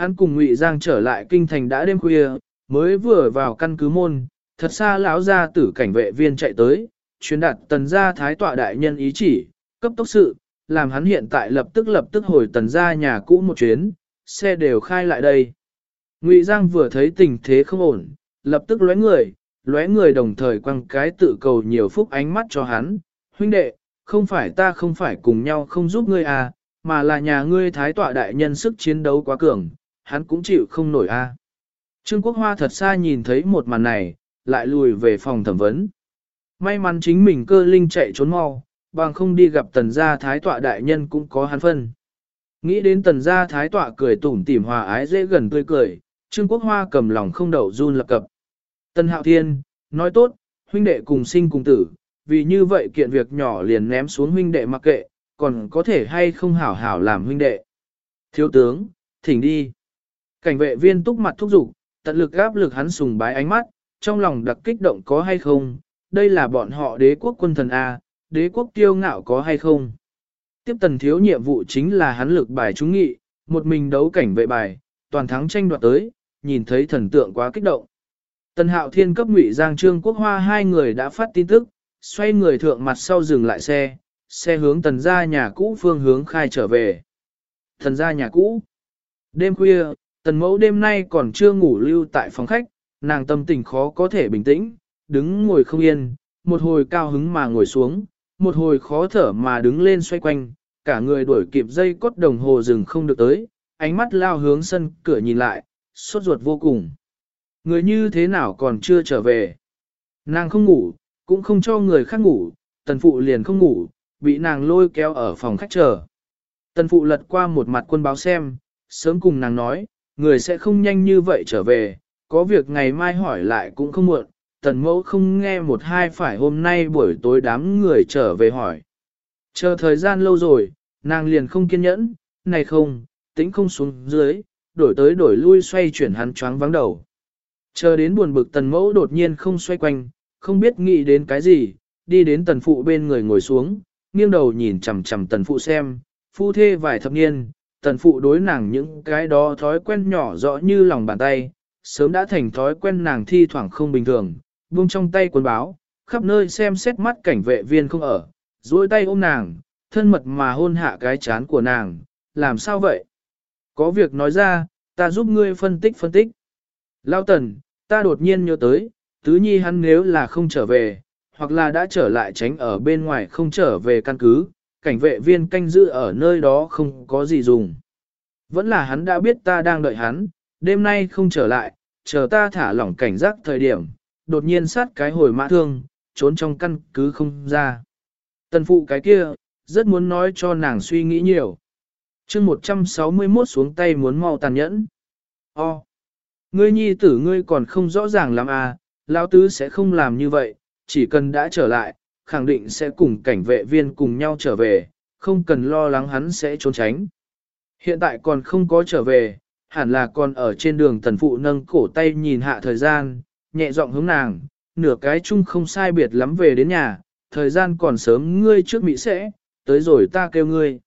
Hắn cùng Ngụy Giang trở lại kinh thành đã đêm khuya, mới vừa vào căn cứ môn, thật xa lão gia tử cảnh vệ viên chạy tới, truyền đạt tần gia thái tọa đại nhân ý chỉ, cấp tốc sự, làm hắn hiện tại lập tức lập tức hồi tần gia nhà cũ một chuyến, xe đều khai lại đây. Ngụy Giang vừa thấy tình thế không ổn, lập tức lóe người, lóe người đồng thời quăng cái tự cầu nhiều phúc ánh mắt cho hắn, huynh đệ, không phải ta không phải cùng nhau không giúp ngươi à, mà là nhà ngươi thái tọa đại nhân sức chiến đấu quá cường, hắn cũng chịu không nổi a. À. Trương Quốc Hoa thật xa nhìn thấy một màn này, lại lùi về phòng thẩm vấn. May mắn chính mình cơ linh chạy trốn mau, bằng không đi gặp tần gia thái tọa đại nhân cũng có hắn phân. Nghĩ đến tần gia thái tọa cười tủm tỉm hòa ái dễ gần tươi cười, Trương Quốc Hoa cầm lòng không đậu run lập cập. Tần Hạo Thiên, nói tốt, huynh đệ cùng sinh cùng tử, vì như vậy kiện việc nhỏ liền ném xuống huynh đệ mặc kệ, còn có thể hay không hảo hảo làm huynh đệ. Thiếu tướng, thỉnh đi. Cảnh vệ viên túc mặt thúc giục, tận lực áp lực hắn sùng bái ánh mắt, trong lòng đặc kích động có hay không, đây là bọn họ đế quốc quân thần A, đế quốc tiêu ngạo có hay không. Tiếp tần thiếu nhiệm vụ chính là hắn lực bài trúng nghị, một mình đấu cảnh vệ bài, toàn thắng tranh đoạt tới, nhìn thấy thần tượng quá kích động. Tần hạo thiên cấp ngụy Giang Trương Quốc Hoa hai người đã phát tin tức, xoay người thượng mặt sau dừng lại xe, xe hướng tần ra nhà cũ phương hướng khai trở về. Tần ra nhà cũ. Đêm khuya, tần mẫu đêm nay còn chưa ngủ lưu tại phòng khách, nàng tâm tình khó có thể bình tĩnh, đứng ngồi không yên, một hồi cao hứng mà ngồi xuống, một hồi khó thở mà đứng lên xoay quanh, cả người đuổi kịp dây cốt đồng hồ rừng không được tới, ánh mắt lao hướng sân cửa nhìn lại, sốt ruột vô cùng. Người như thế nào còn chưa trở về? Nàng không ngủ, cũng không cho người khác ngủ, tần phụ liền không ngủ, bị nàng lôi kéo ở phòng khách chờ. Tần phụ lật qua một mặt quân báo xem, sớm cùng nàng nói, người sẽ không nhanh như vậy trở về, có việc ngày mai hỏi lại cũng không muộn, tần mẫu không nghe một hai phải hôm nay buổi tối đám người trở về hỏi. Chờ thời gian lâu rồi, nàng liền không kiên nhẫn, này không, tính không xuống dưới, đổi tới đổi lui xoay chuyển hắn choáng vắng đầu. Chờ đến buồn bực tần mẫu đột nhiên không xoay quanh, không biết nghĩ đến cái gì, đi đến tần phụ bên người ngồi xuống, nghiêng đầu nhìn chằm chằm tần phụ xem, phu thê vài thập niên, tần phụ đối nàng những cái đó thói quen nhỏ rõ như lòng bàn tay, sớm đã thành thói quen nàng thi thoảng không bình thường, buông trong tay quần báo, khắp nơi xem xét mắt cảnh vệ viên không ở, duỗi tay ôm nàng, thân mật mà hôn hạ cái chán của nàng, làm sao vậy? Có việc nói ra, ta giúp ngươi phân tích phân tích. Lao tần, ta đột nhiên nhớ tới, tứ nhi hắn nếu là không trở về, hoặc là đã trở lại tránh ở bên ngoài không trở về căn cứ, cảnh vệ viên canh giữ ở nơi đó không có gì dùng. Vẫn là hắn đã biết ta đang đợi hắn, đêm nay không trở lại, chờ ta thả lỏng cảnh giác thời điểm, đột nhiên sát cái hồi mã thương, trốn trong căn cứ không ra. Tần phụ cái kia, rất muốn nói cho nàng suy nghĩ nhiều. chương 161 xuống tay muốn mau tàn nhẫn. O. Ngươi nhi tử ngươi còn không rõ ràng lắm à, lão tứ sẽ không làm như vậy, chỉ cần đã trở lại, khẳng định sẽ cùng cảnh vệ viên cùng nhau trở về, không cần lo lắng hắn sẽ trốn tránh. Hiện tại còn không có trở về, hẳn là còn ở trên đường tần phụ nâng cổ tay nhìn hạ thời gian, nhẹ giọng hướng nàng, nửa cái chung không sai biệt lắm về đến nhà, thời gian còn sớm ngươi trước Mỹ sẽ, tới rồi ta kêu ngươi.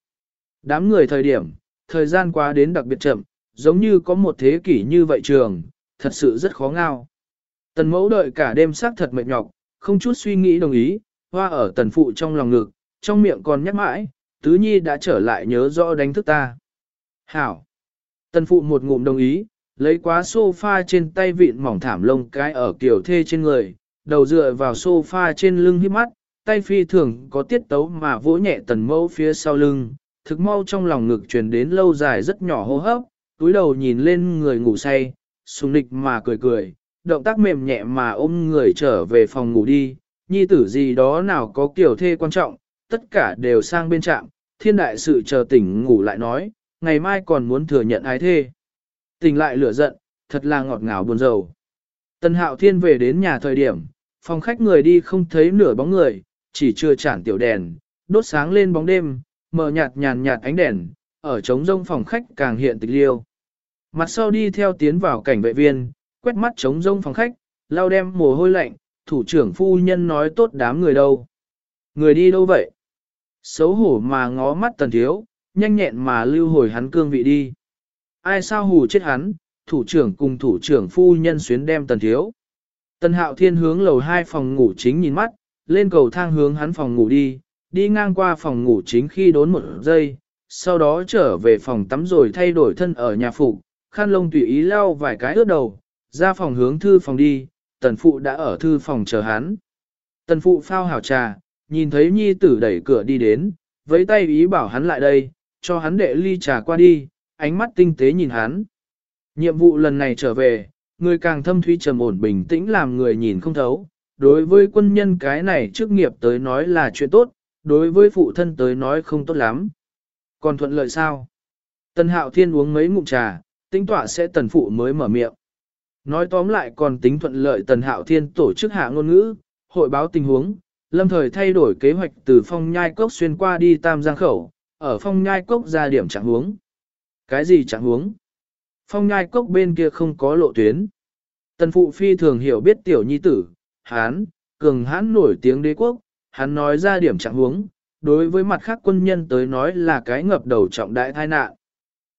Đám người thời điểm, thời gian quá đến đặc biệt chậm, giống như có một thế kỷ như vậy trường, thật sự rất khó ngao. Tần mẫu đợi cả đêm xác thật mệt nhọc, không chút suy nghĩ đồng ý, hoa ở tần phụ trong lòng ngực, trong miệng còn nhắc mãi, tứ nhi đã trở lại nhớ rõ đánh thức ta. Hảo! Tần phụ một ngụm đồng ý, lấy quá sofa trên tay vịn mỏng thảm lông cái ở kiểu thê trên người, đầu dựa vào sofa trên lưng hiếp mắt, tay phi thường có tiết tấu mà vỗ nhẹ tần mẫu phía sau lưng, thực mau trong lòng ngực truyền đến lâu dài rất nhỏ hô hấp, túi đầu nhìn lên người ngủ say, sùng nịch mà cười cười, động tác mềm nhẹ mà ôm người trở về phòng ngủ đi, nhi tử gì đó nào có kiểu thê quan trọng, tất cả đều sang bên trạm, thiên đại sự chờ tỉnh ngủ lại nói, ngày mai còn muốn thừa nhận ái thê. Tỉnh lại lửa giận, thật là ngọt ngào buồn rầu. Tân hạo thiên về đến nhà thời điểm, phòng khách người đi không thấy nửa bóng người, chỉ chưa chản tiểu đèn, đốt sáng lên bóng đêm, mở nhạt nhàn nhạt ánh đèn, ở trống rông phòng khách càng hiện tịch liêu. Mặt sau đi theo tiến vào cảnh vệ viên, quét mắt trống rông phòng khách, lau đem mồ hôi lạnh, thủ trưởng phu nhân nói tốt đám người đâu. Người đi đâu vậy? Xấu hổ mà ngó mắt tần thiếu, nhanh nhẹn mà lưu hồi hắn cương vị đi. ai sao hù chết hắn, thủ trưởng cùng thủ trưởng phu nhân xuyến đem tần thiếu. Tần hạo thiên hướng lầu hai phòng ngủ chính nhìn mắt, lên cầu thang hướng hắn phòng ngủ đi, đi ngang qua phòng ngủ chính khi đốn một giây, sau đó trở về phòng tắm rồi thay đổi thân ở nhà phụ, khăn lông tùy ý lau vài cái ướt đầu, ra phòng hướng thư phòng đi, tần phụ đã ở thư phòng chờ hắn. Tần phụ phao hảo trà, nhìn thấy nhi tử đẩy cửa đi đến, với tay ý bảo hắn lại đây, cho hắn đệ ly trà qua đi, ánh mắt tinh tế nhìn hắn. Nhiệm vụ lần này trở về, người càng thâm thúy trầm ổn bình tĩnh làm người nhìn không thấu. Đối với quân nhân cái này trước nghiệp tới nói là chuyện tốt, đối với phụ thân tới nói không tốt lắm. Còn thuận lợi sao? Tần hạo thiên uống mấy ngụm trà, tính tọa sẽ tần phụ mới mở miệng. Nói tóm lại còn tính thuận lợi tần hạo thiên tổ chức hạ ngôn ngữ, hội báo tình huống, lâm thời thay đổi kế hoạch từ phong nhai cốc xuyên qua đi tam giang khẩu, ở phong nhai cốc ra điểm trạng huống. Cái gì trạng huống? Phong nhai cốc bên kia không có lộ tuyến. Tần phụ phi thường hiểu biết tiểu nhi tử, hán, cường hán nổi tiếng đế quốc, hắn nói ra điểm trạng huống, đối với mặt khác quân nhân tới nói là cái ngập đầu trọng đại tai nạn.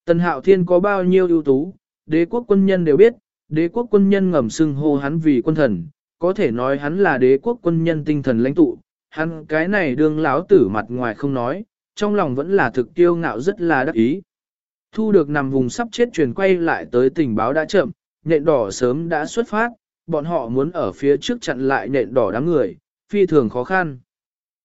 Tần hạo thiên có bao nhiêu ưu tú, đế quốc quân nhân đều biết, đế quốc quân nhân ngầm xưng hô hắn vì quân thần, có thể nói hắn là đế quốc quân nhân tinh thần lãnh tụ, hắn cái này đương láo tử mặt ngoài không nói, trong lòng vẫn là thực tiêu ngạo rất là đắc ý. Thu được nằm vùng sắp chết truyền quay lại tới tình báo đã chậm, nhện đỏ sớm đã xuất phát, bọn họ muốn ở phía trước chặn lại nhện đỏ đám người, phi thường khó khăn.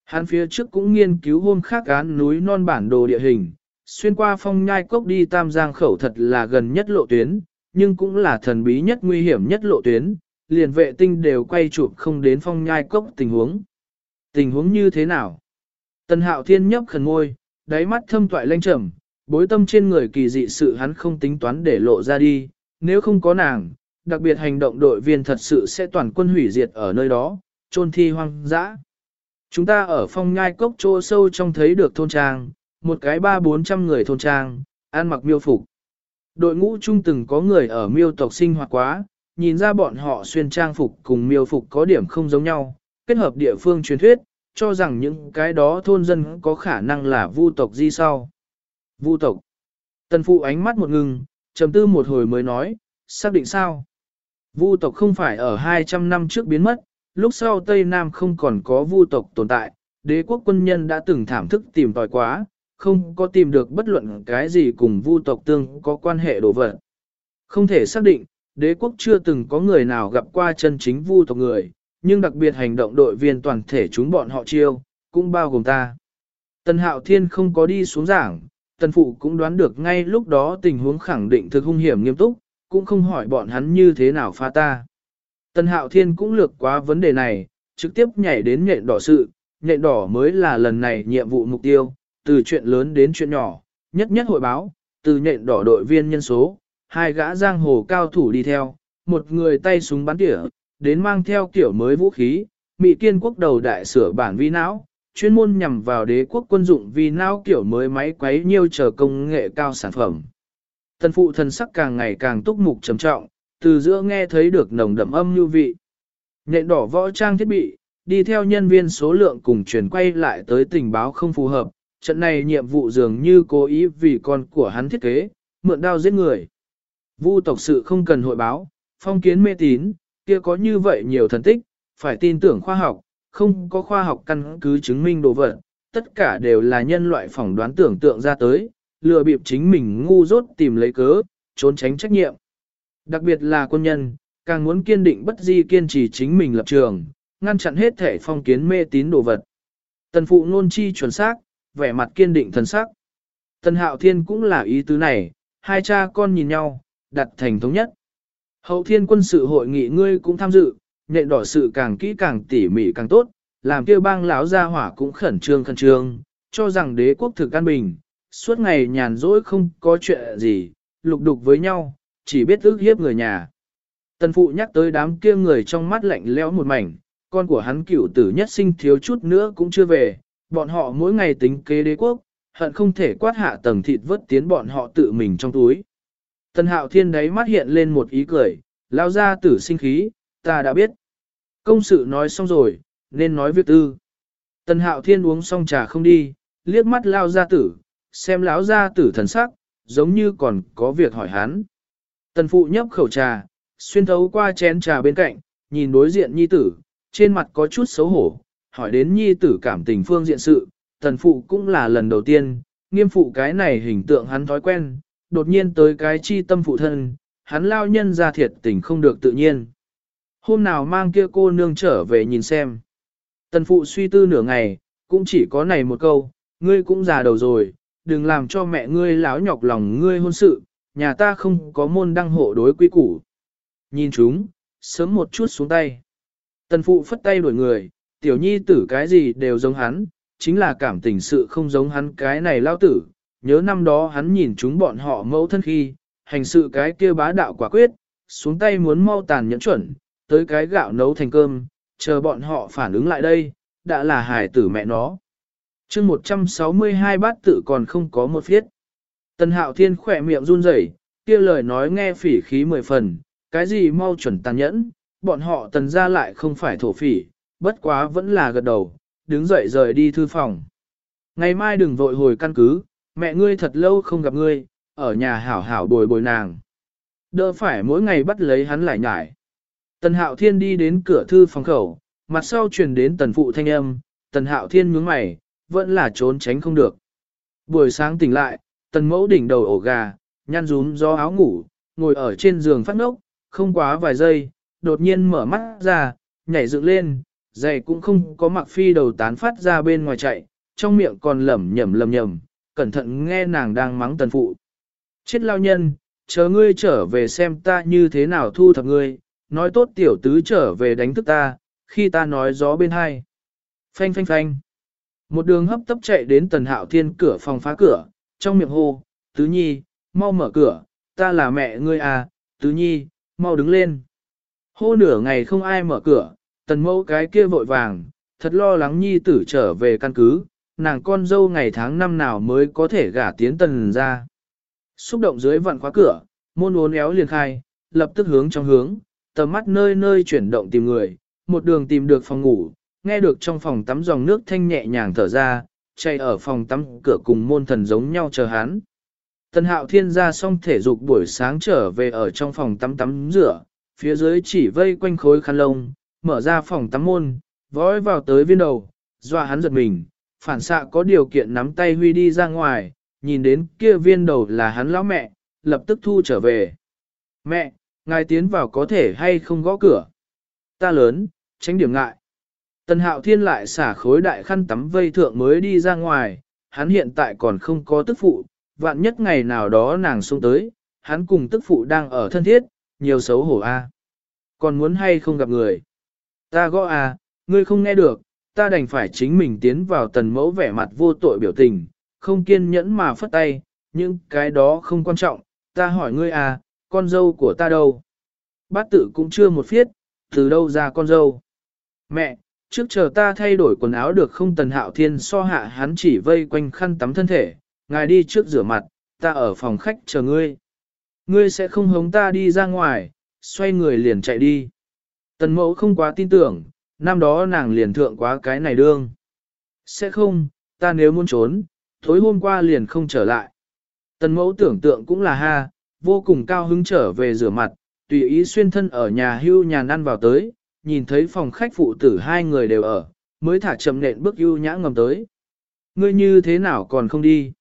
Hắn phía trước cũng nghiên cứu hôm khác án núi non bản đồ địa hình, xuyên qua phong nhai cốc đi tam giang khẩu thật là gần nhất lộ tuyến, nhưng cũng là thần bí nhất nguy hiểm nhất lộ tuyến, liền vệ tinh đều quay chụp không đến phong nhai cốc tình huống. Tình huống như thế nào? Tần hạo thiên nhấp khẩn ngôi, đáy mắt thâm toại lanh trầm, bối tâm trên người kỳ dị sự hắn không tính toán để lộ ra đi, nếu không có nàng, đặc biệt hành động đội viên thật sự sẽ toàn quân hủy diệt ở nơi đó, trôn thi hoang dã. Chúng ta ở phong nhai cốc chỗ sâu trong thấy được thôn trang, một cái ba bốn trăm người thôn trang, ăn mặc miêu phục. Đội ngũ chung từng có người ở miêu tộc sinh hoạt quá, nhìn ra bọn họ xuyên trang phục cùng miêu phục có điểm không giống nhau, kết hợp địa phương truyền thuyết, cho rằng những cái đó thôn dân có khả năng là vu tộc di sau. Vu tộc. Tần phụ ánh mắt một ngừng, trầm tư một hồi mới nói, xác định sao? Vu tộc không phải ở 200 năm trước biến mất, lúc sau Tây Nam không còn có vu tộc tồn tại, đế quốc quân nhân đã từng thảm thức tìm tòi quá, không có tìm được bất luận cái gì cùng vu tộc tương có quan hệ đồ vật. Không thể xác định, đế quốc chưa từng có người nào gặp qua chân chính vu tộc người, nhưng đặc biệt hành động đội viên toàn thể chúng bọn họ chiêu, cũng bao gồm ta. Tần Hạo Thiên không có đi xuống giảng, Tần Phụ cũng đoán được ngay lúc đó tình huống khẳng định thực hung hiểm nghiêm túc, cũng không hỏi bọn hắn như thế nào pha ta. Tần Hạo Thiên cũng lược quá vấn đề này, trực tiếp nhảy đến nhện đỏ sự, nhện đỏ mới là lần này nhiệm vụ mục tiêu, từ chuyện lớn đến chuyện nhỏ, nhất nhất hội báo, từ nhện đỏ đội viên nhân số, hai gã giang hồ cao thủ đi theo, một người tay súng bắn tỉa, đến mang theo kiểu mới vũ khí, Mỹ kiên quốc đầu đại sửa bản vi não, chuyên môn nhằm vào đế quốc quân dụng vi não kiểu mới máy quấy nhiều chờ công nghệ cao sản phẩm. Thần phụ thần sắc càng ngày càng túc mục trầm trọng, từ giữa nghe thấy được nồng đậm âm như vị. Nhện đỏ võ trang thiết bị, đi theo nhân viên số lượng cùng chuyển quay lại tới tình báo không phù hợp, trận này nhiệm vụ dường như cố ý vì con của hắn thiết kế, mượn đao giết người. Vu tộc sự không cần hội báo, phong kiến mê tín, kia có như vậy nhiều thần tích, phải tin tưởng khoa học, không có khoa học căn cứ chứng minh đồ vật, tất cả đều là nhân loại phỏng đoán tưởng tượng ra tới, lừa bịp chính mình ngu dốt tìm lấy cớ, trốn tránh trách nhiệm. Đặc biệt là quân nhân, càng muốn kiên định bất di kiên trì chính mình lập trường, ngăn chặn hết thể phong kiến mê tín đồ vật. Tần phụ nôn chi chuẩn xác, vẻ mặt kiên định thần sắc. Tần hạo thiên cũng là ý tứ này, hai cha con nhìn nhau, đặt thành thống nhất. Hậu thiên quân sự hội nghị ngươi cũng tham dự, nhện đỏ sự càng kỹ càng tỉ mỉ càng tốt, làm kêu bang lão gia hỏa cũng khẩn trương khẩn trương, cho rằng đế quốc thực an bình, suốt ngày nhàn rỗi không có chuyện gì, lục đục với nhau, chỉ biết ước hiếp người nhà. Tần phụ nhắc tới đám kia người trong mắt lạnh lẽo một mảnh, con của hắn cựu tử nhất sinh thiếu chút nữa cũng chưa về, bọn họ mỗi ngày tính kế đế quốc, hận không thể quát hạ tầng thịt vớt tiến bọn họ tự mình trong túi. Tần hạo thiên đấy mắt hiện lên một ý cười, lao ra tử sinh khí, ta đã biết. Công sự nói xong rồi, nên nói việc tư. Tần hạo thiên uống xong trà không đi, liếc mắt lao ra tử, xem lão ra tử thần sắc, giống như còn có việc hỏi hắn. Tần phụ nhấp khẩu trà, xuyên thấu qua chén trà bên cạnh, nhìn đối diện nhi tử, trên mặt có chút xấu hổ, hỏi đến nhi tử cảm tình phương diện sự, tần phụ cũng là lần đầu tiên, nghiêm phụ cái này hình tượng hắn thói quen, đột nhiên tới cái chi tâm phụ thân, hắn lao nhân ra thiệt tình không được tự nhiên. Hôm nào mang kia cô nương trở về nhìn xem. Tần phụ suy tư nửa ngày, cũng chỉ có này một câu, ngươi cũng già đầu rồi, đừng làm cho mẹ ngươi láo nhọc lòng ngươi hôn sự, nhà ta không có môn đăng hộ đối quy củ. Nhìn chúng, sớm một chút xuống tay. Tần phụ phất tay đuổi người, tiểu nhi tử cái gì đều giống hắn, chính là cảm tình sự không giống hắn cái này lao tử. Nhớ năm đó hắn nhìn chúng bọn họ mẫu thân khi, hành sự cái kia bá đạo quả quyết, xuống tay muốn mau tàn nhẫn chuẩn, tới cái gạo nấu thành cơm, chờ bọn họ phản ứng lại đây, đã là hải tử mẹ nó. chương 162 bát tự còn không có một viết. Tần hạo thiên khỏe miệng run rẩy, kia lời nói nghe phỉ khí mười phần, cái gì mau chuẩn tàn nhẫn, bọn họ tần ra lại không phải thổ phỉ, bất quá vẫn là gật đầu, đứng dậy rời đi thư phòng. Ngày mai đừng vội hồi căn cứ, mẹ ngươi thật lâu không gặp ngươi, ở nhà hảo hảo bồi bồi nàng. Đỡ phải mỗi ngày bắt lấy hắn lại nhải. Tần hạo thiên đi đến cửa thư phòng khẩu, mặt sau truyền đến tần phụ thanh âm, tần hạo thiên nhướng mày, vẫn là trốn tránh không được. Buổi sáng tỉnh lại, tần mẫu đỉnh đầu ổ gà, nhăn rúm do áo ngủ, ngồi ở trên giường phát ngốc, không quá vài giây, đột nhiên mở mắt ra, nhảy dựng lên, giày cũng không có mặc phi đầu tán phát ra bên ngoài chạy, trong miệng còn lẩm nhẩm lẩm nhẩm, cẩn thận nghe nàng đang mắng tần phụ. Chết lao nhân, chờ ngươi trở về xem ta như thế nào thu thập ngươi, nói tốt tiểu tứ trở về đánh thức ta, khi ta nói gió bên hai. Phanh phanh phanh. Một đường hấp tấp chạy đến tần hạo thiên cửa phòng phá cửa, trong miệng hô, tứ nhi, mau mở cửa, ta là mẹ ngươi à, tứ nhi, mau đứng lên. Hô nửa ngày không ai mở cửa, tần mẫu cái kia vội vàng, thật lo lắng nhi tử trở về căn cứ, nàng con dâu ngày tháng năm nào mới có thể gả tiến tần ra. Xúc động dưới vặn khóa cửa, môn uốn éo liền khai, lập tức hướng trong hướng, tầm mắt nơi nơi chuyển động tìm người, một đường tìm được phòng ngủ, nghe được trong phòng tắm dòng nước thanh nhẹ nhàng thở ra, chạy ở phòng tắm cửa cùng môn thần giống nhau chờ hắn. Tần hạo thiên ra xong thể dục buổi sáng trở về ở trong phòng tắm tắm rửa, phía dưới chỉ vây quanh khối khăn lông, mở ra phòng tắm môn, vói vào tới viên đầu, dọa hắn giật mình, phản xạ có điều kiện nắm tay huy đi ra ngoài, nhìn đến kia viên đầu là hắn lão mẹ, lập tức thu trở về. Mẹ, ngài tiến vào có thể hay không gõ cửa? Ta lớn, tránh điểm ngại. Tần hạo thiên lại xả khối đại khăn tắm vây thượng mới đi ra ngoài, hắn hiện tại còn không có tức phụ, vạn nhất ngày nào đó nàng xuống tới, hắn cùng tức phụ đang ở thân thiết, nhiều xấu hổ a. Còn muốn hay không gặp người? Ta gõ à, ngươi không nghe được, ta đành phải chính mình tiến vào tần mẫu vẻ mặt vô tội biểu tình, không kiên nhẫn mà phất tay, nhưng cái đó không quan trọng, ta hỏi ngươi à, con dâu của ta đâu? Bát tự cũng chưa một phiết, từ đâu ra con dâu? Mẹ, trước chờ ta thay đổi quần áo được không tần hạo thiên so hạ hắn chỉ vây quanh khăn tắm thân thể, ngài đi trước rửa mặt, ta ở phòng khách chờ ngươi. Ngươi sẽ không hống ta đi ra ngoài, xoay người liền chạy đi. Tần mẫu không quá tin tưởng, năm đó nàng liền thượng quá cái này đương. Sẽ không, ta nếu muốn trốn, tối hôm qua liền không trở lại. Tần mẫu tưởng tượng cũng là ha, vô cùng cao hứng trở về rửa mặt, tùy ý xuyên thân ở nhà hưu nhà ăn vào tới, nhìn thấy phòng khách phụ tử hai người đều ở, mới thả chậm nện bước ưu nhã ngầm tới. Ngươi như thế nào còn không đi?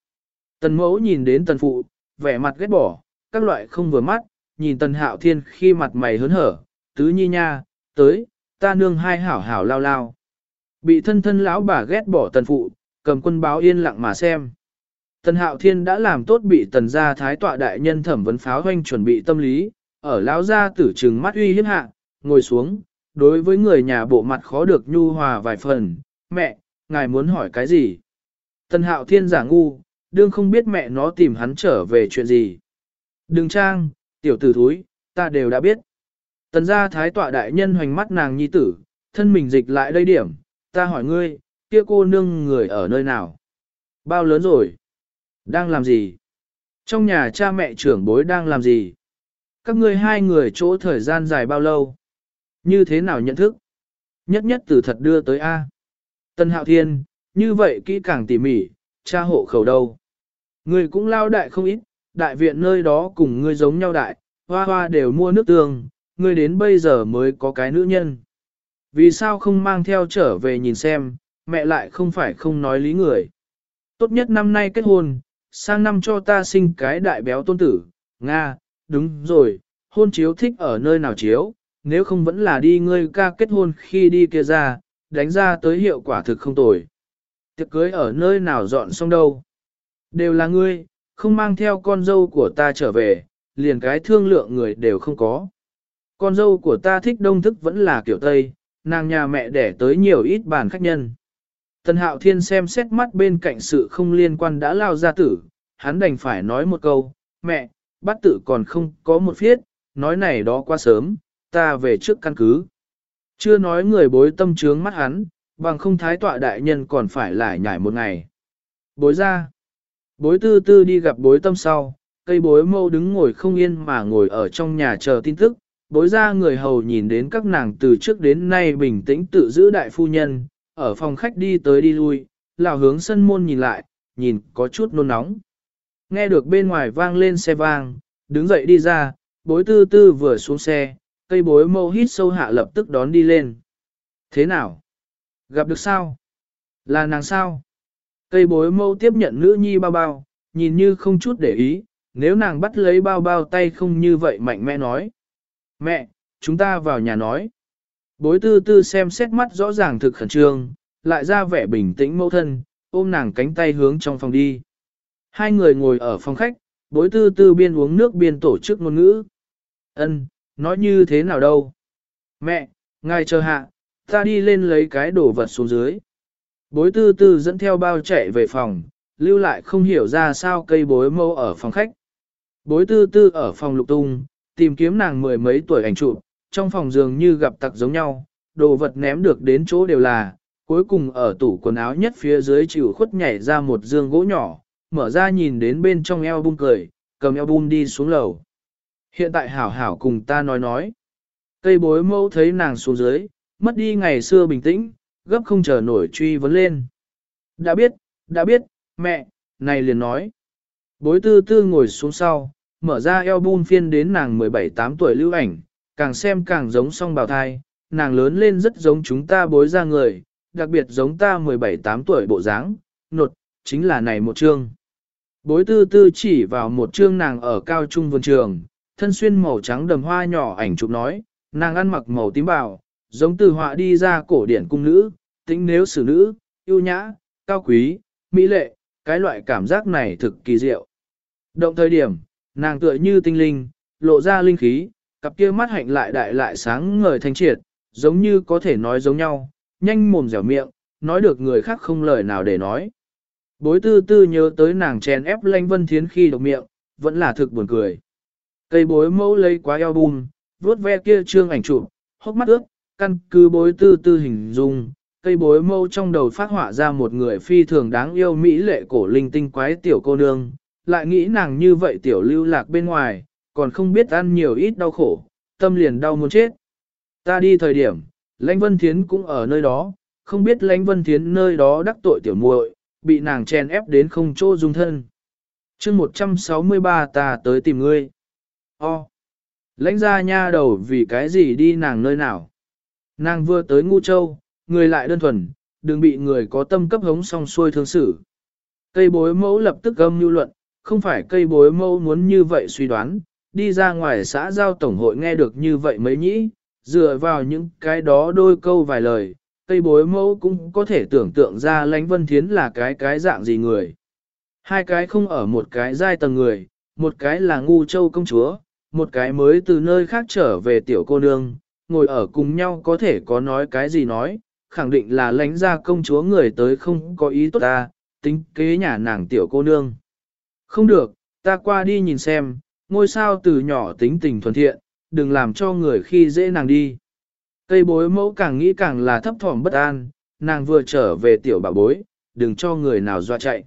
Tần mẫu nhìn đến tần phụ, vẻ mặt ghét bỏ, các loại không vừa mắt, nhìn tần hạo thiên khi mặt mày hớn hở, tứ nhi nha, tới, ta nương hai hảo hảo lao lao. Bị thân thân lão bà ghét bỏ tần phụ, cầm quân báo yên lặng mà xem. Tần hạo thiên đã làm tốt bị tần gia thái tọa đại nhân thẩm vấn pháo hoanh chuẩn bị tâm lý, ở lão gia tử trừng mắt uy hiếp hạ, ngồi xuống, đối với người nhà bộ mặt khó được nhu hòa vài phần, mẹ, ngài muốn hỏi cái gì? Tần hạo thiên giả ngu, đương không biết mẹ nó tìm hắn trở về chuyện gì. Đừng trang, tiểu tử thúi, ta đều đã biết. Tần gia thái tọa đại nhân hoành mắt nàng nhi tử, thân mình dịch lại đây điểm, ta hỏi ngươi, kia cô nương người ở nơi nào? Bao lớn rồi? Đang làm gì? Trong nhà cha mẹ trưởng bối đang làm gì? Các ngươi hai người chỗ thời gian dài bao lâu? Như thế nào nhận thức? Nhất nhất từ thật đưa tới A. Tân Hạo Thiên, như vậy kỹ càng tỉ mỉ, cha hộ khẩu đâu? Ngươi cũng lao đại không ít, đại viện nơi đó cùng ngươi giống nhau đại, hoa hoa đều mua nước tương, ngươi đến bây giờ mới có cái nữ nhân. Vì sao không mang theo trở về nhìn xem, mẹ lại không phải không nói lý người. Tốt nhất năm nay kết hôn, sang năm cho ta sinh cái đại béo tôn tử, Nga, đúng rồi, hôn chiếu thích ở nơi nào chiếu, nếu không vẫn là đi ngươi ca kết hôn khi đi kia ra, đánh ra tới hiệu quả thực không tồi. Tiệc cưới ở nơi nào dọn xong đâu. Đều là ngươi, không mang theo con dâu của ta trở về, liền cái thương lượng người đều không có. Con dâu của ta thích đông thức vẫn là kiểu Tây, nàng nhà mẹ đẻ tới nhiều ít bàn khách nhân. Tần Hạo Thiên xem xét mắt bên cạnh sự không liên quan đã lao ra tử, hắn đành phải nói một câu, mẹ, bắt tử còn không có một phiết, nói này đó quá sớm, ta về trước căn cứ. Chưa nói người bối tâm trướng mắt hắn, bằng không thái tọa đại nhân còn phải lại nhảy một ngày. Bối ra. Bối tư tư đi gặp bối tâm sau, cây bối mâu đứng ngồi không yên mà ngồi ở trong nhà chờ tin tức. Bối ra người hầu nhìn đến các nàng từ trước đến nay bình tĩnh tự giữ đại phu nhân, ở phòng khách đi tới đi lui, lào hướng sân môn nhìn lại, nhìn có chút nôn nóng. Nghe được bên ngoài vang lên xe vang, đứng dậy đi ra, bối tư tư vừa xuống xe, cây bối mâu hít sâu hạ lập tức đón đi lên. Thế nào? Gặp được sao? Là nàng sao? Cây bối mâu tiếp nhận nữ nhi bao bao, nhìn như không chút để ý, nếu nàng bắt lấy bao bao tay không như vậy mạnh mẽ nói. Mẹ, chúng ta vào nhà nói. Bối tư tư xem xét mắt rõ ràng thực khẩn trương, lại ra vẻ bình tĩnh mẫu thân, ôm nàng cánh tay hướng trong phòng đi. Hai người ngồi ở phòng khách, bối tư tư biên uống nước biên tổ chức ngôn ngữ. Ân, nói như thế nào đâu? Mẹ, ngài chờ hạ, ta đi lên lấy cái đồ vật xuống dưới. Bối tư tư dẫn theo bao chạy về phòng, lưu lại không hiểu ra sao cây bối mâu ở phòng khách. Bối tư tư ở phòng lục tung, tìm kiếm nàng mười mấy tuổi ảnh chụp, trong phòng dường như gặp tặc giống nhau, đồ vật ném được đến chỗ đều là, cuối cùng ở tủ quần áo nhất phía dưới chịu khuất nhảy ra một dương gỗ nhỏ, mở ra nhìn đến bên trong eo bung cười, cầm eo bung đi xuống lầu. Hiện tại hảo hảo cùng ta nói nói. Cây bối mẫu thấy nàng xuống dưới, mất đi ngày xưa bình tĩnh, gấp không chờ nổi truy vấn lên. Đã biết, đã biết, mẹ, này liền nói. Bối tư tư ngồi xuống sau, mở ra album phiên đến nàng 17-8 tuổi lưu ảnh, càng xem càng giống song bào thai, nàng lớn lên rất giống chúng ta bối ra người, đặc biệt giống ta 17-8 tuổi bộ dáng, nột, chính là này một chương. Bối tư tư chỉ vào một chương nàng ở cao trung vườn trường, thân xuyên màu trắng đầm hoa nhỏ ảnh chụp nói, nàng ăn mặc màu tím bào, giống từ họa đi ra cổ điển cung nữ, tính nếu xử nữ, yêu nhã, cao quý, mỹ lệ, cái loại cảm giác này thực kỳ diệu. Động thời điểm, nàng tựa như tinh linh, lộ ra linh khí, cặp kia mắt hạnh lại đại lại sáng ngời thanh triệt, giống như có thể nói giống nhau, nhanh mồm dẻo miệng, nói được người khác không lời nào để nói. Bối tư tư nhớ tới nàng chèn ép lanh vân thiến khi độc miệng, vẫn là thực buồn cười. Cây bối mẫu lấy quá eo bùn, vuốt ve kia trương ảnh chụp, hốc mắt ướt, căn cứ bối tư tư hình dung, cây bối mâu trong đầu phát họa ra một người phi thường đáng yêu mỹ lệ cổ linh tinh quái tiểu cô nương, lại nghĩ nàng như vậy tiểu lưu lạc bên ngoài, còn không biết ăn nhiều ít đau khổ, tâm liền đau muốn chết. Ta đi thời điểm, lãnh vân thiến cũng ở nơi đó, không biết lãnh vân thiến nơi đó đắc tội tiểu muội, bị nàng chen ép đến không chỗ dung thân. chương 163 ta tới tìm ngươi. O. Lãnh ra nha đầu vì cái gì đi nàng nơi nào. Nàng vừa tới ngu châu, người lại đơn thuần, đừng bị người có tâm cấp hống song xuôi thương xử. Cây bối mẫu lập tức gâm như luận, không phải cây bối mẫu muốn như vậy suy đoán, đi ra ngoài xã giao tổng hội nghe được như vậy mấy nhĩ, dựa vào những cái đó đôi câu vài lời, cây bối mẫu cũng có thể tưởng tượng ra lãnh vân thiến là cái cái dạng gì người. Hai cái không ở một cái giai tầng người, một cái là ngu châu công chúa, một cái mới từ nơi khác trở về tiểu cô nương, ngồi ở cùng nhau có thể có nói cái gì nói, khẳng định là lãnh ra công chúa người tới không có ý tốt ta, tính kế nhà nàng tiểu cô nương. Không được, ta qua đi nhìn xem, ngôi sao từ nhỏ tính tình thuần thiện, đừng làm cho người khi dễ nàng đi. Cây bối mẫu càng nghĩ càng là thấp thỏm bất an, nàng vừa trở về tiểu bà bối, đừng cho người nào dọa chạy.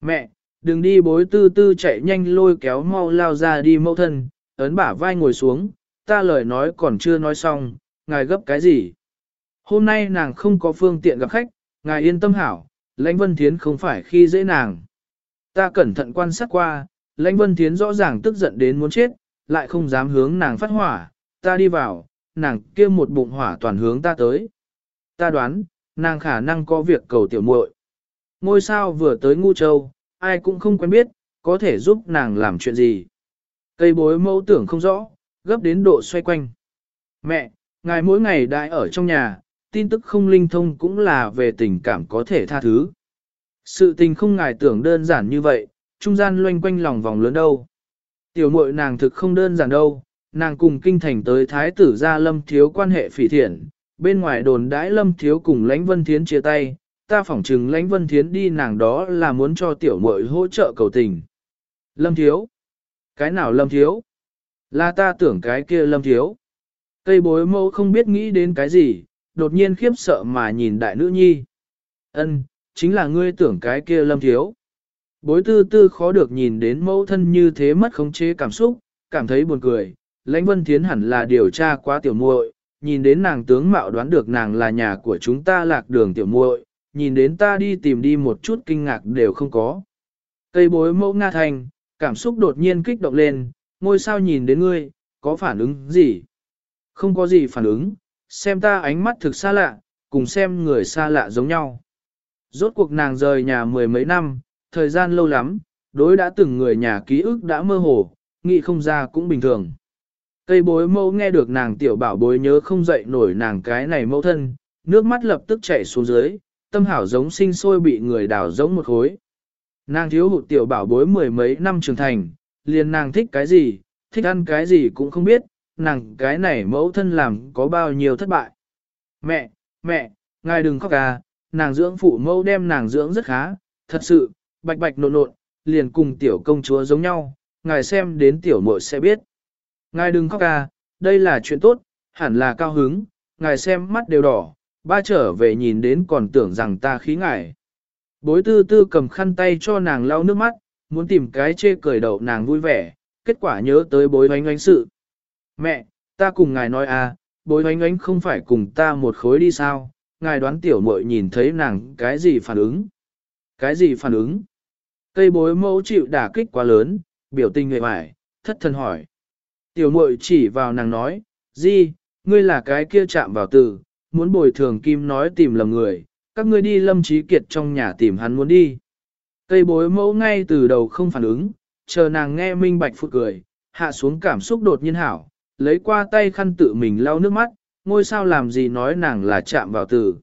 Mẹ, đừng đi bối tư tư chạy nhanh lôi kéo mau lao ra đi mẫu thân, ấn bả vai ngồi xuống, ta lời nói còn chưa nói xong, ngài gấp cái gì? Hôm nay nàng không có phương tiện gặp khách, ngài yên tâm hảo, lãnh vân thiến không phải khi dễ nàng. Ta cẩn thận quan sát qua, lãnh vân thiến rõ ràng tức giận đến muốn chết, lại không dám hướng nàng phát hỏa, ta đi vào, nàng kia một bụng hỏa toàn hướng ta tới. Ta đoán, nàng khả năng có việc cầu tiểu muội. Ngôi sao vừa tới ngu châu, ai cũng không quen biết, có thể giúp nàng làm chuyện gì. Cây bối mẫu tưởng không rõ, gấp đến độ xoay quanh. Mẹ, ngài mỗi ngày đại ở trong nhà, tin tức không linh thông cũng là về tình cảm có thể tha thứ. Sự tình không ngài tưởng đơn giản như vậy, trung gian loanh quanh lòng vòng lớn đâu. Tiểu muội nàng thực không đơn giản đâu, nàng cùng kinh thành tới thái tử gia lâm thiếu quan hệ phỉ thiện, bên ngoài đồn đãi lâm thiếu cùng lãnh vân thiến chia tay, ta phỏng chừng lãnh vân thiến đi nàng đó là muốn cho tiểu muội hỗ trợ cầu tình. Lâm thiếu? Cái nào lâm thiếu? Là ta tưởng cái kia lâm thiếu. Cây bối mẫu không biết nghĩ đến cái gì, đột nhiên khiếp sợ mà nhìn đại nữ nhi. Ân, chính là ngươi tưởng cái kia lâm thiếu. Bối tư tư khó được nhìn đến mẫu thân như thế mất khống chế cảm xúc, cảm thấy buồn cười. Lãnh Vân Thiến hẳn là điều tra quá tiểu muội, nhìn đến nàng tướng mạo đoán được nàng là nhà của chúng ta lạc đường tiểu muội, nhìn đến ta đi tìm đi một chút kinh ngạc đều không có. Cây bối mẫu Nga Thành, cảm xúc đột nhiên kích động lên, ngôi sao nhìn đến ngươi, có phản ứng gì? Không có gì phản ứng, xem ta ánh mắt thực xa lạ, cùng xem người xa lạ giống nhau. Rốt cuộc nàng rời nhà mười mấy năm, thời gian lâu lắm, đối đã từng người nhà ký ức đã mơ hồ, nghĩ không ra cũng bình thường. Cây bối mẫu nghe được nàng tiểu bảo bối nhớ không dậy nổi nàng cái này mẫu thân, nước mắt lập tức chảy xuống dưới, tâm hảo giống sinh sôi bị người đào giống một khối. Nàng thiếu hụt tiểu bảo bối mười mấy năm trưởng thành, liền nàng thích cái gì, thích ăn cái gì cũng không biết, nàng cái này mẫu thân làm có bao nhiêu thất bại. Mẹ, mẹ, ngài đừng khóc à, nàng dưỡng phụ mẫu đem nàng dưỡng rất khá, thật sự, bạch bạch nộn nộn, liền cùng tiểu công chúa giống nhau, ngài xem đến tiểu muội sẽ biết. Ngài đừng khóc à, đây là chuyện tốt, hẳn là cao hứng, ngài xem mắt đều đỏ, ba trở về nhìn đến còn tưởng rằng ta khí ngài. Bối tư tư cầm khăn tay cho nàng lau nước mắt, muốn tìm cái chê cười đậu nàng vui vẻ, kết quả nhớ tới bối oánh oánh sự. Mẹ, ta cùng ngài nói à, bối oánh oánh không phải cùng ta một khối đi sao, ngài đoán tiểu muội nhìn thấy nàng cái gì phản ứng. Cái gì phản ứng? Cây bối mẫu chịu đả kích quá lớn, biểu tình người mải, thất thần hỏi. Tiểu muội chỉ vào nàng nói, di ngươi là cái kia chạm vào từ, muốn bồi thường kim nói tìm lầm người, các ngươi đi lâm trí kiệt trong nhà tìm hắn muốn đi. Cây bối mẫu ngay từ đầu không phản ứng, chờ nàng nghe minh bạch phụt cười, hạ xuống cảm xúc đột nhiên hảo, lấy qua tay khăn tự mình lau nước mắt, ngôi sao làm gì nói nàng là chạm vào tử.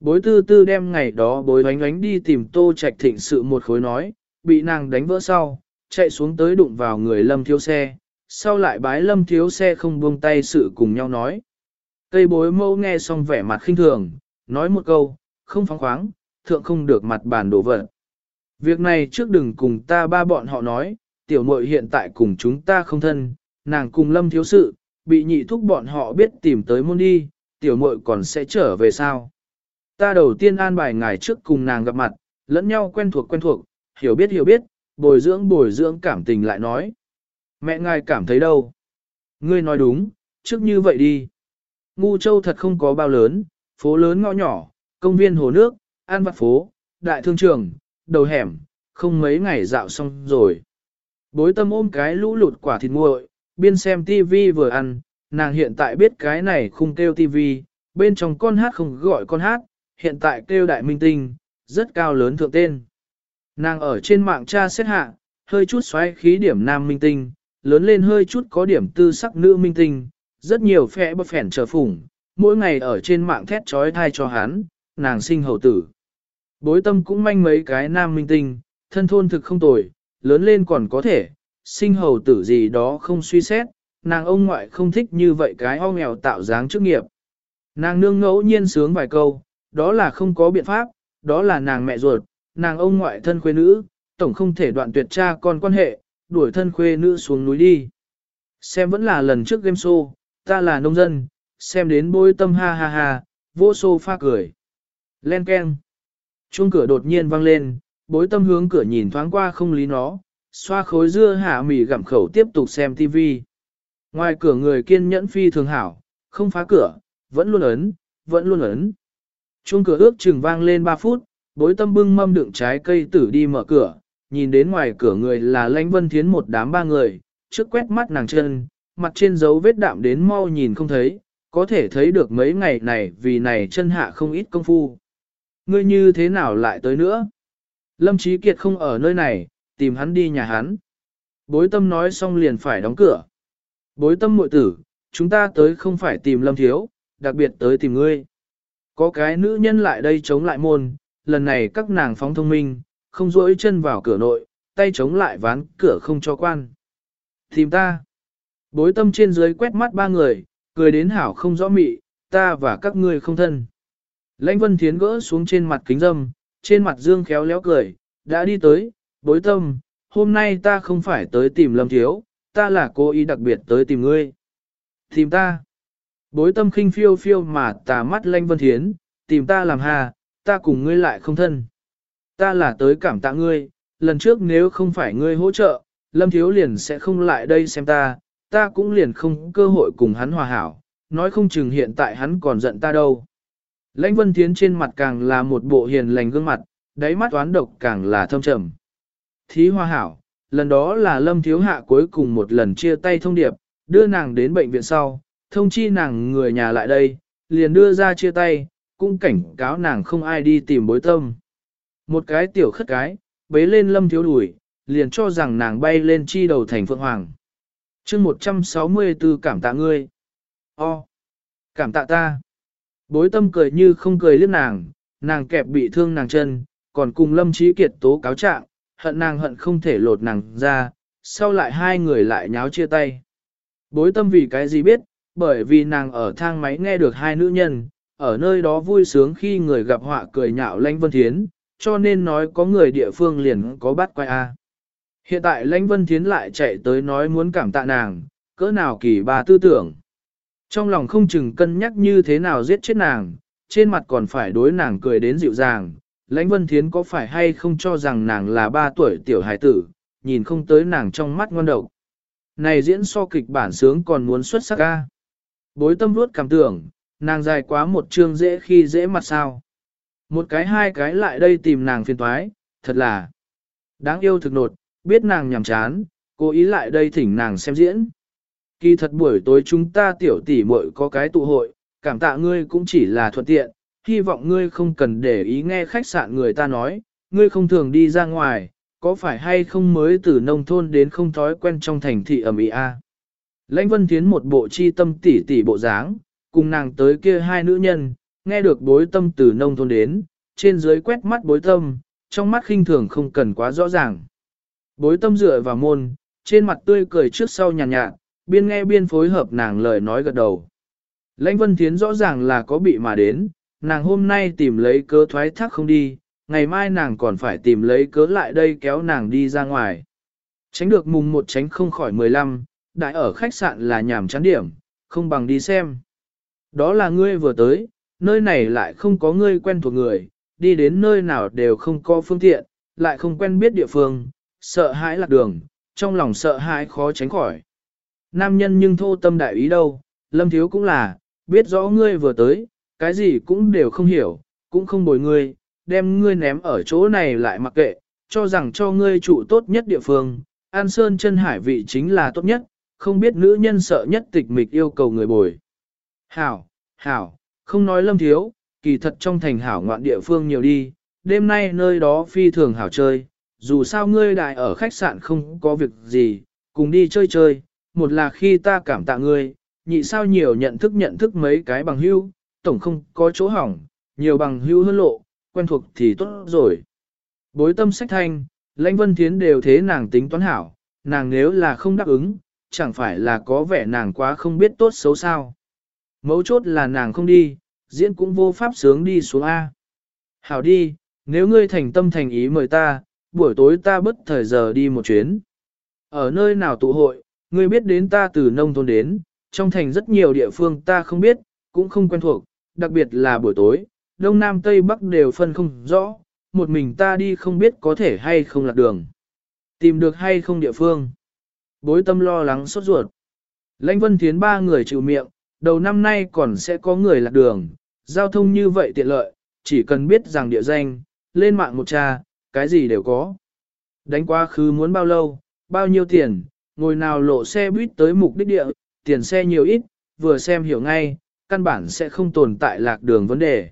Bối tư tư đem ngày đó bối oánh oánh đi tìm tô trạch thịnh sự một khối nói, bị nàng đánh vỡ sau, chạy xuống tới đụng vào người lâm thiếu xe, sau lại bái lâm thiếu xe không buông tay sự cùng nhau nói. Cây bối mẫu nghe xong vẻ mặt khinh thường, nói một câu, không phóng khoáng, thượng không được mặt bàn đổ vật. Việc này trước đừng cùng ta ba bọn họ nói, tiểu muội hiện tại cùng chúng ta không thân, nàng cùng lâm thiếu sự, bị nhị thúc bọn họ biết tìm tới môn đi, tiểu muội còn sẽ trở về sao. Ta đầu tiên an bài ngài trước cùng nàng gặp mặt, lẫn nhau quen thuộc quen thuộc, hiểu biết hiểu biết, bồi dưỡng bồi dưỡng cảm tình lại nói. Mẹ ngài cảm thấy đâu? Ngươi nói đúng, trước như vậy đi. Ngu châu thật không có bao lớn, phố lớn ngõ nhỏ, công viên hồ nước, an vặt phố, đại thương trường, đầu hẻm, không mấy ngày dạo xong rồi. Bối tâm ôm cái lũ lụt quả thịt nguội, biên xem tv vừa ăn, nàng hiện tại biết cái này không kêu tv bên trong con hát không gọi con hát, hiện tại kêu đại minh tinh, rất cao lớn thượng tên. Nàng ở trên mạng tra xét hạ, hơi chút xoáy khí điểm nam minh tinh, lớn lên hơi chút có điểm tư sắc nữ minh tinh, rất nhiều phe bất phèn trở phủng, mỗi ngày ở trên mạng thét trói thai cho hắn, nàng sinh hầu tử. Bối tâm cũng manh mấy cái nam minh tinh, thân thôn thực không tồi, lớn lên còn có thể, sinh hầu tử gì đó không suy xét, nàng ông ngoại không thích như vậy cái ho nghèo tạo dáng chức nghiệp. Nàng nương ngẫu nhiên sướng vài câu, đó là không có biện pháp, đó là nàng mẹ ruột, nàng ông ngoại thân khuê nữ, tổng không thể đoạn tuyệt cha con quan hệ, đuổi thân khuê nữ xuống núi đi. Xem vẫn là lần trước game show, ta là nông dân, xem đến bôi tâm ha ha ha, vô xô pha cười. Len keng. Chuông cửa đột nhiên vang lên, bối tâm hướng cửa nhìn thoáng qua không lý nó, xoa khối dưa hạ mì gặm khẩu tiếp tục xem TV. Ngoài cửa người kiên nhẫn phi thường hảo, không phá cửa, vẫn luôn ấn, vẫn luôn ấn. Chuông cửa ước chừng vang lên 3 phút, bối tâm bưng mâm đựng trái cây tử đi mở cửa, nhìn đến ngoài cửa người là lãnh vân thiến một đám ba người, trước quét mắt nàng chân, mặt trên dấu vết đạm đến mau nhìn không thấy, có thể thấy được mấy ngày này vì này chân hạ không ít công phu. Ngươi như thế nào lại tới nữa? Lâm Chí Kiệt không ở nơi này, tìm hắn đi nhà hắn. Bối tâm nói xong liền phải đóng cửa. Bối tâm muội tử, chúng ta tới không phải tìm Lâm Thiếu, đặc biệt tới tìm ngươi. Có cái nữ nhân lại đây chống lại môn, lần này các nàng phóng thông minh, không rỗi chân vào cửa nội, tay chống lại ván cửa không cho quan. Tìm ta. Bối tâm trên dưới quét mắt ba người, cười đến hảo không rõ mị, ta và các ngươi không thân. Lãnh vân thiến gỡ xuống trên mặt kính dâm, trên mặt dương khéo léo cười, đã đi tới, bối tâm, hôm nay ta không phải tới tìm lâm thiếu, ta là cố ý đặc biệt tới tìm ngươi. Tìm ta. Bối tâm khinh phiêu phiêu mà tà mắt lanh vân thiến, tìm ta làm hà, ta cùng ngươi lại không thân. Ta là tới cảm tạ ngươi, lần trước nếu không phải ngươi hỗ trợ, lâm thiếu liền sẽ không lại đây xem ta, ta cũng liền không cơ hội cùng hắn hòa hảo, nói không chừng hiện tại hắn còn giận ta đâu. Lãnh Vân Thiến trên mặt càng là một bộ hiền lành gương mặt, đáy mắt toán độc càng là thâm trầm. Thí hoa hảo, lần đó là Lâm Thiếu Hạ cuối cùng một lần chia tay thông điệp, đưa nàng đến bệnh viện sau, thông chi nàng người nhà lại đây, liền đưa ra chia tay, cũng cảnh cáo nàng không ai đi tìm bối tâm. Một cái tiểu khất cái, bế lên Lâm Thiếu đuổi, liền cho rằng nàng bay lên chi đầu thành Phượng Hoàng chương 164 cảm tạ ngươi. O. Cảm tạ ta. Bối tâm cười như không cười liếc nàng, nàng kẹp bị thương nàng chân, còn cùng lâm trí kiệt tố cáo trạng, hận nàng hận không thể lột nàng ra, sau lại hai người lại nháo chia tay. Bối tâm vì cái gì biết, bởi vì nàng ở thang máy nghe được hai nữ nhân, ở nơi đó vui sướng khi người gặp họa cười nhạo lãnh vân thiến, cho nên nói có người địa phương liền có bắt quay A. Hiện tại lãnh vân thiến lại chạy tới nói muốn cảm tạ nàng, cỡ nào kỳ bà tư tưởng. Trong lòng không chừng cân nhắc như thế nào giết chết nàng, trên mặt còn phải đối nàng cười đến dịu dàng. Lãnh vân thiến có phải hay không cho rằng nàng là ba tuổi tiểu hải tử, nhìn không tới nàng trong mắt ngon độc. Này diễn so kịch bản sướng còn muốn xuất sắc ca. Bối tâm ruốt cảm tưởng, nàng dài quá một chương dễ khi dễ mặt sao. Một cái hai cái lại đây tìm nàng phiền toái, thật là đáng yêu thực nột, biết nàng nhàm chán, cố ý lại đây thỉnh nàng xem diễn. Kỳ thật buổi tối chúng ta tiểu tỷ muội có cái tụ hội, cảm tạ ngươi cũng chỉ là thuận tiện, hy vọng ngươi không cần để ý nghe khách sạn người ta nói, ngươi không thường đi ra ngoài, có phải hay không mới từ nông thôn đến không thói quen trong thành thị ẩm ý a. Lãnh Vân Thiến một bộ chi tâm tỷ tỷ bộ dáng, cùng nàng tới kia hai nữ nhân, nghe được bối tâm từ nông thôn đến, trên dưới quét mắt bối tâm, trong mắt khinh thường không cần quá rõ ràng. Bối tâm dựa vào môn, trên mặt tươi cười trước sau nhàn nhạt, nhạt, biên nghe biên phối hợp nàng lời nói gật đầu. Lãnh Vân Thiến rõ ràng là có bị mà đến, nàng hôm nay tìm lấy cớ thoái thác không đi, ngày mai nàng còn phải tìm lấy cớ lại đây kéo nàng đi ra ngoài. Tránh được mùng một tránh không khỏi 15, đại ở khách sạn là nhảm chán điểm, không bằng đi xem. Đó là ngươi vừa tới, nơi này lại không có ngươi quen thuộc người, đi đến nơi nào đều không có phương tiện, lại không quen biết địa phương, sợ hãi lạc đường, trong lòng sợ hãi khó tránh khỏi. Nam nhân nhưng thô tâm đại ý đâu, lâm thiếu cũng là, biết rõ ngươi vừa tới, cái gì cũng đều không hiểu, cũng không bồi ngươi, đem ngươi ném ở chỗ này lại mặc kệ, cho rằng cho ngươi trụ tốt nhất địa phương, An Sơn chân hải vị chính là tốt nhất, không biết nữ nhân sợ nhất tịch mịch yêu cầu người bồi. Hảo, hảo, không nói lâm thiếu, kỳ thật trong thành hảo ngoạn địa phương nhiều đi, đêm nay nơi đó phi thường hảo chơi, dù sao ngươi đại ở khách sạn không có việc gì, cùng đi chơi chơi, một là khi ta cảm tạ ngươi, nhị sao nhiều nhận thức nhận thức mấy cái bằng hữu, tổng không có chỗ hỏng, nhiều bằng hữu hơn lộ, quen thuộc thì tốt rồi. Bối tâm sách thanh, lãnh vân thiến đều thế nàng tính toán hảo, nàng nếu là không đáp ứng, chẳng phải là có vẻ nàng quá không biết tốt xấu sao. Mấu chốt là nàng không đi, diễn cũng vô pháp sướng đi xuống A. Hảo đi, nếu ngươi thành tâm thành ý mời ta, buổi tối ta bất thời giờ đi một chuyến. Ở nơi nào tụ hội, ngươi biết đến ta từ nông thôn đến, trong thành rất nhiều địa phương ta không biết, cũng không quen thuộc, đặc biệt là buổi tối, đông nam tây bắc đều phân không rõ, một mình ta đi không biết có thể hay không lạc đường. Tìm được hay không địa phương. Bối tâm lo lắng sốt ruột. Lãnh vân thiến ba người chịu miệng, đầu năm nay còn sẽ có người lạc đường, giao thông như vậy tiện lợi, chỉ cần biết rằng địa danh, lên mạng một tra, cái gì đều có. Đánh quá khứ muốn bao lâu, bao nhiêu tiền, ngồi nào lộ xe buýt tới mục đích địa, tiền xe nhiều ít, vừa xem hiểu ngay, căn bản sẽ không tồn tại lạc đường vấn đề.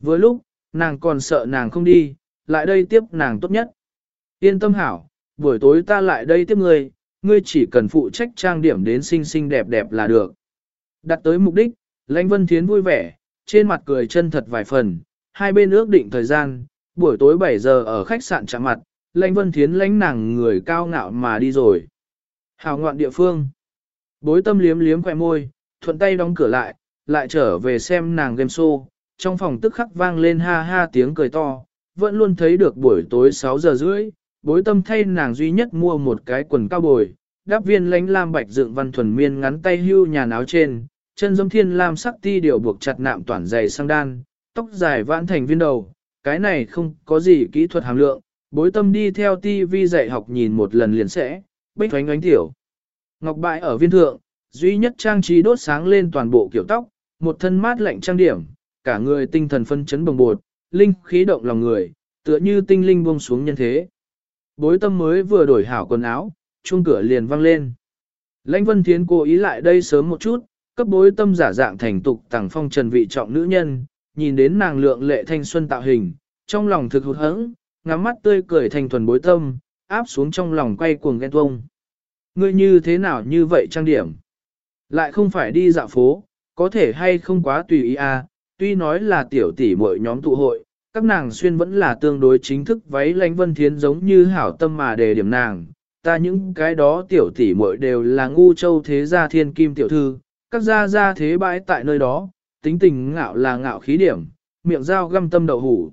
Với lúc, nàng còn sợ nàng không đi, lại đây tiếp nàng tốt nhất. Yên tâm hảo, buổi tối ta lại đây tiếp ngươi, ngươi chỉ cần phụ trách trang điểm đến xinh xinh đẹp đẹp là được. Đặt tới mục đích, Lãnh Vân Thiến vui vẻ, trên mặt cười chân thật vài phần, hai bên ước định thời gian, buổi tối 7 giờ ở khách sạn chạm mặt, Lãnh Vân Thiến lãnh nàng người cao ngạo mà đi rồi. Hào ngoạn địa phương. Bối tâm liếm liếm khỏe môi, thuận tay đóng cửa lại, lại trở về xem nàng game show, trong phòng tức khắc vang lên ha ha tiếng cười to, vẫn luôn thấy được buổi tối 6 giờ rưỡi, bối tâm thay nàng duy nhất mua một cái quần cao bồi, đáp viên lánh lam bạch dựng văn thuần miên ngắn tay hưu nhà áo trên, chân dâm thiên lam sắc ti điều buộc chặt nạm toàn dày sang đan, tóc dài vãn thành viên đầu, cái này không có gì kỹ thuật hàm lượng, bối tâm đi theo ti vi dạy học nhìn một lần liền sẽ, bích thoánh ánh tiểu. Ngọc bại ở viên thượng, duy nhất trang trí đốt sáng lên toàn bộ kiểu tóc, một thân mát lạnh trang điểm, cả người tinh thần phân chấn bồng bột, linh khí động lòng người, tựa như tinh linh buông xuống nhân thế. Bối tâm mới vừa đổi hảo quần áo, chuông cửa liền vang lên. Lãnh Vân Thiến cố ý lại đây sớm một chút, cấp bối tâm giả dạng thành tục tàng phong trần vị trọng nữ nhân, nhìn đến nàng lượng lệ thanh xuân tạo hình, trong lòng thực hụt hẫng, ngắm mắt tươi cười thành thuần bối tâm, áp xuống trong lòng quay cuồng ghen tuông. Ngươi như thế nào như vậy trang điểm? Lại không phải đi dạo phố, có thể hay không quá tùy ý à, tuy nói là tiểu tỷ mỗi nhóm tụ hội, các nàng xuyên vẫn là tương đối chính thức váy lãnh vân thiến giống như hảo tâm mà đề điểm nàng. Ta những cái đó tiểu tỷ muội đều là ngu châu thế gia thiên kim tiểu thư, các gia gia thế bãi tại nơi đó, tính tình ngạo là ngạo khí điểm, miệng dao găm tâm đậu hủ.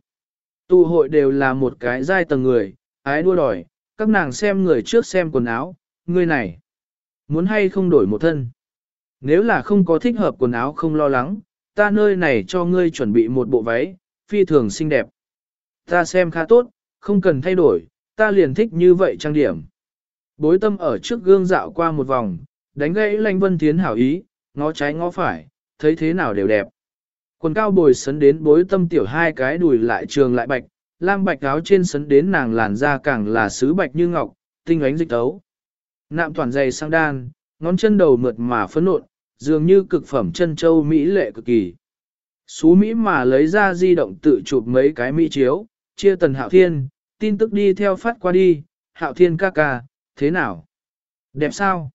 Tụ hội đều là một cái giai tầng người, ái đua đòi, các nàng xem người trước xem quần áo, người này, muốn hay không đổi một thân. Nếu là không có thích hợp quần áo không lo lắng, ta nơi này cho ngươi chuẩn bị một bộ váy, phi thường xinh đẹp. Ta xem khá tốt, không cần thay đổi, ta liền thích như vậy trang điểm. Bối tâm ở trước gương dạo qua một vòng, đánh gãy lanh vân tiến hảo ý, ngó trái ngó phải, thấy thế nào đều đẹp. Quần cao bồi sấn đến bối tâm tiểu hai cái đùi lại trường lại bạch, lam bạch áo trên sấn đến nàng làn da càng là sứ bạch như ngọc, tinh ánh dịch tấu. Nạm toàn dày sang đan, ngón chân đầu mượt mà phấn nộn, dường như cực phẩm chân châu Mỹ lệ cực kỳ. Xú Mỹ mà lấy ra di động tự chụp mấy cái Mỹ chiếu, chia tần hạo thiên, tin tức đi theo phát qua đi, hạo thiên ca ca, thế nào? Đẹp sao?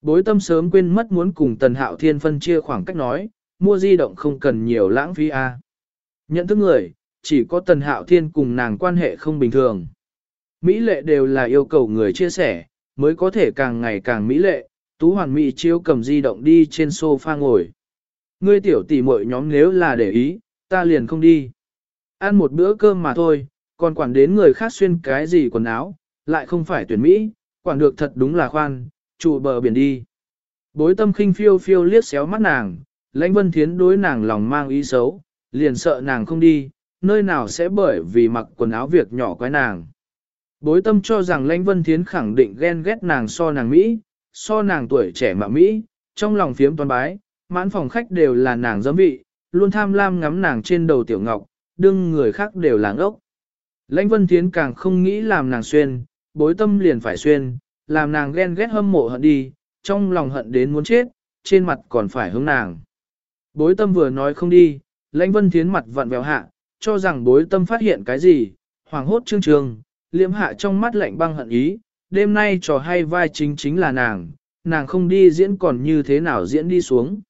Bối tâm sớm quên mất muốn cùng tần hạo thiên phân chia khoảng cách nói, mua di động không cần nhiều lãng phí a. À. Nhận thức người, chỉ có tần hạo thiên cùng nàng quan hệ không bình thường. Mỹ lệ đều là yêu cầu người chia sẻ, mới có thể càng ngày càng mỹ lệ, Tú Hoàn Mỹ chiếu cầm di động đi trên sofa ngồi. Ngươi tiểu tỷ muội nhóm nếu là để ý, ta liền không đi. Ăn một bữa cơm mà thôi, còn quản đến người khác xuyên cái gì quần áo, lại không phải tuyển Mỹ, quản được thật đúng là khoan, trụ bờ biển đi. Bối tâm khinh phiêu phiêu liếc xéo mắt nàng, lãnh vân thiến đối nàng lòng mang ý xấu, liền sợ nàng không đi, nơi nào sẽ bởi vì mặc quần áo việc nhỏ quái nàng. Bối tâm cho rằng lãnh vân thiến khẳng định ghen ghét nàng so nàng Mỹ, so nàng tuổi trẻ mà Mỹ, trong lòng phiếm toàn bái, mãn phòng khách đều là nàng giấm vị, luôn tham lam ngắm nàng trên đầu tiểu ngọc, đương người khác đều là ngốc. Lãnh Vân Thiến càng không nghĩ làm nàng xuyên, bối tâm liền phải xuyên, làm nàng ghen ghét hâm mộ hận đi, trong lòng hận đến muốn chết, trên mặt còn phải hướng nàng. Bối tâm vừa nói không đi, lãnh Vân Thiến mặt vặn vẹo hạ, cho rằng bối tâm phát hiện cái gì, hoàng hốt trương trường, liễm hạ trong mắt lạnh băng hận ý, đêm nay trò hay vai chính chính là nàng, nàng không đi diễn còn như thế nào diễn đi xuống.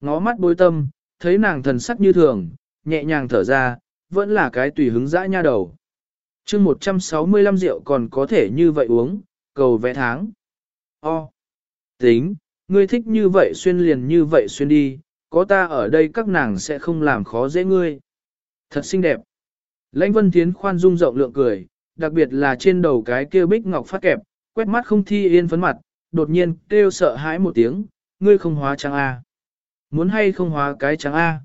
Ngó mắt bối tâm, thấy nàng thần sắc như thường, nhẹ nhàng thở ra, vẫn là cái tùy hứng dã nha đầu. chương 165 rượu còn có thể như vậy uống, cầu vẽ tháng. O. Tính, ngươi thích như vậy xuyên liền như vậy xuyên đi, có ta ở đây các nàng sẽ không làm khó dễ ngươi. Thật xinh đẹp. Lãnh Vân Thiến khoan dung rộng lượng cười, đặc biệt là trên đầu cái kia bích ngọc phát kẹp, quét mắt không thi yên phấn mặt, đột nhiên kêu sợ hãi một tiếng, ngươi không hóa trắng A. Muốn hay không hóa cái trắng A.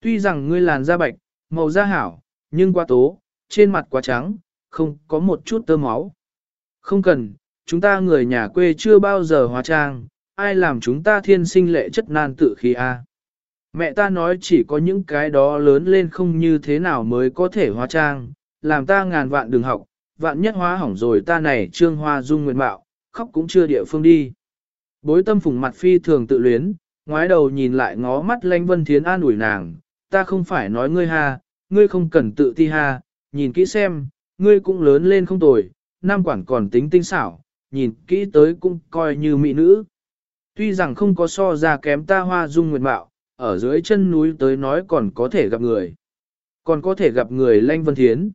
Tuy rằng ngươi làn da bạch, màu da hảo, nhưng quá tố, trên mặt quá trắng, không có một chút tơ máu. Không cần, chúng ta người nhà quê chưa bao giờ hóa trang, ai làm chúng ta thiên sinh lệ chất nan tự khí A. Mẹ ta nói chỉ có những cái đó lớn lên không như thế nào mới có thể hóa trang, làm ta ngàn vạn đường học, vạn nhất hóa hỏng rồi ta này trương hoa dung nguyện bạo, khóc cũng chưa địa phương đi. Bối tâm phùng mặt phi thường tự luyến, ngoái đầu nhìn lại ngó mắt lanh vân thiến an ủi nàng, ta không phải nói ngươi ha, ngươi không cần tự ti ha, nhìn kỹ xem, ngươi cũng lớn lên không tồi, nam quản còn tính tinh xảo, nhìn kỹ tới cũng coi như mỹ nữ. Tuy rằng không có so ra kém ta hoa dung nguyện bạo, ở dưới chân núi tới nói còn có thể gặp người. Còn có thể gặp người lanh vân thiến.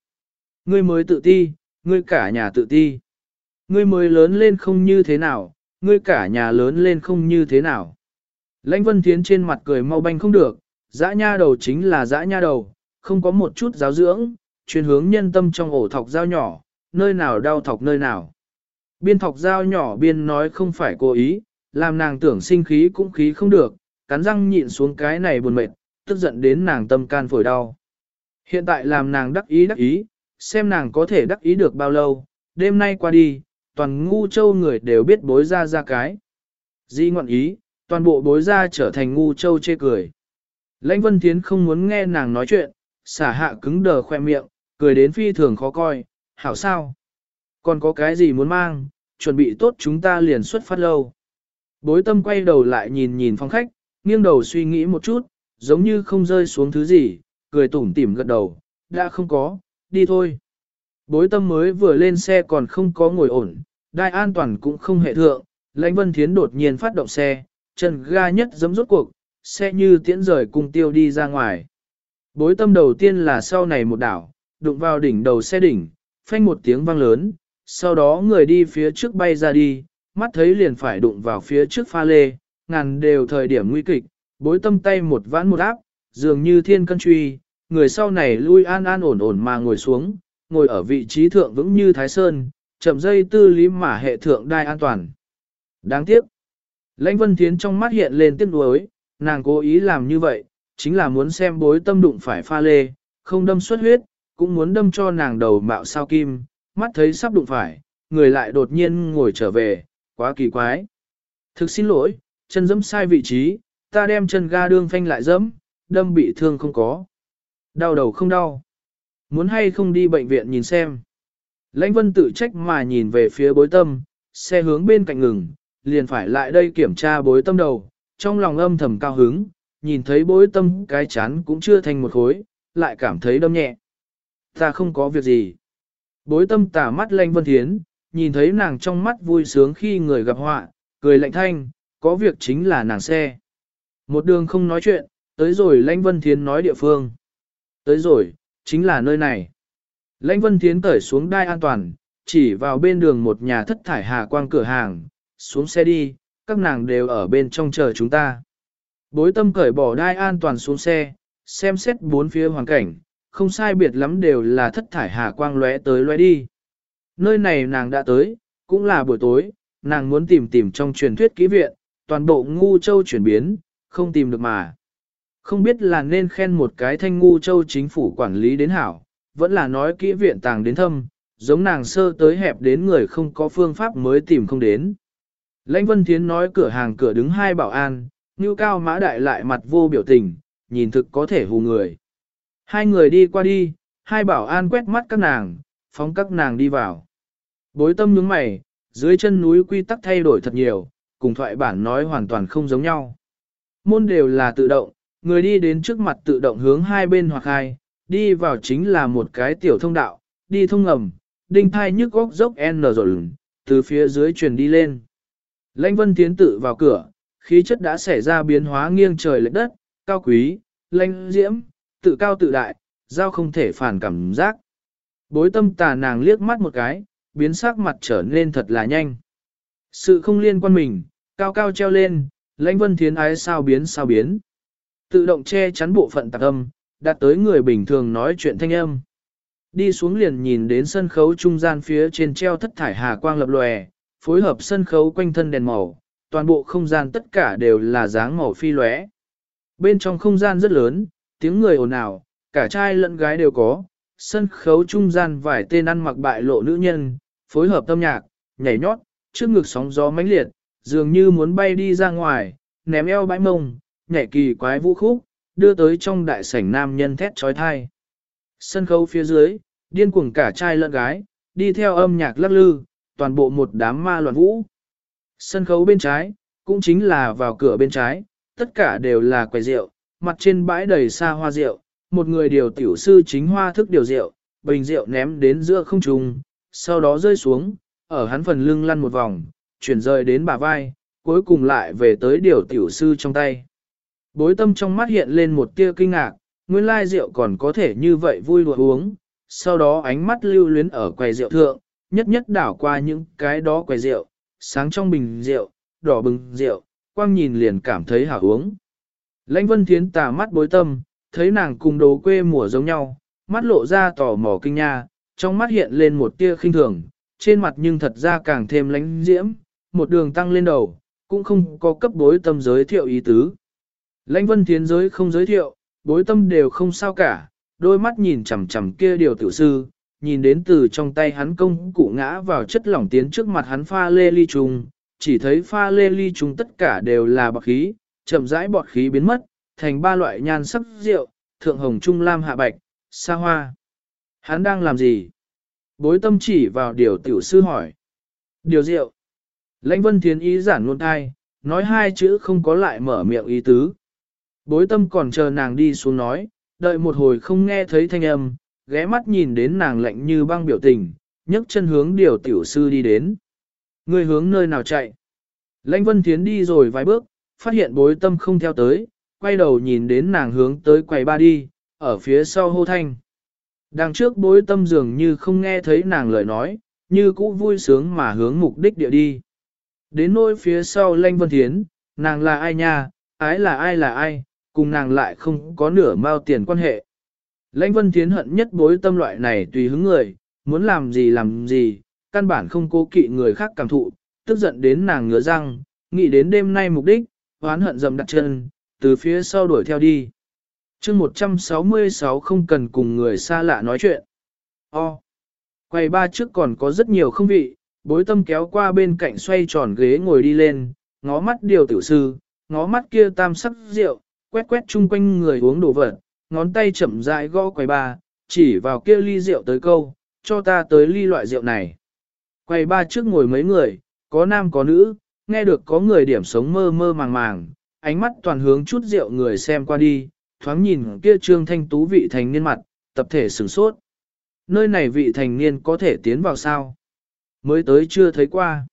Ngươi mới tự ti, ngươi cả nhà tự ti. Ngươi mới lớn lên không như thế nào, ngươi cả nhà lớn lên không như thế nào. Lãnh vân thiến trên mặt cười mau banh không được, dã nha đầu chính là dã nha đầu, không có một chút giáo dưỡng, chuyên hướng nhân tâm trong ổ thọc dao nhỏ, nơi nào đau thọc nơi nào. Biên thọc dao nhỏ biên nói không phải cố ý, làm nàng tưởng sinh khí cũng khí không được, cắn răng nhịn xuống cái này buồn mệt, tức giận đến nàng tâm can phổi đau. Hiện tại làm nàng đắc ý đắc ý, xem nàng có thể đắc ý được bao lâu, đêm nay qua đi, toàn ngu châu người đều biết bối ra ra cái. Di ngọn ý, toàn bộ bối ra trở thành ngu châu chê cười. Lãnh Vân Thiến không muốn nghe nàng nói chuyện, xả hạ cứng đờ khoe miệng, cười đến phi thường khó coi, hảo sao? Còn có cái gì muốn mang, chuẩn bị tốt chúng ta liền xuất phát lâu. Bối tâm quay đầu lại nhìn nhìn phong khách, nghiêng đầu suy nghĩ một chút, giống như không rơi xuống thứ gì, cười tủm tỉm gật đầu, đã không có, đi thôi. Bối tâm mới vừa lên xe còn không có ngồi ổn, đai an toàn cũng không hệ thượng, lãnh vân thiến đột nhiên phát động xe, chân ga nhất giấm rốt cuộc, xe như tiễn rời cùng tiêu đi ra ngoài. Bối tâm đầu tiên là sau này một đảo, đụng vào đỉnh đầu xe đỉnh, phanh một tiếng vang lớn, sau đó người đi phía trước bay ra đi, mắt thấy liền phải đụng vào phía trước pha lê, ngàn đều thời điểm nguy kịch, bối tâm tay một vãn một áp, dường như thiên cân truy, người sau này lui an an ổn ổn mà ngồi xuống, ngồi ở vị trí thượng vững như Thái Sơn, chậm dây tư lý mà hệ thượng đai an toàn. Đáng tiếc. Lãnh Vân Thiến trong mắt hiện lên tiếc nuối, nàng cố ý làm như vậy, chính là muốn xem bối tâm đụng phải pha lê, không đâm xuất huyết, cũng muốn đâm cho nàng đầu mạo sao kim, mắt thấy sắp đụng phải, người lại đột nhiên ngồi trở về, quá kỳ quái. Thực xin lỗi, chân dẫm sai vị trí, ta đem chân ga đương phanh lại dẫm, đâm bị thương không có. Đau đầu không đau. Muốn hay không đi bệnh viện nhìn xem. Lãnh vân tự trách mà nhìn về phía bối tâm, xe hướng bên cạnh ngừng, liền phải lại đây kiểm tra bối tâm đầu, trong lòng âm thầm cao hứng, nhìn thấy bối tâm cái chán cũng chưa thành một khối, lại cảm thấy đâm nhẹ. Ta không có việc gì. Bối tâm tả mắt lãnh vân thiến, nhìn thấy nàng trong mắt vui sướng khi người gặp họa, cười lạnh thanh, có việc chính là nàng xe. Một đường không nói chuyện, tới rồi lãnh vân thiến nói địa phương. Tới rồi, chính là nơi này. Lãnh Vân Thiến cởi xuống đai an toàn, chỉ vào bên đường một nhà thất thải hà quang cửa hàng, xuống xe đi, các nàng đều ở bên trong chờ chúng ta. Bối tâm cởi bỏ đai an toàn xuống xe, xem xét bốn phía hoàn cảnh, không sai biệt lắm đều là thất thải hà quang lóe tới lóe đi. Nơi này nàng đã tới, cũng là buổi tối, nàng muốn tìm tìm trong truyền thuyết ký viện, toàn bộ ngu châu chuyển biến, không tìm được mà. Không biết là nên khen một cái thanh ngu châu chính phủ quản lý đến hảo, vẫn là nói kỹ viện tàng đến thâm, giống nàng sơ tới hẹp đến người không có phương pháp mới tìm không đến. Lãnh Vân Thiến nói cửa hàng cửa đứng hai bảo an, như cao mã đại lại mặt vô biểu tình, nhìn thực có thể hù người. Hai người đi qua đi, hai bảo an quét mắt các nàng, phóng các nàng đi vào. Bối tâm nhướng mày, dưới chân núi quy tắc thay đổi thật nhiều, cùng thoại bản nói hoàn toàn không giống nhau. Môn đều là tự động, người đi đến trước mặt tự động hướng hai bên hoặc hai, đi vào chính là một cái tiểu thông đạo, đi thông ngầm, đinh thai nhức góc dốc N rồi từ phía dưới truyền đi lên. Lãnh vân tiến tự vào cửa, khí chất đã xảy ra biến hóa nghiêng trời lệch đất, cao quý, lãnh diễm, tự cao tự đại, giao không thể phản cảm giác. Bối tâm tà nàng liếc mắt một cái, biến sắc mặt trở nên thật là nhanh. Sự không liên quan mình, cao cao treo lên, lãnh vân thiến ái sao biến sao biến. Tự động che chắn bộ phận tạc âm, đạt tới người bình thường nói chuyện thanh âm. Đi xuống liền nhìn đến sân khấu trung gian phía trên treo thất thải hà quang lập lòe, phối hợp sân khấu quanh thân đèn màu, toàn bộ không gian tất cả đều là dáng màu phi lóe. Bên trong không gian rất lớn, tiếng người ồn ào, cả trai lẫn gái đều có, sân khấu trung gian vài tên ăn mặc bại lộ nữ nhân, phối hợp âm nhạc, nhảy nhót, trước ngực sóng gió mãnh liệt, dường như muốn bay đi ra ngoài, ném eo bãi mông, nhảy kỳ quái vũ khúc, đưa tới trong đại sảnh nam nhân thét trói thai. Sân khấu phía dưới, điên cuồng cả trai lẫn gái, đi theo âm nhạc lắc lư, toàn bộ một đám ma loạn vũ. Sân khấu bên trái, cũng chính là vào cửa bên trái, tất cả đều là quầy rượu, mặt trên bãi đầy xa hoa rượu, một người điều tiểu sư chính hoa thức điều rượu, bình rượu ném đến giữa không trung, sau đó rơi xuống, ở hắn phần lưng lăn một vòng, chuyển rời đến bả vai, cuối cùng lại về tới điều tiểu sư trong tay. Bối tâm trong mắt hiện lên một tia kinh ngạc, nguyên lai rượu còn có thể như vậy vui đùa uống, sau đó ánh mắt lưu luyến ở quầy rượu thượng, nhất nhất đảo qua những cái đó quầy rượu, sáng trong bình rượu, đỏ bừng rượu, quang nhìn liền cảm thấy hảo uống. Lãnh Vân Thiến tà mắt bối tâm, thấy nàng cùng đồ quê mùa giống nhau, mắt lộ ra tò mò kinh nha, trong mắt hiện lên một tia khinh thường, trên mặt nhưng thật ra càng thêm lánh diễm, một đường tăng lên đầu, cũng không có cấp bối tâm giới thiệu ý tứ. Lãnh Vân Thiến giới không giới thiệu, bối tâm đều không sao cả, đôi mắt nhìn chằm chằm kia điều tiểu sư, nhìn đến từ trong tay hắn công cụ ngã vào chất lỏng tiến trước mặt hắn pha lê ly trùng, chỉ thấy pha lê ly trùng tất cả đều là bọt khí, chậm rãi bọt khí biến mất, thành ba loại nhan sắc rượu, thượng hồng trung lam hạ bạch, sa hoa. Hắn đang làm gì? Bối tâm chỉ vào điều tiểu sư hỏi. Điều rượu. Lãnh vân thiến ý giản luôn thai, nói hai chữ không có lại mở miệng ý tứ. Bối tâm còn chờ nàng đi xuống nói, đợi một hồi không nghe thấy thanh âm, ghé mắt nhìn đến nàng lạnh như băng biểu tình, nhấc chân hướng điều tiểu sư đi đến. Người hướng nơi nào chạy? Lãnh Vân Thiến đi rồi vài bước, phát hiện bối tâm không theo tới, quay đầu nhìn đến nàng hướng tới quầy ba đi, ở phía sau hô thanh. Đằng trước bối tâm dường như không nghe thấy nàng lời nói, như cũ vui sướng mà hướng mục đích địa đi. Đến nỗi phía sau Lanh Vân Thiến, nàng là ai nha, ái là ai là ai, cùng nàng lại không có nửa mao tiền quan hệ. Lãnh Vân Thiến hận nhất bối tâm loại này tùy hứng người, muốn làm gì làm gì, căn bản không cố kỵ người khác cảm thụ, tức giận đến nàng ngứa răng, nghĩ đến đêm nay mục đích, oán hận dầm đặt chân, từ phía sau đuổi theo đi. chương 166 không cần cùng người xa lạ nói chuyện. O. quầy ba trước còn có rất nhiều không vị, bối tâm kéo qua bên cạnh xoay tròn ghế ngồi đi lên, ngó mắt điều tiểu sư, ngó mắt kia tam sắc rượu, quét quét chung quanh người uống đồ vật, ngón tay chậm rãi gõ quầy ba, chỉ vào kia ly rượu tới câu, cho ta tới ly loại rượu này. Quầy ba trước ngồi mấy người, có nam có nữ, nghe được có người điểm sống mơ mơ màng màng, ánh mắt toàn hướng chút rượu người xem qua đi, thoáng nhìn kia trương thanh tú vị thành niên mặt, tập thể sửng sốt. Nơi này vị thành niên có thể tiến vào sao? Mới tới chưa thấy qua.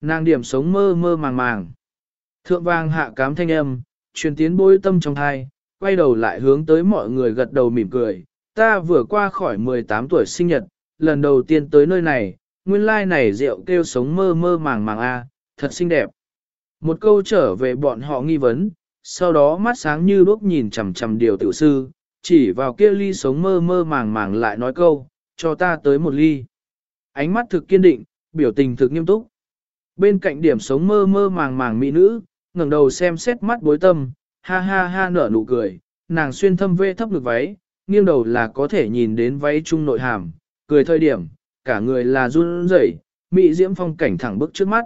Nàng điểm sống mơ mơ màng màng. Thượng vang hạ cám thanh âm, truyền tiến bôi tâm trong thai, quay đầu lại hướng tới mọi người gật đầu mỉm cười. Ta vừa qua khỏi 18 tuổi sinh nhật, lần đầu tiên tới nơi này, nguyên lai like này rượu kêu sống mơ mơ màng màng a, thật xinh đẹp. Một câu trở về bọn họ nghi vấn, sau đó mắt sáng như đuốc nhìn chằm chằm điều tiểu sư, chỉ vào kia ly sống mơ mơ màng màng lại nói câu, cho ta tới một ly. Ánh mắt thực kiên định, biểu tình thực nghiêm túc. Bên cạnh điểm sống mơ mơ màng màng mỹ nữ, ngẩng đầu xem xét mắt bối tâm, ha ha ha nở nụ cười, nàng xuyên thâm vê thấp ngực váy, nghiêng đầu là có thể nhìn đến váy trung nội hàm, cười thời điểm, cả người là run rẩy, mỹ diễm phong cảnh thẳng bước trước mắt.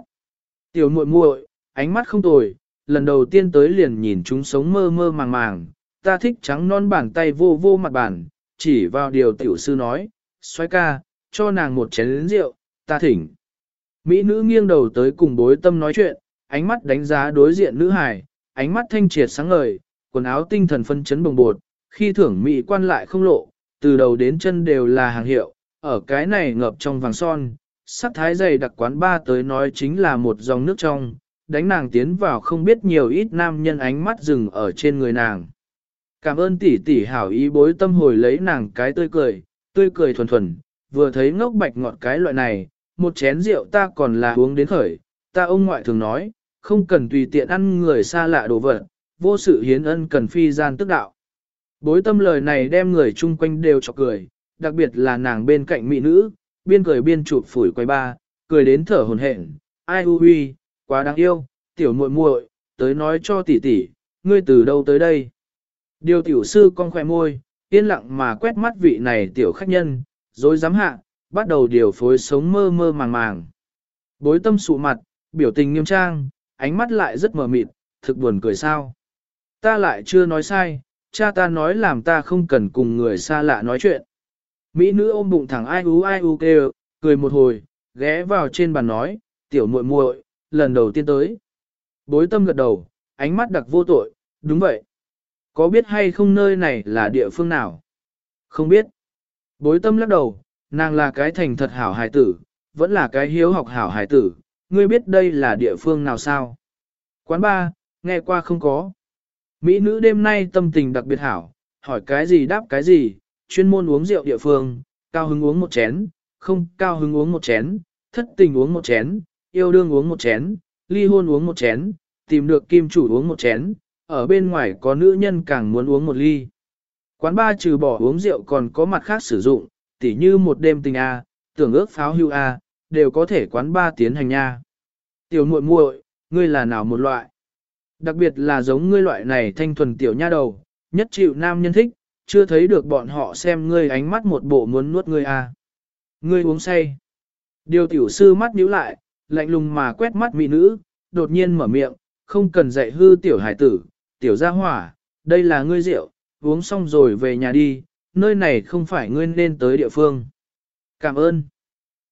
Tiểu muội muội, ánh mắt không tồi, lần đầu tiên tới liền nhìn chúng sống mơ mơ màng màng, ta thích trắng non bàn tay vô vô mặt bàn, chỉ vào điều tiểu sư nói, xoay ca, cho nàng một chén rượu, ta thỉnh. Mỹ nữ nghiêng đầu tới cùng bối tâm nói chuyện, ánh mắt đánh giá đối diện nữ hài, ánh mắt thanh triệt sáng ngời, quần áo tinh thần phân chấn bồng bột, khi thưởng mỹ quan lại không lộ, từ đầu đến chân đều là hàng hiệu, ở cái này ngập trong vàng son, sắc thái dày đặc quán ba tới nói chính là một dòng nước trong, đánh nàng tiến vào không biết nhiều ít nam nhân ánh mắt dừng ở trên người nàng. Cảm ơn tỷ tỷ hảo ý bối tâm hồi lấy nàng cái tươi cười, tươi cười thuần thuần, vừa thấy ngốc bạch ngọt cái loại này, một chén rượu ta còn là uống đến khởi, ta ông ngoại thường nói, không cần tùy tiện ăn người xa lạ đồ vật, vô sự hiến ân cần phi gian tức đạo. Bối tâm lời này đem người chung quanh đều cho cười, đặc biệt là nàng bên cạnh mỹ nữ, biên cười biên chụp phủi quay ba, cười đến thở hồn hển, ai hu huy, quá đáng yêu, tiểu muội muội, tới nói cho tỷ tỷ, ngươi từ đâu tới đây. Điều tiểu sư con khỏe môi, yên lặng mà quét mắt vị này tiểu khách nhân, rồi dám hạ, bắt đầu điều phối sống mơ mơ màng màng. Bối tâm sụ mặt, biểu tình nghiêm trang, ánh mắt lại rất mờ mịt, thực buồn cười sao. Ta lại chưa nói sai, cha ta nói làm ta không cần cùng người xa lạ nói chuyện. Mỹ nữ ôm bụng thẳng ai ú ai ú kêu, cười một hồi, ghé vào trên bàn nói, tiểu muội muội, lần đầu tiên tới. Bối tâm gật đầu, ánh mắt đặc vô tội, đúng vậy. Có biết hay không nơi này là địa phương nào? Không biết. Bối tâm lắc đầu, nàng là cái thành thật hảo hài tử, vẫn là cái hiếu học hảo hài tử, ngươi biết đây là địa phương nào sao? Quán ba, nghe qua không có. Mỹ nữ đêm nay tâm tình đặc biệt hảo, hỏi cái gì đáp cái gì, chuyên môn uống rượu địa phương, cao hứng uống một chén, không cao hứng uống một chén, thất tình uống một chén, yêu đương uống một chén, ly hôn uống một chén, tìm được kim chủ uống một chén, ở bên ngoài có nữ nhân càng muốn uống một ly. Quán ba trừ bỏ uống rượu còn có mặt khác sử dụng, tỉ như một đêm tình A, tưởng ước pháo hưu A, đều có thể quán ba tiến hành nha. Tiểu muội muội, ngươi là nào một loại? Đặc biệt là giống ngươi loại này thanh thuần tiểu nha đầu, nhất chịu nam nhân thích, chưa thấy được bọn họ xem ngươi ánh mắt một bộ muốn nuốt ngươi à Ngươi uống say. Điều tiểu sư mắt nhíu lại, lạnh lùng mà quét mắt mỹ nữ, đột nhiên mở miệng, không cần dạy hư tiểu hải tử, tiểu gia hỏa, đây là ngươi rượu, uống xong rồi về nhà đi, nơi này không phải ngươi nên tới địa phương. Cảm ơn.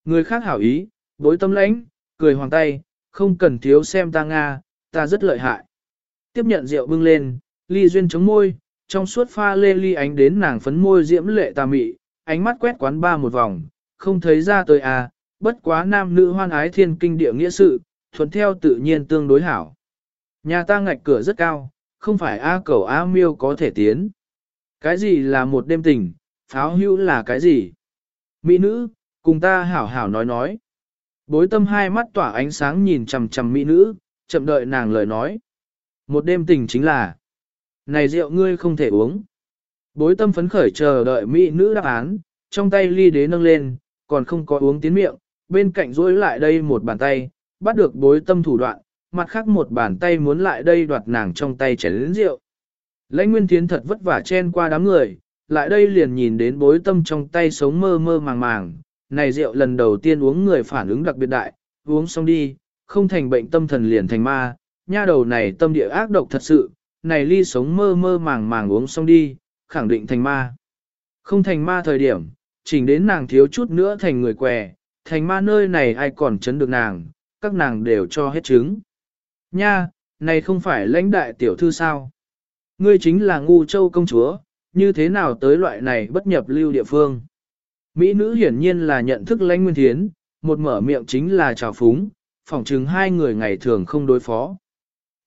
Người khác hảo ý, bối tâm lãnh, cười hoàng tay, không cần thiếu xem ta Nga, ta rất lợi hại. Tiếp nhận rượu bưng lên, ly duyên chống môi, trong suốt pha lê ly ánh đến nàng phấn môi diễm lệ tà mị, ánh mắt quét quán ba một vòng, không thấy ra tới à, bất quá nam nữ hoan ái thiên kinh địa nghĩa sự, thuận theo tự nhiên tương đối hảo. Nhà ta ngạch cửa rất cao, không phải A cầu A miêu có thể tiến. Cái gì là một đêm tình, pháo hữu là cái gì? Mỹ nữ, cùng ta hảo hảo nói nói. Bối tâm hai mắt tỏa ánh sáng nhìn chầm chầm mỹ nữ, chậm đợi nàng lời nói. Một đêm tình chính là, này rượu ngươi không thể uống. Bối tâm phấn khởi chờ đợi mỹ nữ đáp án, trong tay ly đế nâng lên, còn không có uống tiến miệng, bên cạnh rối lại đây một bàn tay, bắt được bối tâm thủ đoạn, mặt khác một bàn tay muốn lại đây đoạt nàng trong tay chén lĩnh rượu. Lãnh Nguyên Thiến thật vất vả chen qua đám người, lại đây liền nhìn đến bối tâm trong tay sống mơ mơ màng màng, này rượu lần đầu tiên uống người phản ứng đặc biệt đại, uống xong đi, không thành bệnh tâm thần liền thành ma, nha đầu này tâm địa ác độc thật sự, này ly sống mơ mơ màng màng uống xong đi, khẳng định thành ma. Không thành ma thời điểm, chỉnh đến nàng thiếu chút nữa thành người què, thành ma nơi này ai còn chấn được nàng, các nàng đều cho hết chứng. Nha, này không phải lãnh đại tiểu thư sao? Ngươi chính là ngu châu công chúa, như thế nào tới loại này bất nhập lưu địa phương? Mỹ nữ hiển nhiên là nhận thức lãnh nguyên thiến, một mở miệng chính là trào phúng, phỏng chừng hai người ngày thường không đối phó.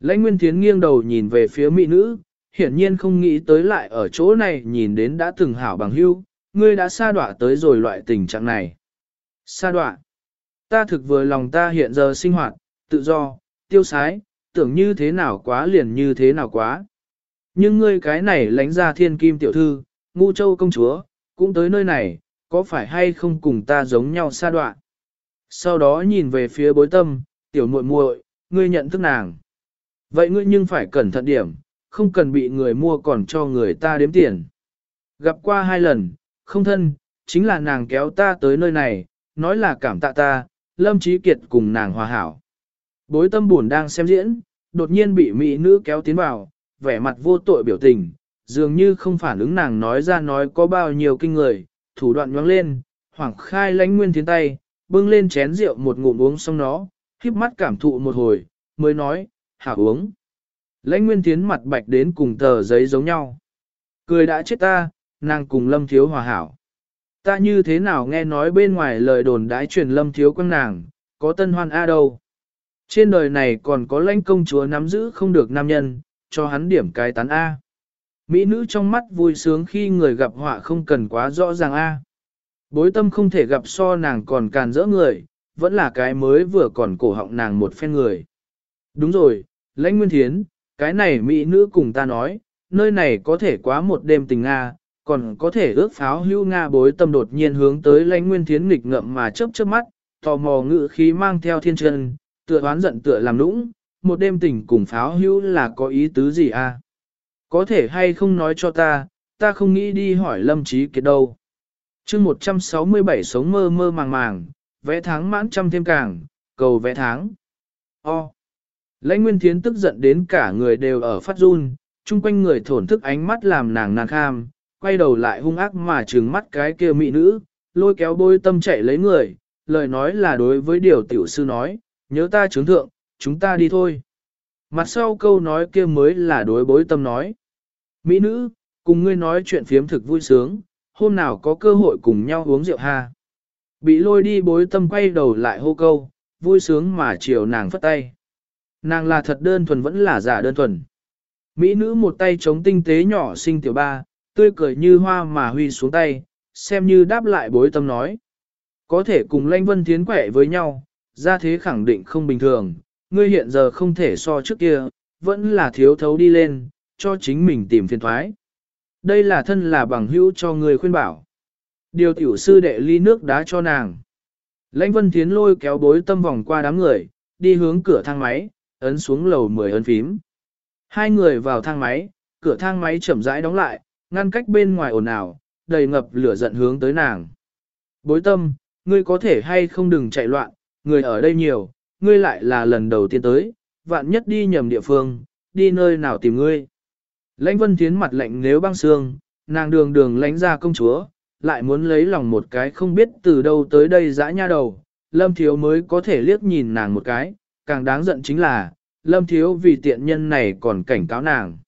Lãnh nguyên thiến nghiêng đầu nhìn về phía mỹ nữ, hiển nhiên không nghĩ tới lại ở chỗ này nhìn đến đã từng hảo bằng hưu, ngươi đã xa đọa tới rồi loại tình trạng này. xa đọa. Ta thực vừa lòng ta hiện giờ sinh hoạt, tự do, tiêu sái, tưởng như thế nào quá liền như thế nào quá. Nhưng ngươi cái này lánh ra thiên kim tiểu thư, ngu châu công chúa, cũng tới nơi này, có phải hay không cùng ta giống nhau xa đoạn. Sau đó nhìn về phía bối tâm, tiểu muội muội, ngươi nhận thức nàng. Vậy ngươi nhưng phải cẩn thận điểm, không cần bị người mua còn cho người ta đếm tiền. Gặp qua hai lần, không thân, chính là nàng kéo ta tới nơi này, nói là cảm tạ ta, Lâm Trí Kiệt cùng nàng hòa hảo. Bối tâm buồn đang xem diễn, đột nhiên bị mỹ nữ kéo tiến vào, vẻ mặt vô tội biểu tình, dường như không phản ứng nàng nói ra nói có bao nhiêu kinh người, thủ đoạn nhoáng lên, hoảng khai lánh nguyên tiến tay, bưng lên chén rượu một ngụm uống xong nó, khiếp mắt cảm thụ một hồi, mới nói, hảo uống. Lãnh nguyên tiến mặt bạch đến cùng tờ giấy giống nhau. Cười đã chết ta, nàng cùng lâm thiếu hòa hảo. Ta như thế nào nghe nói bên ngoài lời đồn đãi truyền lâm thiếu quân nàng, có tân hoan A đâu. Trên đời này còn có lãnh công chúa nắm giữ không được nam nhân, cho hắn điểm cái tán A. Mỹ nữ trong mắt vui sướng khi người gặp họa không cần quá rõ ràng A. Bối tâm không thể gặp so nàng còn càn rỡ người, vẫn là cái mới vừa còn cổ họng nàng một phen người. Đúng rồi, lãnh nguyên thiến, cái này Mỹ nữ cùng ta nói, nơi này có thể quá một đêm tình Nga, còn có thể ước pháo hưu Nga bối tâm đột nhiên hướng tới lãnh nguyên thiến nghịch ngậm mà chớp chớp mắt, tò mò ngự khí mang theo thiên chân, tựa oán giận tựa làm nũng, một đêm tình cùng pháo hưu là có ý tứ gì a? Có thể hay không nói cho ta, ta không nghĩ đi hỏi lâm trí kiệt đâu. chương 167 sống mơ mơ màng màng, vẽ tháng mãn trăm thêm càng, cầu vẽ tháng. O. Lãnh Nguyên Thiến tức giận đến cả người đều ở phát run, chung quanh người thổn thức ánh mắt làm nàng nàng kham, quay đầu lại hung ác mà trừng mắt cái kia mỹ nữ, lôi kéo bôi tâm chạy lấy người, lời nói là đối với điều tiểu sư nói, nhớ ta chứng thượng, chúng ta đi thôi. Mặt sau câu nói kia mới là đối bối tâm nói. Mỹ nữ, cùng ngươi nói chuyện phiếm thực vui sướng, hôm nào có cơ hội cùng nhau uống rượu ha. Bị lôi đi bối tâm quay đầu lại hô câu, vui sướng mà chiều nàng phất tay. Nàng là thật đơn thuần vẫn là giả đơn thuần. Mỹ nữ một tay chống tinh tế nhỏ sinh tiểu ba, tươi cười như hoa mà huy xuống tay, xem như đáp lại bối tâm nói. Có thể cùng Lanh Vân Thiến quẻ với nhau, ra thế khẳng định không bình thường, ngươi hiện giờ không thể so trước kia, vẫn là thiếu thấu đi lên, cho chính mình tìm phiền thoái. Đây là thân là bằng hữu cho người khuyên bảo. Điều tiểu sư đệ ly nước đá cho nàng. Lãnh Vân Thiến lôi kéo bối tâm vòng qua đám người, đi hướng cửa thang máy, ấn xuống lầu 10 ấn phím. Hai người vào thang máy, cửa thang máy chậm rãi đóng lại, ngăn cách bên ngoài ồn ào, đầy ngập lửa giận hướng tới nàng. Bối tâm, ngươi có thể hay không đừng chạy loạn, người ở đây nhiều, ngươi lại là lần đầu tiên tới, vạn nhất đi nhầm địa phương, đi nơi nào tìm ngươi. Lãnh vân Thiến mặt lạnh nếu băng xương, nàng đường đường lãnh ra công chúa, lại muốn lấy lòng một cái không biết từ đâu tới đây dã nha đầu, lâm thiếu mới có thể liếc nhìn nàng một cái, càng đáng giận chính là, lâm thiếu vì tiện nhân này còn cảnh cáo nàng.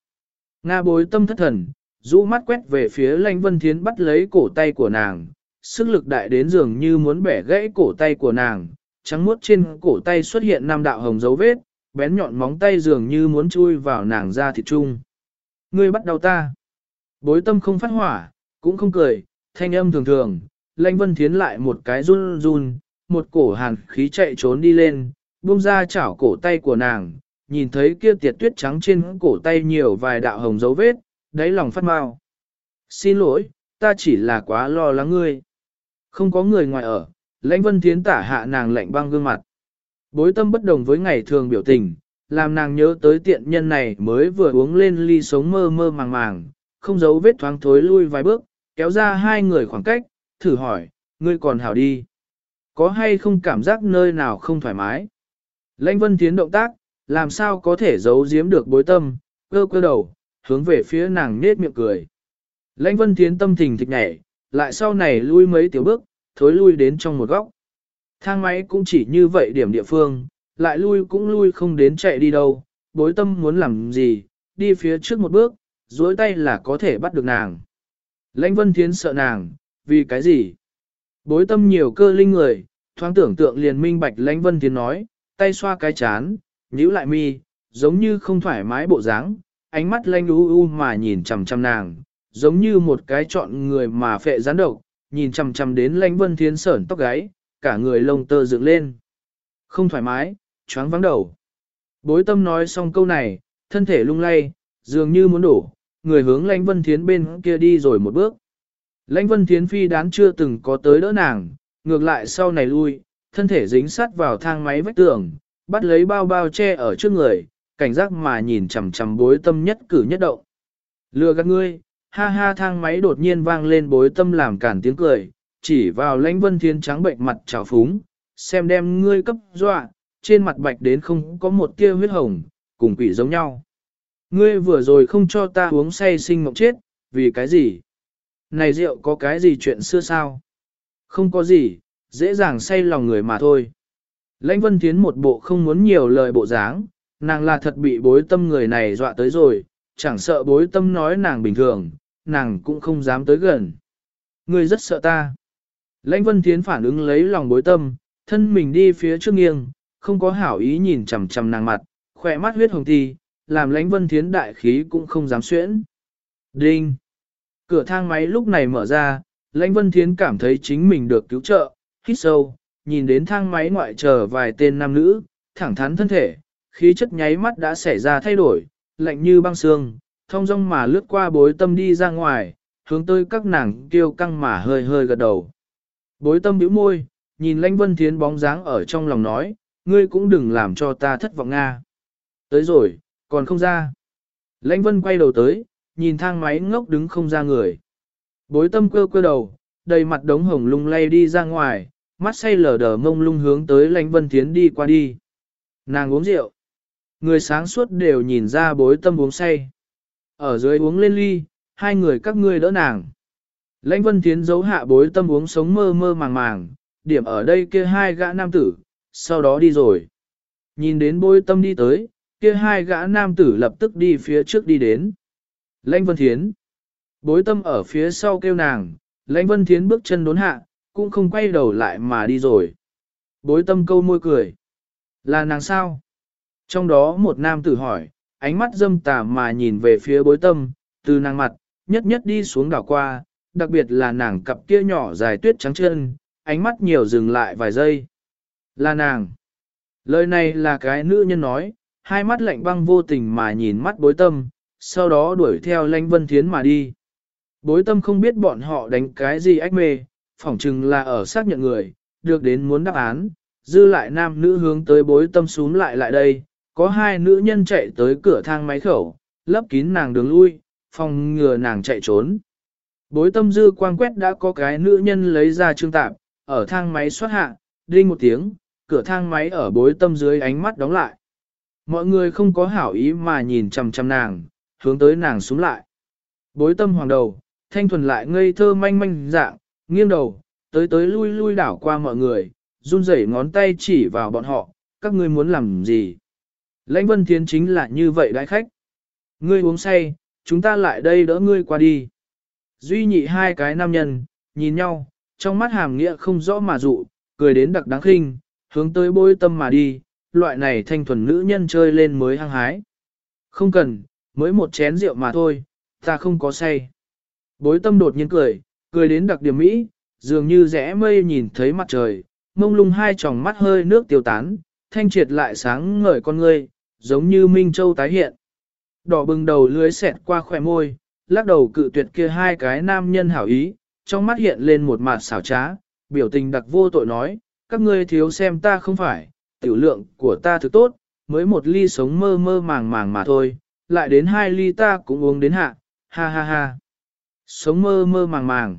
Nga bối tâm thất thần, rũ mắt quét về phía lãnh vân thiến bắt lấy cổ tay của nàng, sức lực đại đến dường như muốn bẻ gãy cổ tay của nàng, trắng muốt trên cổ tay xuất hiện năm đạo hồng dấu vết, bén nhọn móng tay dường như muốn chui vào nàng ra thịt trung. Ngươi bắt đầu ta. Bối tâm không phát hỏa, cũng không cười, thanh âm thường thường, lãnh vân thiến lại một cái run run, một cổ hàn khí chạy trốn đi lên, buông ra chảo cổ tay của nàng, nhìn thấy kia tiệt tuyết trắng trên cổ tay nhiều vài đạo hồng dấu vết, đáy lòng phát mau. Xin lỗi, ta chỉ là quá lo lắng ngươi. Không có người ngoài ở, lãnh vân thiến tả hạ nàng lạnh băng gương mặt. Bối tâm bất đồng với ngày thường biểu tình, làm nàng nhớ tới tiện nhân này mới vừa uống lên ly sống mơ mơ màng màng, không giấu vết thoáng thối lui vài bước, kéo ra hai người khoảng cách, thử hỏi, ngươi còn hảo đi. Có hay không cảm giác nơi nào không thoải mái? Lãnh vân tiến động tác, làm sao có thể giấu giếm được bối tâm, cơ cơ đầu, hướng về phía nàng nết miệng cười. Lãnh vân tiến tâm thình thịch nhảy, lại sau này lui mấy tiểu bước, thối lui đến trong một góc. Thang máy cũng chỉ như vậy điểm địa phương, lại lui cũng lui không đến chạy đi đâu, bối tâm muốn làm gì, đi phía trước một bước, duỗi tay là có thể bắt được nàng. Lãnh Vân Thiến sợ nàng, vì cái gì? Bối tâm nhiều cơ linh người, thoáng tưởng tượng liền minh bạch Lãnh Vân Thiến nói, tay xoa cái chán, nhíu lại mi, giống như không thoải mái bộ dáng, ánh mắt lanh u u mà nhìn chằm chằm nàng, giống như một cái chọn người mà phệ gián độc, nhìn chằm chằm đến Lãnh Vân Thiến sởn tóc gáy, cả người lông tơ dựng lên. Không thoải mái, choáng vắng đầu. Bối tâm nói xong câu này, thân thể lung lay, dường như muốn đổ, người hướng lãnh vân thiến bên kia đi rồi một bước. Lãnh vân thiến phi đán chưa từng có tới đỡ nàng, ngược lại sau này lui, thân thể dính sát vào thang máy vách tường, bắt lấy bao bao che ở trước người, cảnh giác mà nhìn chằm chằm bối tâm nhất cử nhất động. Lừa gạt ngươi, ha ha thang máy đột nhiên vang lên bối tâm làm cản tiếng cười, chỉ vào lãnh vân thiên trắng bệnh mặt trào phúng, xem đem ngươi cấp dọa, trên mặt bạch đến không có một tia huyết hồng, cùng quỷ giống nhau. Ngươi vừa rồi không cho ta uống say sinh mộng chết, vì cái gì? Này rượu có cái gì chuyện xưa sao? Không có gì, dễ dàng say lòng người mà thôi. Lãnh Vân Thiến một bộ không muốn nhiều lời bộ dáng, nàng là thật bị bối tâm người này dọa tới rồi, chẳng sợ bối tâm nói nàng bình thường, nàng cũng không dám tới gần. Ngươi rất sợ ta. Lãnh Vân Thiến phản ứng lấy lòng bối tâm, thân mình đi phía trước nghiêng, không có hảo ý nhìn chằm chằm nàng mặt, khỏe mắt huyết hồng thi, làm lãnh vân thiến đại khí cũng không dám xuyễn. Đinh! Cửa thang máy lúc này mở ra, lãnh vân thiến cảm thấy chính mình được cứu trợ, hít sâu, nhìn đến thang máy ngoại chờ vài tên nam nữ, thẳng thắn thân thể, khí chất nháy mắt đã xảy ra thay đổi, lạnh như băng xương, thông rong mà lướt qua bối tâm đi ra ngoài, hướng tới các nàng kêu căng mà hơi hơi gật đầu. Bối tâm bĩu môi, nhìn lãnh vân thiến bóng dáng ở trong lòng nói, ngươi cũng đừng làm cho ta thất vọng Nga. Tới rồi, còn không ra. Lãnh vân quay đầu tới, nhìn thang máy ngốc đứng không ra người. Bối tâm cơ cơ đầu, đầy mặt đống hồng lung lay đi ra ngoài, mắt say lờ đờ mông lung hướng tới lãnh vân tiến đi qua đi. Nàng uống rượu. Người sáng suốt đều nhìn ra bối tâm uống say. Ở dưới uống lên ly, hai người các ngươi đỡ nàng. Lãnh vân tiến giấu hạ bối tâm uống sống mơ mơ màng màng, điểm ở đây kia hai gã nam tử, sau đó đi rồi. Nhìn đến bôi tâm đi tới, kia hai gã nam tử lập tức đi phía trước đi đến. Lãnh Vân Thiến. Bối tâm ở phía sau kêu nàng, Lãnh Vân Thiến bước chân đốn hạ, cũng không quay đầu lại mà đi rồi. Bối tâm câu môi cười. Là nàng sao? Trong đó một nam tử hỏi, ánh mắt dâm tà mà nhìn về phía bối tâm, từ nàng mặt, nhất nhất đi xuống đảo qua, đặc biệt là nàng cặp kia nhỏ dài tuyết trắng chân, ánh mắt nhiều dừng lại vài giây. Là nàng. Lời này là cái nữ nhân nói, hai mắt lạnh băng vô tình mà nhìn mắt bối tâm, sau đó đuổi theo lãnh vân thiến mà đi. Bối tâm không biết bọn họ đánh cái gì ách mê, phỏng chừng là ở xác nhận người, được đến muốn đáp án, dư lại nam nữ hướng tới bối tâm xuống lại lại đây, có hai nữ nhân chạy tới cửa thang máy khẩu, lấp kín nàng đường lui, phòng ngừa nàng chạy trốn. Bối tâm dư quang quét đã có cái nữ nhân lấy ra trương tạp, ở thang máy xoát hạ, đinh một tiếng, cửa thang máy ở bối tâm dưới ánh mắt đóng lại. Mọi người không có hảo ý mà nhìn chằm chằm nàng, hướng tới nàng xuống lại. Bối tâm hoàng đầu, thanh thuần lại ngây thơ manh manh dạng, nghiêng đầu, tới tới lui lui đảo qua mọi người, run rẩy ngón tay chỉ vào bọn họ, các ngươi muốn làm gì? Lãnh Vân Thiến chính là như vậy đại khách. Ngươi uống say, chúng ta lại đây đỡ ngươi qua đi. Duy nhị hai cái nam nhân, nhìn nhau, trong mắt hàm nghĩa không rõ mà dụ, cười đến đặc đáng khinh, hướng tới bôi tâm mà đi, loại này thanh thuần nữ nhân chơi lên mới hăng hái. Không cần, mới một chén rượu mà thôi, ta không có say. Bối tâm đột nhiên cười, cười đến đặc điểm mỹ, dường như rẽ mây nhìn thấy mặt trời, mông lung hai tròng mắt hơi nước tiêu tán, thanh triệt lại sáng ngời con ngươi, giống như Minh Châu tái hiện. Đỏ bừng đầu lưới xẹt qua khỏe môi, lắc đầu cự tuyệt kia hai cái nam nhân hảo ý, trong mắt hiện lên một mặt xảo trá, biểu tình đặc vô tội nói, các ngươi thiếu xem ta không phải, tiểu lượng của ta thực tốt, mới một ly sống mơ mơ màng màng mà thôi, lại đến hai ly ta cũng uống đến hạ, ha ha ha. Sống mơ mơ màng màng.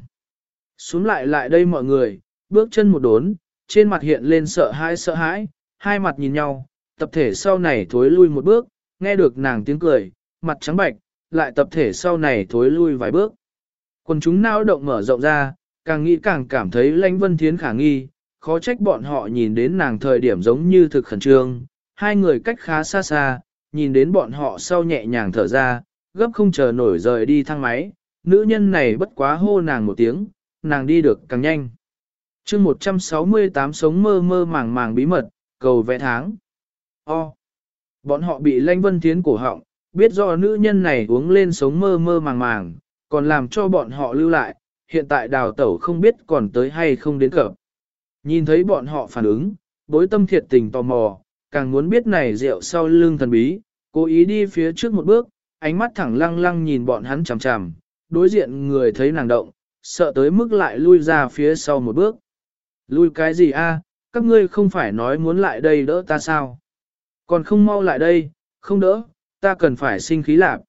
Xuống lại lại đây mọi người, bước chân một đốn, trên mặt hiện lên sợ hãi sợ hãi, hai mặt nhìn nhau, tập thể sau này thối lui một bước, nghe được nàng tiếng cười, mặt trắng bạch, lại tập thể sau này thối lui vài bước. Quần chúng não động mở rộng ra, càng nghĩ càng cảm thấy lãnh vân thiến khả nghi, khó trách bọn họ nhìn đến nàng thời điểm giống như thực khẩn trương, hai người cách khá xa xa, nhìn đến bọn họ sau nhẹ nhàng thở ra, gấp không chờ nổi rời đi thang máy, nữ nhân này bất quá hô nàng một tiếng, nàng đi được càng nhanh. chương 168 sống mơ mơ màng màng bí mật, cầu vẽ tháng. O. Bọn họ bị lanh vân thiến cổ họng, biết do nữ nhân này uống lên sống mơ mơ màng màng, còn làm cho bọn họ lưu lại, hiện tại đào tẩu không biết còn tới hay không đến cập. Nhìn thấy bọn họ phản ứng, bối tâm thiệt tình tò mò, càng muốn biết này rượu sau lưng thần bí, cố ý đi phía trước một bước, ánh mắt thẳng lăng lăng nhìn bọn hắn chằm chằm, đối diện người thấy nàng động, sợ tới mức lại lui ra phía sau một bước. Lui cái gì a? các ngươi không phải nói muốn lại đây đỡ ta sao? Còn không mau lại đây, không đỡ, ta cần phải sinh khí lạc.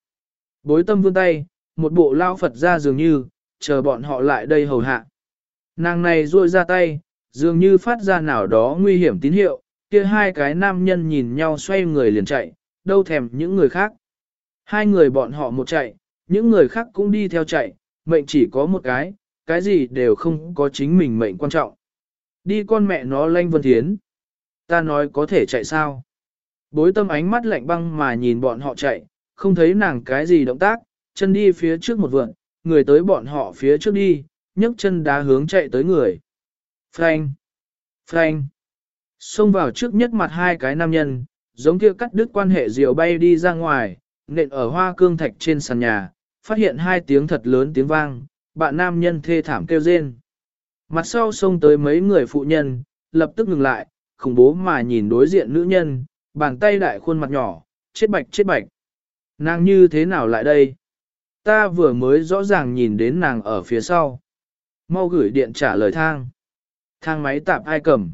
Bối tâm vươn tay, một bộ lao Phật ra dường như, chờ bọn họ lại đây hầu hạ. Nàng này ruôi ra tay, dường như phát ra nào đó nguy hiểm tín hiệu, kia hai cái nam nhân nhìn nhau xoay người liền chạy, đâu thèm những người khác. Hai người bọn họ một chạy, những người khác cũng đi theo chạy, mệnh chỉ có một cái, cái gì đều không có chính mình mệnh quan trọng. Đi con mẹ nó lanh vân thiến. Ta nói có thể chạy sao? Bối tâm ánh mắt lạnh băng mà nhìn bọn họ chạy, không thấy nàng cái gì động tác, chân đi phía trước một vượn, người tới bọn họ phía trước đi, nhấc chân đá hướng chạy tới người. Frank! Frank! Xông vào trước nhất mặt hai cái nam nhân, giống kia cắt đứt quan hệ diều bay đi ra ngoài, nện ở hoa cương thạch trên sàn nhà, phát hiện hai tiếng thật lớn tiếng vang, bạn nam nhân thê thảm kêu rên. Mặt sau xông tới mấy người phụ nhân, lập tức ngừng lại, khủng bố mà nhìn đối diện nữ nhân, bàn tay đại khuôn mặt nhỏ, chết bạch chết bạch. Nàng như thế nào lại đây? Ta vừa mới rõ ràng nhìn đến nàng ở phía sau. Mau gửi điện trả lời thang. Thang máy tạp ai cầm.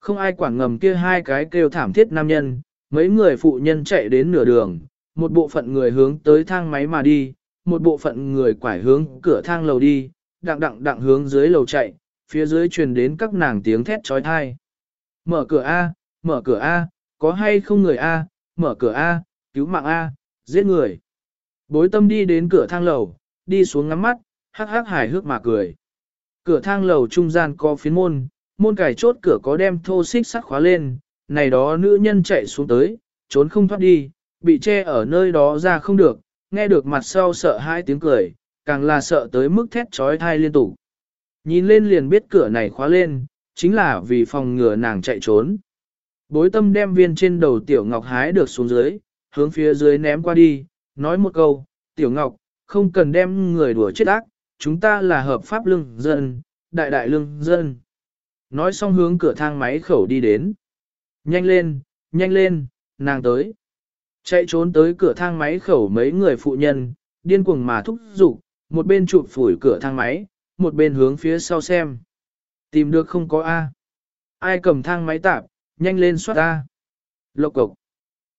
Không ai quản ngầm kia hai cái kêu thảm thiết nam nhân, mấy người phụ nhân chạy đến nửa đường, một bộ phận người hướng tới thang máy mà đi, một bộ phận người quải hướng cửa thang lầu đi, đặng đặng đặng hướng dưới lầu chạy, phía dưới truyền đến các nàng tiếng thét trói thai. Mở cửa A, mở cửa A, có hay không người A, mở cửa A, cứu mạng A, giết người. Bối tâm đi đến cửa thang lầu, đi xuống ngắm mắt, hắc hắc hài hước mà cười. Cửa thang lầu trung gian có phiến môn, môn cải chốt cửa có đem thô xích sắt khóa lên, này đó nữ nhân chạy xuống tới, trốn không thoát đi, bị che ở nơi đó ra không được, nghe được mặt sau sợ hai tiếng cười, càng là sợ tới mức thét trói thai liên tục. Nhìn lên liền biết cửa này khóa lên, chính là vì phòng ngừa nàng chạy trốn. Bối tâm đem viên trên đầu tiểu ngọc hái được xuống dưới, hướng phía dưới ném qua đi, nói một câu, tiểu ngọc, không cần đem người đùa chết ác, chúng ta là hợp pháp lương dân, đại đại lương dân. Nói xong hướng cửa thang máy khẩu đi đến. Nhanh lên, nhanh lên, nàng tới. Chạy trốn tới cửa thang máy khẩu mấy người phụ nhân, điên cuồng mà thúc giục, một bên chụp phủi cửa thang máy, một bên hướng phía sau xem. Tìm được không có A. Ai cầm thang máy tạp, nhanh lên xoát A. Lộc cộc.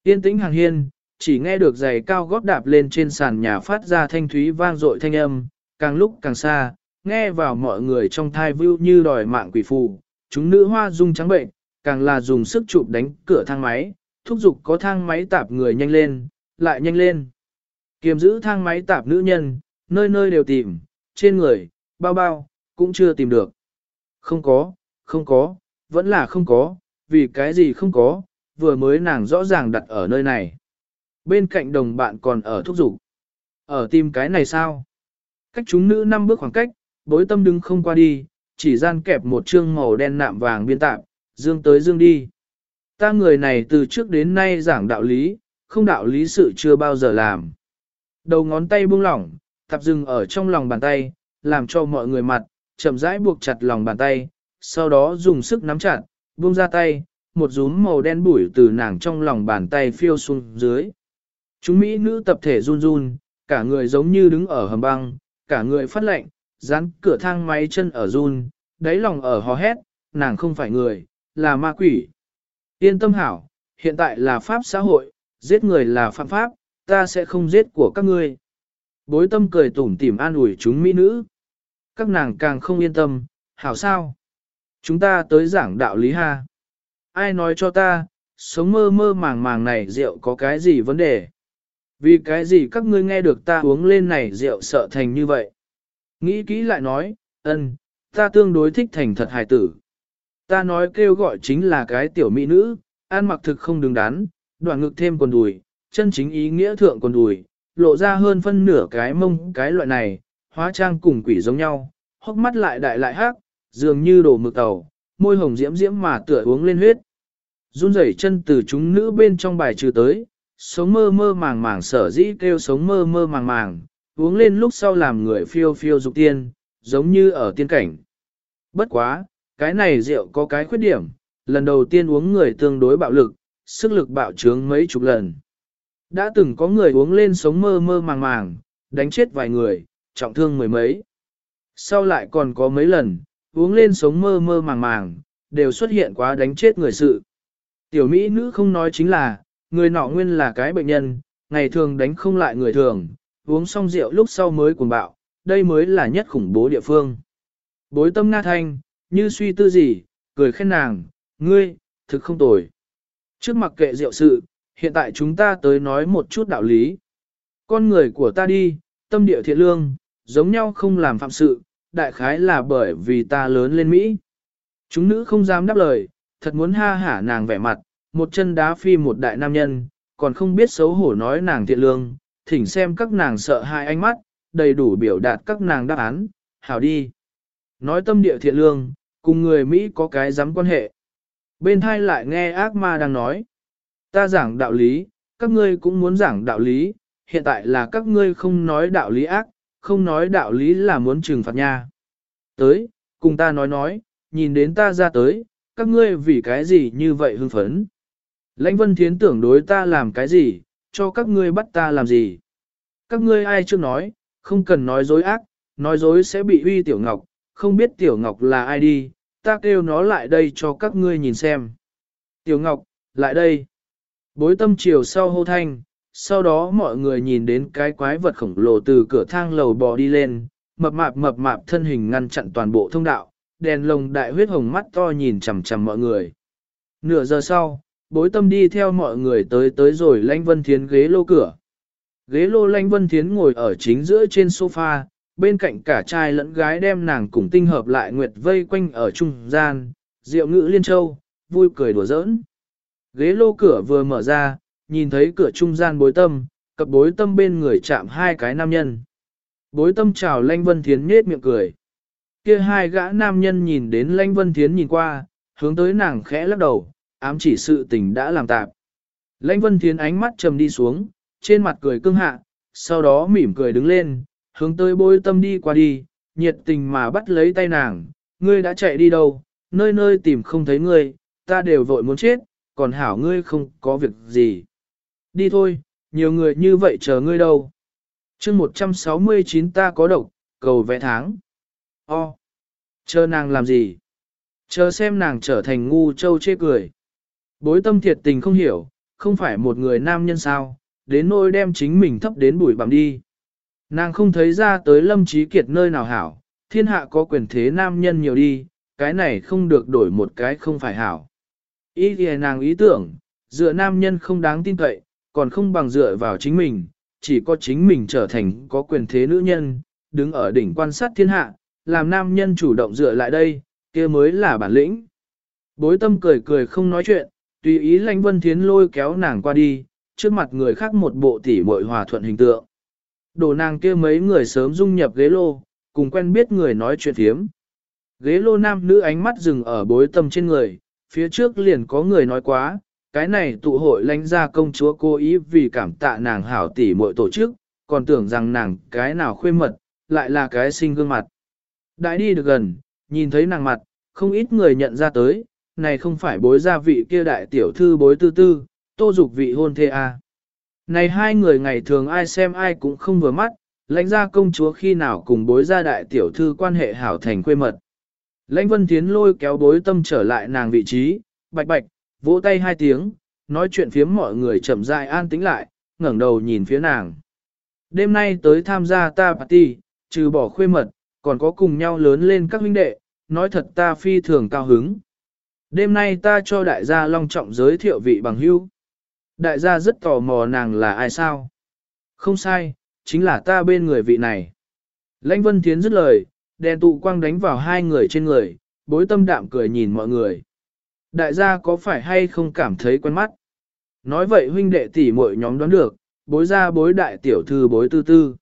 Yên tĩnh hàng hiên, chỉ nghe được giày cao gót đạp lên trên sàn nhà phát ra thanh thúy vang dội thanh âm, càng lúc càng xa, nghe vào mọi người trong thai view như đòi mạng quỷ phù, chúng nữ hoa dung trắng bệnh, càng là dùng sức chụp đánh cửa thang máy, thúc giục có thang máy tạp người nhanh lên, lại nhanh lên. Kiềm giữ thang máy tạp nữ nhân, nơi nơi đều tìm, trên người, bao bao, cũng chưa tìm được. Không có, không có, vẫn là không có, vì cái gì không có, vừa mới nàng rõ ràng đặt ở nơi này. Bên cạnh đồng bạn còn ở thúc giục. Ở tìm cái này sao? Cách chúng nữ năm bước khoảng cách, bối tâm đứng không qua đi, chỉ gian kẹp một chương màu đen nạm vàng biên tạm, dương tới dương đi. Ta người này từ trước đến nay giảng đạo lý, không đạo lý sự chưa bao giờ làm. Đầu ngón tay buông lỏng, tập dừng ở trong lòng bàn tay, làm cho mọi người mặt, chậm rãi buộc chặt lòng bàn tay, sau đó dùng sức nắm chặt, buông ra tay, một rúm màu đen bụi từ nàng trong lòng bàn tay phiêu xuống dưới. Chúng Mỹ nữ tập thể run run, cả người giống như đứng ở hầm băng, cả người phát lệnh, dán cửa thang máy chân ở run, đáy lòng ở hò hét, nàng không phải người, là ma quỷ. Yên tâm hảo, hiện tại là pháp xã hội, giết người là phạm pháp, ta sẽ không giết của các ngươi. Bối tâm cười tủm tỉm an ủi chúng mỹ nữ. Các nàng càng không yên tâm, hảo sao? Chúng ta tới giảng đạo lý ha. Ai nói cho ta, sống mơ mơ màng màng này rượu có cái gì vấn đề? Vì cái gì các ngươi nghe được ta uống lên này rượu sợ thành như vậy? Nghĩ kỹ lại nói, ân, ta tương đối thích thành thật hài tử. Ta nói kêu gọi chính là cái tiểu mỹ nữ, ăn mặc thực không đứng đắn, đoạn ngực thêm quần đùi, chân chính ý nghĩa thượng quần đùi, lộ ra hơn phân nửa cái mông cái loại này, hóa trang cùng quỷ giống nhau, hốc mắt lại đại lại hát, dường như đổ mực tàu, môi hồng diễm diễm mà tựa uống lên huyết. Run rẩy chân từ chúng nữ bên trong bài trừ tới, sống mơ mơ màng màng sở dĩ kêu sống mơ mơ màng màng, uống lên lúc sau làm người phiêu phiêu dục tiên, giống như ở tiên cảnh. Bất quá, cái này rượu có cái khuyết điểm, lần đầu tiên uống người tương đối bạo lực, sức lực bạo trướng mấy chục lần. Đã từng có người uống lên sống mơ mơ màng màng, đánh chết vài người, trọng thương mười mấy. Sau lại còn có mấy lần, uống lên sống mơ mơ màng màng, đều xuất hiện quá đánh chết người sự. Tiểu Mỹ nữ không nói chính là, người nọ nguyên là cái bệnh nhân, ngày thường đánh không lại người thường, uống xong rượu lúc sau mới cuồng bạo, đây mới là nhất khủng bố địa phương. Bối tâm nga thanh, như suy tư gì, cười khen nàng, ngươi, thực không tồi. Trước mặt kệ rượu sự, hiện tại chúng ta tới nói một chút đạo lý. Con người của ta đi, tâm địa thiện lương, giống nhau không làm phạm sự, đại khái là bởi vì ta lớn lên Mỹ. Chúng nữ không dám đáp lời, thật muốn ha hả nàng vẻ mặt, một chân đá phi một đại nam nhân, còn không biết xấu hổ nói nàng thiện lương, thỉnh xem các nàng sợ hai ánh mắt, đầy đủ biểu đạt các nàng đáp án, hảo đi. Nói tâm địa thiện lương, cùng người Mỹ có cái dám quan hệ. Bên thai lại nghe ác ma đang nói. Ta giảng đạo lý, các ngươi cũng muốn giảng đạo lý, hiện tại là các ngươi không nói đạo lý ác, không nói đạo lý là muốn trừng phạt nha. Tới, cùng ta nói nói, nhìn đến ta ra tới, các ngươi vì cái gì như vậy hưng phấn. Lãnh vân thiến tưởng đối ta làm cái gì, cho các ngươi bắt ta làm gì. Các ngươi ai chưa nói, không cần nói dối ác, nói dối sẽ bị uy tiểu ngọc, không biết tiểu ngọc là ai đi, ta kêu nó lại đây cho các ngươi nhìn xem. Tiểu ngọc, lại đây. Bối tâm chiều sau hô thanh, sau đó mọi người nhìn đến cái quái vật khổng lồ từ cửa thang lầu bò đi lên, mập mạp mập mạp thân hình ngăn chặn toàn bộ thông đạo, đèn lồng đại huyết hồng mắt to nhìn chằm chằm mọi người. Nửa giờ sau, bối tâm đi theo mọi người tới tới rồi lãnh vân thiến ghế lô cửa. Ghế lô lãnh vân thiến ngồi ở chính giữa trên sofa, bên cạnh cả trai lẫn gái đem nàng cùng tinh hợp lại nguyệt vây quanh ở trung gian, rượu ngữ liên châu, vui cười đùa giỡn. Ghế lô cửa vừa mở ra, nhìn thấy cửa trung gian bối tâm, cặp bối tâm bên người chạm hai cái nam nhân. Bối tâm chào Lanh Vân Thiến nhết miệng cười. Kia hai gã nam nhân nhìn đến Lanh Vân Thiến nhìn qua, hướng tới nàng khẽ lắc đầu, ám chỉ sự tình đã làm tạp. Lãnh Vân Thiến ánh mắt trầm đi xuống, trên mặt cười cưng hạ, sau đó mỉm cười đứng lên, hướng tới Bôi tâm đi qua đi, nhiệt tình mà bắt lấy tay nàng, ngươi đã chạy đi đâu, nơi nơi tìm không thấy ngươi, ta đều vội muốn chết, còn hảo ngươi không có việc gì. Đi thôi, nhiều người như vậy chờ ngươi đâu. chương 169 ta có độc, cầu vẽ tháng. O. Chờ nàng làm gì? Chờ xem nàng trở thành ngu châu chê cười. Bối tâm thiệt tình không hiểu, không phải một người nam nhân sao, đến nỗi đem chính mình thấp đến bụi bằng đi. Nàng không thấy ra tới lâm trí kiệt nơi nào hảo, thiên hạ có quyền thế nam nhân nhiều đi, cái này không được đổi một cái không phải hảo. Ý thì nàng ý tưởng, dựa nam nhân không đáng tin cậy, còn không bằng dựa vào chính mình, chỉ có chính mình trở thành có quyền thế nữ nhân, đứng ở đỉnh quan sát thiên hạ, làm nam nhân chủ động dựa lại đây, kia mới là bản lĩnh. Bối tâm cười cười không nói chuyện, tùy ý lãnh vân thiến lôi kéo nàng qua đi, trước mặt người khác một bộ tỉ muội hòa thuận hình tượng. Đồ nàng kia mấy người sớm dung nhập ghế lô, cùng quen biết người nói chuyện thiếm. Ghế lô nam nữ ánh mắt dừng ở bối tâm trên người, phía trước liền có người nói quá, cái này tụ hội lãnh ra công chúa cố ý vì cảm tạ nàng hảo tỉ muội tổ chức, còn tưởng rằng nàng cái nào khuê mật, lại là cái sinh gương mặt. Đại đi được gần, nhìn thấy nàng mặt, không ít người nhận ra tới, này không phải bối gia vị kia đại tiểu thư bối tư tư, tô dục vị hôn thê à. Này hai người ngày thường ai xem ai cũng không vừa mắt, lãnh gia công chúa khi nào cùng bối gia đại tiểu thư quan hệ hảo thành quê mật. Lãnh vân tiến lôi kéo bối tâm trở lại nàng vị trí, bạch bạch, vỗ tay hai tiếng, nói chuyện phiếm mọi người chậm rãi an tĩnh lại, ngẩng đầu nhìn phía nàng. Đêm nay tới tham gia ta party, trừ bỏ khuê mật, còn có cùng nhau lớn lên các huynh đệ, nói thật ta phi thường cao hứng. Đêm nay ta cho đại gia long trọng giới thiệu vị bằng hữu. Đại gia rất tò mò nàng là ai sao? Không sai, chính là ta bên người vị này. Lãnh Vân Thiến dứt lời, đèn tụ quang đánh vào hai người trên người, bối tâm đạm cười nhìn mọi người. Đại gia có phải hay không cảm thấy quen mắt? Nói vậy huynh đệ tỷ muội nhóm đoán được, bối gia bối đại tiểu thư bối tư tư.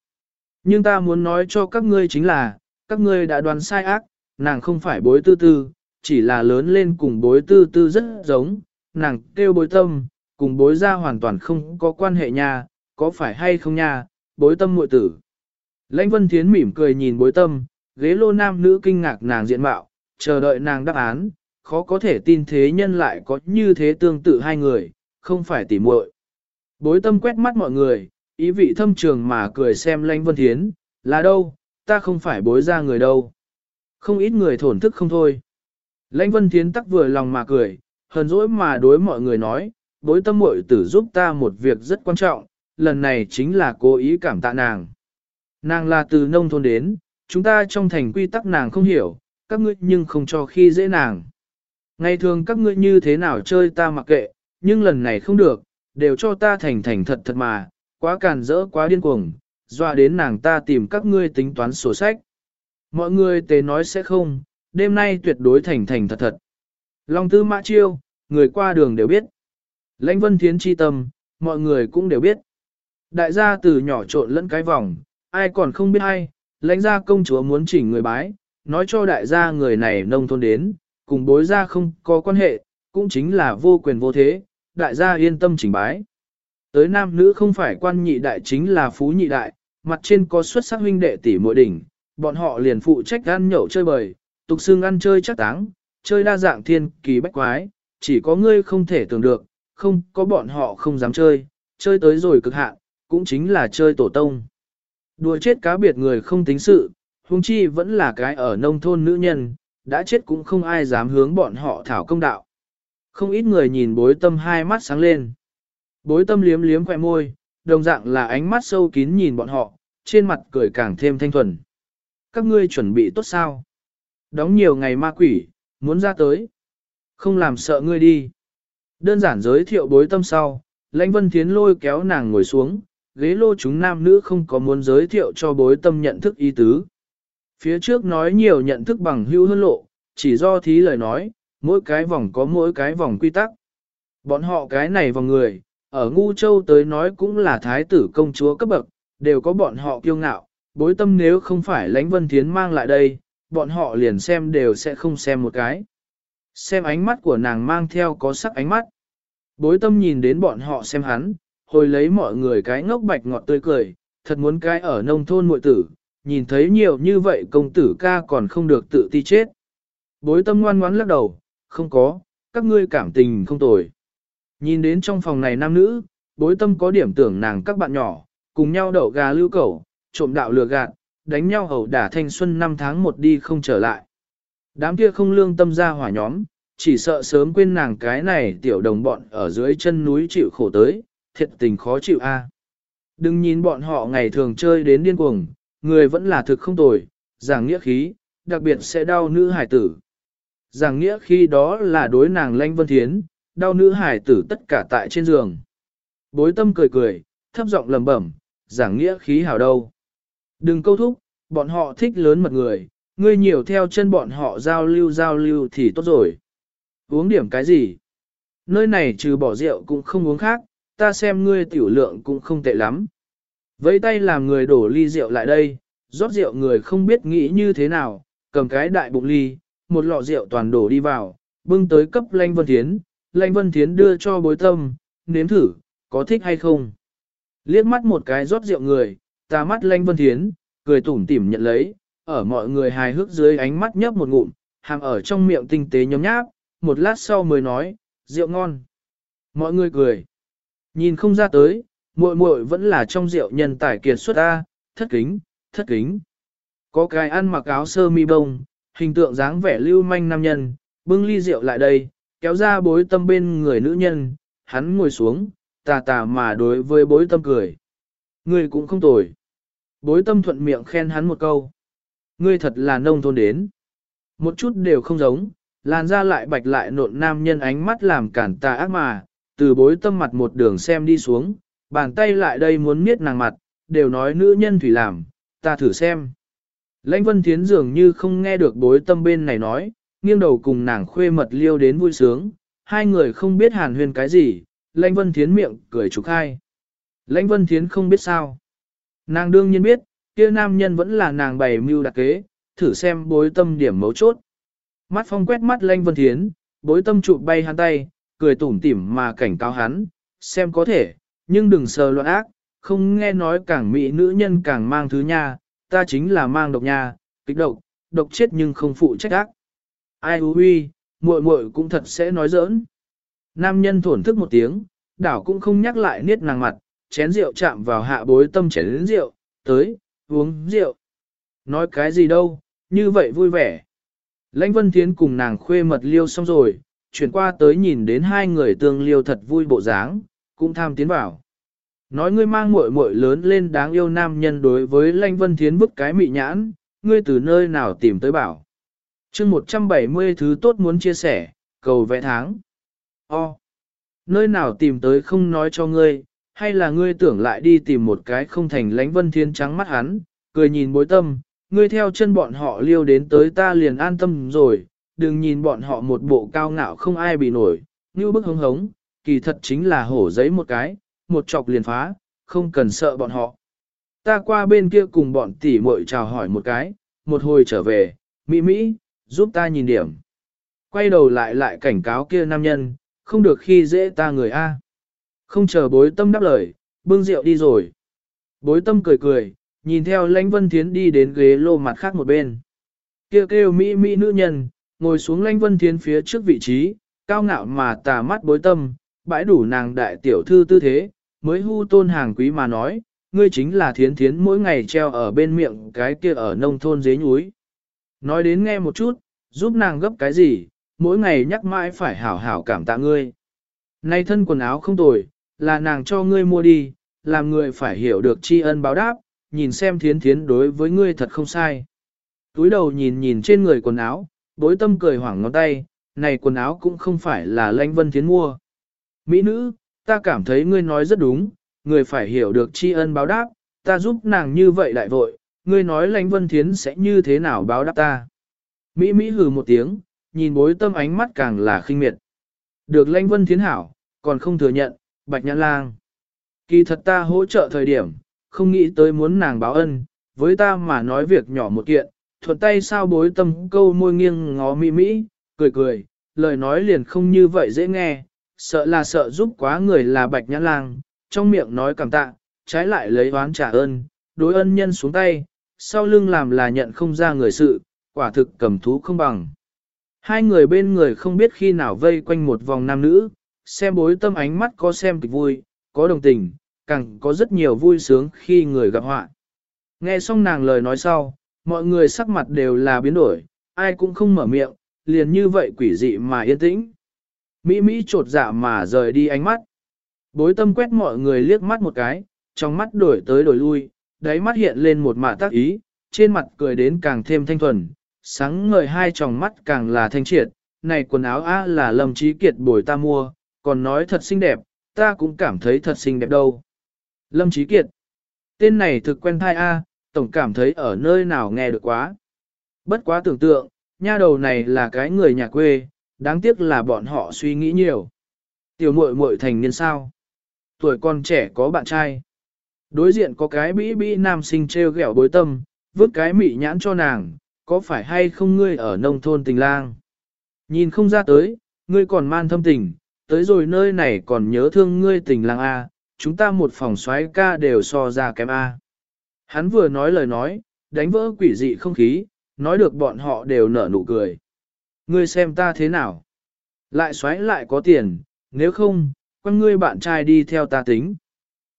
Nhưng ta muốn nói cho các ngươi chính là, các ngươi đã đoán sai ác, nàng không phải bối tư tư, chỉ là lớn lên cùng bối tư tư rất giống, nàng kêu bối tâm, cùng bối gia hoàn toàn không có quan hệ nha, có phải hay không nha, bối tâm muội tử. Lãnh Vân Thiến mỉm cười nhìn bối tâm, ghế lô nam nữ kinh ngạc nàng diện mạo, chờ đợi nàng đáp án, khó có thể tin thế nhân lại có như thế tương tự hai người, không phải tỉ muội. Bối tâm quét mắt mọi người, ý vị thâm trường mà cười xem Lãnh Vân Thiến, là đâu, ta không phải bối ra người đâu. Không ít người thổn thức không thôi. Lãnh Vân Thiến tắc vừa lòng mà cười, hờn dỗi mà đối mọi người nói, bối tâm muội tử giúp ta một việc rất quan trọng, lần này chính là cố ý cảm tạ nàng. Nàng là từ nông thôn đến, chúng ta trong thành quy tắc nàng không hiểu, các ngươi nhưng không cho khi dễ nàng. Ngày thường các ngươi như thế nào chơi ta mặc kệ, nhưng lần này không được, đều cho ta thành thành thật thật mà, quá càn rỡ quá điên cuồng, dọa đến nàng ta tìm các ngươi tính toán sổ sách. Mọi người tề nói sẽ không, đêm nay tuyệt đối thành thành thật thật. Long tư mã chiêu, người qua đường đều biết. Lãnh vân thiến chi tâm, mọi người cũng đều biết. Đại gia từ nhỏ trộn lẫn cái vòng, ai còn không biết ai, lãnh gia công chúa muốn chỉnh người bái, nói cho đại gia người này nông thôn đến, cùng bối gia không có quan hệ, cũng chính là vô quyền vô thế, đại gia yên tâm chỉnh bái. Tới nam nữ không phải quan nhị đại chính là phú nhị đại, mặt trên có xuất sắc huynh đệ tỷ muội đỉnh, bọn họ liền phụ trách ăn nhậu chơi bời, tục xương ăn chơi chắc táng, chơi đa dạng thiên kỳ bách quái, chỉ có ngươi không thể tưởng được, không có bọn họ không dám chơi, chơi tới rồi cực hạn, cũng chính là chơi tổ tông. Đùa chết cá biệt người không tính sự, huống chi vẫn là cái ở nông thôn nữ nhân, đã chết cũng không ai dám hướng bọn họ thảo công đạo. Không ít người nhìn bối tâm hai mắt sáng lên. Bối tâm liếm liếm khỏe môi, đồng dạng là ánh mắt sâu kín nhìn bọn họ, trên mặt cười càng thêm thanh thuần. Các ngươi chuẩn bị tốt sao? Đóng nhiều ngày ma quỷ, muốn ra tới. Không làm sợ ngươi đi. Đơn giản giới thiệu bối tâm sau, lãnh vân thiến lôi kéo nàng ngồi xuống, ghế lô chúng nam nữ không có muốn giới thiệu cho bối tâm nhận thức ý tứ. Phía trước nói nhiều nhận thức bằng hữu hơn lộ, chỉ do thí lời nói, mỗi cái vòng có mỗi cái vòng quy tắc. Bọn họ cái này vòng người, ở Ngu Châu tới nói cũng là thái tử công chúa cấp bậc, đều có bọn họ kiêu ngạo, bối tâm nếu không phải lãnh vân thiến mang lại đây, bọn họ liền xem đều sẽ không xem một cái. Xem ánh mắt của nàng mang theo có sắc ánh mắt. Bối tâm nhìn đến bọn họ xem hắn, hồi lấy mọi người cái ngốc bạch ngọt tươi cười, thật muốn cái ở nông thôn muội tử, nhìn thấy nhiều như vậy công tử ca còn không được tự ti chết. Bối tâm ngoan ngoãn lắc đầu, không có, các ngươi cảm tình không tồi. Nhìn đến trong phòng này nam nữ, bối tâm có điểm tưởng nàng các bạn nhỏ, cùng nhau đậu gà lưu cẩu, trộm đạo lừa gạt, đánh nhau hầu đả thanh xuân năm tháng một đi không trở lại. Đám kia không lương tâm ra hỏa nhóm, chỉ sợ sớm quên nàng cái này tiểu đồng bọn ở dưới chân núi chịu khổ tới, thiệt tình khó chịu a. Đừng nhìn bọn họ ngày thường chơi đến điên cuồng, người vẫn là thực không tồi, giảng nghĩa khí, đặc biệt sẽ đau nữ hải tử. Giảng nghĩa khi đó là đối nàng lanh vân thiến, đau nữ hải tử tất cả tại trên giường. Bối tâm cười cười, thấp giọng lầm bẩm, giảng nghĩa khí hảo đâu. Đừng câu thúc, bọn họ thích lớn mật người, ngươi nhiều theo chân bọn họ giao lưu giao lưu thì tốt rồi. Uống điểm cái gì? Nơi này trừ bỏ rượu cũng không uống khác, ta xem ngươi tiểu lượng cũng không tệ lắm. Vẫy tay làm người đổ ly rượu lại đây, rót rượu người không biết nghĩ như thế nào, cầm cái đại bụng ly, một lọ rượu toàn đổ đi vào, bưng tới cấp Lanh Vân Thiến, Lanh Vân Thiến đưa cho bối tâm, nếm thử, có thích hay không. Liếc mắt một cái rót rượu người, ta mắt Lanh Vân Thiến, cười tủm tỉm nhận lấy, ở mọi người hài hước dưới ánh mắt nhấp một ngụm, hàm ở trong miệng tinh tế nhóm nháp, một lát sau mới nói, rượu ngon. Mọi người cười. Nhìn không ra tới, muội muội vẫn là trong rượu nhân tài kiệt xuất ta, thất kính, thất kính. Có cái ăn mặc áo sơ mi bông, hình tượng dáng vẻ lưu manh nam nhân, bưng ly rượu lại đây, kéo ra bối tâm bên người nữ nhân, hắn ngồi xuống, tà tà mà đối với bối tâm cười. Người cũng không tồi. Bối tâm thuận miệng khen hắn một câu. Ngươi thật là nông thôn đến. Một chút đều không giống, làn da lại bạch lại nộn nam nhân ánh mắt làm cản tà ác mà, từ bối tâm mặt một đường xem đi xuống, bàn tay lại đây muốn miết nàng mặt, đều nói nữ nhân thủy làm, ta thử xem. Lãnh Vân Thiến dường như không nghe được bối tâm bên này nói, nghiêng đầu cùng nàng khuê mật liêu đến vui sướng, hai người không biết hàn huyên cái gì, Lãnh Vân Thiến miệng cười trục hai. Lãnh Vân Thiến không biết sao. Nàng đương nhiên biết, kia nam nhân vẫn là nàng bày mưu đặc kế, thử xem bối tâm điểm mấu chốt. Mắt phong quét mắt Lanh Vân Thiến, bối tâm chụp bay hắn tay, cười tủm tỉm mà cảnh cáo hắn, xem có thể, nhưng đừng sờ loạn ác, không nghe nói càng mỹ nữ nhân càng mang thứ nha, ta chính là mang độc nha, kích độc, độc chết nhưng không phụ trách ác. Ai hú huy, muội muội cũng thật sẽ nói giỡn. Nam nhân thổn thức một tiếng, đảo cũng không nhắc lại niết nàng mặt, chén rượu chạm vào hạ bối tâm chén rượu, tới, uống rượu. Nói cái gì đâu, như vậy vui vẻ. Lãnh Vân Thiến cùng nàng khuê mật liêu xong rồi, chuyển qua tới nhìn đến hai người tương liêu thật vui bộ dáng, cũng tham tiến vào. Nói ngươi mang muội muội lớn lên đáng yêu nam nhân đối với Lanh Vân Thiến bức cái mị nhãn, ngươi từ nơi nào tìm tới bảo. chương 170 thứ tốt muốn chia sẻ, cầu vẽ tháng. O. Nơi nào tìm tới không nói cho ngươi, hay là ngươi tưởng lại đi tìm một cái không thành lánh vân thiên trắng mắt hắn, cười nhìn bối tâm, ngươi theo chân bọn họ liêu đến tới ta liền an tâm rồi, đừng nhìn bọn họ một bộ cao ngạo không ai bị nổi, như bức hống hống, kỳ thật chính là hổ giấy một cái, một chọc liền phá, không cần sợ bọn họ. Ta qua bên kia cùng bọn tỷ muội chào hỏi một cái, một hồi trở về, Mỹ Mỹ, giúp ta nhìn điểm. Quay đầu lại lại cảnh cáo kia nam nhân, không được khi dễ ta người A. Không chờ bối tâm đáp lời, bưng rượu đi rồi. Bối tâm cười cười, nhìn theo lãnh vân thiến đi đến ghế lô mặt khác một bên. Kêu kêu Mỹ Mỹ nữ nhân, ngồi xuống lãnh vân thiến phía trước vị trí, cao ngạo mà tà mắt bối tâm, bãi đủ nàng đại tiểu thư tư thế, mới hu tôn hàng quý mà nói, ngươi chính là thiến thiến mỗi ngày treo ở bên miệng cái kia ở nông thôn dế núi. Nói đến nghe một chút, giúp nàng gấp cái gì, mỗi ngày nhắc mãi phải hảo hảo cảm tạ ngươi. Nay thân quần áo không tồi, là nàng cho ngươi mua đi, làm người phải hiểu được tri ân báo đáp, nhìn xem thiến thiến đối với ngươi thật không sai. Túi đầu nhìn nhìn trên người quần áo, bối tâm cười hoảng ngón tay, này quần áo cũng không phải là lãnh vân thiến mua. Mỹ nữ, ta cảm thấy ngươi nói rất đúng, người phải hiểu được tri ân báo đáp, ta giúp nàng như vậy lại vội, ngươi nói lãnh vân thiến sẽ như thế nào báo đáp ta. Mỹ Mỹ hừ một tiếng, nhìn bối tâm ánh mắt càng là khinh miệt. Được lãnh vân thiến hảo, còn không thừa nhận, bạch nhãn lang. Kỳ thật ta hỗ trợ thời điểm, không nghĩ tới muốn nàng báo ân, với ta mà nói việc nhỏ một kiện, thuận tay sao bối tâm câu môi nghiêng ngó mỹ mỹ, cười cười, lời nói liền không như vậy dễ nghe, sợ là sợ giúp quá người là bạch nhãn lang, trong miệng nói cảm tạ, trái lại lấy oán trả ơn, đối ân nhân xuống tay, sau lưng làm là nhận không ra người sự, quả thực cầm thú không bằng. Hai người bên người không biết khi nào vây quanh một vòng nam nữ, xem bối tâm ánh mắt có xem kịch vui, có đồng tình, càng có rất nhiều vui sướng khi người gặp họa. Nghe xong nàng lời nói sau, mọi người sắc mặt đều là biến đổi, ai cũng không mở miệng, liền như vậy quỷ dị mà yên tĩnh. Mỹ Mỹ trột dạ mà rời đi ánh mắt. Bối tâm quét mọi người liếc mắt một cái, trong mắt đổi tới đổi lui, đáy mắt hiện lên một mạ tác ý, trên mặt cười đến càng thêm thanh thuần, sáng ngời hai tròng mắt càng là thanh triệt, này quần áo á là lâm trí kiệt bồi ta mua, còn nói thật xinh đẹp, ta cũng cảm thấy thật xinh đẹp đâu. Lâm trí kiệt, tên này thực quen thai A, tổng cảm thấy ở nơi nào nghe được quá. Bất quá tưởng tượng, nha đầu này là cái người nhà quê, đáng tiếc là bọn họ suy nghĩ nhiều. Tiểu muội muội thành niên sao? Tuổi con trẻ có bạn trai. Đối diện có cái bĩ bĩ nam sinh treo ghẹo bối tâm, vứt cái mị nhãn cho nàng, có phải hay không ngươi ở nông thôn tình lang? Nhìn không ra tới, ngươi còn man thâm tình, tới rồi nơi này còn nhớ thương ngươi tình lang A, chúng ta một phòng xoáy ca đều so ra kém A. Hắn vừa nói lời nói, đánh vỡ quỷ dị không khí, nói được bọn họ đều nở nụ cười. Ngươi xem ta thế nào? Lại xoáy lại có tiền, nếu không, quăng ngươi bạn trai đi theo ta tính.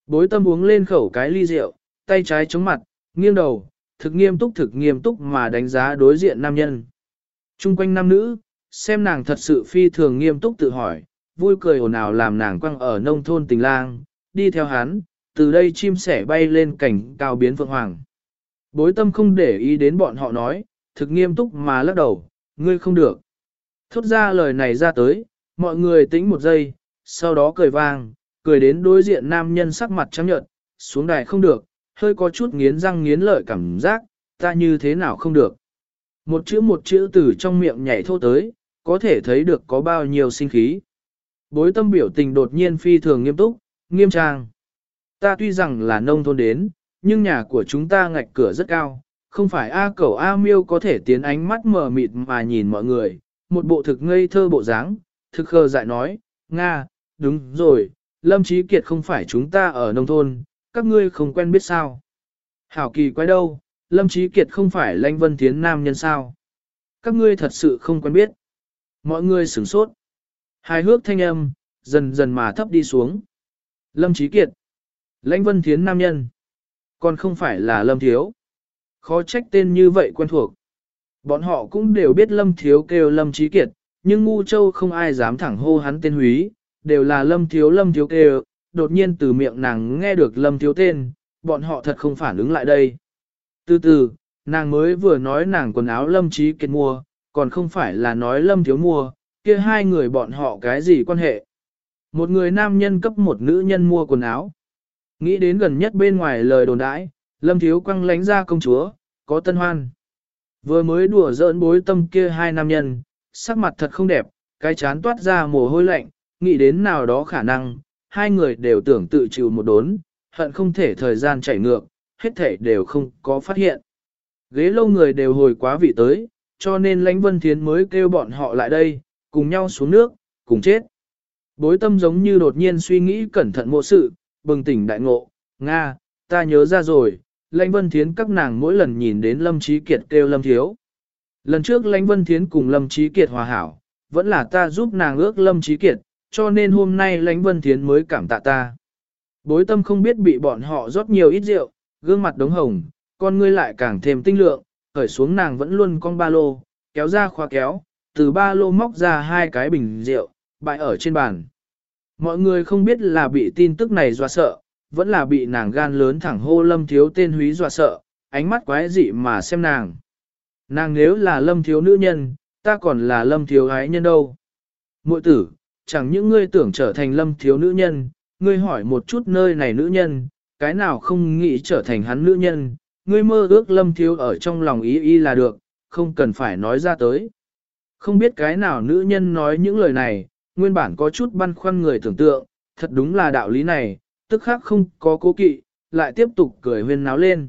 Bối tâm uống lên khẩu cái ly rượu, tay trái chống mặt, nghiêng đầu, thực nghiêm túc thực nghiêm túc mà đánh giá đối diện nam nhân. Trung quanh nam nữ, xem nàng thật sự phi thường nghiêm túc tự hỏi, vui cười ồn ào làm nàng quăng ở nông thôn tình lang, đi theo hắn, từ đây chim sẻ bay lên cảnh cao biến phượng hoàng. Bối tâm không để ý đến bọn họ nói, thực nghiêm túc mà lắc đầu, ngươi không được. Thốt ra lời này ra tới, mọi người tĩnh một giây, sau đó cười vang, cười đến đối diện nam nhân sắc mặt trắng nhợt, xuống đài không được, hơi có chút nghiến răng nghiến lợi cảm giác, ta như thế nào không được. Một chữ một chữ từ trong miệng nhảy thô tới, có thể thấy được có bao nhiêu sinh khí. Bối tâm biểu tình đột nhiên phi thường nghiêm túc, nghiêm trang. Ta tuy rằng là nông thôn đến, nhưng nhà của chúng ta ngạch cửa rất cao, không phải A cẩu A miêu có thể tiến ánh mắt mờ mịt mà nhìn mọi người, một bộ thực ngây thơ bộ dáng, thực khờ dại nói, Nga, đúng rồi, Lâm Chí Kiệt không phải chúng ta ở nông thôn, các ngươi không quen biết sao. Hảo kỳ quái đâu, Lâm Chí Kiệt không phải Lanh vân tiến nam nhân sao. Các ngươi thật sự không quen biết. Mọi người sửng sốt. Hai hước thanh âm, dần dần mà thấp đi xuống. Lâm Chí Kiệt. Lãnh vân thiến nam nhân. Còn không phải là Lâm Thiếu. Khó trách tên như vậy quen thuộc. Bọn họ cũng đều biết Lâm Thiếu kêu Lâm Chí Kiệt, nhưng ngu châu không ai dám thẳng hô hắn tên húy, đều là Lâm Thiếu Lâm Thiếu kêu, đột nhiên từ miệng nàng nghe được Lâm Thiếu tên, bọn họ thật không phản ứng lại đây. Từ từ, nàng mới vừa nói nàng quần áo Lâm Chí Kiệt mua, còn không phải là nói Lâm Thiếu mua, kia hai người bọn họ cái gì quan hệ. Một người nam nhân cấp một nữ nhân mua quần áo. Nghĩ đến gần nhất bên ngoài lời đồn đãi, Lâm Thiếu quăng lánh ra công chúa, có tân hoan. Vừa mới đùa giỡn bối tâm kia hai nam nhân, sắc mặt thật không đẹp, cái chán toát ra mồ hôi lạnh, nghĩ đến nào đó khả năng, hai người đều tưởng tự chịu một đốn, hận không thể thời gian chảy ngược, hết thể đều không có phát hiện. Ghế lâu người đều hồi quá vị tới, cho nên lãnh vân thiến mới kêu bọn họ lại đây, cùng nhau xuống nước, cùng chết. Bối tâm giống như đột nhiên suy nghĩ cẩn thận mộ sự, bừng tỉnh đại ngộ, Nga, ta nhớ ra rồi, lãnh vân thiến các nàng mỗi lần nhìn đến lâm trí kiệt kêu lâm thiếu. Lần trước lãnh vân thiến cùng lâm trí kiệt hòa hảo, vẫn là ta giúp nàng ước lâm trí kiệt, cho nên hôm nay lãnh vân thiến mới cảm tạ ta. Bối tâm không biết bị bọn họ rót nhiều ít rượu, gương mặt đống hồng, con ngươi lại càng thêm tinh lượng, khởi xuống nàng vẫn luôn con ba lô, kéo ra khóa kéo, từ ba lô móc ra hai cái bình rượu, bại ở trên bàn. Mọi người không biết là bị tin tức này dọa sợ, vẫn là bị nàng gan lớn thẳng hô lâm thiếu tên húy dọa sợ, ánh mắt quái dị mà xem nàng. Nàng nếu là lâm thiếu nữ nhân, ta còn là lâm thiếu gái nhân đâu. Mội tử, chẳng những ngươi tưởng trở thành lâm thiếu nữ nhân, ngươi hỏi một chút nơi này nữ nhân, cái nào không nghĩ trở thành hắn nữ nhân, ngươi mơ ước lâm thiếu ở trong lòng ý y là được, không cần phải nói ra tới. Không biết cái nào nữ nhân nói những lời này, nguyên bản có chút băn khoăn người tưởng tượng, thật đúng là đạo lý này, tức khác không có cố kỵ, lại tiếp tục cười huyên náo lên.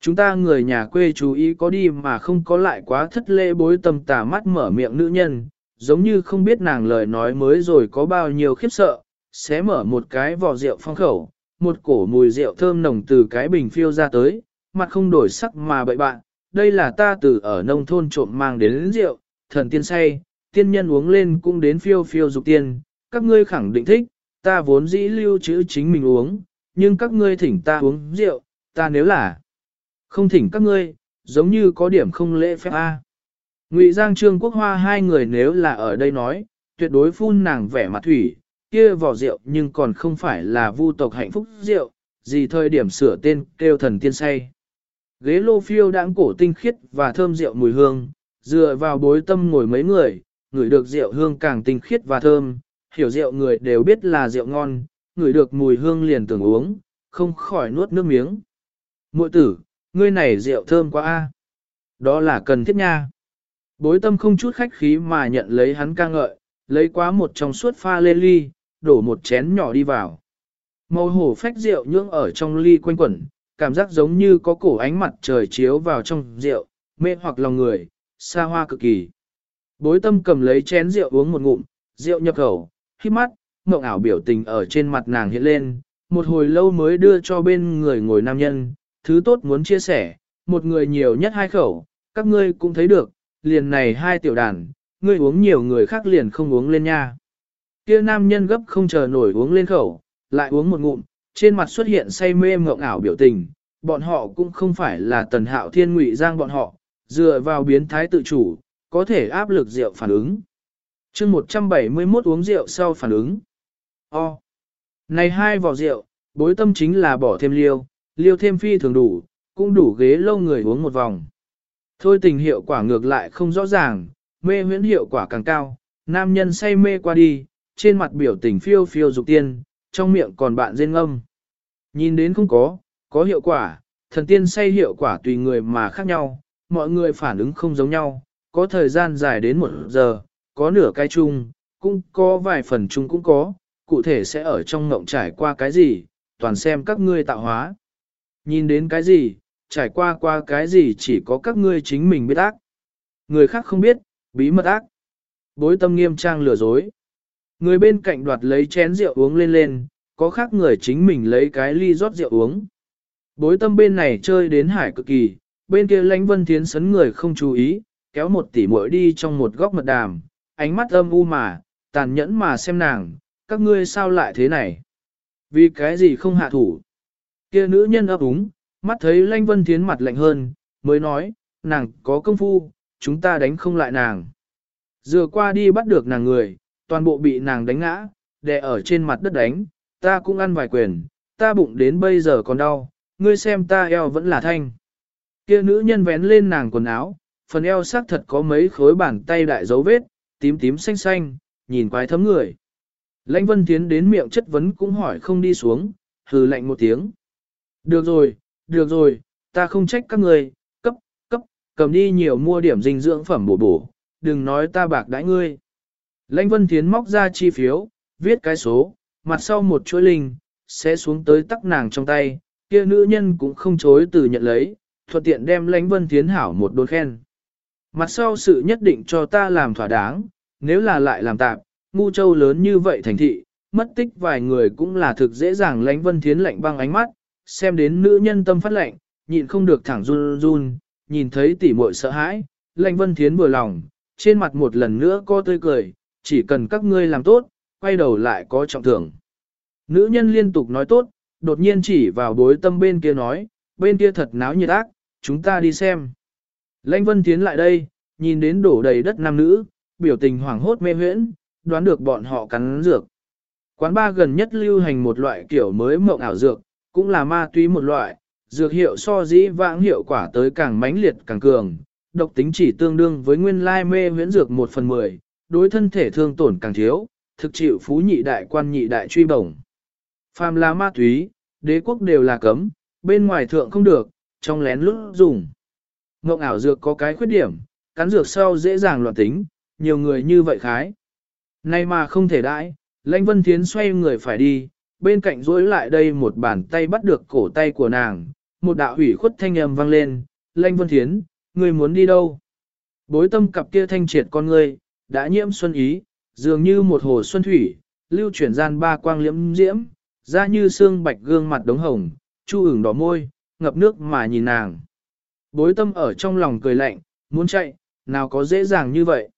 Chúng ta người nhà quê chú ý có đi mà không có lại quá thất lễ bối tâm tà mắt mở miệng nữ nhân, giống như không biết nàng lời nói mới rồi có bao nhiêu khiếp sợ, sẽ mở một cái vò rượu phong khẩu, một cổ mùi rượu thơm nồng từ cái bình phiêu ra tới, mặt không đổi sắc mà bậy bạn, đây là ta từ ở nông thôn trộm mang đến rượu, thần tiên say, tiên nhân uống lên cũng đến phiêu phiêu dục tiên, các ngươi khẳng định thích, ta vốn dĩ lưu trữ chính mình uống, nhưng các ngươi thỉnh ta uống rượu, ta nếu là không thỉnh các ngươi, giống như có điểm không lễ phép A. Ngụy Giang Trương Quốc Hoa hai người nếu là ở đây nói, tuyệt đối phun nàng vẻ mặt thủy, kia vỏ rượu nhưng còn không phải là vu tộc hạnh phúc rượu, gì thời điểm sửa tên kêu thần tiên say. Ghế lô phiêu đãng cổ tinh khiết và thơm rượu mùi hương, dựa vào bối tâm ngồi mấy người, ngửi được rượu hương càng tinh khiết và thơm, hiểu rượu người đều biết là rượu ngon, ngửi được mùi hương liền tưởng uống, không khỏi nuốt nước miếng. Mội tử, ngươi này rượu thơm quá a. Đó là cần thiết nha. Bối tâm không chút khách khí mà nhận lấy hắn ca ngợi, lấy quá một trong suốt pha lê ly, đổ một chén nhỏ đi vào. Màu hổ phách rượu nhưỡng ở trong ly quanh quẩn, cảm giác giống như có cổ ánh mặt trời chiếu vào trong rượu, mê hoặc lòng người, xa hoa cực kỳ. Bối tâm cầm lấy chén rượu uống một ngụm, rượu nhập khẩu, khi mắt, mộng ảo biểu tình ở trên mặt nàng hiện lên, một hồi lâu mới đưa cho bên người ngồi nam nhân, thứ tốt muốn chia sẻ, một người nhiều nhất hai khẩu, các ngươi cũng thấy được, liền này hai tiểu đàn, ngươi uống nhiều người khác liền không uống lên nha. Kia nam nhân gấp không chờ nổi uống lên khẩu, lại uống một ngụm, trên mặt xuất hiện say mê mộng ảo biểu tình, bọn họ cũng không phải là tần hạo thiên ngụy giang bọn họ, dựa vào biến thái tự chủ, có thể áp lực rượu phản ứng. chương 171 uống rượu sau phản ứng. O. Này hai vỏ rượu, bối tâm chính là bỏ thêm liêu, liêu thêm phi thường đủ, cũng đủ ghế lâu người uống một vòng. Thôi tình hiệu quả ngược lại không rõ ràng, mê huyễn hiệu quả càng cao, nam nhân say mê qua đi, trên mặt biểu tình phiêu phiêu dục tiên, trong miệng còn bạn rên âm. Nhìn đến không có, có hiệu quả, thần tiên say hiệu quả tùy người mà khác nhau, mọi người phản ứng không giống nhau, có thời gian dài đến một giờ, có nửa cái chung, cũng có vài phần chung cũng có, cụ thể sẽ ở trong ngộng trải qua cái gì, toàn xem các ngươi tạo hóa. Nhìn đến cái gì, trải qua qua cái gì chỉ có các ngươi chính mình biết ác. Người khác không biết, bí mật ác. Bối tâm nghiêm trang lừa dối. Người bên cạnh đoạt lấy chén rượu uống lên lên, có khác người chính mình lấy cái ly rót rượu uống. Bối tâm bên này chơi đến hải cực kỳ, bên kia lãnh vân thiến sấn người không chú ý, kéo một tỷ muội đi trong một góc mật đàm, ánh mắt âm u mà, tàn nhẫn mà xem nàng, các ngươi sao lại thế này? Vì cái gì không hạ thủ? Kia nữ nhân ấp úng, mắt thấy lãnh vân thiến mặt lạnh hơn, mới nói, nàng có công phu, chúng ta đánh không lại nàng. Dừa qua đi bắt được nàng người, toàn bộ bị nàng đánh ngã, đè ở trên mặt đất đánh, ta cũng ăn vài quyền, ta bụng đến bây giờ còn đau, ngươi xem ta eo vẫn là thanh. Kia nữ nhân vén lên nàng quần áo, phần eo xác thật có mấy khối bàn tay đại dấu vết, tím tím xanh xanh, nhìn quái thấm người. Lãnh Vân Tiến đến miệng chất vấn cũng hỏi không đi xuống, hừ lạnh một tiếng. Được rồi, được rồi, ta không trách các người, cấp, cấp, cầm đi nhiều mua điểm dinh dưỡng phẩm bổ bổ, đừng nói ta bạc đãi ngươi. Lãnh Vân Tiến móc ra chi phiếu, viết cái số, mặt sau một chuỗi linh, sẽ xuống tới tắc nàng trong tay, kia nữ nhân cũng không chối từ nhận lấy, thuận tiện đem Lãnh Vân thiến hảo một đồn khen. Mặt sau sự nhất định cho ta làm thỏa đáng, nếu là lại làm tạm, ngu châu lớn như vậy thành thị, mất tích vài người cũng là thực dễ dàng Lãnh Vân Thiến lạnh băng ánh mắt, xem đến nữ nhân tâm phát lạnh, nhịn không được thẳng run run, nhìn thấy tỉ muội sợ hãi, Lãnh Vân Thiến vừa lòng, trên mặt một lần nữa co tươi cười, chỉ cần các ngươi làm tốt, quay đầu lại có trọng thưởng. Nữ nhân liên tục nói tốt, đột nhiên chỉ vào bối tâm bên kia nói, bên kia thật náo nhiệt ác, chúng ta đi xem. Lãnh Vân tiến lại đây, nhìn đến đổ đầy đất nam nữ, biểu tình hoảng hốt mê huyễn, đoán được bọn họ cắn dược. Quán ba gần nhất lưu hành một loại kiểu mới mộng ảo dược, cũng là ma túy một loại, dược hiệu so dĩ vãng hiệu quả tới càng mãnh liệt càng cường, độc tính chỉ tương đương với nguyên lai mê huyễn dược 1 phần 10, đối thân thể thương tổn càng thiếu, thực chịu phú nhị đại quan nhị đại truy bổng. Phàm là ma túy, đế quốc đều là cấm, bên ngoài thượng không được, trong lén lút dùng. Ngộng ảo dược có cái khuyết điểm, cắn dược sau dễ dàng loạn tính, nhiều người như vậy khái. Nay mà không thể đãi, lãnh vân thiến xoay người phải đi, bên cạnh duỗi lại đây một bàn tay bắt được cổ tay của nàng, một đạo hủy khuất thanh âm vang lên, lãnh vân thiến, người muốn đi đâu? Bối tâm cặp kia thanh triệt con ngươi, đã nhiễm xuân ý, dường như một hồ xuân thủy, lưu chuyển gian ba quang liễm diễm, da như xương bạch gương mặt đống hồng, chu ửng đỏ môi, ngập nước mà nhìn nàng. Bối tâm ở trong lòng cười lạnh, muốn chạy, nào có dễ dàng như vậy.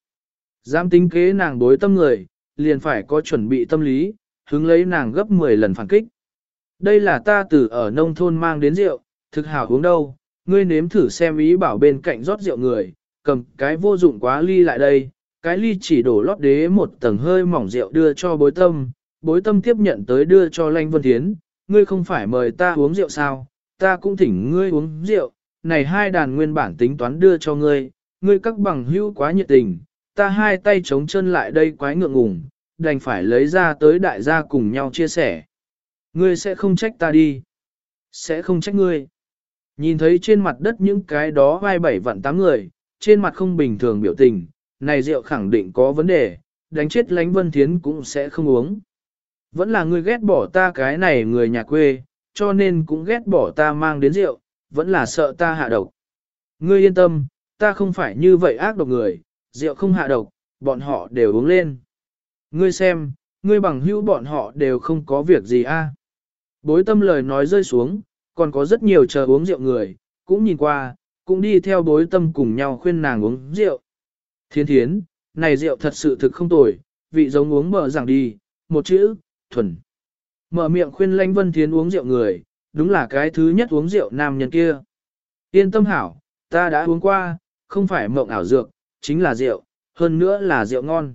Dám tính kế nàng bối tâm người, liền phải có chuẩn bị tâm lý, hứng lấy nàng gấp 10 lần phản kích. Đây là ta từ ở nông thôn mang đến rượu, thực hảo uống đâu, ngươi nếm thử xem ý bảo bên cạnh rót rượu người, cầm cái vô dụng quá ly lại đây, cái ly chỉ đổ lót đế một tầng hơi mỏng rượu đưa cho bối tâm, bối tâm tiếp nhận tới đưa cho Lanh Vân Thiến, ngươi không phải mời ta uống rượu sao, ta cũng thỉnh ngươi uống rượu, này hai đàn nguyên bản tính toán đưa cho ngươi, ngươi các bằng hữu quá nhiệt tình, ta hai tay chống chân lại đây quái ngượng ngùng, đành phải lấy ra tới đại gia cùng nhau chia sẻ. Ngươi sẽ không trách ta đi. Sẽ không trách ngươi. Nhìn thấy trên mặt đất những cái đó vai bảy vạn tám người, trên mặt không bình thường biểu tình, này rượu khẳng định có vấn đề, đánh chết lánh vân thiến cũng sẽ không uống. Vẫn là ngươi ghét bỏ ta cái này người nhà quê, cho nên cũng ghét bỏ ta mang đến rượu, vẫn là sợ ta hạ độc. Ngươi yên tâm, ta không phải như vậy ác độc người, rượu không hạ độc, bọn họ đều uống lên. Ngươi xem, ngươi bằng hữu bọn họ đều không có việc gì a. Bối tâm lời nói rơi xuống, còn có rất nhiều chờ uống rượu người, cũng nhìn qua, cũng đi theo bối tâm cùng nhau khuyên nàng uống rượu. Thiên thiến, này rượu thật sự thực không tồi, vị giống uống mở rằng đi, một chữ, thuần. Mở miệng khuyên Lãnh Vân Thiến uống rượu người, đúng là cái thứ nhất uống rượu nam nhân kia. Yên tâm hảo, ta đã uống qua, không phải mộng ảo dược, chính là rượu, hơn nữa là rượu ngon.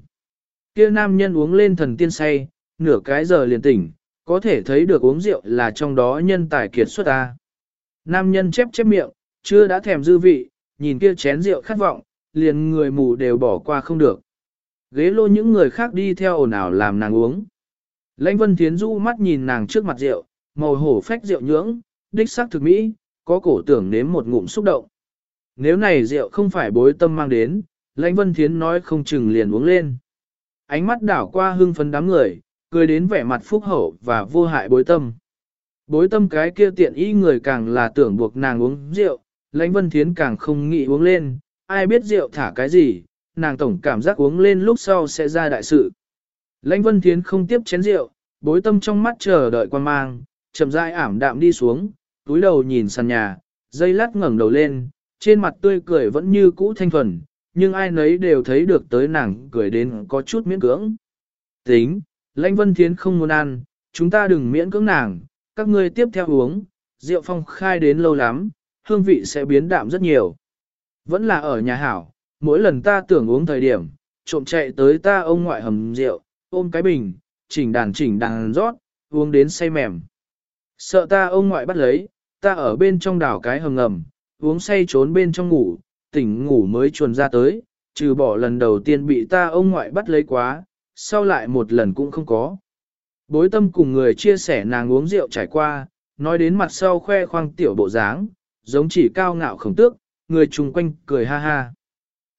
Kia nam nhân uống lên thần tiên say, nửa cái giờ liền tỉnh, có thể thấy được uống rượu là trong đó nhân tài kiệt xuất ta. Nam nhân chép chép miệng, chưa đã thèm dư vị, nhìn kia chén rượu khát vọng, liền người mù đều bỏ qua không được. Ghế lô những người khác đi theo ồn ào làm nàng uống. Lãnh Vân Thiến du mắt nhìn nàng trước mặt rượu, màu hổ phách rượu nhưỡng, đích sắc thực mỹ, có cổ tưởng nếm một ngụm xúc động. Nếu này rượu không phải bối tâm mang đến, Lãnh Vân Thiến nói không chừng liền uống lên. Ánh mắt đảo qua hưng phấn đám người, cười đến vẻ mặt phúc hậu và vô hại bối tâm. Bối tâm cái kia tiện ý người càng là tưởng buộc nàng uống rượu, Lãnh Vân Thiến càng không nghĩ uống lên, ai biết rượu thả cái gì, nàng tổng cảm giác uống lên lúc sau sẽ ra đại sự. Lãnh Vân Thiến không tiếp chén rượu, bối tâm trong mắt chờ đợi quan mang, chậm rãi ảm đạm đi xuống, túi đầu nhìn sàn nhà, dây lát ngẩng đầu lên, trên mặt tươi cười vẫn như cũ thanh thuần, nhưng ai nấy đều thấy được tới nàng cười đến có chút miễn cưỡng. Tính, Lãnh Vân Thiến không muốn ăn, chúng ta đừng miễn cưỡng nàng, các ngươi tiếp theo uống, rượu phong khai đến lâu lắm, hương vị sẽ biến đạm rất nhiều. Vẫn là ở nhà hảo, mỗi lần ta tưởng uống thời điểm, trộm chạy tới ta ông ngoại hầm rượu, ôm cái bình, chỉnh đàn chỉnh đàn rót, uống đến say mềm. Sợ ta ông ngoại bắt lấy, ta ở bên trong đảo cái hầm ngầm, uống say trốn bên trong ngủ, tỉnh ngủ mới chuồn ra tới, trừ bỏ lần đầu tiên bị ta ông ngoại bắt lấy quá, sau lại một lần cũng không có. Bối tâm cùng người chia sẻ nàng uống rượu trải qua, nói đến mặt sau khoe khoang tiểu bộ dáng, giống chỉ cao ngạo khổng tước, người chung quanh cười ha ha.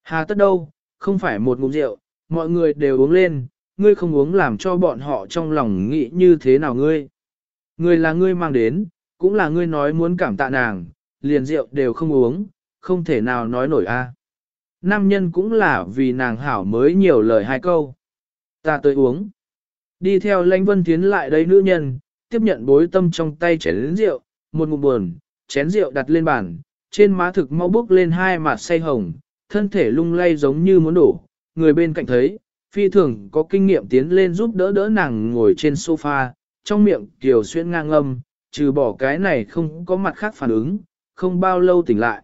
Hà tất đâu, không phải một ngụm rượu, mọi người đều uống lên, ngươi không uống làm cho bọn họ trong lòng nghĩ như thế nào ngươi. Ngươi là ngươi mang đến, cũng là ngươi nói muốn cảm tạ nàng, liền rượu đều không uống, không thể nào nói nổi a. Nam nhân cũng là vì nàng hảo mới nhiều lời hai câu. Ta tới uống. Đi theo lãnh vân tiến lại đây nữ nhân, tiếp nhận bối tâm trong tay chén rượu, một ngụm buồn, chén rượu đặt lên bàn, trên má thực mau bước lên hai mặt say hồng, thân thể lung lay giống như muốn đổ, người bên cạnh thấy, phi thường có kinh nghiệm tiến lên giúp đỡ đỡ nàng ngồi trên sofa, trong miệng kiều xuyên ngang âm, trừ bỏ cái này không có mặt khác phản ứng, không bao lâu tỉnh lại.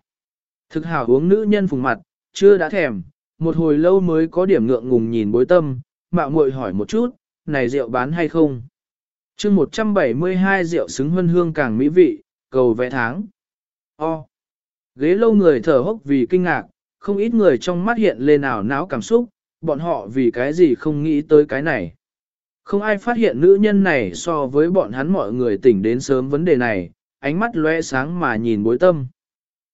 Thực hảo uống nữ nhân phùng mặt, chưa đã thèm, một hồi lâu mới có điểm ngượng ngùng nhìn bối tâm, mạo muội hỏi một chút, này rượu bán hay không? chương 172 rượu xứng hân hương càng mỹ vị, cầu vẽ tháng. O. Ghế lâu người thở hốc vì kinh ngạc, không ít người trong mắt hiện lên ảo não cảm xúc, bọn họ vì cái gì không nghĩ tới cái này. Không ai phát hiện nữ nhân này so với bọn hắn mọi người tỉnh đến sớm vấn đề này, ánh mắt lóe sáng mà nhìn bối tâm.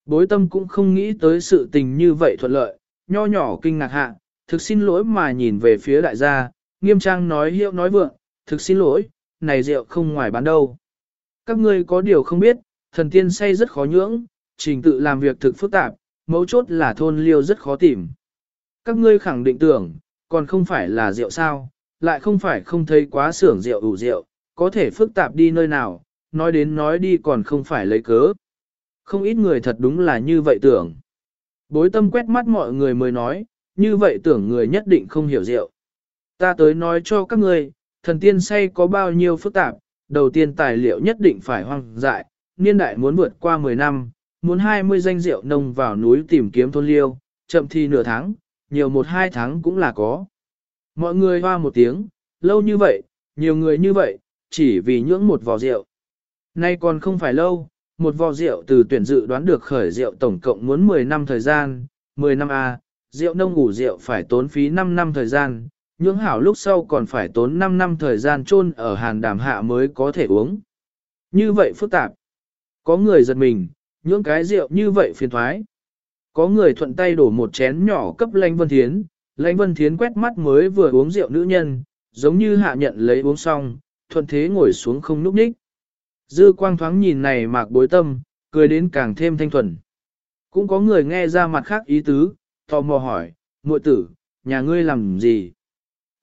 Bối tâm cũng không nghĩ tới sự tình như vậy thuận lợi, nho nhỏ kinh ngạc hạ, Thực xin lỗi mà nhìn về phía đại gia, nghiêm trang nói hiệu nói vượng, thực xin lỗi, này rượu không ngoài bán đâu. Các ngươi có điều không biết, thần tiên say rất khó nhưỡng, trình tự làm việc thực phức tạp, mấu chốt là thôn liêu rất khó tìm. Các ngươi khẳng định tưởng, còn không phải là rượu sao, lại không phải không thấy quá xưởng rượu ủ rượu, có thể phức tạp đi nơi nào, nói đến nói đi còn không phải lấy cớ. Không ít người thật đúng là như vậy tưởng. Bối tâm quét mắt mọi người mới nói, như vậy tưởng người nhất định không hiểu rượu. Ta tới nói cho các ngươi, thần tiên say có bao nhiêu phức tạp, đầu tiên tài liệu nhất định phải hoang dại, niên đại muốn vượt qua 10 năm, muốn 20 danh rượu nông vào núi tìm kiếm thôn liêu, chậm thì nửa tháng, nhiều một hai tháng cũng là có. Mọi người hoa một tiếng, lâu như vậy, nhiều người như vậy, chỉ vì nhưỡng một vò rượu. Nay còn không phải lâu, một vò rượu từ tuyển dự đoán được khởi rượu tổng cộng muốn 10 năm thời gian, 10 năm A, rượu nông ngủ rượu phải tốn phí 5 năm thời gian, nhưỡng hảo lúc sau còn phải tốn 5 năm thời gian chôn ở hàn đàm hạ mới có thể uống. Như vậy phức tạp. Có người giật mình, nhưỡng cái rượu như vậy phiền thoái. Có người thuận tay đổ một chén nhỏ cấp lãnh vân thiến, lãnh vân thiến quét mắt mới vừa uống rượu nữ nhân, giống như hạ nhận lấy uống xong, thuận thế ngồi xuống không núp ních. Dư quang thoáng nhìn này mạc bối tâm, cười đến càng thêm thanh thuần. Cũng có người nghe ra mặt khác ý tứ, tò mò hỏi, muội tử, nhà ngươi làm gì?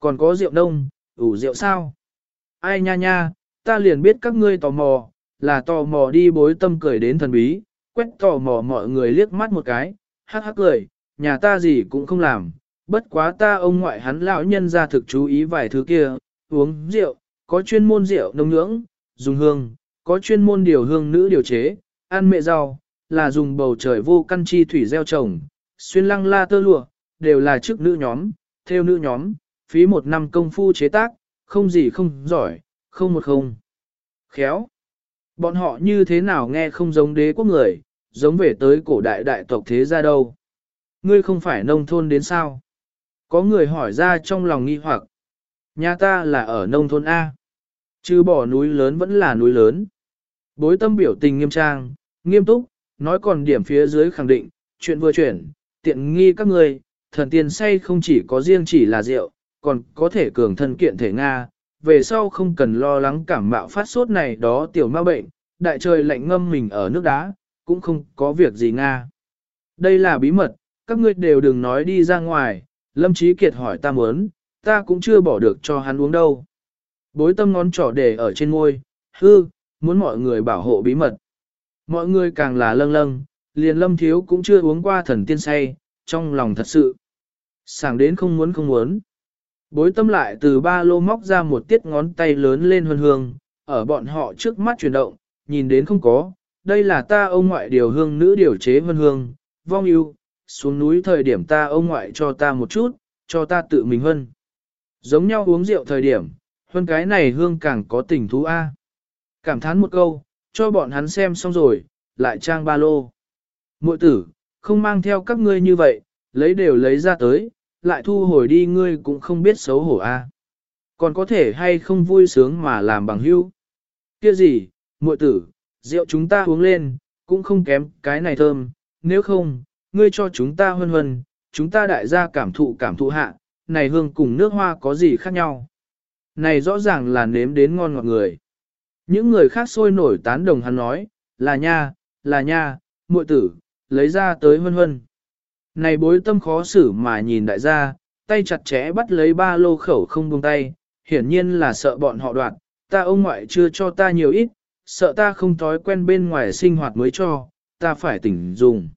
Còn có rượu đông, ủ rượu sao? Ai nha nha, ta liền biết các ngươi tò mò, là tò mò đi bối tâm cười đến thần bí, quét tò mò mọi người liếc mắt một cái, hắc hắc cười, nhà ta gì cũng không làm, bất quá ta ông ngoại hắn lão nhân ra thực chú ý vài thứ kia, uống rượu, có chuyên môn rượu nông nhưỡng, dùng hương, có chuyên môn điều hương nữ điều chế, ăn mẹ rau, là dùng bầu trời vô căn chi thủy gieo trồng, xuyên lăng la tơ lụa, đều là chức nữ nhóm, theo nữ nhóm, phí một năm công phu chế tác, không gì không giỏi, không một không. Khéo. Bọn họ như thế nào nghe không giống đế quốc người, giống về tới cổ đại đại tộc thế gia đâu. Ngươi không phải nông thôn đến sao? Có người hỏi ra trong lòng nghi hoặc. Nhà ta là ở nông thôn A. Chứ bỏ núi lớn vẫn là núi lớn. Bối tâm biểu tình nghiêm trang, nghiêm túc, nói còn điểm phía dưới khẳng định, chuyện vừa chuyển, tiện nghi các người, thần tiên say không chỉ có riêng chỉ là rượu, còn có thể cường thân kiện thể Nga, về sau không cần lo lắng cảm mạo phát sốt này đó tiểu ma bệnh, đại trời lạnh ngâm mình ở nước đá, cũng không có việc gì Nga. Đây là bí mật, các ngươi đều đừng nói đi ra ngoài, Lâm trí Kiệt hỏi ta muốn, ta cũng chưa bỏ được cho hắn uống đâu. Bối tâm ngón trỏ để ở trên ngôi, hư, muốn mọi người bảo hộ bí mật. Mọi người càng là lâng lâng, liền lâm thiếu cũng chưa uống qua thần tiên say, trong lòng thật sự. Sảng đến không muốn không muốn. Bối tâm lại từ ba lô móc ra một tiết ngón tay lớn lên hương hương, ở bọn họ trước mắt chuyển động, nhìn đến không có, đây là ta ông ngoại điều hương nữ điều chế vân hương, vong yêu, xuống núi thời điểm ta ông ngoại cho ta một chút, cho ta tự mình hơn. Giống nhau uống rượu thời điểm, hơn cái này hương càng có tình thú A. Cảm thán một câu, cho bọn hắn xem xong rồi, lại trang ba lô. Mội tử, không mang theo các ngươi như vậy, lấy đều lấy ra tới, lại thu hồi đi ngươi cũng không biết xấu hổ A. Còn có thể hay không vui sướng mà làm bằng hữu. Kia gì, muội tử, rượu chúng ta uống lên, cũng không kém cái này thơm, nếu không, ngươi cho chúng ta hân hân, chúng ta đại gia cảm thụ cảm thụ hạ, này hương cùng nước hoa có gì khác nhau. Này rõ ràng là nếm đến ngon ngọt người. Những người khác sôi nổi tán đồng hắn nói, là nha, là nha, muội tử, lấy ra tới hân hân. Này bối tâm khó xử mà nhìn đại gia, tay chặt chẽ bắt lấy ba lô khẩu không buông tay, hiển nhiên là sợ bọn họ đoạt, ta ông ngoại chưa cho ta nhiều ít, sợ ta không thói quen bên ngoài sinh hoạt mới cho, ta phải tỉnh dùng.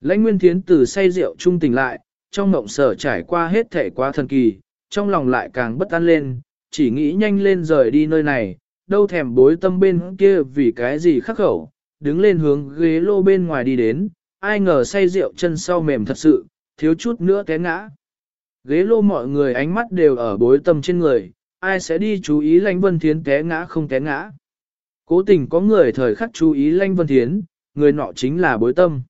Lãnh Nguyên Thiến từ say rượu trung tỉnh lại, trong ngộng sở trải qua hết thể quá thần kỳ, trong lòng lại càng bất an lên, chỉ nghĩ nhanh lên rời đi nơi này, đâu thèm bối tâm bên kia vì cái gì khắc khẩu, đứng lên hướng ghế lô bên ngoài đi đến, ai ngờ say rượu chân sau mềm thật sự, thiếu chút nữa té ngã. Ghế lô mọi người ánh mắt đều ở bối tâm trên người, ai sẽ đi chú ý Lãnh Vân Thiến té ngã không té ngã. Cố tình có người thời khắc chú ý Lanh Vân Thiến, người nọ chính là bối tâm.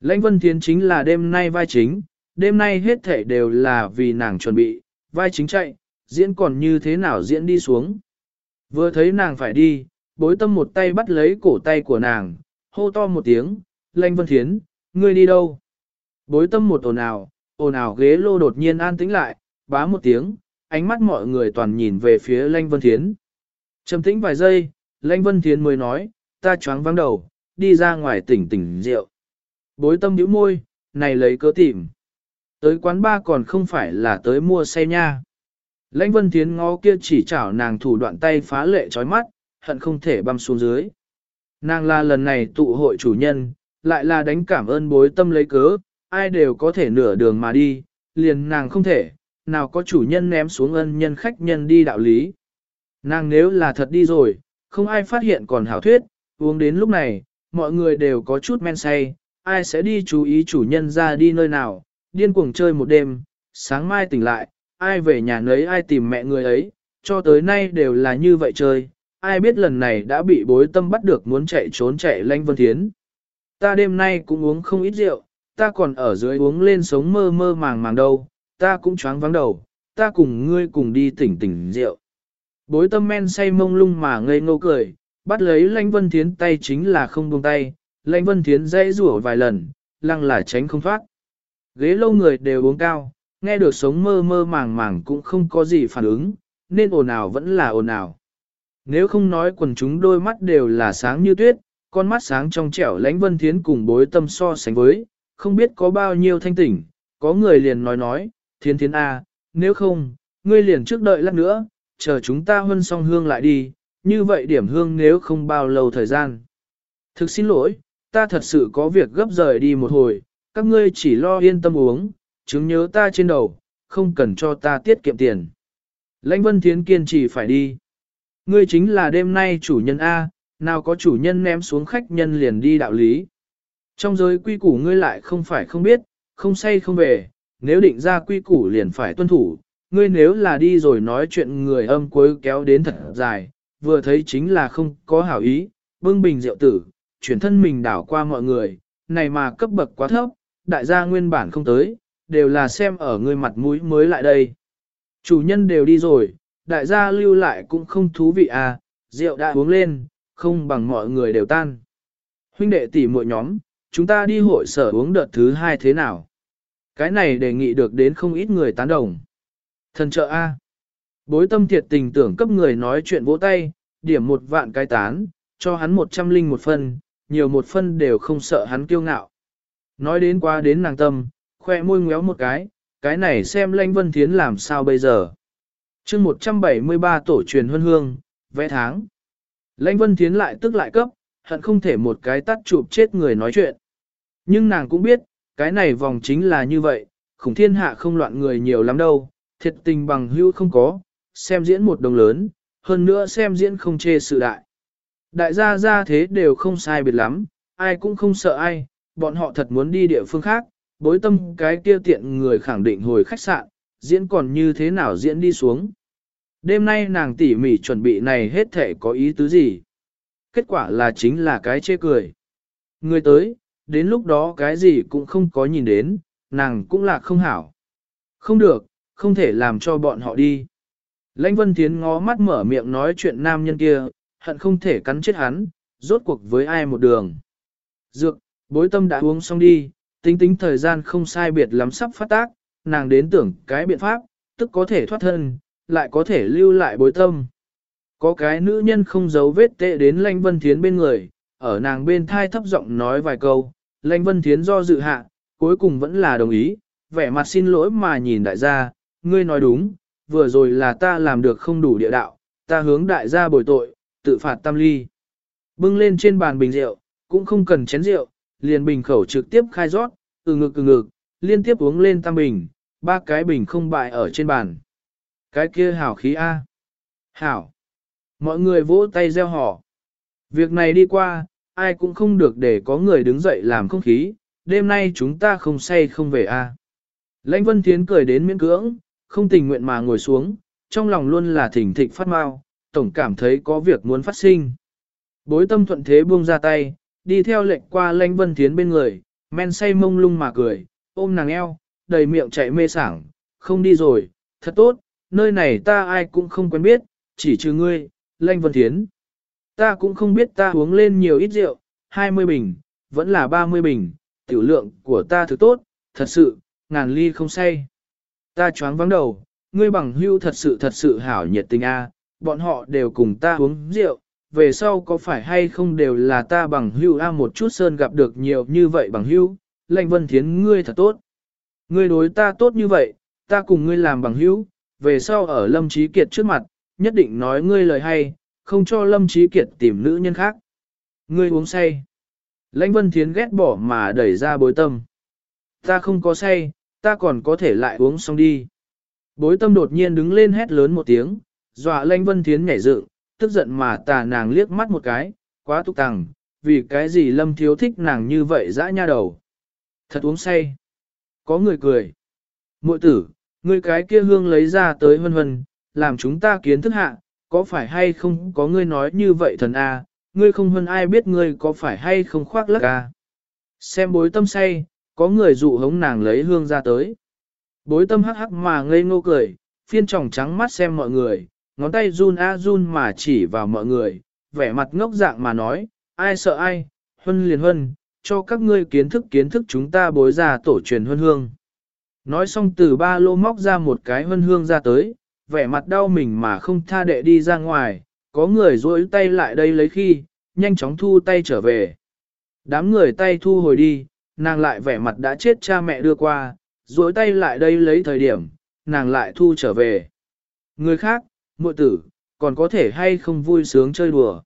Lãnh Vân Thiến chính là đêm nay vai chính, đêm nay hết thể đều là vì nàng chuẩn bị, vai chính chạy, diễn còn như thế nào diễn đi xuống. Vừa thấy nàng phải đi, bối tâm một tay bắt lấy cổ tay của nàng, hô to một tiếng, Lãnh Vân Thiến, ngươi đi đâu? Bối tâm một ồn ào, ồn ào ghế lô đột nhiên an tĩnh lại, bá một tiếng, ánh mắt mọi người toàn nhìn về phía Lanh Vân Thiến. Trầm tĩnh vài giây, Lãnh Vân Thiến mới nói, ta choáng vắng đầu, đi ra ngoài tỉnh tỉnh rượu. Bối tâm nhíu môi, này lấy cớ tìm. Tới quán ba còn không phải là tới mua xe nha. Lãnh Vân Thiến ngó kia chỉ chảo nàng thủ đoạn tay phá lệ chói mắt, hận không thể băm xuống dưới. Nàng là lần này tụ hội chủ nhân, lại là đánh cảm ơn bối tâm lấy cớ, ai đều có thể nửa đường mà đi, liền nàng không thể, nào có chủ nhân ném xuống ân nhân khách nhân đi đạo lý. Nàng nếu là thật đi rồi, không ai phát hiện còn hảo thuyết, uống đến lúc này, mọi người đều có chút men say, ai sẽ đi chú ý chủ nhân ra đi nơi nào, điên cuồng chơi một đêm, sáng mai tỉnh lại, ai về nhà nấy ai tìm mẹ người ấy, cho tới nay đều là như vậy chơi, ai biết lần này đã bị bối tâm bắt được muốn chạy trốn chạy lanh vân thiến. Ta đêm nay cũng uống không ít rượu, ta còn ở dưới uống lên sống mơ mơ màng màng đâu, ta cũng choáng vắng đầu, ta cùng ngươi cùng đi tỉnh tỉnh rượu. Bối tâm men say mông lung mà ngây ngô cười, bắt lấy lãnh vân thiến tay chính là không buông tay, lãnh vân thiến dây rủa vài lần, lăng là tránh không thoát. Ghế lâu người đều uống cao, nghe được sống mơ mơ màng màng cũng không có gì phản ứng, nên ồn ào vẫn là ồn ào. Nếu không nói quần chúng đôi mắt đều là sáng như tuyết, con mắt sáng trong trẻo lãnh vân thiến cùng bối tâm so sánh với, không biết có bao nhiêu thanh tỉnh, có người liền nói nói, thiến thiến A, nếu không, ngươi liền trước đợi lát nữa, chờ chúng ta huân xong hương lại đi, như vậy điểm hương nếu không bao lâu thời gian. Thực xin lỗi, ta thật sự có việc gấp rời đi một hồi, các ngươi chỉ lo yên tâm uống, chứng nhớ ta trên đầu, không cần cho ta tiết kiệm tiền. Lãnh Vân Thiến kiên trì phải đi. Ngươi chính là đêm nay chủ nhân A, nào có chủ nhân ném xuống khách nhân liền đi đạo lý. Trong giới quy củ ngươi lại không phải không biết, không say không về, nếu định ra quy củ liền phải tuân thủ, ngươi nếu là đi rồi nói chuyện người âm cuối kéo đến thật dài, vừa thấy chính là không có hảo ý, bưng bình rượu tử, chuyển thân mình đảo qua mọi người, này mà cấp bậc quá thấp, đại gia nguyên bản không tới, đều là xem ở ngươi mặt mũi mới lại đây. Chủ nhân đều đi rồi, đại gia lưu lại cũng không thú vị à, rượu đã uống lên, không bằng mọi người đều tan. Huynh đệ tỷ muội nhóm, chúng ta đi hội sở uống đợt thứ hai thế nào? Cái này đề nghị được đến không ít người tán đồng. Thần trợ A. Bối tâm thiệt tình tưởng cấp người nói chuyện vỗ tay, điểm một vạn cái tán, cho hắn một trăm linh một phân, nhiều một phân đều không sợ hắn kiêu ngạo. Nói đến qua đến nàng tâm, khoe môi ngéo một cái, cái này xem Lanh Vân Thiến làm sao bây giờ. chương 173 tổ truyền huân hương, vẽ tháng. lanh Vân Thiến lại tức lại cấp, hận không thể một cái tắt chụp chết người nói chuyện. Nhưng nàng cũng biết, cái này vòng chính là như vậy, khủng thiên hạ không loạn người nhiều lắm đâu, thiệt tình bằng hữu không có, xem diễn một đồng lớn, hơn nữa xem diễn không chê sự đại. Đại gia gia thế đều không sai biệt lắm, ai cũng không sợ ai, bọn họ thật muốn đi địa phương khác, bối tâm cái kia tiện người khẳng định hồi khách sạn, diễn còn như thế nào diễn đi xuống. Đêm nay nàng tỉ mỉ chuẩn bị này hết thể có ý tứ gì. Kết quả là chính là cái chê cười. Người tới, đến lúc đó cái gì cũng không có nhìn đến, nàng cũng là không hảo. Không được, không thể làm cho bọn họ đi. Lãnh Vân Thiến ngó mắt mở miệng nói chuyện nam nhân kia, hận không thể cắn chết hắn, rốt cuộc với ai một đường. Dược, bối tâm đã uống xong đi, tính tính thời gian không sai biệt lắm sắp phát tác, nàng đến tưởng cái biện pháp, tức có thể thoát thân, lại có thể lưu lại bối tâm. Có cái nữ nhân không giấu vết tệ đến Lãnh Vân Thiến bên người, ở nàng bên thai thấp giọng nói vài câu, Lãnh Vân Thiến do dự hạ, cuối cùng vẫn là đồng ý, vẻ mặt xin lỗi mà nhìn đại gia, ngươi nói đúng, vừa rồi là ta làm được không đủ địa đạo, ta hướng đại gia bồi tội, tự phạt tam ly. Bưng lên trên bàn bình rượu, cũng không cần chén rượu, liền bình khẩu trực tiếp khai rót, từ ngực từ ngực, liên tiếp uống lên tam bình, ba cái bình không bại ở trên bàn. Cái kia hảo khí A. Hảo. Mọi người vỗ tay gieo họ. Việc này đi qua, ai cũng không được để có người đứng dậy làm không khí, đêm nay chúng ta không say không về A. Lãnh Vân Thiến cười đến miễn cưỡng, không tình nguyện mà ngồi xuống, trong lòng luôn là thỉnh thịch phát mau, tổng cảm thấy có việc muốn phát sinh. Bối tâm thuận thế buông ra tay, đi theo lệnh qua Lãnh Vân Thiến bên người, men say mông lung mà cười, ôm nàng eo, đầy miệng chạy mê sảng, không đi rồi, thật tốt, nơi này ta ai cũng không quen biết, chỉ trừ ngươi, Lãnh Vân Thiến. Ta cũng không biết ta uống lên nhiều ít rượu, 20 bình, vẫn là 30 bình, tiểu lượng của ta thứ tốt, thật sự, ngàn ly không say. Ta choáng vắng đầu, ngươi bằng hưu thật sự thật sự hảo nhiệt tình a, bọn họ đều cùng ta uống rượu, về sau có phải hay không đều là ta bằng hưu a một chút sơn gặp được nhiều như vậy bằng hưu, lệnh vân thiến ngươi thật tốt. Ngươi đối ta tốt như vậy, ta cùng ngươi làm bằng hữu, về sau ở Lâm Trí Kiệt trước mặt, nhất định nói ngươi lời hay, không cho Lâm Trí Kiệt tìm nữ nhân khác. Ngươi uống say. Lãnh Vân Thiến ghét bỏ mà đẩy ra bối tâm. Ta không có say, ta còn có thể lại uống xong đi. Bối tâm đột nhiên đứng lên hét lớn một tiếng, dọa lanh Vân Thiến nhảy dựng, tức giận mà tà nàng liếc mắt một cái, quá túc tằng, vì cái gì Lâm Thiếu thích nàng như vậy dã nha đầu. Thật uống say. Có người cười. Muội tử, ngươi cái kia hương lấy ra tới hân hân, làm chúng ta kiến thức hạ, có phải hay không có ngươi nói như vậy thần a, ngươi không hơn ai biết ngươi có phải hay không khoác lắc a. Xem bối tâm say, có người dụ hống nàng lấy hương ra tới. Bối tâm hắc hắc mà ngây ngô cười, phiên tròng trắng mắt xem mọi người, ngón tay run a run mà chỉ vào mọi người, vẻ mặt ngốc dạng mà nói, ai sợ ai, huân liền huân, cho các ngươi kiến thức kiến thức chúng ta bối ra tổ truyền huân hương. Nói xong từ ba lô móc ra một cái huân hương ra tới, vẻ mặt đau mình mà không tha đệ đi ra ngoài, có người rối tay lại đây lấy khi, nhanh chóng thu tay trở về. Đám người tay thu hồi đi, nàng lại vẻ mặt đã chết cha mẹ đưa qua, duỗi tay lại đây lấy thời điểm, nàng lại thu trở về. Người khác, muội tử, còn có thể hay không vui sướng chơi đùa.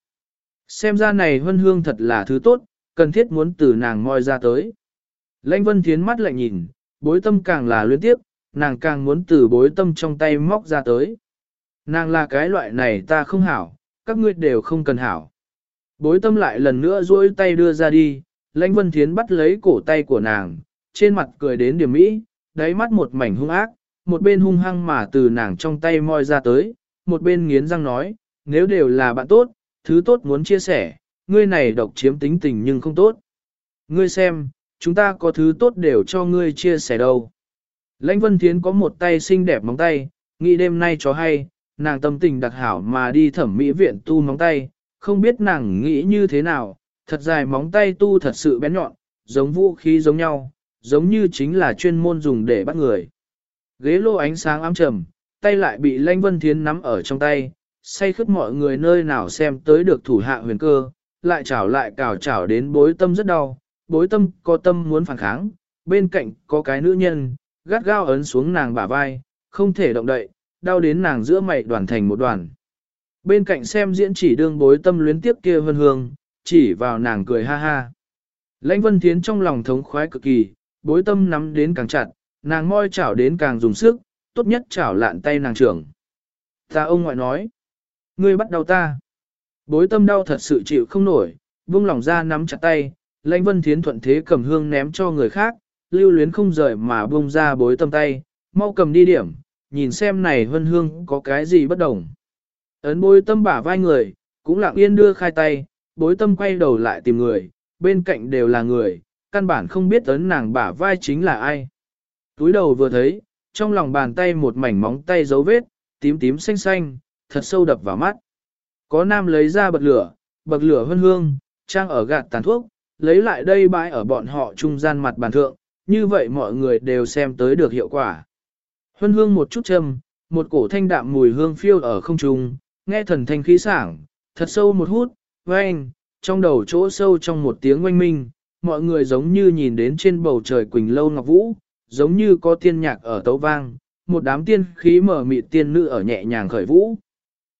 Xem ra này huân hương thật là thứ tốt, cần thiết muốn từ nàng moi ra tới. Lãnh vân thiến mắt lại nhìn, bối tâm càng là luyến tiếp, nàng càng muốn từ bối tâm trong tay móc ra tới. Nàng là cái loại này ta không hảo, các ngươi đều không cần hảo. Bối tâm lại lần nữa duỗi tay đưa ra đi, lãnh vân thiến bắt lấy cổ tay của nàng, trên mặt cười đến điểm mỹ, đáy mắt một mảnh hung ác, một bên hung hăng mà từ nàng trong tay moi ra tới, một bên nghiến răng nói, nếu đều là bạn tốt, thứ tốt muốn chia sẻ, ngươi này độc chiếm tính tình nhưng không tốt. Ngươi xem, chúng ta có thứ tốt đều cho ngươi chia sẻ đâu. Lãnh Vân Thiến có một tay xinh đẹp móng tay, nghĩ đêm nay cho hay, nàng tâm tình đặc hảo mà đi thẩm mỹ viện tu móng tay, không biết nàng nghĩ như thế nào, thật dài móng tay tu thật sự bén nhọn, giống vũ khí giống nhau, giống như chính là chuyên môn dùng để bắt người. Ghế lô ánh sáng ám trầm, tay lại bị Lanh Vân Thiến nắm ở trong tay, say khướt mọi người nơi nào xem tới được thủ hạ huyền cơ, lại chảo lại cào chảo đến bối tâm rất đau, bối tâm có tâm muốn phản kháng, bên cạnh có cái nữ nhân, gắt gao ấn xuống nàng bả vai, không thể động đậy, đau đến nàng giữa mày đoàn thành một đoàn. Bên cạnh xem diễn chỉ đương bối tâm luyến tiếp kia vân hương, chỉ vào nàng cười ha ha. Lãnh vân thiến trong lòng thống khoái cực kỳ, bối tâm nắm đến càng chặt, nàng môi chảo đến càng dùng sức, tốt nhất chảo lạn tay nàng trưởng. Ta ông ngoại nói, ngươi bắt đầu ta. Bối tâm đau thật sự chịu không nổi, buông lòng ra nắm chặt tay, lãnh vân thiến thuận thế cầm hương ném cho người khác, lưu luyến không rời mà buông ra bối tâm tay, mau cầm đi điểm, nhìn xem này vân hương có cái gì bất đồng. Ấn bối tâm bả vai người, cũng lặng yên đưa khai tay, bối tâm quay đầu lại tìm người, bên cạnh đều là người, căn bản không biết ấn nàng bả vai chính là ai. Túi đầu vừa thấy, trong lòng bàn tay một mảnh móng tay dấu vết, tím tím xanh xanh, thật sâu đập vào mắt. Có nam lấy ra bật lửa, bật lửa hân hương, trang ở gạt tàn thuốc, lấy lại đây bãi ở bọn họ trung gian mặt bàn thượng, như vậy mọi người đều xem tới được hiệu quả. Hân hương một chút châm, một cổ thanh đạm mùi hương phiêu ở không trung, nghe thần thanh khí sảng, thật sâu một hút, anh trong đầu chỗ sâu trong một tiếng oanh minh, mọi người giống như nhìn đến trên bầu trời quỳnh lâu ngọc vũ, giống như có tiên nhạc ở tấu vang, một đám tiên khí mở mịt tiên nữ ở nhẹ nhàng khởi vũ.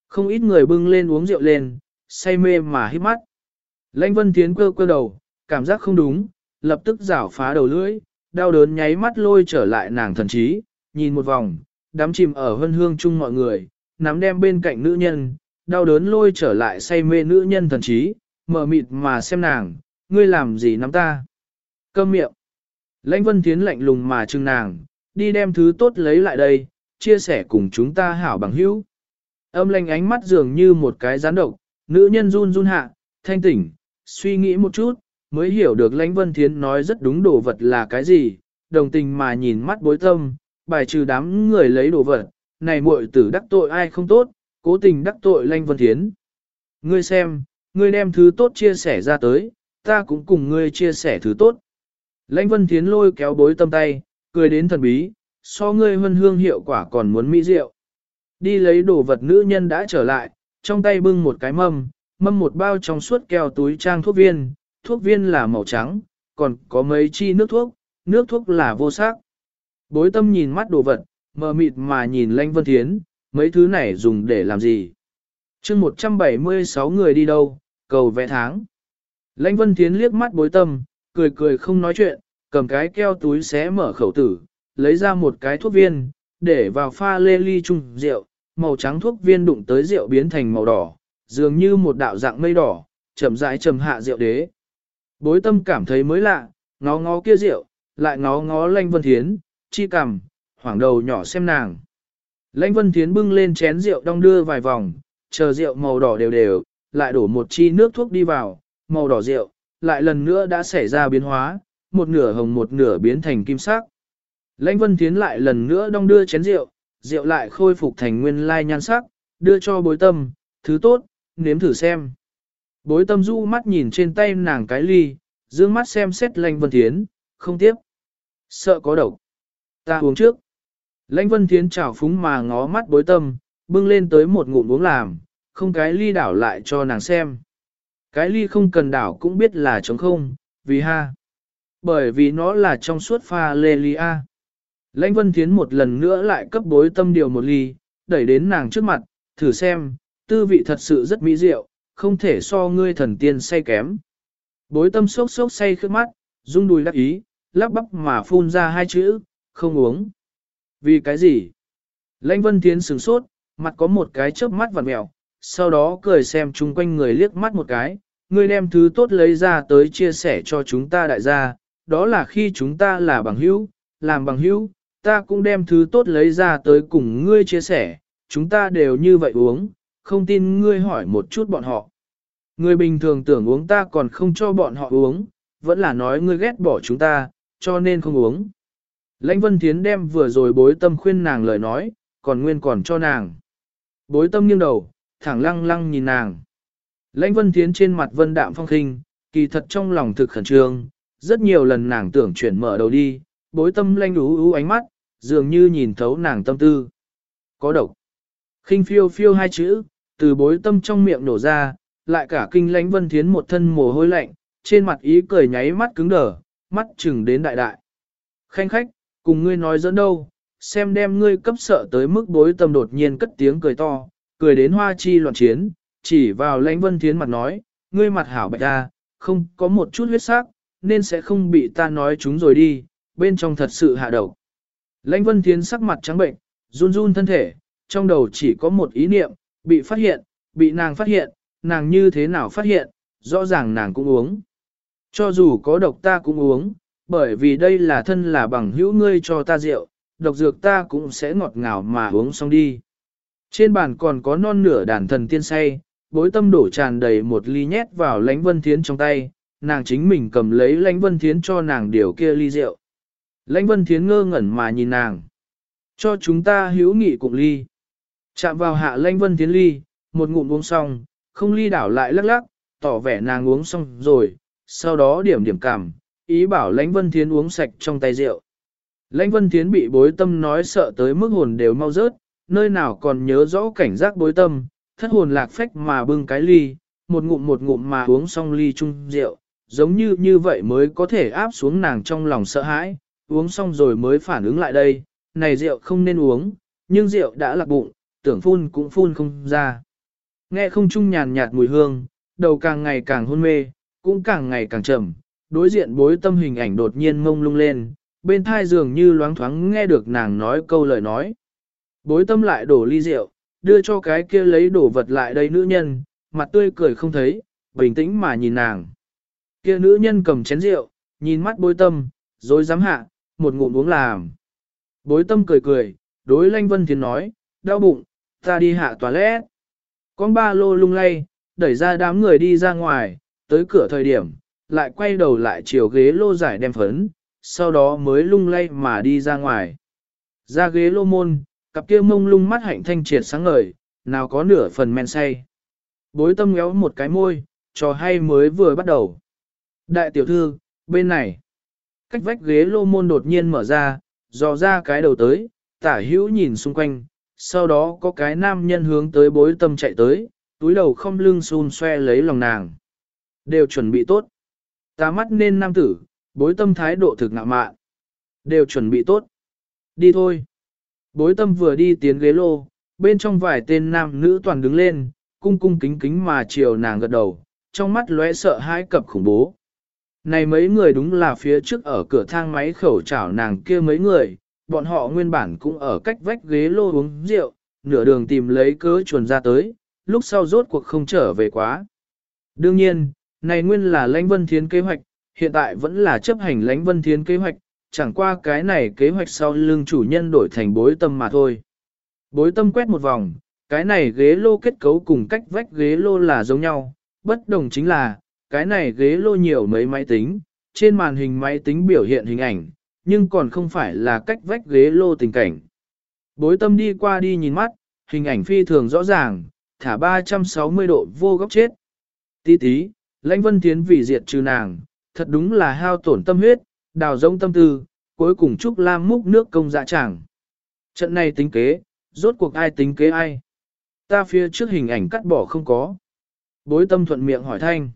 Không ít người bưng lên uống rượu lên, say mê mà hít mắt. Lãnh vân tiến cơ cơ đầu, cảm giác không đúng, lập tức rảo phá đầu lưỡi, đau đớn nháy mắt lôi trở lại nàng thần trí, nhìn một vòng, đám chìm ở hân hương chung mọi người, nắm đem bên cạnh nữ nhân, đau đớn lôi trở lại say mê nữ nhân thần trí, mở mịt mà xem nàng, ngươi làm gì nắm ta. Câm miệng. Lãnh vân thiến lạnh lùng mà trừng nàng, đi đem thứ tốt lấy lại đây, chia sẻ cùng chúng ta hảo bằng hữu. Âm lanh ánh mắt dường như một cái gián độc, nữ nhân run run hạ, thanh tỉnh, suy nghĩ một chút, mới hiểu được lãnh vân thiến nói rất đúng đồ vật là cái gì, đồng tình mà nhìn mắt bối tâm, bài trừ đám người lấy đồ vật, này muội tử đắc tội ai không tốt, cố tình đắc tội Lanh vân thiến. Ngươi xem, ngươi đem thứ tốt chia sẻ ra tới, ta cũng cùng ngươi chia sẻ thứ tốt. Lãnh vân thiến lôi kéo bối tâm tay, cười đến thần bí, so ngươi hân hương hiệu quả còn muốn mỹ rượu. Đi lấy đồ vật nữ nhân đã trở lại, trong tay bưng một cái mâm, mâm một bao trong suốt keo túi trang thuốc viên, thuốc viên là màu trắng, còn có mấy chi nước thuốc, nước thuốc là vô sắc. Bối tâm nhìn mắt đồ vật, mờ mịt mà nhìn Lanh Vân Thiến, mấy thứ này dùng để làm gì? chương 176 người đi đâu, cầu vẽ tháng. Lãnh Vân Thiến liếc mắt bối tâm, cười cười không nói chuyện, cầm cái keo túi xé mở khẩu tử, lấy ra một cái thuốc viên, để vào pha lê ly chung rượu, màu trắng thuốc viên đụng tới rượu biến thành màu đỏ, dường như một đạo dạng mây đỏ, chậm rãi trầm hạ rượu đế. Bối tâm cảm thấy mới lạ, ngó ngó kia rượu, lại ngó ngó Lãnh Vân Thiến, chi cằm, hoảng đầu nhỏ xem nàng. Lãnh Vân Thiến bưng lên chén rượu đong đưa vài vòng, chờ rượu màu đỏ đều đều, lại đổ một chi nước thuốc đi vào, màu đỏ rượu, lại lần nữa đã xảy ra biến hóa, một nửa hồng một nửa biến thành kim sắc. Lãnh Vân Thiến lại lần nữa đong đưa chén rượu, rượu lại khôi phục thành nguyên lai nhan sắc, đưa cho bối tâm, thứ tốt, nếm thử xem. Bối tâm du mắt nhìn trên tay nàng cái ly, dương mắt xem xét Lãnh Vân Thiến, không tiếp. Sợ có độc. Ta uống trước. Lãnh Vân Thiến chảo phúng mà ngó mắt bối tâm, bưng lên tới một ngụm uống làm, không cái ly đảo lại cho nàng xem. Cái ly không cần đảo cũng biết là trống không, vì ha. Bởi vì nó là trong suốt pha lê ly A. Lãnh Vân Thiến một lần nữa lại cấp bối tâm điều một ly, đẩy đến nàng trước mặt, thử xem, tư vị thật sự rất mỹ diệu, không thể so ngươi thần tiên say kém. Bối tâm sốc sốc say khước mắt, rung đùi lắc ý, lắp bắp mà phun ra hai chữ, không uống. Vì cái gì? Lãnh Vân Thiến sửng sốt, mặt có một cái chớp mắt vằn mèo, sau đó cười xem chung quanh người liếc mắt một cái, ngươi đem thứ tốt lấy ra tới chia sẻ cho chúng ta đại gia, đó là khi chúng ta là bằng hữu, làm bằng hữu, ta cũng đem thứ tốt lấy ra tới cùng ngươi chia sẻ, chúng ta đều như vậy uống, không tin ngươi hỏi một chút bọn họ. Người bình thường tưởng uống ta còn không cho bọn họ uống, vẫn là nói ngươi ghét bỏ chúng ta, cho nên không uống. Lãnh Vân Thiến đem vừa rồi bối tâm khuyên nàng lời nói, còn nguyên còn cho nàng. Bối tâm nghiêng đầu, thẳng lăng lăng nhìn nàng. Lãnh Vân Thiến trên mặt vân đạm phong khinh, kỳ thật trong lòng thực khẩn trương, rất nhiều lần nàng tưởng chuyển mở đầu đi, bối tâm lanh ú ú ánh mắt, dường như nhìn thấu nàng tâm tư. Có độc. khinh phiêu phiêu hai chữ, từ bối tâm trong miệng nổ ra, lại cả kinh lãnh Vân Thiến một thân mồ hôi lạnh, trên mặt ý cười nháy mắt cứng đờ, mắt chừng đến đại đại. Khanh khách, cùng ngươi nói dẫn đâu, xem đem ngươi cấp sợ tới mức bối tâm đột nhiên cất tiếng cười to, cười đến hoa chi loạn chiến, chỉ vào lãnh vân thiến mặt nói, ngươi mặt hảo bạch ta, không có một chút huyết sắc, nên sẽ không bị ta nói chúng rồi đi, bên trong thật sự hạ độc. Lãnh vân thiến sắc mặt trắng bệnh, run run thân thể, trong đầu chỉ có một ý niệm, bị phát hiện, bị nàng phát hiện, nàng như thế nào phát hiện, rõ ràng nàng cũng uống. Cho dù có độc ta cũng uống, bởi vì đây là thân là bằng hữu ngươi cho ta rượu, độc dược ta cũng sẽ ngọt ngào mà uống xong đi. Trên bàn còn có non nửa đàn thần tiên say, bối tâm đổ tràn đầy một ly nhét vào lánh vân thiến trong tay, nàng chính mình cầm lấy lánh vân thiến cho nàng điều kia ly rượu. Lãnh vân thiến ngơ ngẩn mà nhìn nàng. Cho chúng ta hữu nghị cùng ly. Chạm vào hạ lãnh vân thiến ly, một ngụm uống xong, không ly đảo lại lắc lắc, tỏ vẻ nàng uống xong rồi, sau đó điểm điểm cảm, ý bảo lãnh vân thiến uống sạch trong tay rượu. Lãnh vân thiến bị bối tâm nói sợ tới mức hồn đều mau rớt, nơi nào còn nhớ rõ cảnh giác bối tâm, thất hồn lạc phách mà bưng cái ly, một ngụm một ngụm mà uống xong ly chung rượu, giống như như vậy mới có thể áp xuống nàng trong lòng sợ hãi, uống xong rồi mới phản ứng lại đây, này rượu không nên uống, nhưng rượu đã lạc bụng, tưởng phun cũng phun không ra. Nghe không trung nhàn nhạt mùi hương, đầu càng ngày càng hôn mê, cũng càng ngày càng trầm, đối diện bối tâm hình ảnh đột nhiên mông lung lên, bên thai dường như loáng thoáng nghe được nàng nói câu lời nói. Bối tâm lại đổ ly rượu, đưa cho cái kia lấy đổ vật lại đây nữ nhân, mặt tươi cười không thấy, bình tĩnh mà nhìn nàng. Kia nữ nhân cầm chén rượu, nhìn mắt bối tâm, rồi dám hạ, một ngụm uống làm. Bối tâm cười cười, đối lanh vân thiến nói, đau bụng, ta đi hạ toilet. Con ba lô lung lay, đẩy ra đám người đi ra ngoài, tới cửa thời điểm, lại quay đầu lại chiều ghế lô giải đem phấn, sau đó mới lung lay mà đi ra ngoài. Ra ghế lô môn, cặp kia mông lung mắt hạnh thanh triệt sáng ngời, nào có nửa phần men say. Bối tâm ngéo một cái môi, trò hay mới vừa bắt đầu. Đại tiểu thư, bên này. Cách vách ghế lô môn đột nhiên mở ra, dò ra cái đầu tới, tả hữu nhìn xung quanh, sau đó có cái nam nhân hướng tới bối tâm chạy tới, túi đầu không lưng xun xoe lấy lòng nàng. Đều chuẩn bị tốt. Ta mắt nên nam tử, bối tâm thái độ thực ngạo mạn. Đều chuẩn bị tốt. Đi thôi. Bối tâm vừa đi tiến ghế lô, bên trong vài tên nam nữ toàn đứng lên, cung cung kính kính mà chiều nàng gật đầu, trong mắt lóe sợ hãi cập khủng bố. Này mấy người đúng là phía trước ở cửa thang máy khẩu chảo nàng kia mấy người, bọn họ nguyên bản cũng ở cách vách ghế lô uống rượu, nửa đường tìm lấy cớ chuồn ra tới, lúc sau rốt cuộc không trở về quá. Đương nhiên, này nguyên là lãnh vân thiến kế hoạch, hiện tại vẫn là chấp hành lãnh vân thiến kế hoạch, chẳng qua cái này kế hoạch sau lưng chủ nhân đổi thành bối tâm mà thôi. Bối tâm quét một vòng, cái này ghế lô kết cấu cùng cách vách ghế lô là giống nhau, bất đồng chính là, cái này ghế lô nhiều mấy máy tính, trên màn hình máy tính biểu hiện hình ảnh, nhưng còn không phải là cách vách ghế lô tình cảnh. Bối tâm đi qua đi nhìn mắt, hình ảnh phi thường rõ ràng, thả 360 độ vô góc chết. Tí tí, lãnh vân tiến vì diệt trừ nàng, thật đúng là hao tổn tâm huyết, đào rông tâm tư, cuối cùng Trúc Lam múc nước công dạ chẳng. Trận này tính kế, rốt cuộc ai tính kế ai? Ta phía trước hình ảnh cắt bỏ không có. Bối tâm thuận miệng hỏi thanh.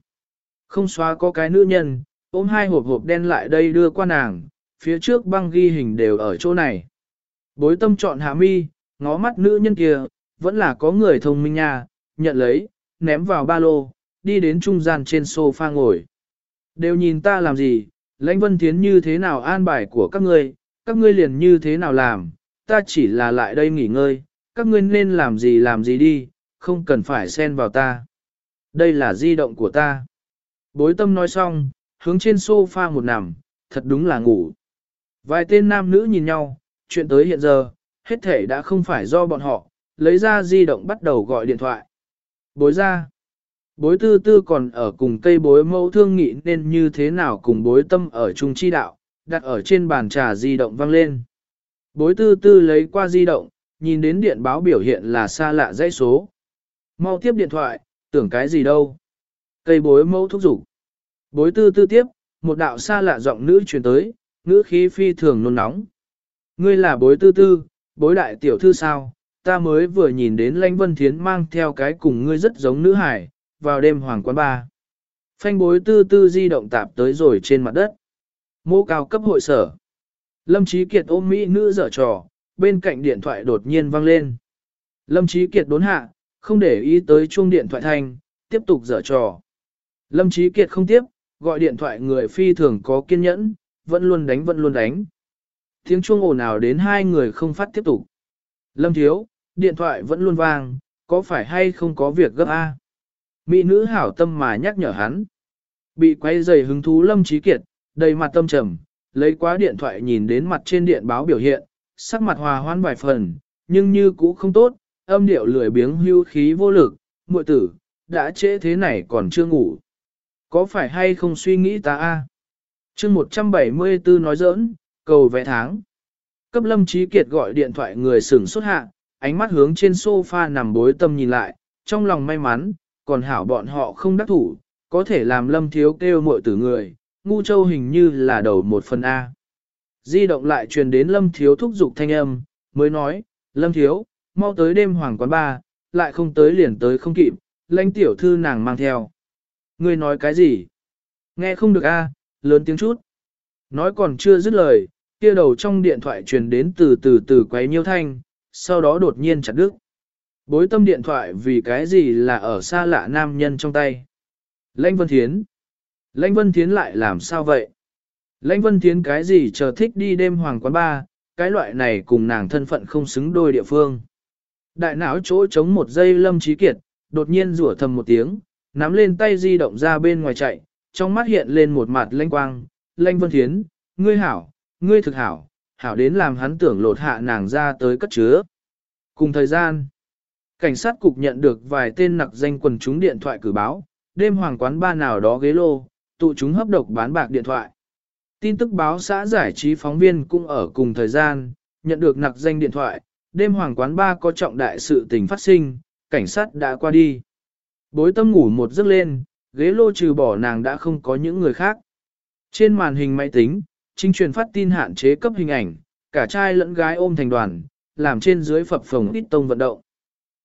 Không xóa có cái nữ nhân, ôm hai hộp hộp đen lại đây đưa qua nàng, phía trước băng ghi hình đều ở chỗ này. Bối tâm chọn hạ mi, ngó mắt nữ nhân kia, vẫn là có người thông minh nha, nhận lấy, ném vào ba lô, đi đến trung gian trên sofa ngồi. Đều nhìn ta làm gì, lãnh vân thiến như thế nào an bài của các ngươi, các ngươi liền như thế nào làm, ta chỉ là lại đây nghỉ ngơi, các ngươi nên làm gì làm gì đi, không cần phải xen vào ta. Đây là di động của ta. Bối tâm nói xong, hướng trên sofa một nằm, thật đúng là ngủ. Vài tên nam nữ nhìn nhau, chuyện tới hiện giờ, hết thể đã không phải do bọn họ, lấy ra di động bắt đầu gọi điện thoại. Bối ra. Bối tư tư còn ở cùng cây bối mẫu thương nghị nên như thế nào cùng bối tâm ở chung chi đạo, đặt ở trên bàn trà di động vang lên. Bối tư tư lấy qua di động, nhìn đến điện báo biểu hiện là xa lạ dãy số. Mau tiếp điện thoại, tưởng cái gì đâu. Cây bối mẫu thúc giục. Bối tư tư tiếp, một đạo xa lạ giọng nữ truyền tới, ngữ khí phi thường nôn nóng. Ngươi là bối tư tư, bối đại tiểu thư sao, ta mới vừa nhìn đến lãnh vân thiến mang theo cái cùng ngươi rất giống nữ hải, vào đêm hoàng quán ba. Phanh bối tư tư di động tạp tới rồi trên mặt đất. Mô cao cấp hội sở. Lâm Chí Kiệt ôm mỹ nữ dở trò, bên cạnh điện thoại đột nhiên vang lên. Lâm Chí Kiệt đốn hạ, không để ý tới chuông điện thoại thanh, tiếp tục dở trò. Lâm Chí Kiệt không tiếp, gọi điện thoại người phi thường có kiên nhẫn, vẫn luôn đánh vẫn luôn đánh. Tiếng chuông ồn ào đến hai người không phát tiếp tục. Lâm Thiếu, điện thoại vẫn luôn vang, có phải hay không có việc gấp A? Mỹ nữ hảo tâm mà nhắc nhở hắn. Bị quay dày hứng thú Lâm trí Kiệt, đầy mặt tâm trầm, lấy quá điện thoại nhìn đến mặt trên điện báo biểu hiện, sắc mặt hòa hoan vài phần, nhưng như cũ không tốt, âm điệu lười biếng hưu khí vô lực, muội tử, đã trễ thế này còn chưa ngủ. Có phải hay không suy nghĩ ta a? Chương 174 nói giỡn, cầu vẽ tháng. Cấp Lâm trí Kiệt gọi điện thoại người sửng xuất hạ, ánh mắt hướng trên sofa nằm bối tâm nhìn lại, trong lòng may mắn, còn hảo bọn họ không đắc thủ, có thể làm Lâm Thiếu kêu muội tử người, ngu châu hình như là đầu một phần A. Di động lại truyền đến Lâm Thiếu thúc giục thanh âm, mới nói, Lâm Thiếu, mau tới đêm hoàng quán ba, lại không tới liền tới không kịp, lãnh tiểu thư nàng mang theo. Ngươi nói cái gì? Nghe không được a, lớn tiếng chút. Nói còn chưa dứt lời, kia đầu trong điện thoại truyền đến từ từ từ quấy nhiêu thanh, sau đó đột nhiên chặt đứt. Bối tâm điện thoại vì cái gì là ở xa lạ nam nhân trong tay. Lãnh Vân Thiến. Lãnh Vân Thiến lại làm sao vậy? Lãnh Vân Thiến cái gì chờ thích đi đêm hoàng quán ba, cái loại này cùng nàng thân phận không xứng đôi địa phương. Đại não chỗ chống một giây lâm trí kiệt, đột nhiên rủa thầm một tiếng, nắm lên tay di động ra bên ngoài chạy, trong mắt hiện lên một mặt lanh quang, lanh vân thiến, ngươi hảo, ngươi thực hảo, hảo đến làm hắn tưởng lột hạ nàng ra tới cất chứa. Cùng thời gian, cảnh sát cục nhận được vài tên nặc danh quần chúng điện thoại cử báo, đêm hoàng quán ba nào đó ghế lô, tụ chúng hấp độc bán bạc điện thoại. Tin tức báo xã giải trí phóng viên cũng ở cùng thời gian, nhận được nặc danh điện thoại, đêm hoàng quán ba có trọng đại sự tình phát sinh, cảnh sát đã qua đi. Bối tâm ngủ một giấc lên, ghế lô trừ bỏ nàng đã không có những người khác. Trên màn hình máy tính, trinh truyền phát tin hạn chế cấp hình ảnh, cả trai lẫn gái ôm thành đoàn, làm trên dưới phập phồng ít tông vận động.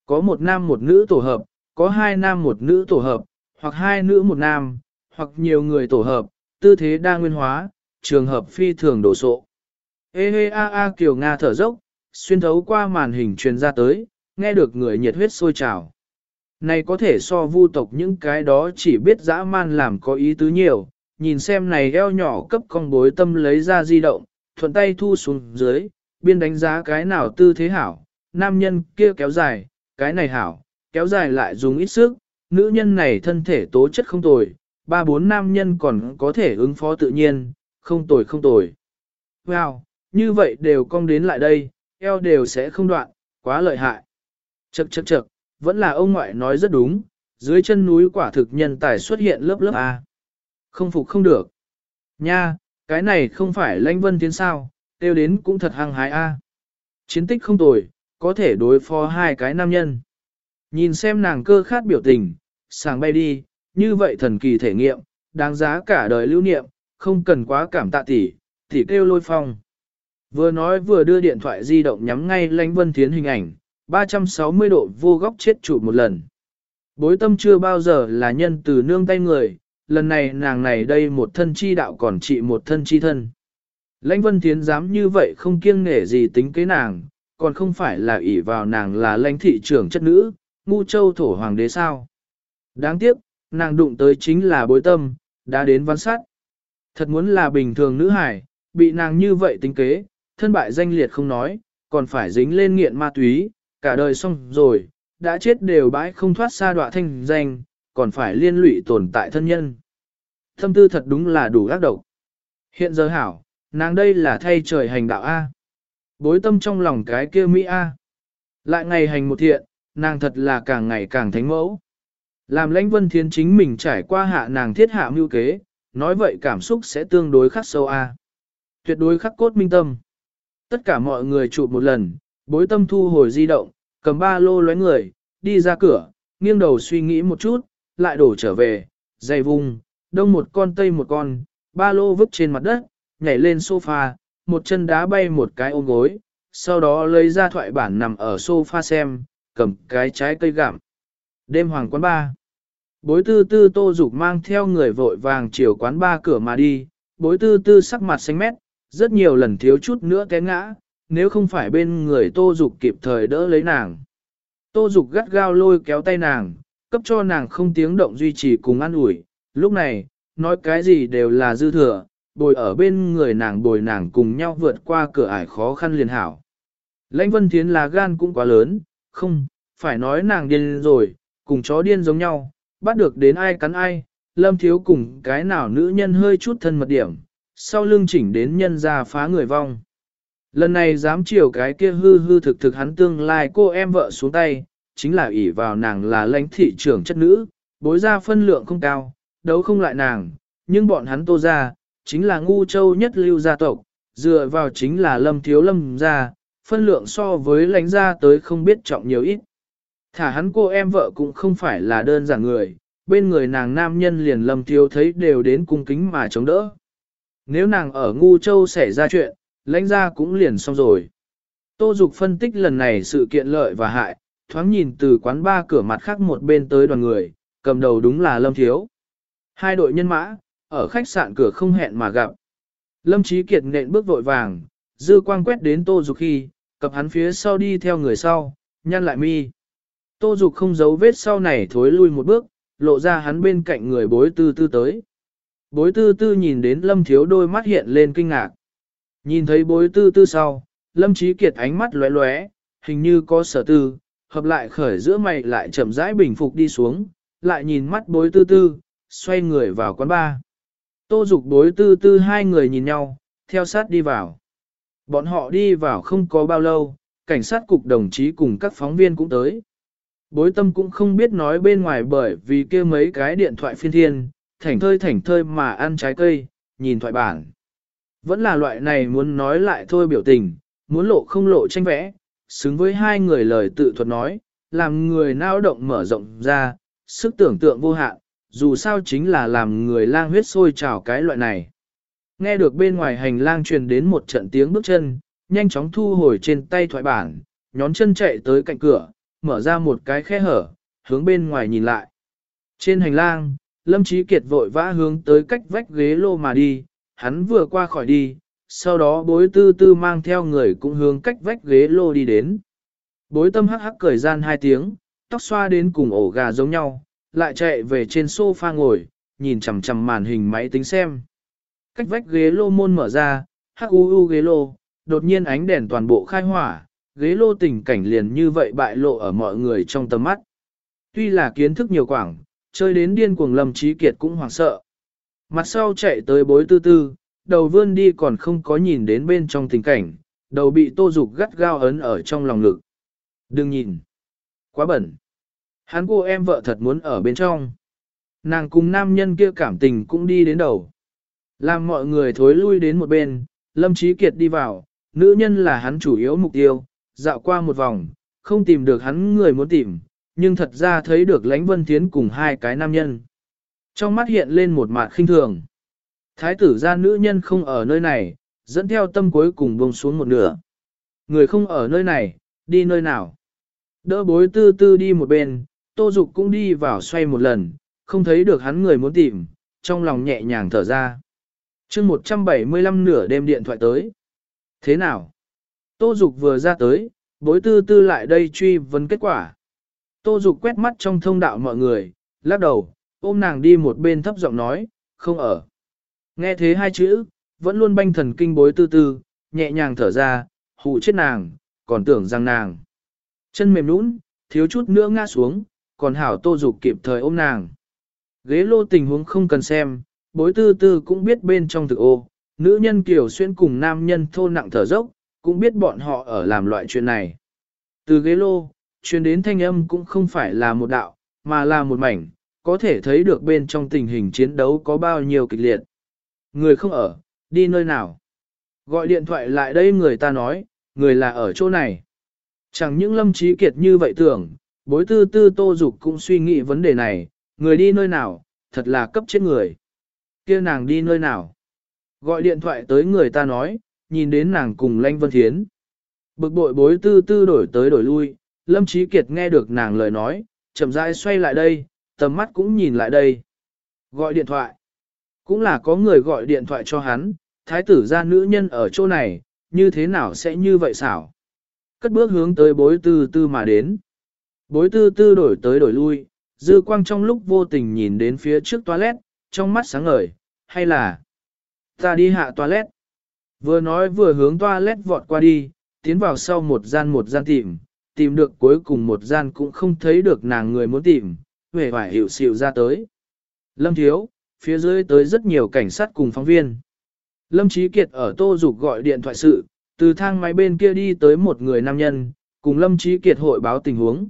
Có một nam một nữ tổ hợp, có hai nam một nữ tổ hợp, hoặc hai nữ một nam, hoặc nhiều người tổ hợp, tư thế đa nguyên hóa, trường hợp phi thường đổ sộ. Ê hê a a kiều Nga thở dốc, xuyên thấu qua màn hình truyền ra tới, nghe được người nhiệt huyết sôi trào. Này có thể so vu tộc những cái đó chỉ biết dã man làm có ý tứ nhiều, nhìn xem này eo nhỏ cấp con bối tâm lấy ra di động, thuận tay thu xuống dưới, biên đánh giá cái nào tư thế hảo, nam nhân kia kéo dài, cái này hảo, kéo dài lại dùng ít sức, nữ nhân này thân thể tố chất không tồi, ba bốn nam nhân còn có thể ứng phó tự nhiên, không tồi không tồi. Wow, như vậy đều cong đến lại đây, eo đều sẽ không đoạn, quá lợi hại. Chậc chậc chậc, vẫn là ông ngoại nói rất đúng, dưới chân núi quả thực nhân tài xuất hiện lớp lớp A. Không phục không được. Nha, cái này không phải lãnh vân tiến sao, tiêu đến cũng thật hăng hái A. Chiến tích không tồi, có thể đối phó hai cái nam nhân. Nhìn xem nàng cơ khát biểu tình, sàng bay đi, như vậy thần kỳ thể nghiệm, đáng giá cả đời lưu niệm, không cần quá cảm tạ tỷ, tỷ kêu lôi phong. Vừa nói vừa đưa điện thoại di động nhắm ngay lãnh vân thiến hình ảnh, 360 độ vô góc chết chụp một lần. Bối tâm chưa bao giờ là nhân từ nương tay người, lần này nàng này đây một thân chi đạo còn trị một thân chi thân. Lãnh vân thiến dám như vậy không kiêng nể gì tính kế nàng, còn không phải là ỷ vào nàng là lãnh thị trưởng chất nữ, ngu châu thổ hoàng đế sao. Đáng tiếc, nàng đụng tới chính là bối tâm, đã đến văn sát. Thật muốn là bình thường nữ hải, bị nàng như vậy tính kế, thân bại danh liệt không nói, còn phải dính lên nghiện ma túy, cả đời xong rồi, đã chết đều bãi không thoát xa đọa thanh danh, còn phải liên lụy tồn tại thân nhân. Thâm tư thật đúng là đủ ác độc. Hiện giờ hảo, nàng đây là thay trời hành đạo A. Bối tâm trong lòng cái kia Mỹ A. Lại ngày hành một thiện, nàng thật là càng ngày càng thánh mẫu. Làm lãnh vân thiên chính mình trải qua hạ nàng thiết hạ mưu kế, nói vậy cảm xúc sẽ tương đối khắc sâu A. Tuyệt đối khắc cốt minh tâm. Tất cả mọi người chụp một lần, bối tâm thu hồi di động, cầm ba lô lóe người, đi ra cửa, nghiêng đầu suy nghĩ một chút, lại đổ trở về, dày vùng, đông một con tây một con, ba lô vứt trên mặt đất, nhảy lên sofa, một chân đá bay một cái ôm gối, sau đó lấy ra thoại bản nằm ở sofa xem, cầm cái trái cây gặm. Đêm hoàng quán ba. Bối tư tư tô dục mang theo người vội vàng chiều quán ba cửa mà đi, bối tư tư sắc mặt xanh mét, rất nhiều lần thiếu chút nữa té ngã, nếu không phải bên người tô dục kịp thời đỡ lấy nàng. Tô dục gắt gao lôi kéo tay nàng, cấp cho nàng không tiếng động duy trì cùng ăn ủi, lúc này, nói cái gì đều là dư thừa, bồi ở bên người nàng bồi nàng cùng nhau vượt qua cửa ải khó khăn liền hảo. Lãnh Vân Thiến là gan cũng quá lớn, không, phải nói nàng điên rồi, cùng chó điên giống nhau, bắt được đến ai cắn ai, lâm thiếu cùng cái nào nữ nhân hơi chút thân mật điểm, sau lưng chỉnh đến nhân ra phá người vong. Lần này dám chiều cái kia hư hư thực thực hắn tương lai cô em vợ xuống tay, chính là ỷ vào nàng là lãnh thị trưởng chất nữ, bối ra phân lượng không cao, đấu không lại nàng, nhưng bọn hắn tô ra, chính là ngu châu nhất lưu gia tộc, dựa vào chính là lâm thiếu lâm gia, phân lượng so với lãnh gia tới không biết trọng nhiều ít. Thả hắn cô em vợ cũng không phải là đơn giản người, bên người nàng nam nhân liền lâm thiếu thấy đều đến cung kính mà chống đỡ. Nếu nàng ở ngu châu xảy ra chuyện, lãnh gia cũng liền xong rồi. Tô Dục phân tích lần này sự kiện lợi và hại, thoáng nhìn từ quán ba cửa mặt khác một bên tới đoàn người, cầm đầu đúng là Lâm Thiếu. Hai đội nhân mã, ở khách sạn cửa không hẹn mà gặp. Lâm Chí Kiệt nện bước vội vàng, dư quang quét đến Tô Dục khi, cặp hắn phía sau đi theo người sau, nhăn lại mi. Tô Dục không giấu vết sau này thối lui một bước, lộ ra hắn bên cạnh người bối tư tư tới. Bối tư tư nhìn đến Lâm Thiếu đôi mắt hiện lên kinh ngạc. Nhìn thấy bối tư tư sau, Lâm Chí Kiệt ánh mắt lóe lóe, hình như có sở tư, hợp lại khởi giữa mày lại chậm rãi bình phục đi xuống, lại nhìn mắt bối tư tư, xoay người vào quán bar. Tô dục đối tư tư hai người nhìn nhau, theo sát đi vào. Bọn họ đi vào không có bao lâu, cảnh sát cục đồng chí cùng các phóng viên cũng tới. Bối tâm cũng không biết nói bên ngoài bởi vì kia mấy cái điện thoại phiên thiên, thảnh thơi thảnh thơi mà ăn trái cây, nhìn thoại bản. Vẫn là loại này muốn nói lại thôi biểu tình, muốn lộ không lộ tranh vẽ, xứng với hai người lời tự thuật nói, làm người nao động mở rộng ra, sức tưởng tượng vô hạn, dù sao chính là làm người lang huyết sôi trào cái loại này. Nghe được bên ngoài hành lang truyền đến một trận tiếng bước chân, nhanh chóng thu hồi trên tay thoại bản, nhón chân chạy tới cạnh cửa, mở ra một cái khe hở, hướng bên ngoài nhìn lại. Trên hành lang, Lâm Chí Kiệt vội vã hướng tới cách vách ghế lô mà đi, hắn vừa qua khỏi đi, sau đó bối tư tư mang theo người cũng hướng cách vách ghế lô đi đến. Bối tâm hắc hắc cười gian hai tiếng, tóc xoa đến cùng ổ gà giống nhau, lại chạy về trên sofa ngồi, nhìn chằm chằm màn hình máy tính xem. Cách vách ghế lô môn mở ra, hắc u u ghế lô, đột nhiên ánh đèn toàn bộ khai hỏa, ghế lô tình cảnh liền như vậy bại lộ ở mọi người trong tầm mắt. Tuy là kiến thức nhiều quảng, chơi đến điên cuồng lâm trí kiệt cũng hoảng sợ. Mặt sau chạy tới bối tư tư, đầu vươn đi còn không có nhìn đến bên trong tình cảnh, đầu bị tô dục gắt gao ấn ở trong lòng lực Đừng nhìn. Quá bẩn. Hắn cô em vợ thật muốn ở bên trong. Nàng cùng nam nhân kia cảm tình cũng đi đến đầu. Làm mọi người thối lui đến một bên, Lâm Trí Kiệt đi vào, nữ nhân là hắn chủ yếu mục tiêu, dạo qua một vòng, không tìm được hắn người muốn tìm, nhưng thật ra thấy được lãnh vân thiến cùng hai cái nam nhân. Trong mắt hiện lên một mặt khinh thường. Thái tử gia nữ nhân không ở nơi này, dẫn theo tâm cuối cùng buông xuống một nửa. Người không ở nơi này, đi nơi nào. Đỡ bối tư tư đi một bên, tô dục cũng đi vào xoay một lần, không thấy được hắn người muốn tìm, trong lòng nhẹ nhàng thở ra. chương 175 nửa đêm điện thoại tới. Thế nào? Tô dục vừa ra tới, bối tư tư lại đây truy vấn kết quả. Tô dục quét mắt trong thông đạo mọi người, lắc đầu, ôm nàng đi một bên thấp giọng nói, không ở. Nghe thế hai chữ, vẫn luôn banh thần kinh bối tư tư, nhẹ nhàng thở ra, hụ chết nàng, còn tưởng rằng nàng. Chân mềm nũng, thiếu chút nữa ngã xuống, còn hảo tô dục kịp thời ôm nàng. Ghế lô tình huống không cần xem, bối tư tư cũng biết bên trong thực ô, nữ nhân kiểu xuyên cùng nam nhân thô nặng thở dốc, cũng biết bọn họ ở làm loại chuyện này. Từ ghế lô, truyền đến thanh âm cũng không phải là một đạo, mà là một mảnh, có thể thấy được bên trong tình hình chiến đấu có bao nhiêu kịch liệt. Người không ở, đi nơi nào. Gọi điện thoại lại đây người ta nói, người là ở chỗ này. Chẳng những lâm trí kiệt như vậy tưởng, bối tư tư tô dục cũng suy nghĩ vấn đề này, người đi nơi nào, thật là cấp chết người. kia nàng đi nơi nào. Gọi điện thoại tới người ta nói, nhìn đến nàng cùng Lanh Vân Thiến. Bực bội bối tư tư đổi tới đổi lui, Lâm Trí Kiệt nghe được nàng lời nói, chậm rãi xoay lại đây, tầm mắt cũng nhìn lại đây. Gọi điện thoại. Cũng là có người gọi điện thoại cho hắn, thái tử gia nữ nhân ở chỗ này, như thế nào sẽ như vậy xảo. Cất bước hướng tới bối tư tư mà đến. Bối tư tư đổi tới đổi lui, dư quang trong lúc vô tình nhìn đến phía trước toilet, trong mắt sáng ngời, hay là ta đi hạ toilet. Vừa nói vừa hướng toilet vọt qua đi, tiến vào sau một gian một gian tìm, tìm được cuối cùng một gian cũng không thấy được nàng người muốn tìm, về phải hiểu xịu ra tới. Lâm Thiếu, phía dưới tới rất nhiều cảnh sát cùng phóng viên. Lâm trí Kiệt ở Tô Dục gọi điện thoại sự, từ thang máy bên kia đi tới một người nam nhân, cùng Lâm trí Kiệt hội báo tình huống.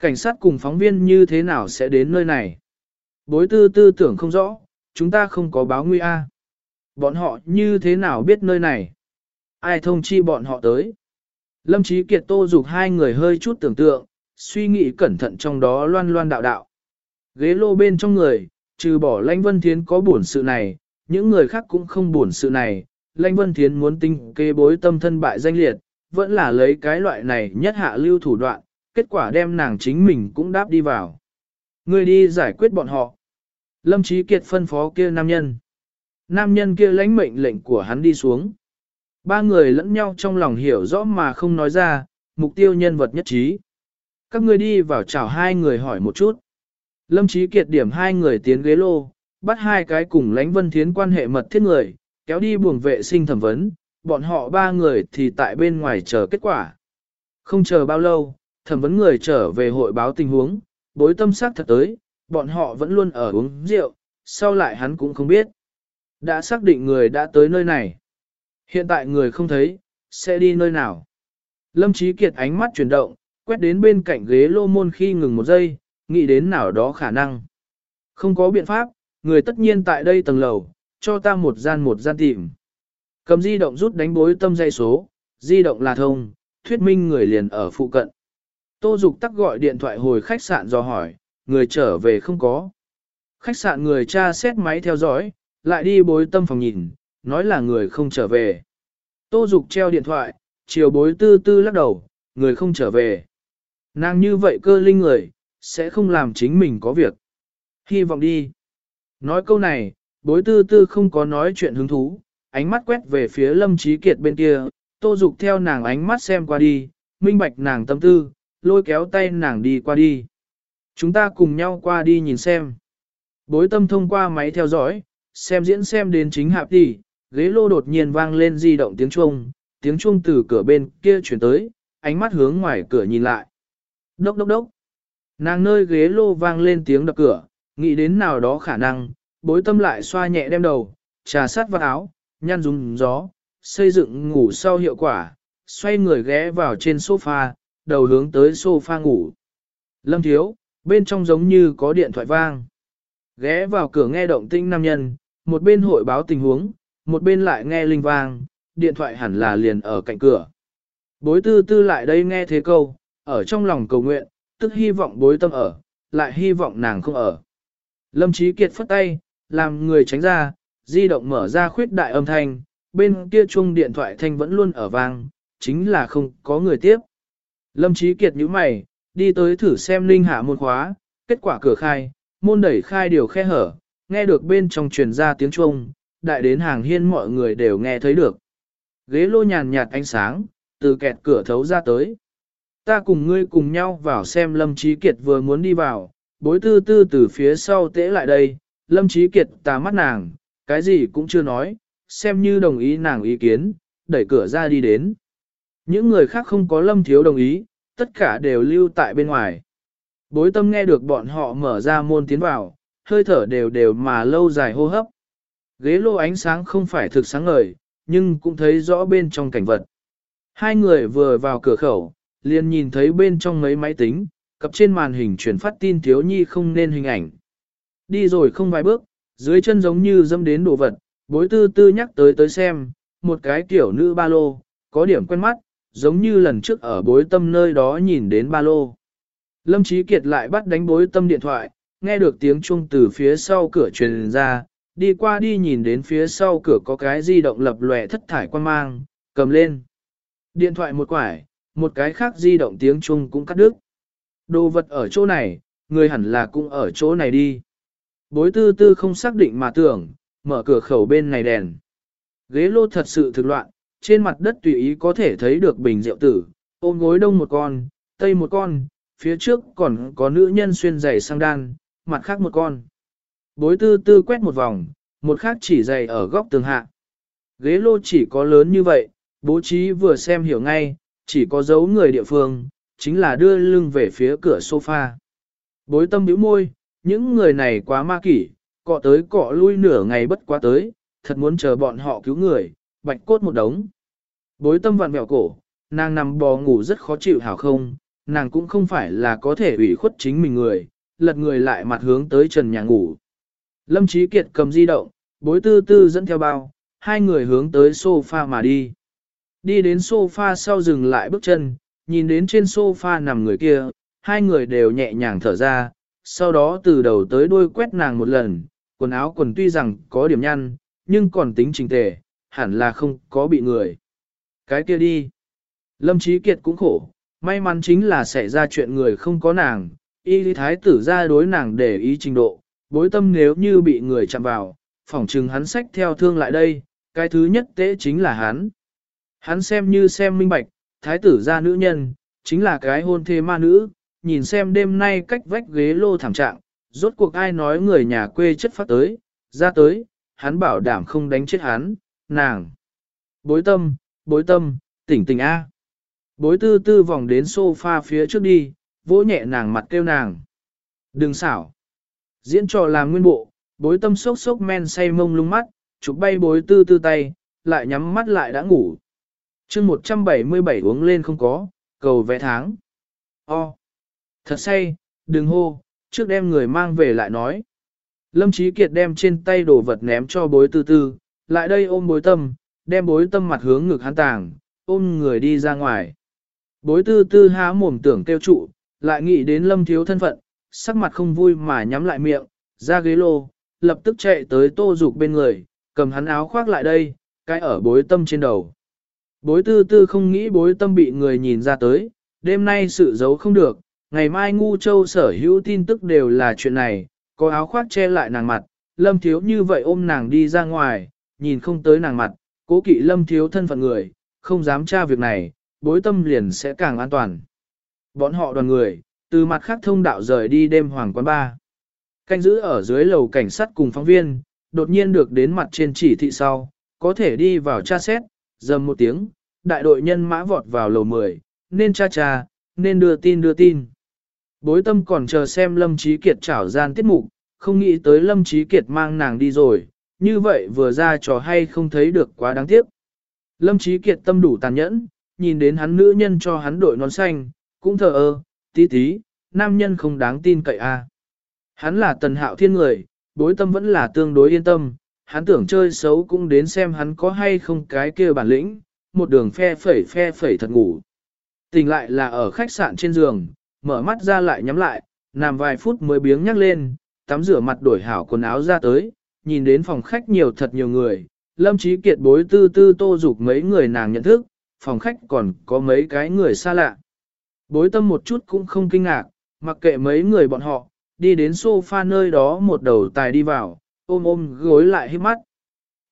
Cảnh sát cùng phóng viên như thế nào sẽ đến nơi này? Bối tư tư tưởng không rõ, chúng ta không có báo nguy a. Bọn họ như thế nào biết nơi này? Ai thông chi bọn họ tới? Lâm Chí Kiệt Tô Dục hai người hơi chút tưởng tượng, suy nghĩ cẩn thận trong đó loan loan đạo đạo. Ghế lô bên trong người, trừ bỏ Lãnh Vân Thiến có buồn sự này, những người khác cũng không buồn sự này. Lãnh Vân Thiến muốn tinh kê bối tâm thân bại danh liệt, vẫn là lấy cái loại này nhất hạ lưu thủ đoạn, kết quả đem nàng chính mình cũng đáp đi vào. Người đi giải quyết bọn họ. Lâm Chí Kiệt phân phó kia nam nhân. Nam nhân kia lãnh mệnh lệnh của hắn đi xuống. Ba người lẫn nhau trong lòng hiểu rõ mà không nói ra, mục tiêu nhân vật nhất trí. Các ngươi đi vào chào hai người hỏi một chút. Lâm Chí Kiệt điểm hai người tiến ghế lô, bắt hai cái cùng lãnh vân thiến quan hệ mật thiết người, kéo đi buồng vệ sinh thẩm vấn, bọn họ ba người thì tại bên ngoài chờ kết quả. Không chờ bao lâu, thẩm vấn người trở về hội báo tình huống, bối tâm xác thật tới, bọn họ vẫn luôn ở uống rượu, sau lại hắn cũng không biết. Đã xác định người đã tới nơi này. Hiện tại người không thấy, sẽ đi nơi nào. Lâm Chí Kiệt ánh mắt chuyển động, quét đến bên cạnh ghế lô môn khi ngừng một giây, nghĩ đến nào đó khả năng. Không có biện pháp, người tất nhiên tại đây tầng lầu, cho ta một gian một gian tìm. Cầm di động rút đánh bối tâm dây số, di động là thông, thuyết minh người liền ở phụ cận. Tô Dục tắc gọi điện thoại hồi khách sạn do hỏi, người trở về không có. Khách sạn người cha xét máy theo dõi, lại đi bối tâm phòng nhìn, nói là người không trở về. Tô Dục treo điện thoại, chiều bối tư tư lắc đầu, người không trở về. Nàng như vậy cơ linh người, sẽ không làm chính mình có việc. Hy vọng đi. Nói câu này, bối tư tư không có nói chuyện hứng thú, ánh mắt quét về phía lâm trí kiệt bên kia, tô dục theo nàng ánh mắt xem qua đi, minh bạch nàng tâm tư, lôi kéo tay nàng đi qua đi. Chúng ta cùng nhau qua đi nhìn xem. Bối tâm thông qua máy theo dõi, xem diễn xem đến chính hạp đi, ghế lô đột nhiên vang lên di động tiếng chuông, tiếng chuông từ cửa bên kia chuyển tới, ánh mắt hướng ngoài cửa nhìn lại. Đốc đốc đốc. Nàng nơi ghế lô vang lên tiếng đập cửa, nghĩ đến nào đó khả năng, bối tâm lại xoa nhẹ đem đầu, trà sát vào áo, nhăn dùng gió, xây dựng ngủ sau hiệu quả, xoay người ghé vào trên sofa, đầu hướng tới sofa ngủ. Lâm thiếu, bên trong giống như có điện thoại vang. Ghé vào cửa nghe động tinh nam nhân, một bên hội báo tình huống, một bên lại nghe linh vang, điện thoại hẳn là liền ở cạnh cửa. Bối tư tư lại đây nghe thế câu, ở trong lòng cầu nguyện, tức hy vọng bối tâm ở, lại hy vọng nàng không ở. Lâm Chí Kiệt phất tay, làm người tránh ra, di động mở ra khuyết đại âm thanh, bên kia chuông điện thoại thanh vẫn luôn ở vang, chính là không có người tiếp. Lâm Chí Kiệt nhíu mày, đi tới thử xem linh hạ môn khóa, kết quả cửa khai, môn đẩy khai điều khe hở, nghe được bên trong truyền ra tiếng chuông, đại đến hàng hiên mọi người đều nghe thấy được. Ghế lô nhàn nhạt ánh sáng, từ kẹt cửa thấu ra tới. Ta cùng ngươi cùng nhau vào xem Lâm Chí Kiệt vừa muốn đi vào, bối tư tư từ phía sau tễ lại đây, Lâm Chí Kiệt tà mắt nàng, cái gì cũng chưa nói, xem như đồng ý nàng ý kiến, đẩy cửa ra đi đến. Những người khác không có Lâm Thiếu đồng ý, tất cả đều lưu tại bên ngoài. Bối tâm nghe được bọn họ mở ra môn tiến vào, hơi thở đều đều mà lâu dài hô hấp. Ghế lô ánh sáng không phải thực sáng ngời, nhưng cũng thấy rõ bên trong cảnh vật. Hai người vừa vào cửa khẩu, liền nhìn thấy bên trong mấy máy tính, cập trên màn hình truyền phát tin thiếu nhi không nên hình ảnh. Đi rồi không vài bước, dưới chân giống như dâm đến đồ vật, bối tư tư nhắc tới tới xem, một cái tiểu nữ ba lô, có điểm quen mắt, giống như lần trước ở bối tâm nơi đó nhìn đến ba lô. Lâm Chí Kiệt lại bắt đánh bối tâm điện thoại, nghe được tiếng chuông từ phía sau cửa truyền ra, đi qua đi nhìn đến phía sau cửa có cái di động lập lòe thất thải quan mang, cầm lên. Điện thoại một quải, một cái khác di động tiếng chuông cũng cắt đứt. Đồ vật ở chỗ này, người hẳn là cũng ở chỗ này đi. Bối tư tư không xác định mà tưởng, mở cửa khẩu bên này đèn. Ghế lô thật sự thực loạn, trên mặt đất tùy ý có thể thấy được bình rượu tử, ôm gối đông một con, tây một con, phía trước còn có nữ nhân xuyên giày sang đan, mặt khác một con. Bối tư tư quét một vòng, một khác chỉ giày ở góc tường hạ. Ghế lô chỉ có lớn như vậy, bố trí vừa xem hiểu ngay, chỉ có dấu người địa phương, chính là đưa lưng về phía cửa sofa. Bối tâm bĩu môi, những người này quá ma kỷ, cọ tới cọ lui nửa ngày bất quá tới, thật muốn chờ bọn họ cứu người, bạch cốt một đống. Bối tâm vặn mẹo cổ, nàng nằm bò ngủ rất khó chịu hảo không, nàng cũng không phải là có thể ủy khuất chính mình người, lật người lại mặt hướng tới trần nhà ngủ. Lâm Chí Kiệt cầm di động, bối tư tư dẫn theo bao, hai người hướng tới sofa mà đi. Đi đến sofa sau dừng lại bước chân, nhìn đến trên sofa nằm người kia, hai người đều nhẹ nhàng thở ra, sau đó từ đầu tới đuôi quét nàng một lần, quần áo quần tuy rằng có điểm nhăn, nhưng còn tính trình tề, hẳn là không có bị người. Cái kia đi. Lâm Chí Kiệt cũng khổ, may mắn chính là xảy ra chuyện người không có nàng, y lý thái tử ra đối nàng để ý trình độ, bối tâm nếu như bị người chạm vào, phỏng chừng hắn sách theo thương lại đây, cái thứ nhất tế chính là hắn. Hắn xem như xem minh bạch, thái tử gia nữ nhân, chính là cái hôn thê ma nữ, nhìn xem đêm nay cách vách ghế lô thảm trạng, rốt cuộc ai nói người nhà quê chất phát tới, ra tới, hắn bảo đảm không đánh chết hắn, nàng. Bối tâm, bối tâm, tỉnh tỉnh A. Bối tư tư vòng đến sofa phía trước đi, vỗ nhẹ nàng mặt kêu nàng. Đừng xảo. Diễn trò làm nguyên bộ, bối tâm sốc sốc men say mông lung mắt, chụp bay bối tư tư tay, lại nhắm mắt lại đã ngủ chương 177 uống lên không có, cầu vẽ tháng. O. Thật say, đừng hô, trước đem người mang về lại nói. Lâm Chí Kiệt đem trên tay đồ vật ném cho bối tư tư, lại đây ôm bối tâm, đem bối tâm mặt hướng ngực hắn tàng, ôm người đi ra ngoài. Bối tư tư há mồm tưởng kêu trụ, lại nghĩ đến lâm thiếu thân phận, sắc mặt không vui mà nhắm lại miệng, ra ghế lô, lập tức chạy tới tô dục bên người, cầm hắn áo khoác lại đây, cái ở bối tâm trên đầu. Bối tư tư không nghĩ bối tâm bị người nhìn ra tới, đêm nay sự giấu không được, ngày mai ngu châu sở hữu tin tức đều là chuyện này, có áo khoác che lại nàng mặt, lâm thiếu như vậy ôm nàng đi ra ngoài, nhìn không tới nàng mặt, cố kỵ lâm thiếu thân phận người, không dám tra việc này, bối tâm liền sẽ càng an toàn. Bọn họ đoàn người, từ mặt khác thông đạo rời đi đêm hoàng quán ba. Canh giữ ở dưới lầu cảnh sát cùng phóng viên, đột nhiên được đến mặt trên chỉ thị sau, có thể đi vào tra xét, dầm một tiếng, đại đội nhân mã vọt vào lầu 10, nên tra tra, nên đưa tin đưa tin. Bối tâm còn chờ xem Lâm Trí Kiệt trảo gian tiết mục, không nghĩ tới Lâm Trí Kiệt mang nàng đi rồi, như vậy vừa ra trò hay không thấy được quá đáng tiếc. Lâm Trí Kiệt tâm đủ tàn nhẫn, nhìn đến hắn nữ nhân cho hắn đội nón xanh, cũng thờ ơ, tí tí, nam nhân không đáng tin cậy a. Hắn là tần hạo thiên người, bối tâm vẫn là tương đối yên tâm, hắn tưởng chơi xấu cũng đến xem hắn có hay không cái kia bản lĩnh, một đường phe phẩy phe phẩy thật ngủ. Tỉnh lại là ở khách sạn trên giường, mở mắt ra lại nhắm lại, nằm vài phút mới biếng nhắc lên, tắm rửa mặt đổi hảo quần áo ra tới, nhìn đến phòng khách nhiều thật nhiều người, lâm Chí kiệt bối tư tư tô dục mấy người nàng nhận thức, phòng khách còn có mấy cái người xa lạ. Bối tâm một chút cũng không kinh ngạc, mặc kệ mấy người bọn họ, đi đến sofa nơi đó một đầu tài đi vào, ôm ôm gối lại hít mắt.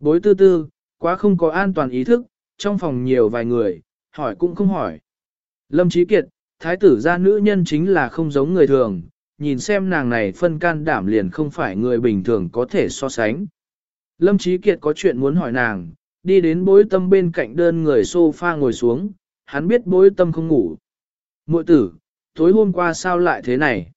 Bối tư tư, quá không có an toàn ý thức, trong phòng nhiều vài người, hỏi cũng không hỏi. Lâm Chí Kiệt, thái tử gia nữ nhân chính là không giống người thường, nhìn xem nàng này phân can đảm liền không phải người bình thường có thể so sánh. Lâm Trí Kiệt có chuyện muốn hỏi nàng, đi đến bối tâm bên cạnh đơn người sofa ngồi xuống, hắn biết bối tâm không ngủ. Mội tử, tối hôm qua sao lại thế này?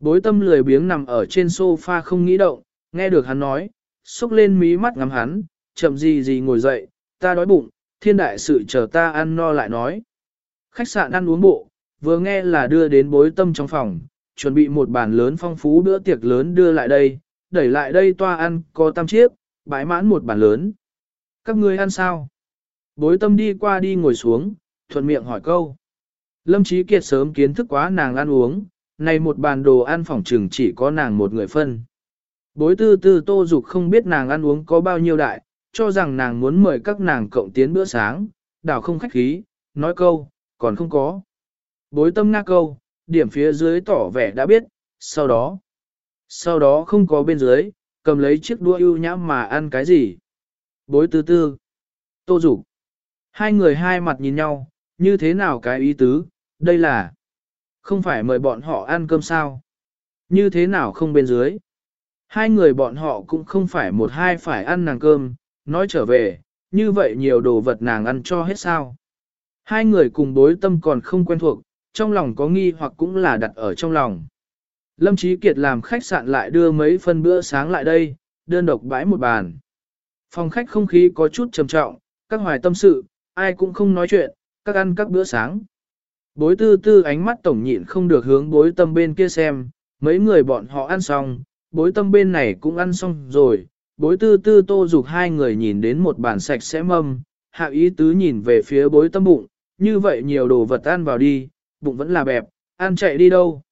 Bối tâm lười biếng nằm ở trên sofa không nghĩ động, nghe được hắn nói, xúc lên mí mắt ngắm hắn, chậm gì gì ngồi dậy, ta đói bụng, thiên đại sự chờ ta ăn no lại nói. Khách sạn ăn uống bộ, vừa nghe là đưa đến bối tâm trong phòng, chuẩn bị một bàn lớn phong phú bữa tiệc lớn đưa lại đây, đẩy lại đây toa ăn có tam chiếc, bãi mãn một bàn lớn. Các ngươi ăn sao? Bối tâm đi qua đi ngồi xuống, thuận miệng hỏi câu. Lâm Chí Kiệt sớm kiến thức quá nàng ăn uống, này một bàn đồ ăn phòng trừng chỉ có nàng một người phân. Bối tư tư tô dục không biết nàng ăn uống có bao nhiêu đại, cho rằng nàng muốn mời các nàng cộng tiến bữa sáng, đảo không khách khí, nói câu, còn không có. Bối tâm nga câu, điểm phía dưới tỏ vẻ đã biết, sau đó. Sau đó không có bên dưới, cầm lấy chiếc đũa ưu nhã mà ăn cái gì. Bối tư tư. Tô dục Hai người hai mặt nhìn nhau, như thế nào cái ý tứ, đây là. Không phải mời bọn họ ăn cơm sao? Như thế nào không bên dưới? Hai người bọn họ cũng không phải một hai phải ăn nàng cơm, nói trở về, như vậy nhiều đồ vật nàng ăn cho hết sao? Hai người cùng bối tâm còn không quen thuộc, trong lòng có nghi hoặc cũng là đặt ở trong lòng. Lâm Chí Kiệt làm khách sạn lại đưa mấy phân bữa sáng lại đây, đơn độc bãi một bàn. Phòng khách không khí có chút trầm trọng, các hoài tâm sự, ai cũng không nói chuyện, các ăn các bữa sáng. Bối tư tư ánh mắt tổng nhịn không được hướng bối tâm bên kia xem, mấy người bọn họ ăn xong, bối tâm bên này cũng ăn xong rồi, bối tư tư tô dục hai người nhìn đến một bàn sạch sẽ mâm, hạ ý tứ nhìn về phía bối tâm bụng, như vậy nhiều đồ vật ăn vào đi, bụng vẫn là bẹp, ăn chạy đi đâu.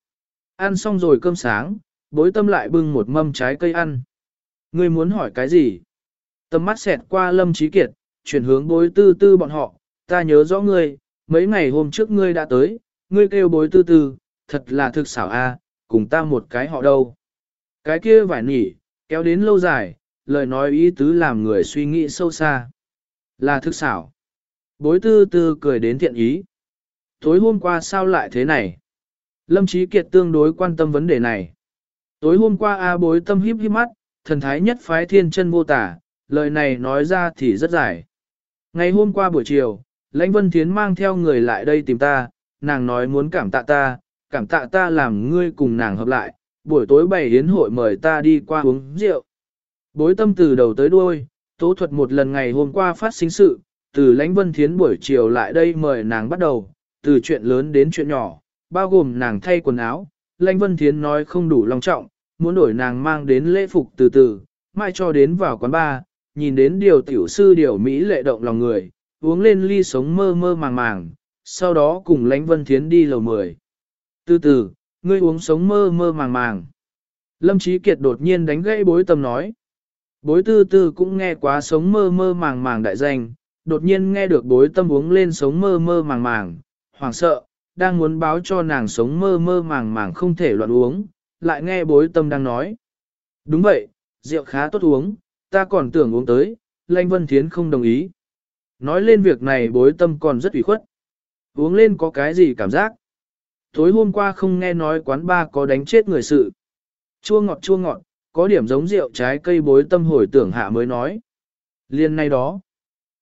Ăn xong rồi cơm sáng, bối tâm lại bưng một mâm trái cây ăn. Ngươi muốn hỏi cái gì? Tâm mắt xẹt qua lâm trí kiệt, chuyển hướng bối tư tư bọn họ, ta nhớ rõ ngươi, mấy ngày hôm trước ngươi đã tới, ngươi kêu bối tư tư, thật là thực xảo a, cùng ta một cái họ đâu. Cái kia vải nỉ, kéo đến lâu dài, lời nói ý tứ làm người suy nghĩ sâu xa. Là thực xảo. Bối tư tư cười đến thiện ý. Tối hôm qua sao lại thế này? Lâm Chí Kiệt tương đối quan tâm vấn đề này. Tối hôm qua A bối tâm híp híp mắt, thần thái nhất phái thiên chân vô tả, lời này nói ra thì rất dài. Ngày hôm qua buổi chiều, Lãnh Vân Thiến mang theo người lại đây tìm ta, nàng nói muốn cảm tạ ta, cảm tạ ta làm ngươi cùng nàng hợp lại, buổi tối bày hiến hội mời ta đi qua uống rượu. Bối tâm từ đầu tới đuôi, tố thuật một lần ngày hôm qua phát sinh sự, từ lãnh vân thiến buổi chiều lại đây mời nàng bắt đầu, từ chuyện lớn đến chuyện nhỏ, bao gồm nàng thay quần áo, lãnh vân thiến nói không đủ long trọng, muốn đổi nàng mang đến lễ phục từ từ, mai cho đến vào quán bar, nhìn đến điều tiểu sư điều Mỹ lệ động lòng người, uống lên ly sống mơ mơ màng màng, sau đó cùng lãnh vân thiến đi lầu 10. Từ từ, ngươi uống sống mơ mơ màng màng. Lâm Chí Kiệt đột nhiên đánh gãy bối tâm nói. Bối tư tư cũng nghe quá sống mơ mơ màng màng đại danh, đột nhiên nghe được bối tâm uống lên sống mơ mơ màng màng, hoảng sợ, đang muốn báo cho nàng sống mơ mơ màng màng không thể loạn uống, lại nghe bối tâm đang nói. Đúng vậy, rượu khá tốt uống, ta còn tưởng uống tới, Lanh Vân Thiến không đồng ý. Nói lên việc này bối tâm còn rất ủy khuất. Uống lên có cái gì cảm giác? Tối hôm qua không nghe nói quán ba có đánh chết người sự. Chua ngọt chua ngọt, có điểm giống rượu trái cây bối tâm hồi tưởng hạ mới nói. Liên nay đó,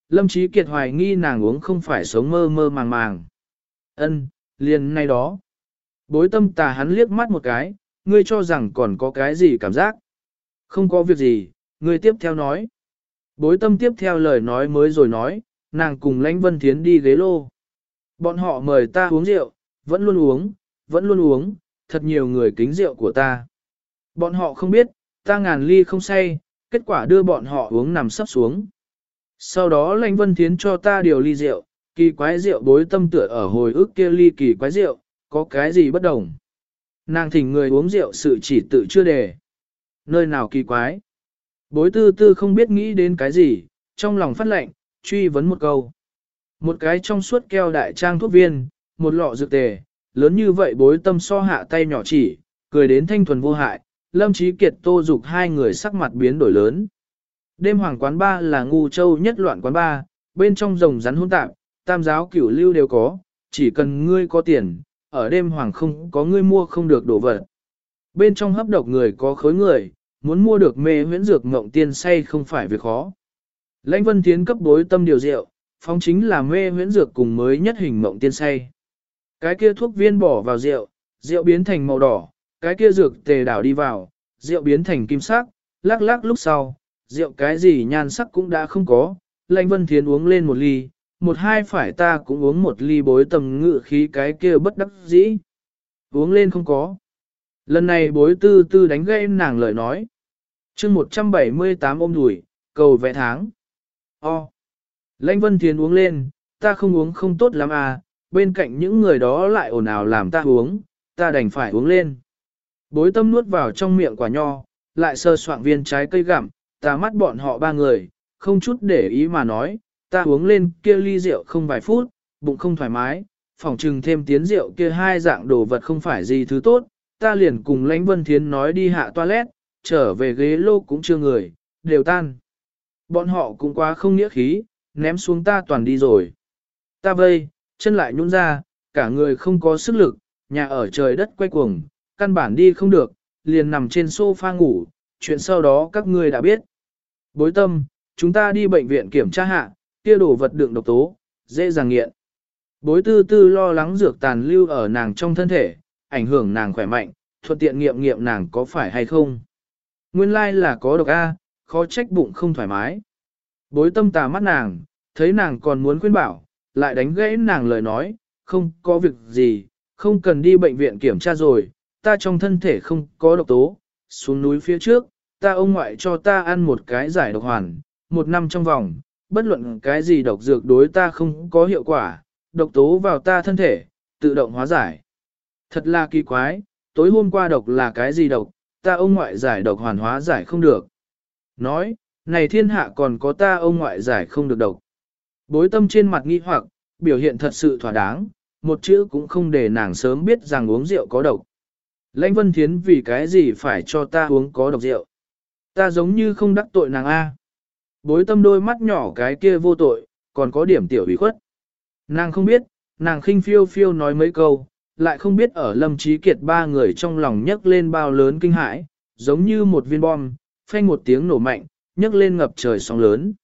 Lâm Chí Kiệt hoài nghi nàng uống không phải sống mơ mơ màng màng. Ân, liền nay đó. Bối tâm tà hắn liếc mắt một cái, ngươi cho rằng còn có cái gì cảm giác. Không có việc gì, ngươi tiếp theo nói. Bối tâm tiếp theo lời nói mới rồi nói, nàng cùng lãnh vân thiến đi ghế lô. Bọn họ mời ta uống rượu, vẫn luôn uống, vẫn luôn uống, thật nhiều người kính rượu của ta. Bọn họ không biết, ta ngàn ly không say, kết quả đưa bọn họ uống nằm sắp xuống. Sau đó lãnh vân thiến cho ta điều ly rượu, kỳ quái rượu bối tâm tựa ở hồi ức kia ly kỳ quái rượu, có cái gì bất đồng. Nàng thỉnh người uống rượu sự chỉ tự chưa đề. Nơi nào kỳ quái. Bối tư tư không biết nghĩ đến cái gì, trong lòng phát lệnh, truy vấn một câu. Một cái trong suốt keo đại trang thuốc viên, một lọ dược tề, lớn như vậy bối tâm so hạ tay nhỏ chỉ, cười đến thanh thuần vô hại, lâm trí kiệt tô dục hai người sắc mặt biến đổi lớn. Đêm hoàng quán ba là ngu châu nhất loạn quán ba, bên trong rồng rắn hỗn tạp, tam giáo cửu lưu đều có, chỉ cần ngươi có tiền, ở đêm hoàng không có ngươi mua không được đồ vật. Bên trong hấp độc người có khối người, muốn mua được mê huyễn dược ngộng tiên say không phải việc khó. Lãnh vân tiến cấp bối tâm điều rượu, phóng chính là mê huyễn dược cùng mới nhất hình mộng tiên say. Cái kia thuốc viên bỏ vào rượu, rượu biến thành màu đỏ, cái kia dược tề đảo đi vào, rượu biến thành kim sắc, lắc lắc lúc sau, rượu cái gì nhan sắc cũng đã không có, lãnh vân thiến uống lên một ly, một hai phải ta cũng uống một ly bối tầm ngự khí cái kia bất đắc dĩ. Uống lên không có. Lần này bối tư tư đánh gây nàng lời nói. chương 178 ôm đùi, cầu vẽ tháng. O. Lãnh Vân Thiến uống lên, ta không uống không tốt lắm à, bên cạnh những người đó lại ồn ào làm ta uống, ta đành phải uống lên. Bối tâm nuốt vào trong miệng quả nho, lại sơ soạn viên trái cây gặm, ta mắt bọn họ ba người, không chút để ý mà nói, ta uống lên kia ly rượu không vài phút, bụng không thoải mái, phòng trừng thêm tiến rượu kia hai dạng đồ vật không phải gì thứ tốt, ta liền cùng lãnh vân thiến nói đi hạ toilet, trở về ghế lô cũng chưa người, đều tan. Bọn họ cũng quá không nghĩa khí, ném xuống ta toàn đi rồi. Ta vây, chân lại nhún ra, cả người không có sức lực, nhà ở trời đất quay cuồng, căn bản đi không được, liền nằm trên sofa ngủ, chuyện sau đó các ngươi đã biết. Bối tâm, chúng ta đi bệnh viện kiểm tra hạ, kia đồ vật đựng độc tố, dễ dàng nghiện. Bối tư tư lo lắng dược tàn lưu ở nàng trong thân thể, ảnh hưởng nàng khỏe mạnh, thuận tiện nghiệm nghiệm nàng có phải hay không. Nguyên lai là có độc A, khó trách bụng không thoải mái. Bối tâm tà mắt nàng, thấy nàng còn muốn khuyên bảo, lại đánh gãy nàng lời nói, không có việc gì, không cần đi bệnh viện kiểm tra rồi, ta trong thân thể không có độc tố, xuống núi phía trước, ta ông ngoại cho ta ăn một cái giải độc hoàn, một năm trong vòng, bất luận cái gì độc dược đối ta không có hiệu quả, độc tố vào ta thân thể, tự động hóa giải. Thật là kỳ quái, tối hôm qua độc là cái gì độc, ta ông ngoại giải độc hoàn hóa giải không được. Nói, này thiên hạ còn có ta ông ngoại giải không được độc. Bối tâm trên mặt nghi hoặc, biểu hiện thật sự thỏa đáng, một chữ cũng không để nàng sớm biết rằng uống rượu có độc. Lãnh Vân Thiến vì cái gì phải cho ta uống có độc rượu? Ta giống như không đắc tội nàng A. Bối tâm đôi mắt nhỏ cái kia vô tội, còn có điểm tiểu ủy khuất. Nàng không biết, nàng khinh phiêu phiêu nói mấy câu, lại không biết ở lâm trí kiệt ba người trong lòng nhấc lên bao lớn kinh hãi, giống như một viên bom, phanh một tiếng nổ mạnh, nhấc lên ngập trời sóng lớn.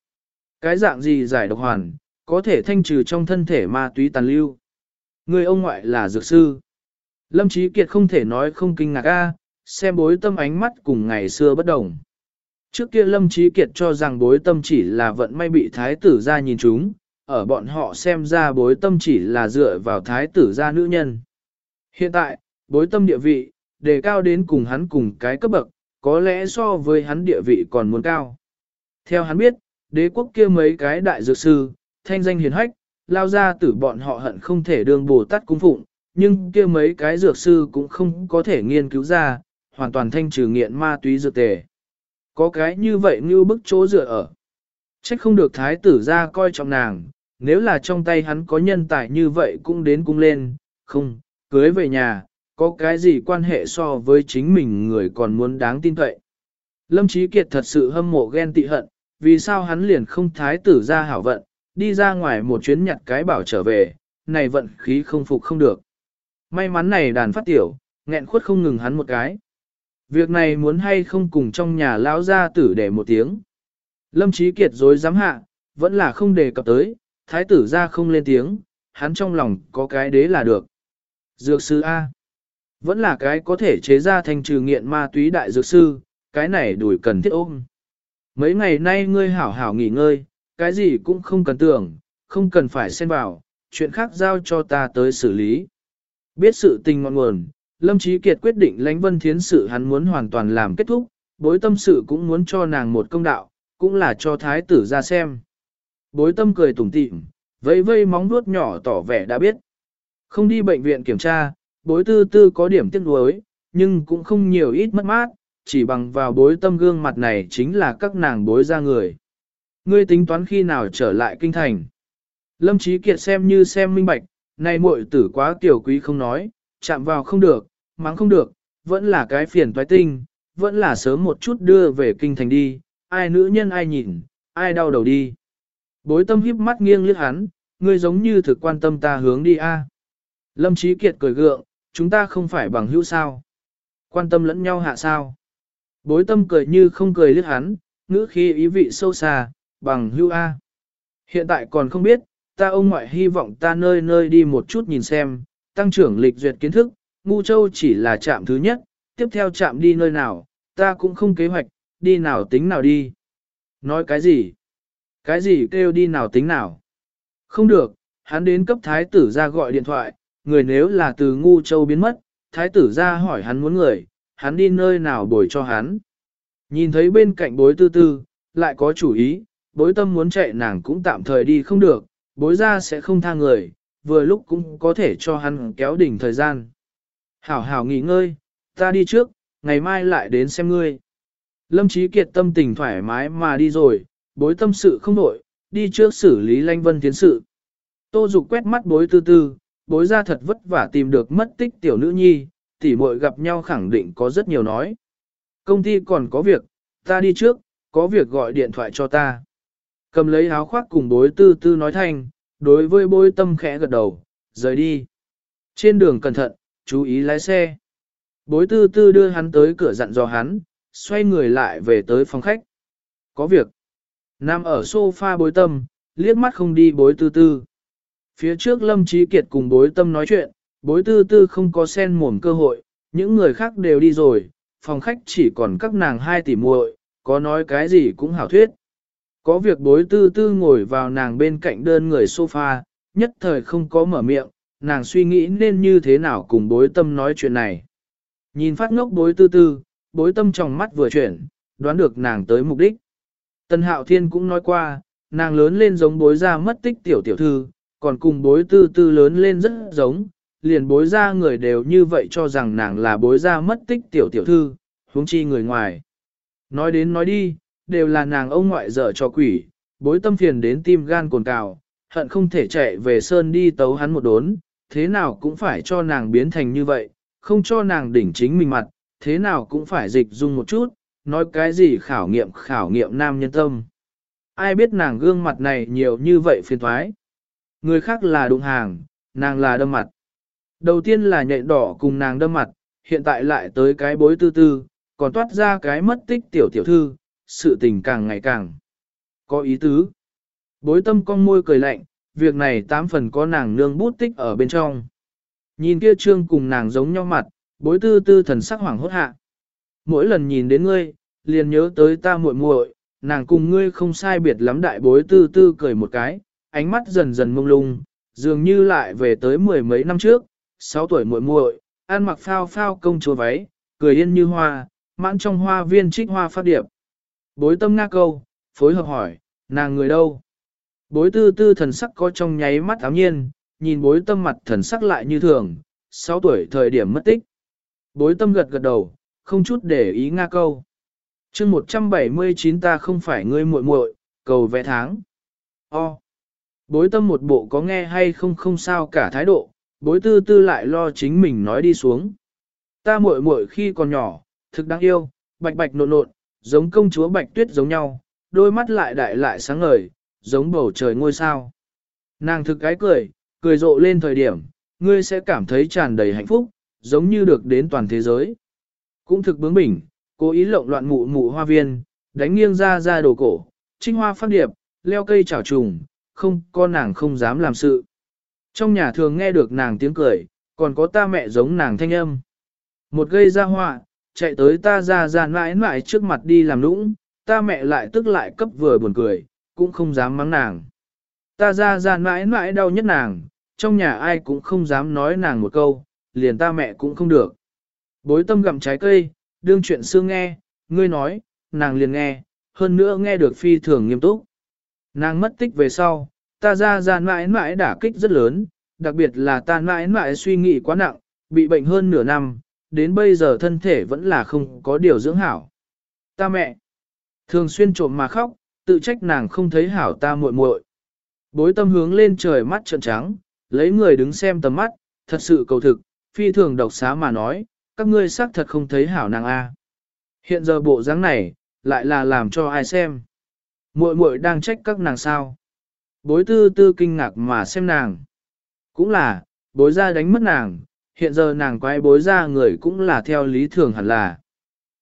Cái dạng gì giải độc hoàn, có thể thanh trừ trong thân thể ma túy tàn lưu. Người ông ngoại là dược sư. Lâm trí Kiệt không thể nói không kinh ngạc a, xem bối tâm ánh mắt cùng ngày xưa bất đồng. Trước kia Lâm Chí Kiệt cho rằng bối tâm chỉ là vận may bị thái tử ra nhìn chúng, ở bọn họ xem ra bối tâm chỉ là dựa vào thái tử ra nữ nhân. Hiện tại, bối tâm địa vị, đề cao đến cùng hắn cùng cái cấp bậc, có lẽ so với hắn địa vị còn muốn cao. Theo hắn biết, đế quốc kia mấy cái đại dược sư, thanh danh hiền hách, lao ra tử bọn họ hận không thể đương Bồ Tát cung phụng, nhưng kia mấy cái dược sư cũng không có thể nghiên cứu ra, hoàn toàn thanh trừ nghiện ma túy dược tề. Có cái như vậy như bức chỗ dựa ở. Trách không được thái tử ra coi trọng nàng, nếu là trong tay hắn có nhân tài như vậy cũng đến cung lên, không, cưới về nhà, có cái gì quan hệ so với chính mình người còn muốn đáng tin cậy. Lâm Chí Kiệt thật sự hâm mộ ghen tị hận, vì sao hắn liền không thái tử ra hảo vận, đi ra ngoài một chuyến nhặt cái bảo trở về, này vận khí không phục không được. May mắn này đàn phát tiểu, nghẹn khuất không ngừng hắn một cái. Việc này muốn hay không cùng trong nhà lão gia tử để một tiếng. Lâm Chí Kiệt dối dám hạ, vẫn là không đề cập tới, thái tử ra không lên tiếng, hắn trong lòng có cái đế là được. Dược sư A. Vẫn là cái có thể chế ra thành trừ nghiện ma túy đại dược sư, cái này đuổi cần thiết ôm. Mấy ngày nay ngươi hảo hảo nghỉ ngơi, cái gì cũng không cần tưởng, không cần phải xen vào, chuyện khác giao cho ta tới xử lý. Biết sự tình ngọn nguồn, Lâm Chí Kiệt quyết định lãnh vân thiến sự hắn muốn hoàn toàn làm kết thúc, bối tâm sự cũng muốn cho nàng một công đạo, cũng là cho thái tử ra xem. Bối tâm cười tủm tỉm, vây vây móng vuốt nhỏ tỏ vẻ đã biết. Không đi bệnh viện kiểm tra, bối tư tư có điểm tiếc nuối, nhưng cũng không nhiều ít mất mát, chỉ bằng vào bối tâm gương mặt này chính là các nàng bối ra người. Ngươi tính toán khi nào trở lại kinh thành. Lâm Chí Kiệt xem như xem minh bạch, này muội tử quá tiểu quý không nói, chạm vào không được, mắng không được, vẫn là cái phiền toái tinh, vẫn là sớm một chút đưa về kinh thành đi, ai nữ nhân ai nhìn, ai đau đầu đi. Bối tâm híp mắt nghiêng liếc hắn, ngươi giống như thực quan tâm ta hướng đi a. Lâm trí Kiệt cười gượng, chúng ta không phải bằng hữu sao. Quan tâm lẫn nhau hạ sao. Bối tâm cười như không cười liếc hắn, ngữ khí ý vị sâu xa, bằng hữu A. Hiện tại còn không biết, ta ông ngoại hy vọng ta nơi nơi đi một chút nhìn xem, tăng trưởng lịch duyệt kiến thức, Ngu Châu chỉ là trạm thứ nhất, tiếp theo trạm đi nơi nào, ta cũng không kế hoạch, đi nào tính nào đi. Nói cái gì? Cái gì kêu đi nào tính nào? Không được, hắn đến cấp thái tử ra gọi điện thoại, người nếu là từ Ngu Châu biến mất, thái tử ra hỏi hắn muốn người, hắn đi nơi nào bồi cho hắn. Nhìn thấy bên cạnh bối tư tư, lại có chủ ý, bối tâm muốn chạy nàng cũng tạm thời đi không được, bối ra sẽ không tha người, vừa lúc cũng có thể cho hắn kéo đỉnh thời gian. Hảo hảo nghỉ ngơi, ta đi trước, ngày mai lại đến xem ngươi. Lâm Chí Kiệt tâm tình thoải mái mà đi rồi, bối tâm sự không nổi, đi trước xử lý lanh vân tiến sự. Tô Dục quét mắt bối tư tư, bối ra thật vất vả tìm được mất tích tiểu nữ nhi, tỉ muội gặp nhau khẳng định có rất nhiều nói. Công ty còn có việc, ta đi trước, có việc gọi điện thoại cho ta. Cầm lấy áo khoác cùng bối tư tư nói thanh, đối với bối tâm khẽ gật đầu, rời đi. Trên đường cẩn thận, chú ý lái xe. Bối tư tư đưa hắn tới cửa dặn dò hắn, xoay người lại về tới phòng khách. Có việc. Nam ở sofa bối tâm, liếc mắt không đi bối tư tư. Phía trước Lâm Trí Kiệt cùng bối tâm nói chuyện, bối tư tư không có sen mồm cơ hội, những người khác đều đi rồi, phòng khách chỉ còn các nàng hai tỷ muội, có nói cái gì cũng hảo thuyết. Có việc bối tư tư ngồi vào nàng bên cạnh đơn người sofa, nhất thời không có mở miệng, nàng suy nghĩ nên như thế nào cùng bối tâm nói chuyện này. Nhìn phát ngốc bối tư tư, bối tâm trong mắt vừa chuyển, đoán được nàng tới mục đích. Tân hạo thiên cũng nói qua, nàng lớn lên giống bối ra mất tích tiểu tiểu thư, còn cùng bối tư tư lớn lên rất giống, liền bối ra người đều như vậy cho rằng nàng là bối ra mất tích tiểu tiểu thư, huống chi người ngoài. Nói đến nói đi, đều là nàng ông ngoại dở cho quỷ, bối tâm phiền đến tim gan cồn cào, hận không thể chạy về sơn đi tấu hắn một đốn, thế nào cũng phải cho nàng biến thành như vậy, không cho nàng đỉnh chính mình mặt, thế nào cũng phải dịch dung một chút, nói cái gì khảo nghiệm khảo nghiệm nam nhân tâm. Ai biết nàng gương mặt này nhiều như vậy phiền thoái. Người khác là đụng hàng, nàng là đâm mặt. Đầu tiên là nhện đỏ cùng nàng đâm mặt, hiện tại lại tới cái bối tư tư, còn toát ra cái mất tích tiểu tiểu thư, sự tình càng ngày càng có ý tứ. Bối tâm con môi cười lạnh, việc này tám phần có nàng nương bút tích ở bên trong. Nhìn kia trương cùng nàng giống nhau mặt, bối tư tư thần sắc hoảng hốt hạ. Mỗi lần nhìn đến ngươi, liền nhớ tới ta muội muội, nàng cùng ngươi không sai biệt lắm đại bối tư tư cười một cái, ánh mắt dần dần mông lung, dường như lại về tới mười mấy năm trước, sáu tuổi muội muội, ăn mặc phao phao công chúa váy, cười yên như hoa, mãn trong hoa viên trích hoa phát điệp. Bối tâm nga câu, phối hợp hỏi, nàng người đâu? Bối tư tư thần sắc có trong nháy mắt ám nhiên, nhìn bối tâm mặt thần sắc lại như thường, 6 tuổi thời điểm mất tích. Bối tâm gật gật đầu, không chút để ý nga câu. chương 179 ta không phải ngươi muội muội, Cầu vẽ tháng. O. Bối tâm một bộ có nghe hay không không sao cả thái độ, bối tư tư lại lo chính mình nói đi xuống. Ta muội muội khi còn nhỏ, thực đáng yêu, bạch bạch nộn nộn, giống công chúa bạch tuyết giống nhau, đôi mắt lại đại lại sáng ngời, giống bầu trời ngôi sao. Nàng thực cái cười, cười rộ lên thời điểm, ngươi sẽ cảm thấy tràn đầy hạnh phúc, giống như được đến toàn thế giới. Cũng thực bướng bỉnh, cố ý lộn loạn mụ mụ hoa viên, đánh nghiêng ra ra đồ cổ, trinh hoa phát điệp, leo cây chảo trùng, không con nàng không dám làm sự. Trong nhà thường nghe được nàng tiếng cười, còn có ta mẹ giống nàng thanh âm. Một gây ra họa, chạy tới ta ra ra mãi mãi trước mặt đi làm lũng, ta mẹ lại tức lại cấp vừa buồn cười, cũng không dám mắng nàng. Ta ra ra mãi mãi đau nhất nàng, trong nhà ai cũng không dám nói nàng một câu, liền ta mẹ cũng không được. Bối tâm gặm trái cây, đương chuyện xưa nghe, ngươi nói, nàng liền nghe, hơn nữa nghe được phi thường nghiêm túc. Nàng mất tích về sau, ta ra ra mãi mãi đả kích rất lớn, đặc biệt là ta mãi mãi suy nghĩ quá nặng, bị bệnh hơn nửa năm, đến bây giờ thân thể vẫn là không có điều dưỡng hảo. Ta mẹ, thường xuyên trộm mà khóc, tự trách nàng không thấy hảo ta muội muội. Bối tâm hướng lên trời mắt trợn trắng, lấy người đứng xem tầm mắt, thật sự cầu thực, phi thường độc xá mà nói, các ngươi xác thật không thấy hảo nàng A. Hiện giờ bộ dáng này, lại là làm cho ai xem. Muội muội đang trách các nàng sao. Bối tư tư kinh ngạc mà xem nàng. Cũng là, bối ra đánh mất nàng, hiện giờ nàng quay bối ra người cũng là theo lý thường hẳn là.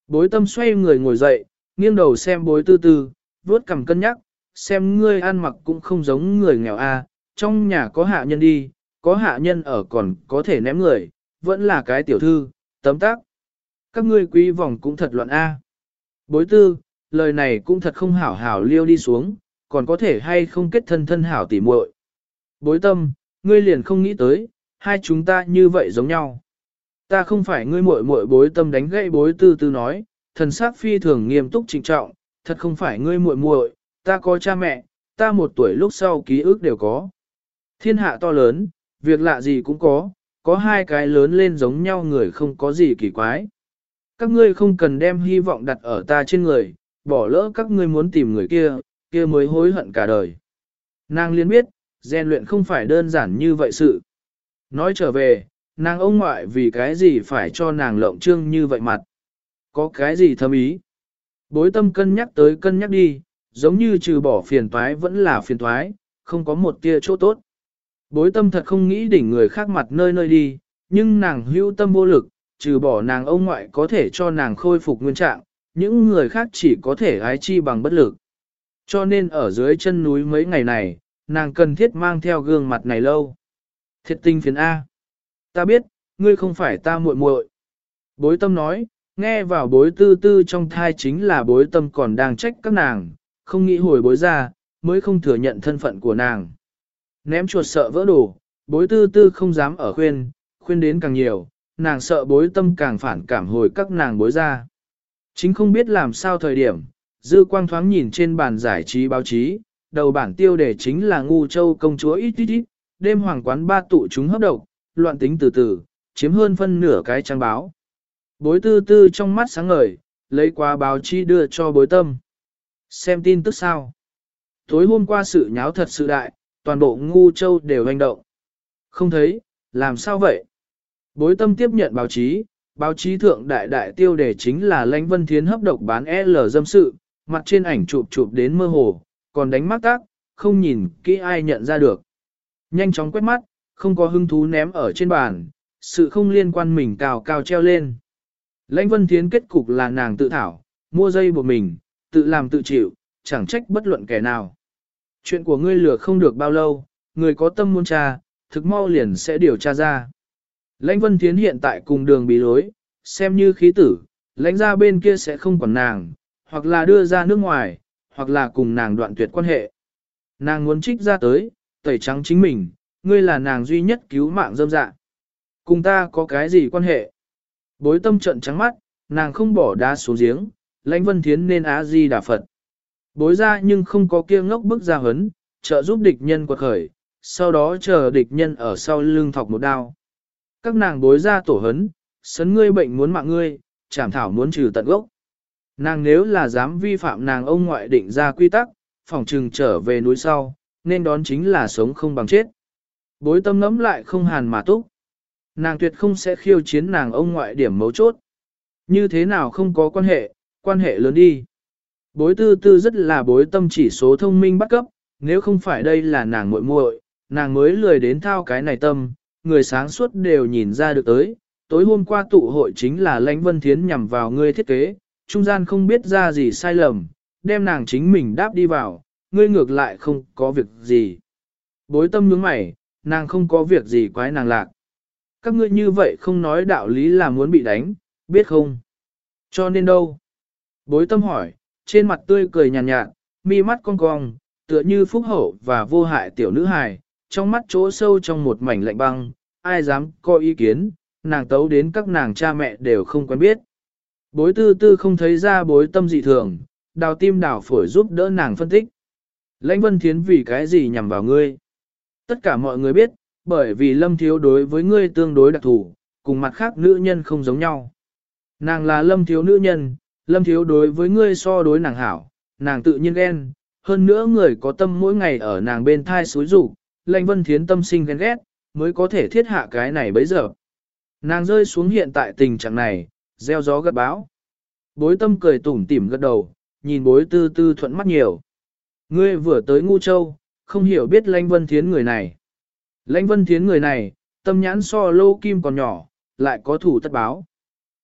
Bối tâm xoay người ngồi dậy, nghiêng đầu xem bối tư tư, vuốt cầm cân nhắc, xem ngươi ăn mặc cũng không giống người nghèo a, trong nhà có hạ nhân đi, có hạ nhân ở còn có thể ném người, vẫn là cái tiểu thư, tấm tác. Các ngươi quý vòng cũng thật loạn a. Bối tư, lời này cũng thật không hảo hảo liêu đi xuống, còn có thể hay không kết thân thân hảo tỉ muội. Bối tâm, ngươi liền không nghĩ tới, hai chúng ta như vậy giống nhau. Ta không phải ngươi muội muội bối tâm đánh gãy bối tư tư nói, thần sắc phi thường nghiêm túc trịnh trọng, thật không phải ngươi muội muội, ta có cha mẹ, ta một tuổi lúc sau ký ức đều có. Thiên hạ to lớn, việc lạ gì cũng có, có hai cái lớn lên giống nhau người không có gì kỳ quái. Các ngươi không cần đem hy vọng đặt ở ta trên người, bỏ lỡ các ngươi muốn tìm người kia, kia mới hối hận cả đời. Nàng liên biết, rèn luyện không phải đơn giản như vậy sự. Nói trở về, nàng ông ngoại vì cái gì phải cho nàng lộng trương như vậy mặt. Có cái gì thâm ý? Bối tâm cân nhắc tới cân nhắc đi, giống như trừ bỏ phiền toái vẫn là phiền toái, không có một tia chỗ tốt. Bối tâm thật không nghĩ đỉnh người khác mặt nơi nơi đi, nhưng nàng hưu tâm vô lực, trừ bỏ nàng ông ngoại có thể cho nàng khôi phục nguyên trạng, những người khác chỉ có thể ái chi bằng bất lực. Cho nên ở dưới chân núi mấy ngày này, nàng cần thiết mang theo gương mặt này lâu. Thiệt tinh phiền A. Ta biết, ngươi không phải ta muội muội. Bối tâm nói, nghe vào bối tư tư trong thai chính là bối tâm còn đang trách các nàng, không nghĩ hồi bối ra, mới không thừa nhận thân phận của nàng. Ném chuột sợ vỡ đồ, bối tư tư không dám ở khuyên, khuyên đến càng nhiều, nàng sợ bối tâm càng phản cảm hồi các nàng bối ra. Chính không biết làm sao thời điểm, dư quang thoáng nhìn trên bàn giải trí báo chí, đầu bản tiêu đề chính là ngu châu công chúa ít ít ít, đêm hoàng quán ba tụ chúng hấp độc, loạn tính từ từ, chiếm hơn phân nửa cái trang báo. Bối tư tư trong mắt sáng ngời, lấy qua báo chí đưa cho bối tâm. Xem tin tức sao? Tối hôm qua sự nháo thật sự đại, toàn bộ ngu châu đều hành động. Không thấy, làm sao vậy? Bối tâm tiếp nhận báo chí, báo chí thượng đại đại tiêu đề chính là lãnh vân thiến hấp độc bán L dâm sự, mặt trên ảnh chụp chụp đến mơ hồ, còn đánh mắt tác, không nhìn kỹ ai nhận ra được. Nhanh chóng quét mắt, không có hứng thú ném ở trên bàn, sự không liên quan mình cào cao treo lên. Lãnh vân thiến kết cục là nàng tự thảo, mua dây buộc mình, tự làm tự chịu, chẳng trách bất luận kẻ nào. Chuyện của ngươi lừa không được bao lâu, người có tâm muốn tra, thực mau liền sẽ điều tra ra. Lãnh Vân Thiến hiện tại cùng đường bị lối, xem như khí tử, lãnh ra bên kia sẽ không còn nàng, hoặc là đưa ra nước ngoài, hoặc là cùng nàng đoạn tuyệt quan hệ. Nàng muốn trích ra tới, tẩy trắng chính mình, ngươi là nàng duy nhất cứu mạng dâm dạ. Cùng ta có cái gì quan hệ? Bối tâm trận trắng mắt, nàng không bỏ đá xuống giếng, lãnh vân thiến nên á di đà Phật. Bối ra nhưng không có kia ngốc bức ra hấn, trợ giúp địch nhân quật khởi, sau đó chờ địch nhân ở sau lưng thọc một đao. Các nàng bối ra tổ hấn, sấn ngươi bệnh muốn mạng ngươi, chảm thảo muốn trừ tận gốc. Nàng nếu là dám vi phạm nàng ông ngoại định ra quy tắc, phòng trừng trở về núi sau, nên đón chính là sống không bằng chết. Bối tâm ngẫm lại không hàn mà túc. Nàng tuyệt không sẽ khiêu chiến nàng ông ngoại điểm mấu chốt. Như thế nào không có quan hệ, quan hệ lớn đi. Bối tư tư rất là bối tâm chỉ số thông minh bắt cấp, nếu không phải đây là nàng muội muội, nàng mới lười đến thao cái này tâm, người sáng suốt đều nhìn ra được tới. Tối hôm qua tụ hội chính là lãnh vân thiến nhằm vào ngươi thiết kế, trung gian không biết ra gì sai lầm, đem nàng chính mình đáp đi vào, ngươi ngược lại không có việc gì. Bối tâm nhướng mày, nàng không có việc gì quái nàng lạc. Các ngươi như vậy không nói đạo lý là muốn bị đánh, biết không? Cho nên đâu? Bối tâm hỏi, trên mặt tươi cười nhàn nhạt, nhạt, mi mắt cong cong, tựa như phúc hậu và vô hại tiểu nữ hài, trong mắt chỗ sâu trong một mảnh lạnh băng, ai dám có ý kiến, nàng tấu đến các nàng cha mẹ đều không quen biết. Bối tư tư không thấy ra bối tâm dị thường, đào tim đào phổi giúp đỡ nàng phân tích. Lãnh vân thiến vì cái gì nhằm vào ngươi? Tất cả mọi người biết, bởi vì lâm thiếu đối với ngươi tương đối đặc thù, cùng mặt khác nữ nhân không giống nhau. Nàng là lâm thiếu nữ nhân, lâm thiếu đối với ngươi so đối nàng hảo, nàng tự nhiên ghen, hơn nữa người có tâm mỗi ngày ở nàng bên thai suối rủ, lãnh vân thiến tâm sinh ghen ghét, mới có thể thiết hạ cái này bấy giờ. Nàng rơi xuống hiện tại tình trạng này, gieo gió gật báo. Bối tâm cười tủm tỉm gật đầu, nhìn bối tư tư thuận mắt nhiều. Ngươi vừa tới ngu châu, không hiểu biết lãnh vân thiến người này. Lãnh vân thiến người này, tâm nhãn so lô kim còn nhỏ, lại có thủ tất báo.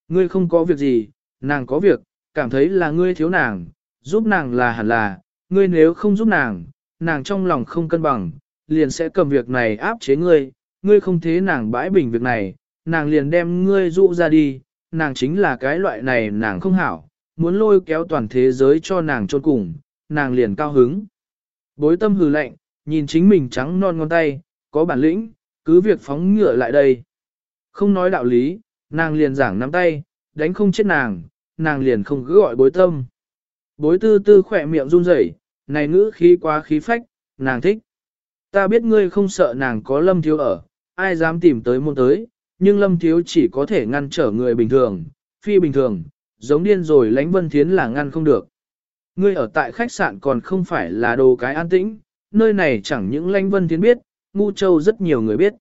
Ngươi không có việc gì, nàng có việc, cảm thấy là ngươi thiếu nàng, giúp nàng là hẳn là, ngươi nếu không giúp nàng, nàng trong lòng không cân bằng, liền sẽ cầm việc này áp chế ngươi, ngươi không thế nàng bãi bình việc này, nàng liền đem ngươi dụ ra đi, nàng chính là cái loại này nàng không hảo, muốn lôi kéo toàn thế giới cho nàng trôn cùng, nàng liền cao hứng. Bối tâm hừ lạnh, nhìn chính mình trắng non ngón tay, có bản lĩnh, cứ việc phóng ngựa lại đây. Không nói đạo lý, nàng liền giảng nắm tay, đánh không chết nàng, nàng liền không cứ gọi bối tâm. Bối tư tư khỏe miệng run rẩy, này ngữ khí quá khí phách, nàng thích. Ta biết ngươi không sợ nàng có lâm thiếu ở, ai dám tìm tới môn tới, nhưng lâm thiếu chỉ có thể ngăn trở người bình thường, phi bình thường, giống điên rồi lánh vân thiến là ngăn không được. Ngươi ở tại khách sạn còn không phải là đồ cái an tĩnh, nơi này chẳng những lánh vân thiến biết, ngu châu rất nhiều người biết.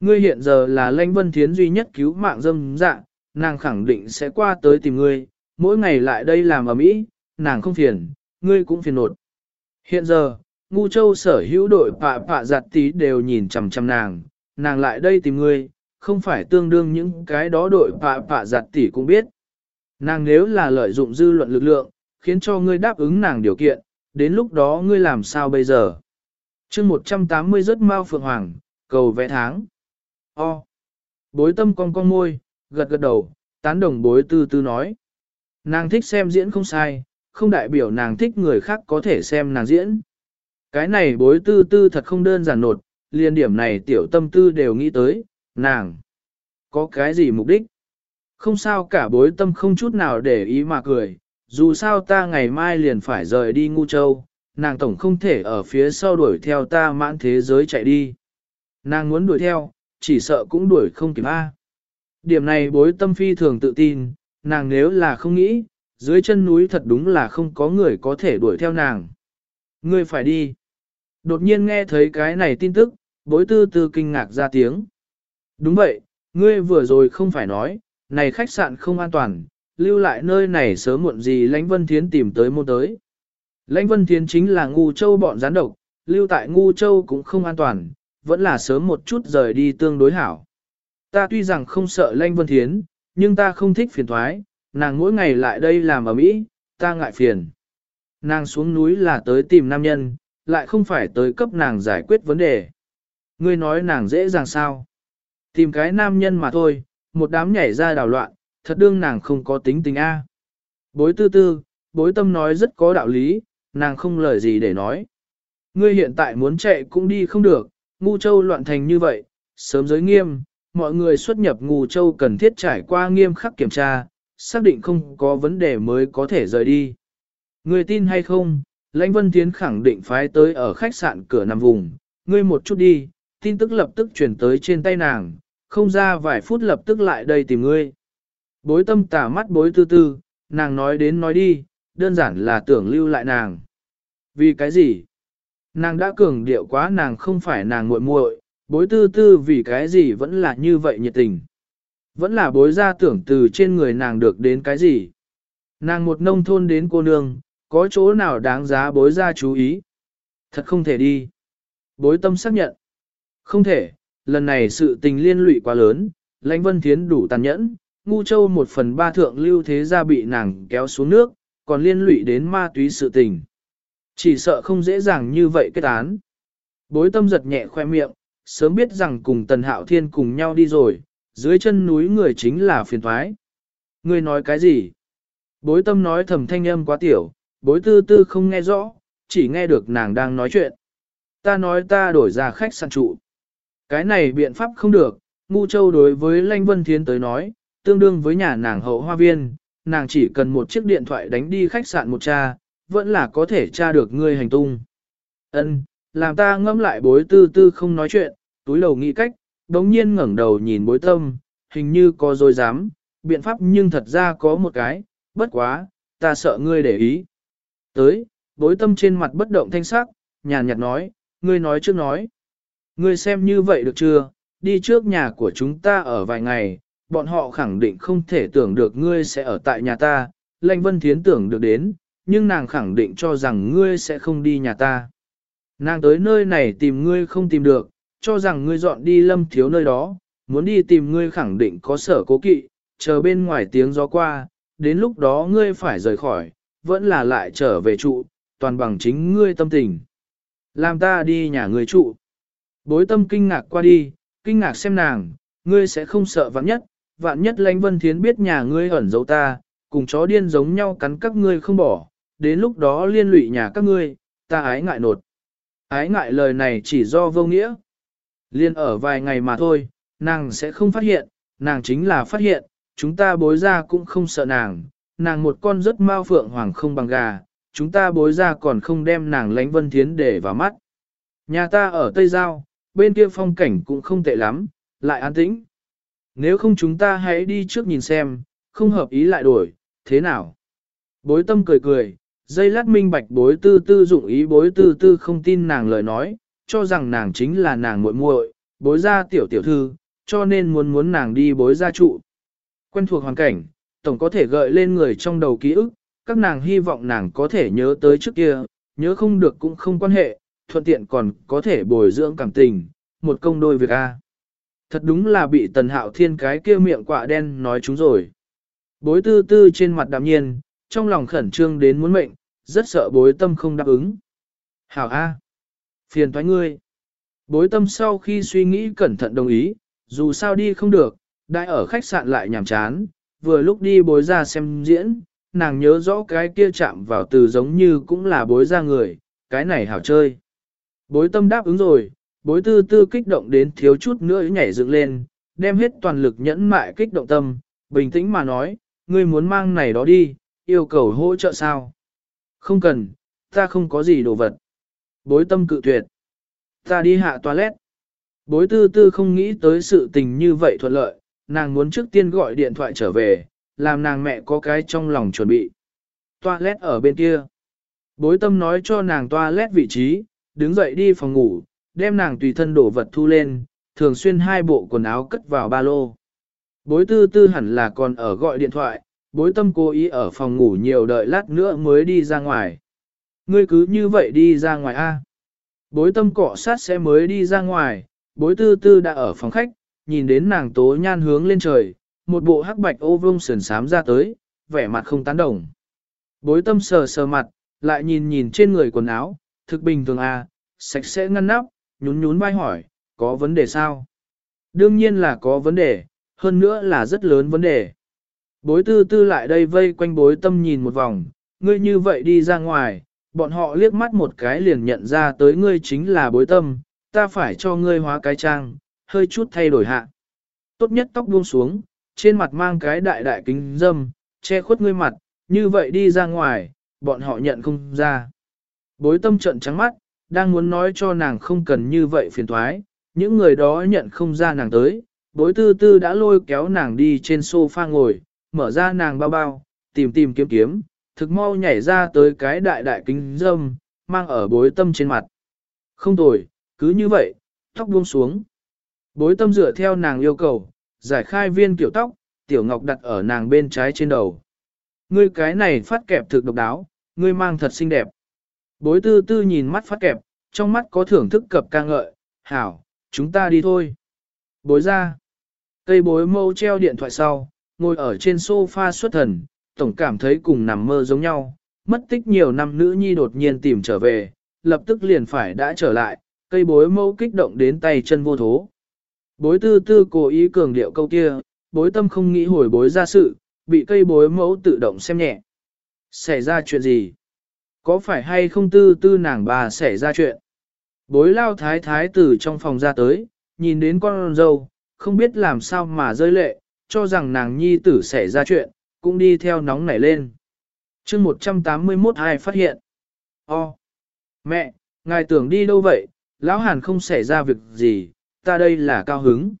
Ngươi hiện giờ là lãnh vân thiến duy nhất cứu mạng dâm dạ, nàng khẳng định sẽ qua tới tìm ngươi, mỗi ngày lại đây làm ở mỹ, nàng không phiền, ngươi cũng phiền nột. Hiện giờ, ngu châu sở hữu đội pạ pạ giặt tí đều nhìn chằm chằm nàng, nàng lại đây tìm ngươi, không phải tương đương những cái đó đội pạ pạ giặt tỷ cũng biết. Nàng nếu là lợi dụng dư luận lực lượng, khiến cho ngươi đáp ứng nàng điều kiện, đến lúc đó ngươi làm sao bây giờ? Chương 180 rất mau phượng hoàng, cầu vẽ tháng. O. Bối tâm con con môi, gật gật đầu, tán đồng bối tư tư nói. Nàng thích xem diễn không sai, không đại biểu nàng thích người khác có thể xem nàng diễn. Cái này bối tư tư thật không đơn giản nột, liên điểm này tiểu tâm tư đều nghĩ tới, nàng. Có cái gì mục đích? Không sao cả bối tâm không chút nào để ý mà cười, dù sao ta ngày mai liền phải rời đi ngu châu, nàng tổng không thể ở phía sau đuổi theo ta mãn thế giới chạy đi. Nàng muốn đuổi theo, chỉ sợ cũng đuổi không kịp A. Điểm này bối tâm phi thường tự tin, nàng nếu là không nghĩ, dưới chân núi thật đúng là không có người có thể đuổi theo nàng. Ngươi phải đi. Đột nhiên nghe thấy cái này tin tức, bối tư tư kinh ngạc ra tiếng. Đúng vậy, ngươi vừa rồi không phải nói, này khách sạn không an toàn, lưu lại nơi này sớm muộn gì lãnh vân thiến tìm tới mua tới. Lãnh vân thiến chính là ngu châu bọn gián độc, lưu tại ngu châu cũng không an toàn, vẫn là sớm một chút rời đi tương đối hảo. Ta tuy rằng không sợ lãnh vân thiến, nhưng ta không thích phiền thoái, nàng mỗi ngày lại đây làm ở mỹ, ta ngại phiền. Nàng xuống núi là tới tìm nam nhân, lại không phải tới cấp nàng giải quyết vấn đề. Ngươi nói nàng dễ dàng sao? Tìm cái nam nhân mà thôi, một đám nhảy ra đảo loạn, thật đương nàng không có tính tình A. Bối tư tư, bối tâm nói rất có đạo lý, nàng không lời gì để nói. Ngươi hiện tại muốn chạy cũng đi không được, ngu châu loạn thành như vậy, sớm giới nghiêm, mọi người xuất nhập ngu châu cần thiết trải qua nghiêm khắc kiểm tra, xác định không có vấn đề mới có thể rời đi. Ngươi tin hay không, Lãnh Vân Tiến khẳng định phái tới ở khách sạn cửa nằm vùng, ngươi một chút đi, tin tức lập tức chuyển tới trên tay nàng, không ra vài phút lập tức lại đây tìm ngươi. Bối tâm tả mắt bối tư tư, nàng nói đến nói đi, đơn giản là tưởng lưu lại nàng. Vì cái gì? Nàng đã cường điệu quá nàng không phải nàng muội muội, bối tư tư vì cái gì vẫn là như vậy nhiệt tình. Vẫn là bối ra tưởng từ trên người nàng được đến cái gì. Nàng một nông thôn đến cô nương, có chỗ nào đáng giá bối ra chú ý. Thật không thể đi. Bối tâm xác nhận. Không thể, lần này sự tình liên lụy quá lớn, lãnh vân thiến đủ tàn nhẫn, ngu châu một phần ba thượng lưu thế gia bị nàng kéo xuống nước, còn liên lụy đến ma túy sự tình. Chỉ sợ không dễ dàng như vậy kết án. Bối tâm giật nhẹ khoe miệng, sớm biết rằng cùng tần hạo thiên cùng nhau đi rồi, dưới chân núi người chính là phiền thoái. Người nói cái gì? Bối tâm nói thầm thanh âm quá tiểu, bối tư tư không nghe rõ, chỉ nghe được nàng đang nói chuyện. Ta nói ta đổi ra khách sạn trụ. Cái này biện pháp không được, ngu châu đối với Lanh Vân Thiến tới nói, tương đương với nhà nàng hậu hoa viên, nàng chỉ cần một chiếc điện thoại đánh đi khách sạn một cha, vẫn là có thể tra được ngươi hành tung. Ân, làm ta ngâm lại bối tư tư không nói chuyện, túi đầu nghĩ cách, đống nhiên ngẩng đầu nhìn bối tâm, hình như có dối dám, biện pháp nhưng thật ra có một cái, bất quá, ta sợ ngươi để ý. Tới, bối tâm trên mặt bất động thanh sắc, nhàn nhạt nói, ngươi nói trước nói. Ngươi xem như vậy được chưa, đi trước nhà của chúng ta ở vài ngày, bọn họ khẳng định không thể tưởng được ngươi sẽ ở tại nhà ta, Lệnh Vân Thiến tưởng được đến, nhưng nàng khẳng định cho rằng ngươi sẽ không đi nhà ta. Nàng tới nơi này tìm ngươi không tìm được, cho rằng ngươi dọn đi lâm thiếu nơi đó, muốn đi tìm ngươi khẳng định có sở cố kỵ, chờ bên ngoài tiếng gió qua, đến lúc đó ngươi phải rời khỏi, vẫn là lại trở về trụ, toàn bằng chính ngươi tâm tình. Làm ta đi nhà ngươi trụ. Bối tâm kinh ngạc qua đi, kinh ngạc xem nàng, ngươi sẽ không sợ vạn nhất, vạn nhất lãnh vân thiến biết nhà ngươi ẩn giấu ta, cùng chó điên giống nhau cắn các ngươi không bỏ, đến lúc đó liên lụy nhà các ngươi, ta ái ngại nột. Ái ngại lời này chỉ do vô nghĩa. Liên ở vài ngày mà thôi, nàng sẽ không phát hiện, nàng chính là phát hiện, chúng ta bối ra cũng không sợ nàng, nàng một con rất mau phượng hoàng không bằng gà, chúng ta bối ra còn không đem nàng lánh vân thiến để vào mắt. Nhà ta ở Tây Giao, bên kia phong cảnh cũng không tệ lắm, lại an tĩnh. Nếu không chúng ta hãy đi trước nhìn xem, không hợp ý lại đổi, thế nào? Bối tâm cười cười, dây lát minh bạch bối tư tư dụng ý bối tư tư không tin nàng lời nói, cho rằng nàng chính là nàng muội muội, bối ra tiểu tiểu thư, cho nên muốn muốn nàng đi bối ra trụ. Quen thuộc hoàn cảnh, tổng có thể gợi lên người trong đầu ký ức, các nàng hy vọng nàng có thể nhớ tới trước kia, nhớ không được cũng không quan hệ, thuận tiện còn có thể bồi dưỡng cảm tình, một công đôi việc A. Thật đúng là bị tần hạo thiên cái kia miệng quạ đen nói chúng rồi. Bối tư tư trên mặt đạm nhiên, trong lòng khẩn trương đến muốn mệnh, rất sợ bối tâm không đáp ứng. Hảo A. Phiền thoái ngươi. Bối tâm sau khi suy nghĩ cẩn thận đồng ý, dù sao đi không được, đại ở khách sạn lại nhàm chán, vừa lúc đi bối ra xem diễn, nàng nhớ rõ cái kia chạm vào từ giống như cũng là bối ra người, cái này hảo chơi. Bối tâm đáp ứng rồi, bối tư tư kích động đến thiếu chút nữa nhảy dựng lên, đem hết toàn lực nhẫn mại kích động tâm, bình tĩnh mà nói, ngươi muốn mang này đó đi, yêu cầu hỗ trợ sao? Không cần, ta không có gì đồ vật. Bối tâm cự tuyệt. Ta đi hạ toilet. Bối tư tư không nghĩ tới sự tình như vậy thuận lợi, nàng muốn trước tiên gọi điện thoại trở về, làm nàng mẹ có cái trong lòng chuẩn bị. Toilet ở bên kia. Bối tâm nói cho nàng toilet vị trí, đứng dậy đi phòng ngủ, đem nàng tùy thân đổ vật thu lên, thường xuyên hai bộ quần áo cất vào ba lô. Bối tư tư hẳn là còn ở gọi điện thoại, bối tâm cố ý ở phòng ngủ nhiều đợi lát nữa mới đi ra ngoài. Ngươi cứ như vậy đi ra ngoài a. Bối tâm cọ sát sẽ mới đi ra ngoài, bối tư tư đã ở phòng khách, nhìn đến nàng tố nhan hướng lên trời, một bộ hắc bạch ô vông sườn sám ra tới, vẻ mặt không tán đồng. Bối tâm sờ sờ mặt, lại nhìn nhìn trên người quần áo, thực bình thường a, sạch sẽ ngăn nắp, nhún nhún vai hỏi, có vấn đề sao? Đương nhiên là có vấn đề, hơn nữa là rất lớn vấn đề. Bối tư tư lại đây vây quanh bối tâm nhìn một vòng, ngươi như vậy đi ra ngoài, bọn họ liếc mắt một cái liền nhận ra tới ngươi chính là bối tâm, ta phải cho ngươi hóa cái trang, hơi chút thay đổi hạ. Tốt nhất tóc buông xuống, trên mặt mang cái đại đại kính dâm, che khuất ngươi mặt, như vậy đi ra ngoài, bọn họ nhận không ra. Bối tâm trận trắng mắt, đang muốn nói cho nàng không cần như vậy phiền thoái, những người đó nhận không ra nàng tới, bối tư tư đã lôi kéo nàng đi trên sofa ngồi, mở ra nàng bao bao, tìm tìm kiếm kiếm, thực mau nhảy ra tới cái đại đại kính dâm, mang ở bối tâm trên mặt. Không tồi, cứ như vậy, tóc buông xuống. Bối tâm dựa theo nàng yêu cầu, giải khai viên kiểu tóc, tiểu ngọc đặt ở nàng bên trái trên đầu. Ngươi cái này phát kẹp thực độc đáo, ngươi mang thật xinh đẹp. Bối tư tư nhìn mắt phát kẹp, trong mắt có thưởng thức cập ca ngợi, hảo, chúng ta đi thôi. Bối ra. Cây bối mâu treo điện thoại sau, ngồi ở trên sofa xuất thần, tổng cảm thấy cùng nằm mơ giống nhau, mất tích nhiều năm nữ nhi đột nhiên tìm trở về, lập tức liền phải đã trở lại, cây bối mâu kích động đến tay chân vô thố. Bối tư tư cố ý cường điệu câu kia, bối tâm không nghĩ hồi bối ra sự, bị cây bối mẫu tự động xem nhẹ. Xảy ra chuyện gì? Có phải hay không tư tư nàng bà xảy ra chuyện? Bối lao thái thái từ trong phòng ra tới, nhìn đến con dâu, không biết làm sao mà rơi lệ, cho rằng nàng nhi tử xảy ra chuyện, cũng đi theo nóng nảy lên. chương 181 ai phát hiện. O. Mẹ, ngài tưởng đi đâu vậy, lão hàn không xảy ra việc gì, ta đây là cao hứng.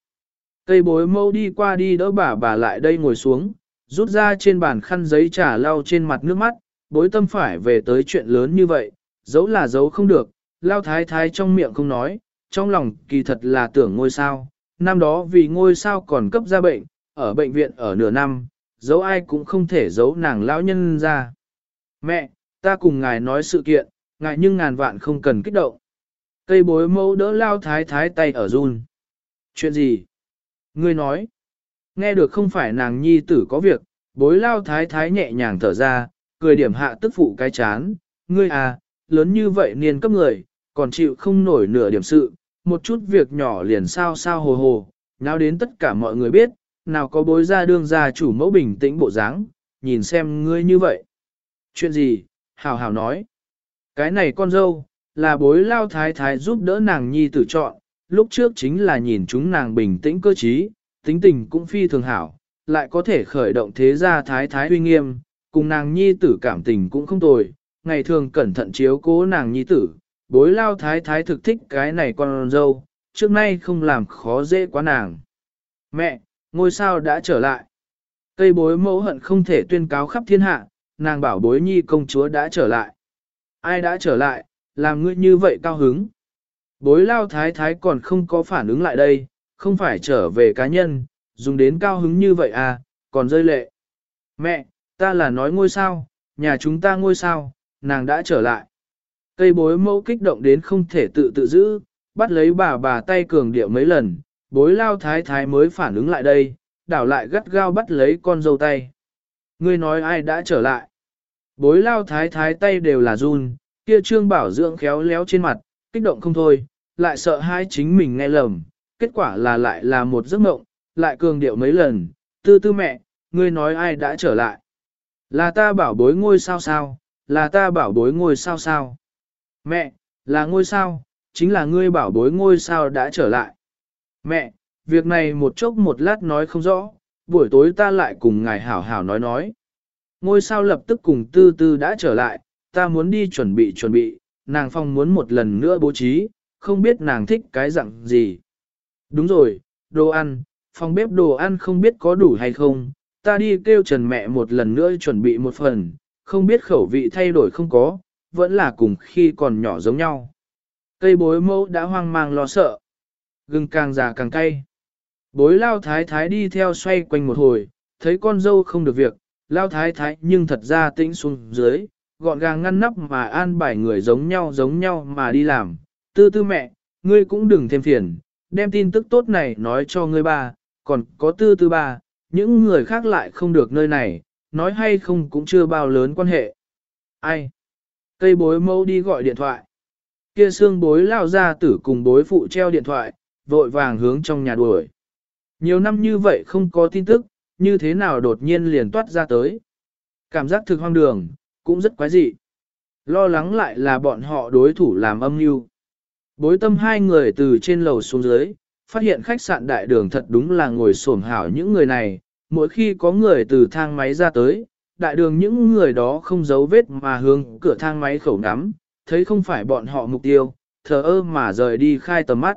Cây bối mâu đi qua đi đỡ bà bà lại đây ngồi xuống, rút ra trên bàn khăn giấy trà lau trên mặt nước mắt, bối tâm phải về tới chuyện lớn như vậy, giấu là giấu không được, lao thái thái trong miệng không nói, trong lòng kỳ thật là tưởng ngôi sao, năm đó vì ngôi sao còn cấp ra bệnh, ở bệnh viện ở nửa năm, giấu ai cũng không thể giấu nàng lão nhân ra. Mẹ, ta cùng ngài nói sự kiện, ngài nhưng ngàn vạn không cần kích động. Cây bối mẫu đỡ lao thái thái tay ở run. Chuyện gì? Ngươi nói. Nghe được không phải nàng nhi tử có việc, bối lao thái thái nhẹ nhàng thở ra, cười điểm hạ tức phụ cái chán. Ngươi à, lớn như vậy niên cấp người, còn chịu không nổi nửa điểm sự, một chút việc nhỏ liền sao sao hồ hồ, nào đến tất cả mọi người biết, nào có bối ra đương gia chủ mẫu bình tĩnh bộ dáng, nhìn xem ngươi như vậy. Chuyện gì? Hào hào nói. Cái này con dâu, là bối lao thái thái giúp đỡ nàng nhi tử chọn, lúc trước chính là nhìn chúng nàng bình tĩnh cơ trí, tính tình cũng phi thường hảo, lại có thể khởi động thế gia thái thái uy nghiêm, cùng nàng nhi tử cảm tình cũng không tồi, ngày thường cẩn thận chiếu cố nàng nhi tử, bối lao thái thái thực thích cái này con dâu, trước nay không làm khó dễ quá nàng. Mẹ, ngôi sao đã trở lại. Cây bối mẫu hận không thể tuyên cáo khắp thiên hạ, nàng bảo bối nhi công chúa đã trở lại. Ai đã trở lại, làm ngươi như vậy cao hứng. Bối lao thái thái còn không có phản ứng lại đây, không phải trở về cá nhân, dùng đến cao hứng như vậy à, còn rơi lệ. Mẹ, ta là nói ngôi sao, nhà chúng ta ngôi sao, nàng đã trở lại. Cây bối mẫu kích động đến không thể tự tự giữ, bắt lấy bà bà tay cường điệu mấy lần, bối lao thái thái mới phản ứng lại đây, đảo lại gắt gao bắt lấy con dâu tay. Ngươi nói ai đã trở lại? Bối lao thái thái tay đều là run, kia trương bảo dưỡng khéo léo trên mặt, kích động không thôi, lại sợ hai chính mình nghe lầm, kết quả là lại là một giấc mộng, lại cường điệu mấy lần, tư tư mẹ, ngươi nói ai đã trở lại. Là ta bảo bối ngôi sao sao, là ta bảo bối ngôi sao sao. Mẹ, là ngôi sao, chính là ngươi bảo bối ngôi sao đã trở lại. Mẹ, việc này một chốc một lát nói không rõ, buổi tối ta lại cùng ngài hảo hảo nói nói. Ngôi sao lập tức cùng tư tư đã trở lại, ta muốn đi chuẩn bị chuẩn bị, nàng phong muốn một lần nữa bố trí, không biết nàng thích cái dạng gì. Đúng rồi, đồ ăn, phòng bếp đồ ăn không biết có đủ hay không, ta đi kêu trần mẹ một lần nữa chuẩn bị một phần, không biết khẩu vị thay đổi không có, vẫn là cùng khi còn nhỏ giống nhau. Cây bối mẫu đã hoang mang lo sợ. Gừng càng già càng cay. Bối lao thái thái đi theo xoay quanh một hồi, thấy con dâu không được việc, lao thái thái nhưng thật ra tĩnh xuống dưới, gọn gàng ngăn nắp mà an bài người giống nhau giống nhau mà đi làm. Tư tư mẹ, ngươi cũng đừng thêm phiền, đem tin tức tốt này nói cho ngươi ba, còn có tư tư ba, những người khác lại không được nơi này, nói hay không cũng chưa bao lớn quan hệ. Ai? Cây bối mâu đi gọi điện thoại. Kia xương bối lao ra tử cùng bối phụ treo điện thoại, vội vàng hướng trong nhà đuổi. Nhiều năm như vậy không có tin tức, như thế nào đột nhiên liền toát ra tới. Cảm giác thực hoang đường, cũng rất quái dị. Lo lắng lại là bọn họ đối thủ làm âm mưu. Bối tâm hai người từ trên lầu xuống dưới, phát hiện khách sạn đại đường thật đúng là ngồi xổm hảo những người này, mỗi khi có người từ thang máy ra tới, đại đường những người đó không giấu vết mà hướng cửa thang máy khẩu nắm, thấy không phải bọn họ mục tiêu, thờ ơ mà rời đi khai tầm mắt.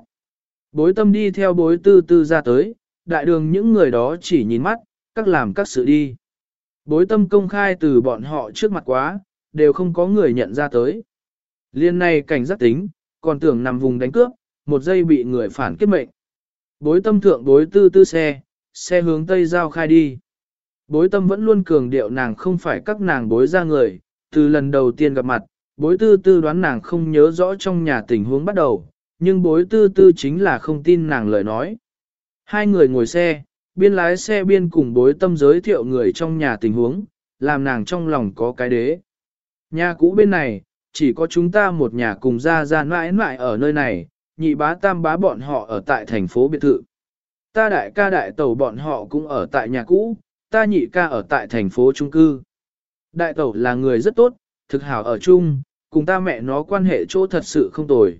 Bối tâm đi theo bối tư tư ra tới, đại đường những người đó chỉ nhìn mắt, các làm các sự đi. Bối tâm công khai từ bọn họ trước mặt quá, đều không có người nhận ra tới. Liên này cảnh giác tính, còn tưởng nằm vùng đánh cướp, một giây bị người phản kết mệnh. Bối tâm thượng bối tư tư xe, xe hướng tây giao khai đi. Bối tâm vẫn luôn cường điệu nàng không phải các nàng bối ra người, từ lần đầu tiên gặp mặt, bối tư tư đoán nàng không nhớ rõ trong nhà tình huống bắt đầu, nhưng bối tư tư chính là không tin nàng lời nói. Hai người ngồi xe, biên lái xe biên cùng bối tâm giới thiệu người trong nhà tình huống, làm nàng trong lòng có cái đế. Nhà cũ bên này, chỉ có chúng ta một nhà cùng ra ra mãi mãi ở nơi này, nhị bá tam bá bọn họ ở tại thành phố biệt thự. Ta đại ca đại tẩu bọn họ cũng ở tại nhà cũ, ta nhị ca ở tại thành phố trung cư. Đại tẩu là người rất tốt, thực hảo ở chung, cùng ta mẹ nó quan hệ chỗ thật sự không tồi.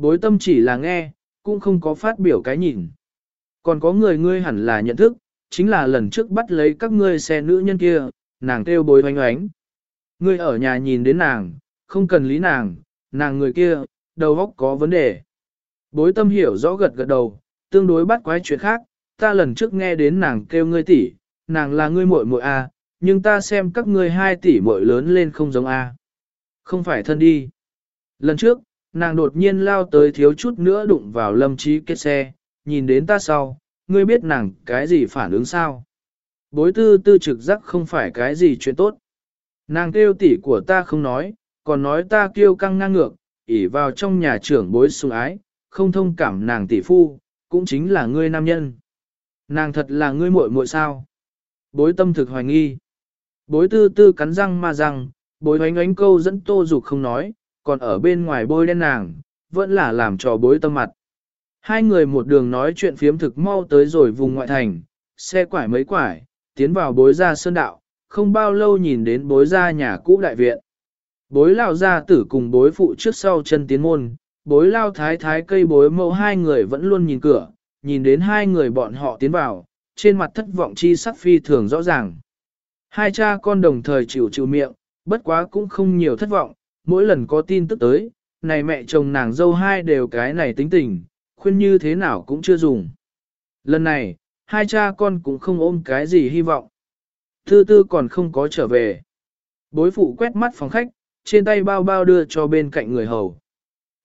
Bối tâm chỉ là nghe, cũng không có phát biểu cái nhìn. Còn có người ngươi hẳn là nhận thức, chính là lần trước bắt lấy các ngươi xe nữ nhân kia, nàng kêu bối oanh oánh. Ngươi ở nhà nhìn đến nàng, không cần lý nàng, nàng người kia, đầu óc có vấn đề. Bối tâm hiểu rõ gật gật đầu, tương đối bắt quái chuyện khác, ta lần trước nghe đến nàng kêu ngươi tỷ, nàng là ngươi muội muội a, nhưng ta xem các ngươi hai tỷ muội lớn lên không giống a. Không phải thân đi. Lần trước, nàng đột nhiên lao tới thiếu chút nữa đụng vào lâm trí kết xe, nhìn đến ta sau, ngươi biết nàng cái gì phản ứng sao. Bối tư tư trực giác không phải cái gì chuyện tốt. Nàng kêu tỷ của ta không nói, còn nói ta kêu căng ngang ngược, ỉ vào trong nhà trưởng bối sùng ái, không thông cảm nàng tỷ phu, cũng chính là ngươi nam nhân. Nàng thật là ngươi muội muội sao? Bối tâm thực hoài nghi. Bối tư tư cắn răng mà răng, bối oánh oánh câu dẫn tô dục không nói, còn ở bên ngoài bôi đen nàng, vẫn là làm trò bối tâm mặt. Hai người một đường nói chuyện phiếm thực mau tới rồi vùng ngoại thành, xe quải mấy quải, tiến vào bối ra sơn đạo, không bao lâu nhìn đến bối ra nhà cũ đại viện. Bối lao gia tử cùng bối phụ trước sau chân tiến môn, bối lao thái thái cây bối mẫu hai người vẫn luôn nhìn cửa, nhìn đến hai người bọn họ tiến vào, trên mặt thất vọng chi sắc phi thường rõ ràng. Hai cha con đồng thời chịu chịu miệng, bất quá cũng không nhiều thất vọng, mỗi lần có tin tức tới, này mẹ chồng nàng dâu hai đều cái này tính tình, khuyên như thế nào cũng chưa dùng. Lần này, hai cha con cũng không ôm cái gì hy vọng. Thư tư còn không có trở về. Bối phụ quét mắt phòng khách, trên tay bao bao đưa cho bên cạnh người hầu.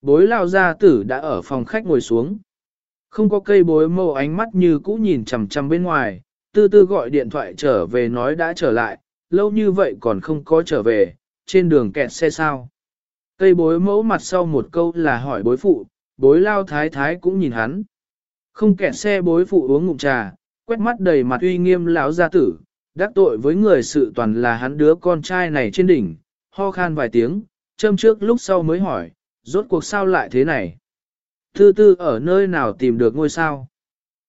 Bối lao gia tử đã ở phòng khách ngồi xuống. Không có cây bối mâu ánh mắt như cũ nhìn chằm chằm bên ngoài, tư tư gọi điện thoại trở về nói đã trở lại, lâu như vậy còn không có trở về, trên đường kẹt xe sao. Cây bối mẫu mặt sau một câu là hỏi bối phụ, bối lao thái thái cũng nhìn hắn. Không kẹt xe bối phụ uống ngụm trà, quét mắt đầy mặt uy nghiêm lão gia tử, đắc tội với người sự toàn là hắn đứa con trai này trên đỉnh, ho khan vài tiếng, châm trước lúc sau mới hỏi, rốt cuộc sao lại thế này? Tư tư ở nơi nào tìm được ngôi sao?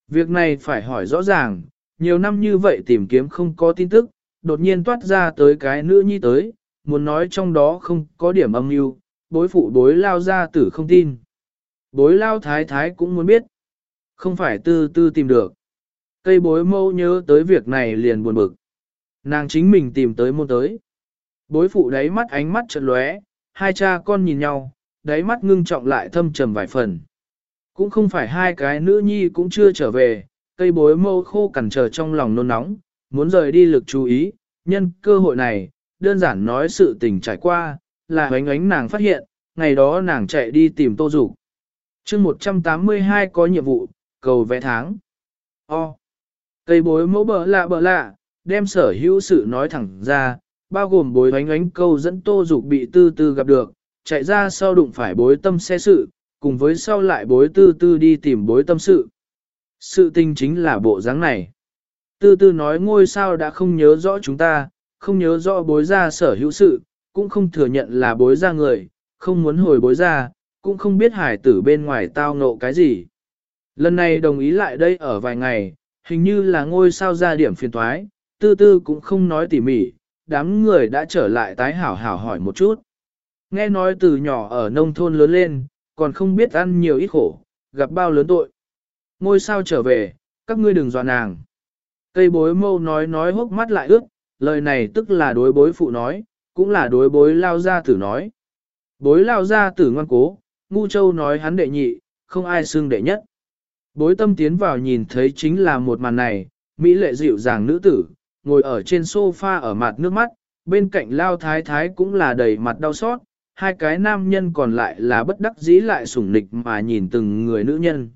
Việc này phải hỏi rõ ràng, nhiều năm như vậy tìm kiếm không có tin tức, đột nhiên toát ra tới cái nữ nhi tới, muốn nói trong đó không có điểm âm mưu, bối phụ bối lao ra tử không tin. Bối lao thái thái cũng muốn biết, không phải tư tư tìm được. Cây bối mâu nhớ tới việc này liền buồn bực. Nàng chính mình tìm tới môn tới. Bối phụ đáy mắt ánh mắt chợt lóe, hai cha con nhìn nhau, đáy mắt ngưng trọng lại thâm trầm vài phần. Cũng không phải hai cái nữ nhi cũng chưa trở về, cây bối mâu khô cằn chờ trong lòng nôn nóng, muốn rời đi lực chú ý, nhân cơ hội này, đơn giản nói sự tình trải qua, là ánh ánh nàng phát hiện, ngày đó nàng chạy đi tìm tô dục chương 182 có nhiệm vụ, cầu vẽ tháng. O. Cây bối mẫu bờ lạ bờ lạ, đem sở hữu sự nói thẳng ra, bao gồm bối ánh ánh câu dẫn tô dục bị tư tư gặp được, chạy ra sau đụng phải bối tâm xe sự, cùng với sau lại bối tư tư đi tìm bối tâm sự. Sự tình chính là bộ dáng này. Tư tư nói ngôi sao đã không nhớ rõ chúng ta, không nhớ rõ bối ra sở hữu sự, cũng không thừa nhận là bối ra người, không muốn hồi bối ra, cũng không biết hải tử bên ngoài tao ngộ cái gì. Lần này đồng ý lại đây ở vài ngày, hình như là ngôi sao ra điểm phiền thoái, tư tư cũng không nói tỉ mỉ, đám người đã trở lại tái hảo hảo hỏi một chút. Nghe nói từ nhỏ ở nông thôn lớn lên, còn không biết ăn nhiều ít khổ, gặp bao lớn tội. Ngôi sao trở về, các ngươi đừng dọa nàng. Cây bối mâu nói nói hốc mắt lại ướt, lời này tức là đối bối phụ nói, cũng là đối bối lao gia tử nói. Bối lao gia tử ngoan cố, ngu châu nói hắn đệ nhị, không ai xưng đệ nhất. Bối tâm tiến vào nhìn thấy chính là một màn này, Mỹ lệ dịu dàng nữ tử, ngồi ở trên sofa ở mặt nước mắt, bên cạnh lao thái thái cũng là đầy mặt đau xót, hai cái nam nhân còn lại là bất đắc dĩ lại sủng nịch mà nhìn từng người nữ nhân.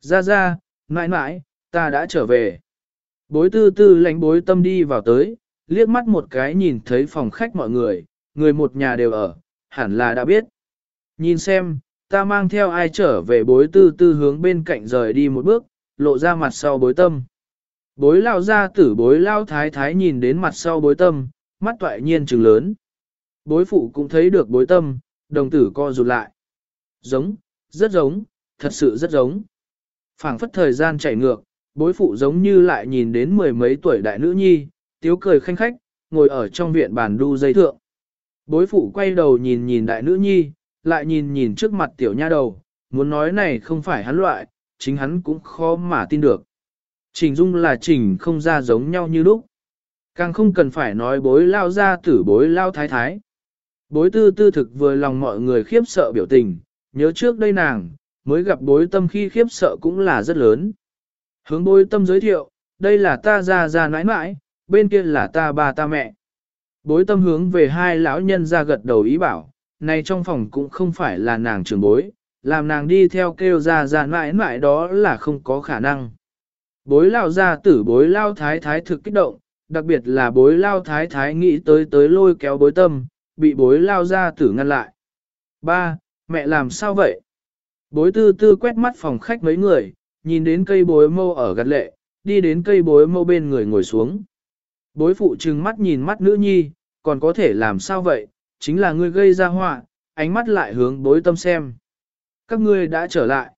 Ra ra, mãi mãi, ta đã trở về. Bối tư tư lánh bối tâm đi vào tới, liếc mắt một cái nhìn thấy phòng khách mọi người, người một nhà đều ở, hẳn là đã biết. Nhìn xem, ta mang theo ai trở về bối tư tư hướng bên cạnh rời đi một bước, lộ ra mặt sau bối tâm. Bối lao ra tử bối lao thái thái nhìn đến mặt sau bối tâm, mắt toại nhiên trừng lớn. Bối phụ cũng thấy được bối tâm, đồng tử co rụt lại. Giống, rất giống, thật sự rất giống. phảng phất thời gian chảy ngược, bối phụ giống như lại nhìn đến mười mấy tuổi đại nữ nhi, tiếu cười khanh khách, ngồi ở trong viện bàn đu dây thượng. Bối phụ quay đầu nhìn nhìn đại nữ nhi, lại nhìn nhìn trước mặt tiểu nha đầu, muốn nói này không phải hắn loại, chính hắn cũng khó mà tin được. Trình dung là trình không ra giống nhau như lúc. Càng không cần phải nói bối lao ra tử bối lao thái thái. Bối tư tư thực vừa lòng mọi người khiếp sợ biểu tình, nhớ trước đây nàng, mới gặp bối tâm khi khiếp sợ cũng là rất lớn. Hướng bối tâm giới thiệu, đây là ta ra ra nãi nãi, bên kia là ta ba ta mẹ. Bối tâm hướng về hai lão nhân ra gật đầu ý bảo, này trong phòng cũng không phải là nàng trưởng bối, làm nàng đi theo kêu ra ra mãi mãi đó là không có khả năng. Bối lao ra tử bối lao thái thái thực kích động, đặc biệt là bối lao thái thái nghĩ tới tới lôi kéo bối tâm, bị bối lao ra tử ngăn lại. Ba, mẹ làm sao vậy? Bối tư tư quét mắt phòng khách mấy người, nhìn đến cây bối mâu ở gật lệ, đi đến cây bối mâu bên người ngồi xuống. Bối phụ trừng mắt nhìn mắt nữ nhi, còn có thể làm sao vậy, chính là ngươi gây ra họa, ánh mắt lại hướng bối tâm xem. Các ngươi đã trở lại.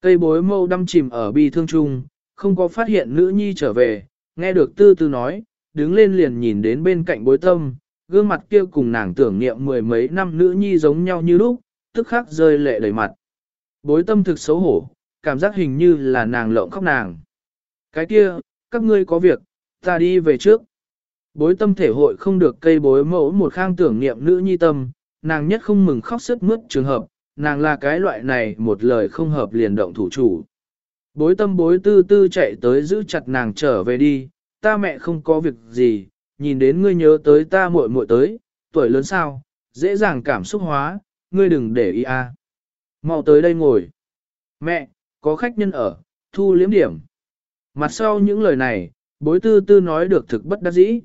Cây bối mâu đâm chìm ở bi thương trung, không có phát hiện nữ nhi trở về, nghe được tư tư nói, đứng lên liền nhìn đến bên cạnh bối tâm, gương mặt kia cùng nàng tưởng niệm mười mấy năm nữ nhi giống nhau như lúc, tức khắc rơi lệ đầy mặt. Bối tâm thực xấu hổ, cảm giác hình như là nàng lộng khóc nàng. Cái kia, các ngươi có việc, ta đi về trước. Bối tâm thể hội không được cây bối mẫu một khang tưởng niệm nữ nhi tâm, nàng nhất không mừng khóc sức mướt trường hợp, nàng là cái loại này một lời không hợp liền động thủ chủ. Bối tâm bối tư tư chạy tới giữ chặt nàng trở về đi, ta mẹ không có việc gì, nhìn đến ngươi nhớ tới ta muội muội tới, tuổi lớn sao, dễ dàng cảm xúc hóa, ngươi đừng để ý a. À. Mau tới đây ngồi. Mẹ, có khách nhân ở, thu liếm điểm. Mặt sau những lời này, bối tư tư nói được thực bất đắc dĩ.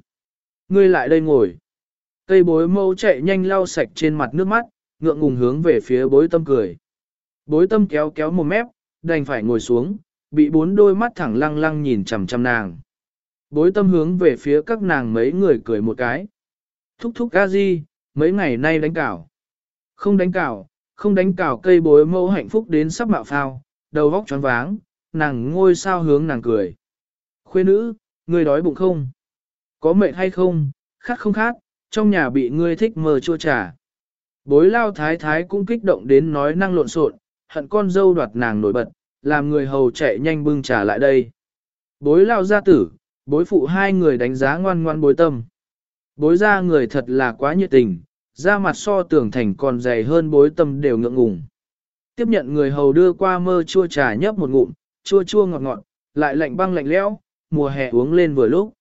Ngươi lại đây ngồi. Cây bối mâu chạy nhanh lau sạch trên mặt nước mắt, ngượng ngùng hướng về phía bối tâm cười. Bối tâm kéo kéo một mép, đành phải ngồi xuống, bị bốn đôi mắt thẳng lăng lăng nhìn chằm chằm nàng. Bối tâm hướng về phía các nàng mấy người cười một cái. Thúc thúc ca di, mấy ngày nay đánh cảo. Không đánh cảo, không đánh cảo cây bối mâu hạnh phúc đến sắp mạo phao, đầu vóc tròn váng, nàng ngôi sao hướng nàng cười. Khuê nữ, ngươi đói bụng không? Có mệt hay không? Khát không khát, trong nhà bị ngươi thích mờ chua trà. Bối lao thái thái cũng kích động đến nói năng lộn xộn, hận con dâu đoạt nàng nổi bật, làm người hầu chạy nhanh bưng trà lại đây. Bối lao gia tử, bối phụ hai người đánh giá ngoan ngoan bối tâm. Bối ra người thật là quá nhiệt tình, da mặt so tưởng thành còn dày hơn bối tâm đều ngượng ngùng. Tiếp nhận người hầu đưa qua mơ chua trà nhấp một ngụm, chua chua ngọt ngọt, lại lạnh băng lạnh lẽo, mùa hè uống lên vừa lúc.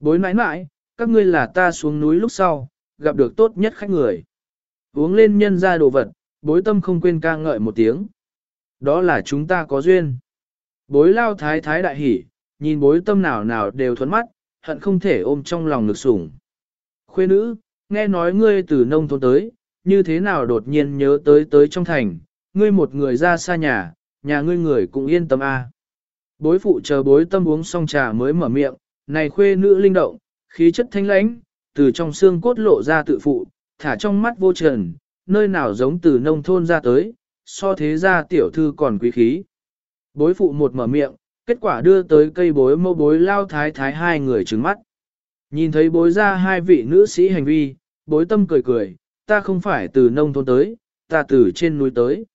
Bối nãi nãi, các ngươi là ta xuống núi lúc sau, gặp được tốt nhất khách người. Uống lên nhân ra đồ vật, bối tâm không quên ca ngợi một tiếng. Đó là chúng ta có duyên. Bối lao thái thái đại hỉ, nhìn bối tâm nào nào đều thuấn mắt, hận không thể ôm trong lòng ngực sủng. Khuê nữ, nghe nói ngươi từ nông thôn tới, như thế nào đột nhiên nhớ tới tới trong thành, ngươi một người ra xa nhà, nhà ngươi người cũng yên tâm a. Bối phụ chờ bối tâm uống xong trà mới mở miệng, này khuê nữ linh động, khí chất thanh lãnh, từ trong xương cốt lộ ra tự phụ, thả trong mắt vô trần, nơi nào giống từ nông thôn ra tới, so thế ra tiểu thư còn quý khí. Bối phụ một mở miệng, kết quả đưa tới cây bối mâu bối lao thái thái hai người trứng mắt. Nhìn thấy bối ra hai vị nữ sĩ hành vi, bối tâm cười cười, ta không phải từ nông thôn tới, ta từ trên núi tới.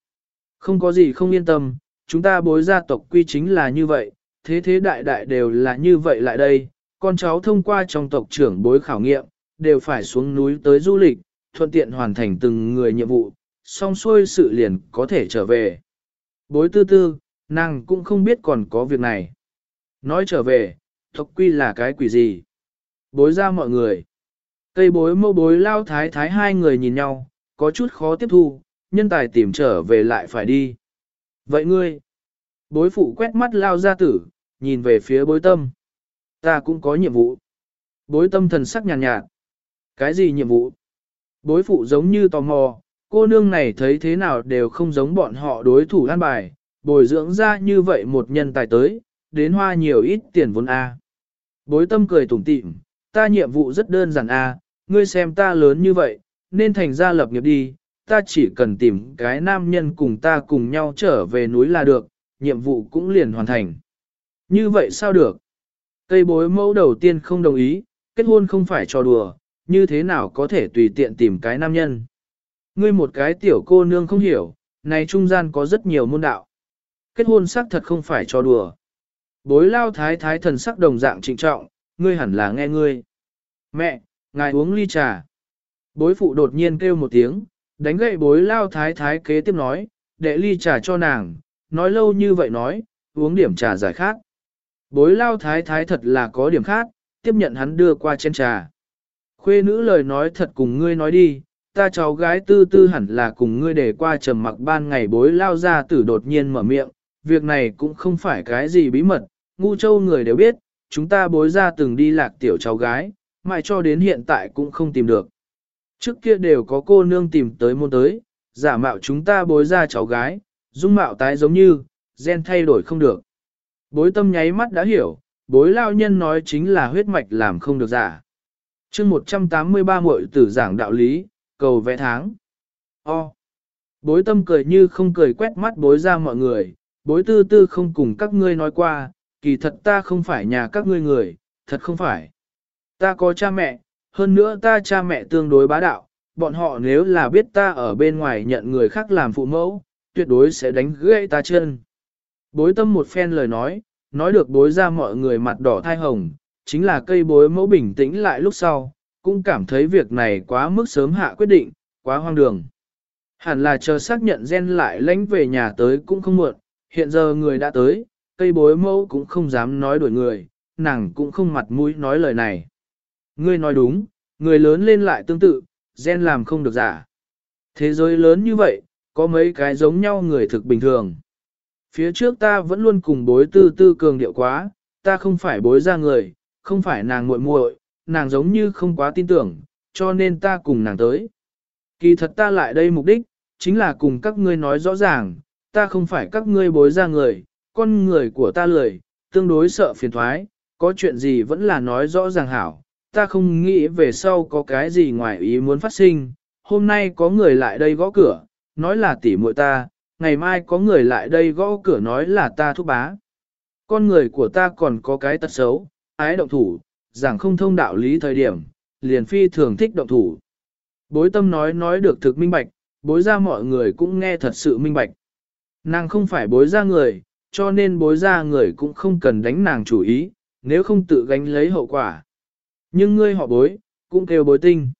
Không có gì không yên tâm, chúng ta bối gia tộc quy chính là như vậy, thế thế đại đại đều là như vậy lại đây, con cháu thông qua trong tộc trưởng bối khảo nghiệm, đều phải xuống núi tới du lịch, thuận tiện hoàn thành từng người nhiệm vụ, xong xuôi sự liền có thể trở về. Bối tư tư, nàng cũng không biết còn có việc này. Nói trở về, tộc quy là cái quỷ gì? Bối ra mọi người. Cây bối mâu bối lao thái thái hai người nhìn nhau, có chút khó tiếp thu, nhân tài tìm trở về lại phải đi. Vậy ngươi, bối phụ quét mắt lao ra tử, nhìn về phía bối tâm. Ta cũng có nhiệm vụ. Bối tâm thần sắc nhàn nhạt, nhạt. Cái gì nhiệm vụ? Bối phụ giống như tò mò, cô nương này thấy thế nào đều không giống bọn họ đối thủ an bài, bồi dưỡng ra như vậy một nhân tài tới, đến hoa nhiều ít tiền vốn A. Bối tâm cười tủm tỉm, ta nhiệm vụ rất đơn giản A, ngươi xem ta lớn như vậy, nên thành ra lập nghiệp đi, ta chỉ cần tìm cái nam nhân cùng ta cùng nhau trở về núi là được, nhiệm vụ cũng liền hoàn thành. Như vậy sao được? Cây bối mẫu đầu tiên không đồng ý, kết hôn không phải trò đùa, như thế nào có thể tùy tiện tìm cái nam nhân. Ngươi một cái tiểu cô nương không hiểu, này trung gian có rất nhiều môn đạo. Kết hôn xác thật không phải trò đùa. Bối lao thái thái thần sắc đồng dạng trịnh trọng, ngươi hẳn là nghe ngươi. Mẹ, ngài uống ly trà. Bối phụ đột nhiên kêu một tiếng, đánh gậy bối lao thái thái kế tiếp nói, đệ ly trà cho nàng, nói lâu như vậy nói, uống điểm trà giải khác. Bối lao thái thái thật là có điểm khác, tiếp nhận hắn đưa qua chén trà. Khuê nữ lời nói thật cùng ngươi nói đi, ta cháu gái tư tư hẳn là cùng ngươi để qua trầm mặc ban ngày bối lao ra tử đột nhiên mở miệng, việc này cũng không phải cái gì bí mật, ngu châu người đều biết, chúng ta bối ra từng đi lạc tiểu cháu gái, mãi cho đến hiện tại cũng không tìm được. Trước kia đều có cô nương tìm tới môn tới, giả mạo chúng ta bối ra cháu gái, dung mạo tái giống như, gen thay đổi không được. Bối tâm nháy mắt đã hiểu, bối lao nhân nói chính là huyết mạch làm không được giả. chương 183 muội tử giảng đạo lý, cầu vẽ tháng. O. Bối tâm cười như không cười quét mắt bối ra mọi người, bối tư tư không cùng các ngươi nói qua, kỳ thật ta không phải nhà các ngươi người, thật không phải. Ta có cha mẹ, hơn nữa ta cha mẹ tương đối bá đạo, bọn họ nếu là biết ta ở bên ngoài nhận người khác làm phụ mẫu, tuyệt đối sẽ đánh gãy ta chân. Bối tâm một phen lời nói, nói được bối ra mọi người mặt đỏ thai hồng, chính là cây bối mẫu bình tĩnh lại lúc sau, cũng cảm thấy việc này quá mức sớm hạ quyết định, quá hoang đường. Hẳn là chờ xác nhận gen lại lánh về nhà tới cũng không muộn, hiện giờ người đã tới, cây bối mẫu cũng không dám nói đuổi người, nàng cũng không mặt mũi nói lời này. Ngươi nói đúng, người lớn lên lại tương tự, gen làm không được giả. Thế giới lớn như vậy, có mấy cái giống nhau người thực bình thường. Phía trước ta vẫn luôn cùng bối tư tư cường điệu quá, ta không phải bối ra người, không phải nàng muội muội, nàng giống như không quá tin tưởng, cho nên ta cùng nàng tới. Kỳ thật ta lại đây mục đích, chính là cùng các ngươi nói rõ ràng, ta không phải các ngươi bối ra người, con người của ta lười, tương đối sợ phiền thoái, có chuyện gì vẫn là nói rõ ràng hảo, ta không nghĩ về sau có cái gì ngoài ý muốn phát sinh, hôm nay có người lại đây gõ cửa, nói là tỉ muội ta, ngày mai có người lại đây gõ cửa nói là ta thúc bá. Con người của ta còn có cái tật xấu, ái động thủ, giảng không thông đạo lý thời điểm, liền phi thường thích động thủ. Bối tâm nói nói được thực minh bạch, bối ra mọi người cũng nghe thật sự minh bạch. Nàng không phải bối ra người, cho nên bối ra người cũng không cần đánh nàng chủ ý, nếu không tự gánh lấy hậu quả. Nhưng ngươi họ bối, cũng kêu bối tinh.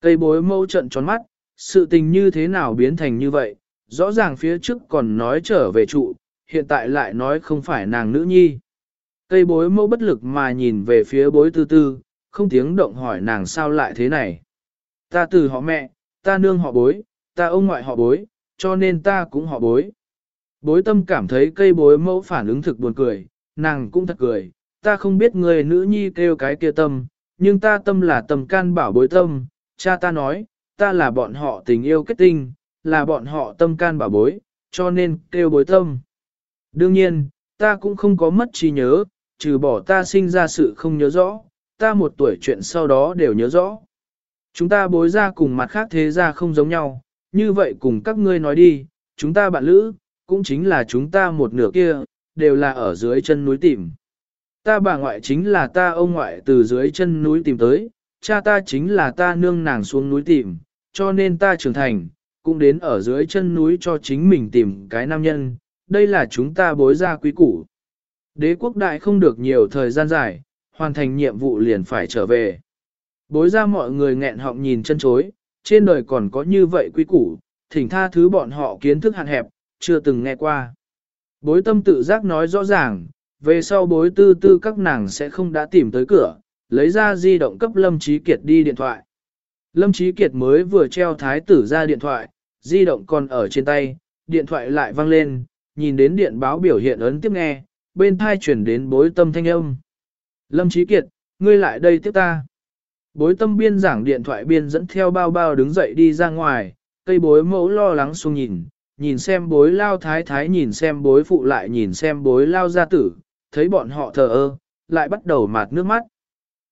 Cây bối mâu trận tròn mắt, sự tình như thế nào biến thành như vậy, rõ ràng phía trước còn nói trở về trụ, hiện tại lại nói không phải nàng nữ nhi. Cây bối mâu bất lực mà nhìn về phía bối tư tư, không tiếng động hỏi nàng sao lại thế này. Ta từ họ mẹ, ta nương họ bối, ta ông ngoại họ bối, cho nên ta cũng họ bối. Bối tâm cảm thấy cây bối mẫu phản ứng thực buồn cười, nàng cũng thật cười, ta không biết người nữ nhi kêu cái kia tâm, nhưng ta tâm là tâm can bảo bối tâm, cha ta nói, ta là bọn họ tình yêu kết tinh, là bọn họ tâm can bảo bối, cho nên kêu bối tâm. Đương nhiên, ta cũng không có mất trí nhớ, trừ bỏ ta sinh ra sự không nhớ rõ, ta một tuổi chuyện sau đó đều nhớ rõ. Chúng ta bối ra cùng mặt khác thế ra không giống nhau, như vậy cùng các ngươi nói đi, chúng ta bạn lữ, cũng chính là chúng ta một nửa kia, đều là ở dưới chân núi tìm. Ta bà ngoại chính là ta ông ngoại từ dưới chân núi tìm tới, cha ta chính là ta nương nàng xuống núi tìm, cho nên ta trưởng thành, cũng đến ở dưới chân núi cho chính mình tìm cái nam nhân, đây là chúng ta bối ra quý củ. Đế quốc đại không được nhiều thời gian dài, hoàn thành nhiệm vụ liền phải trở về. Bối ra mọi người nghẹn họng nhìn chân chối, trên đời còn có như vậy quý củ, thỉnh tha thứ bọn họ kiến thức hạn hẹp, chưa từng nghe qua. Bối tâm tự giác nói rõ ràng, về sau bối tư tư các nàng sẽ không đã tìm tới cửa, lấy ra di động cấp Lâm Trí Kiệt đi điện thoại. Lâm trí Kiệt mới vừa treo thái tử ra điện thoại, di động còn ở trên tay, điện thoại lại vang lên, nhìn đến điện báo biểu hiện ấn tiếp nghe, bên thai chuyển đến bối tâm thanh âm. Lâm trí Kiệt, ngươi lại đây tiếp ta. Bối tâm biên giảng điện thoại biên dẫn theo bao bao đứng dậy đi ra ngoài, cây bối mẫu lo lắng xuống nhìn, nhìn xem bối lao thái thái nhìn xem bối phụ lại nhìn xem bối lao gia tử, thấy bọn họ thờ ơ, lại bắt đầu mạt nước mắt.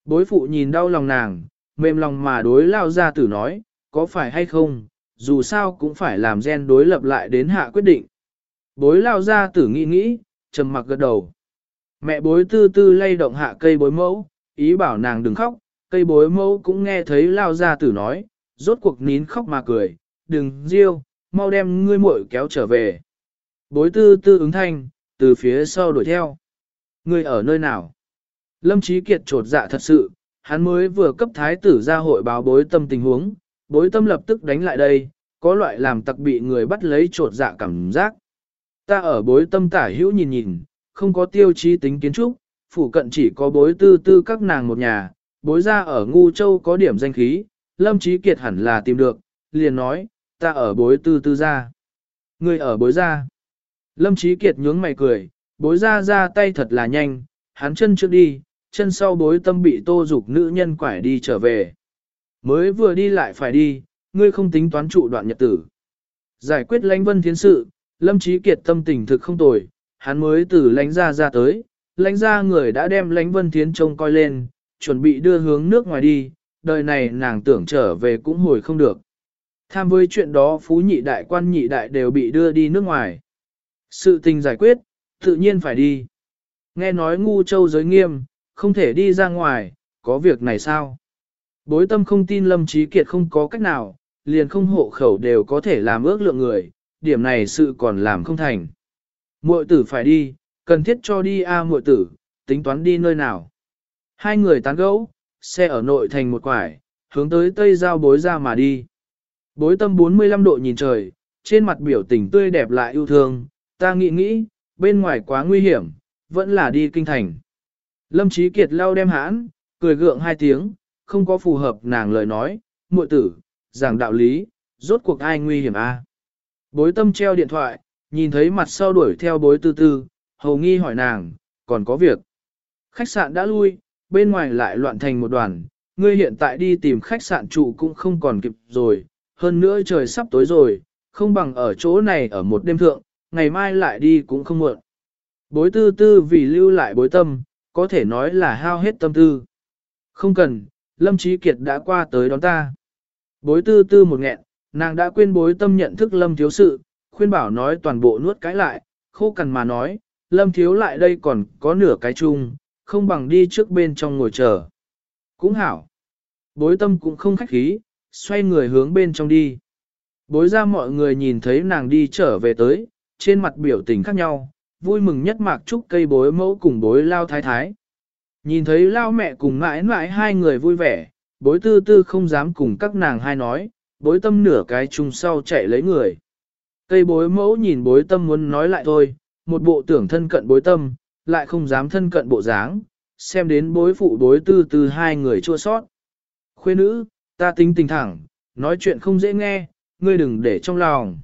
Bối phụ nhìn đau lòng nàng, mềm lòng mà đối lao gia tử nói, có phải hay không, dù sao cũng phải làm gen đối lập lại đến hạ quyết định. Bối lao gia tử nghĩ nghĩ, trầm mặc gật đầu. Mẹ bối tư tư lay động hạ cây bối mẫu, ý bảo nàng đừng khóc, cây bối mẫu cũng nghe thấy lao gia tử nói, rốt cuộc nín khóc mà cười, đừng riêu, mau đem ngươi muội kéo trở về. Bối tư tư ứng thanh, từ phía sau đuổi theo. Ngươi ở nơi nào? Lâm Chí Kiệt trột dạ thật sự, hắn mới vừa cấp thái tử ra hội báo bối tâm tình huống, bối tâm lập tức đánh lại đây, có loại làm tặc bị người bắt lấy trột dạ cảm giác. Ta ở bối tâm tả hữu nhìn nhìn, không có tiêu chí tính kiến trúc, phủ cận chỉ có bối tư tư các nàng một nhà, bối ra ở Ngu Châu có điểm danh khí, Lâm Chí Kiệt hẳn là tìm được, liền nói, ta ở bối tư tư ra. Người ở bối ra. Lâm Chí Kiệt nhướng mày cười, bối ra ra tay thật là nhanh, hắn chân trước đi, chân sau bối tâm bị tô dục nữ nhân quải đi trở về. Mới vừa đi lại phải đi, ngươi không tính toán trụ đoạn nhật tử. Giải quyết lãnh vân thiến sự, Lâm trí Kiệt tâm tình thực không tồi, hắn mới từ lãnh ra ra tới, lãnh ra người đã đem lãnh vân thiến trông coi lên, chuẩn bị đưa hướng nước ngoài đi, đời này nàng tưởng trở về cũng hồi không được. Tham với chuyện đó phú nhị đại quan nhị đại đều bị đưa đi nước ngoài. Sự tình giải quyết, tự nhiên phải đi. Nghe nói ngu châu giới nghiêm, không thể đi ra ngoài, có việc này sao? Bối tâm không tin Lâm Trí Kiệt không có cách nào, liền không hộ khẩu đều có thể làm ước lượng người, điểm này sự còn làm không thành. Muội tử phải đi, cần thiết cho đi a à muội tử, tính toán đi nơi nào. Hai người tán gẫu, xe ở nội thành một quải, hướng tới tây giao bối ra mà đi. Bối tâm 45 độ nhìn trời, trên mặt biểu tình tươi đẹp lại yêu thương, ta nghĩ nghĩ, bên ngoài quá nguy hiểm, vẫn là đi kinh thành. Lâm Chí Kiệt lau đem hãn, cười gượng hai tiếng, không có phù hợp nàng lời nói, muội tử, giảng đạo lý, rốt cuộc ai nguy hiểm a? Bối tâm treo điện thoại, nhìn thấy mặt sau đuổi theo bối tư tư, hầu nghi hỏi nàng, còn có việc. Khách sạn đã lui, bên ngoài lại loạn thành một đoàn, ngươi hiện tại đi tìm khách sạn trụ cũng không còn kịp rồi, hơn nữa trời sắp tối rồi, không bằng ở chỗ này ở một đêm thượng, ngày mai lại đi cũng không muộn. Bối tư tư vì lưu lại bối tâm, có thể nói là hao hết tâm tư. Không cần, Lâm Trí Kiệt đã qua tới đón ta. Bối tư tư một nghẹn, nàng đã quên bối tâm nhận thức Lâm Thiếu sự, khuyên bảo nói toàn bộ nuốt cái lại, khô cằn mà nói, Lâm Thiếu lại đây còn có nửa cái chung, không bằng đi trước bên trong ngồi chờ. Cũng hảo. Bối tâm cũng không khách khí, xoay người hướng bên trong đi. Bối ra mọi người nhìn thấy nàng đi trở về tới, trên mặt biểu tình khác nhau, vui mừng nhất mạc chúc cây bối mẫu cùng bối lao thái thái. Nhìn thấy lao mẹ cùng mãi mãi hai người vui vẻ, bối tư tư không dám cùng các nàng hai nói, bối tâm nửa cái chung sau chạy lấy người. Cây bối mẫu nhìn bối tâm muốn nói lại thôi, một bộ tưởng thân cận bối tâm, lại không dám thân cận bộ dáng, xem đến bối phụ bối tư tư hai người chua sót. Khuê nữ, ta tính tình thẳng, nói chuyện không dễ nghe, ngươi đừng để trong lòng.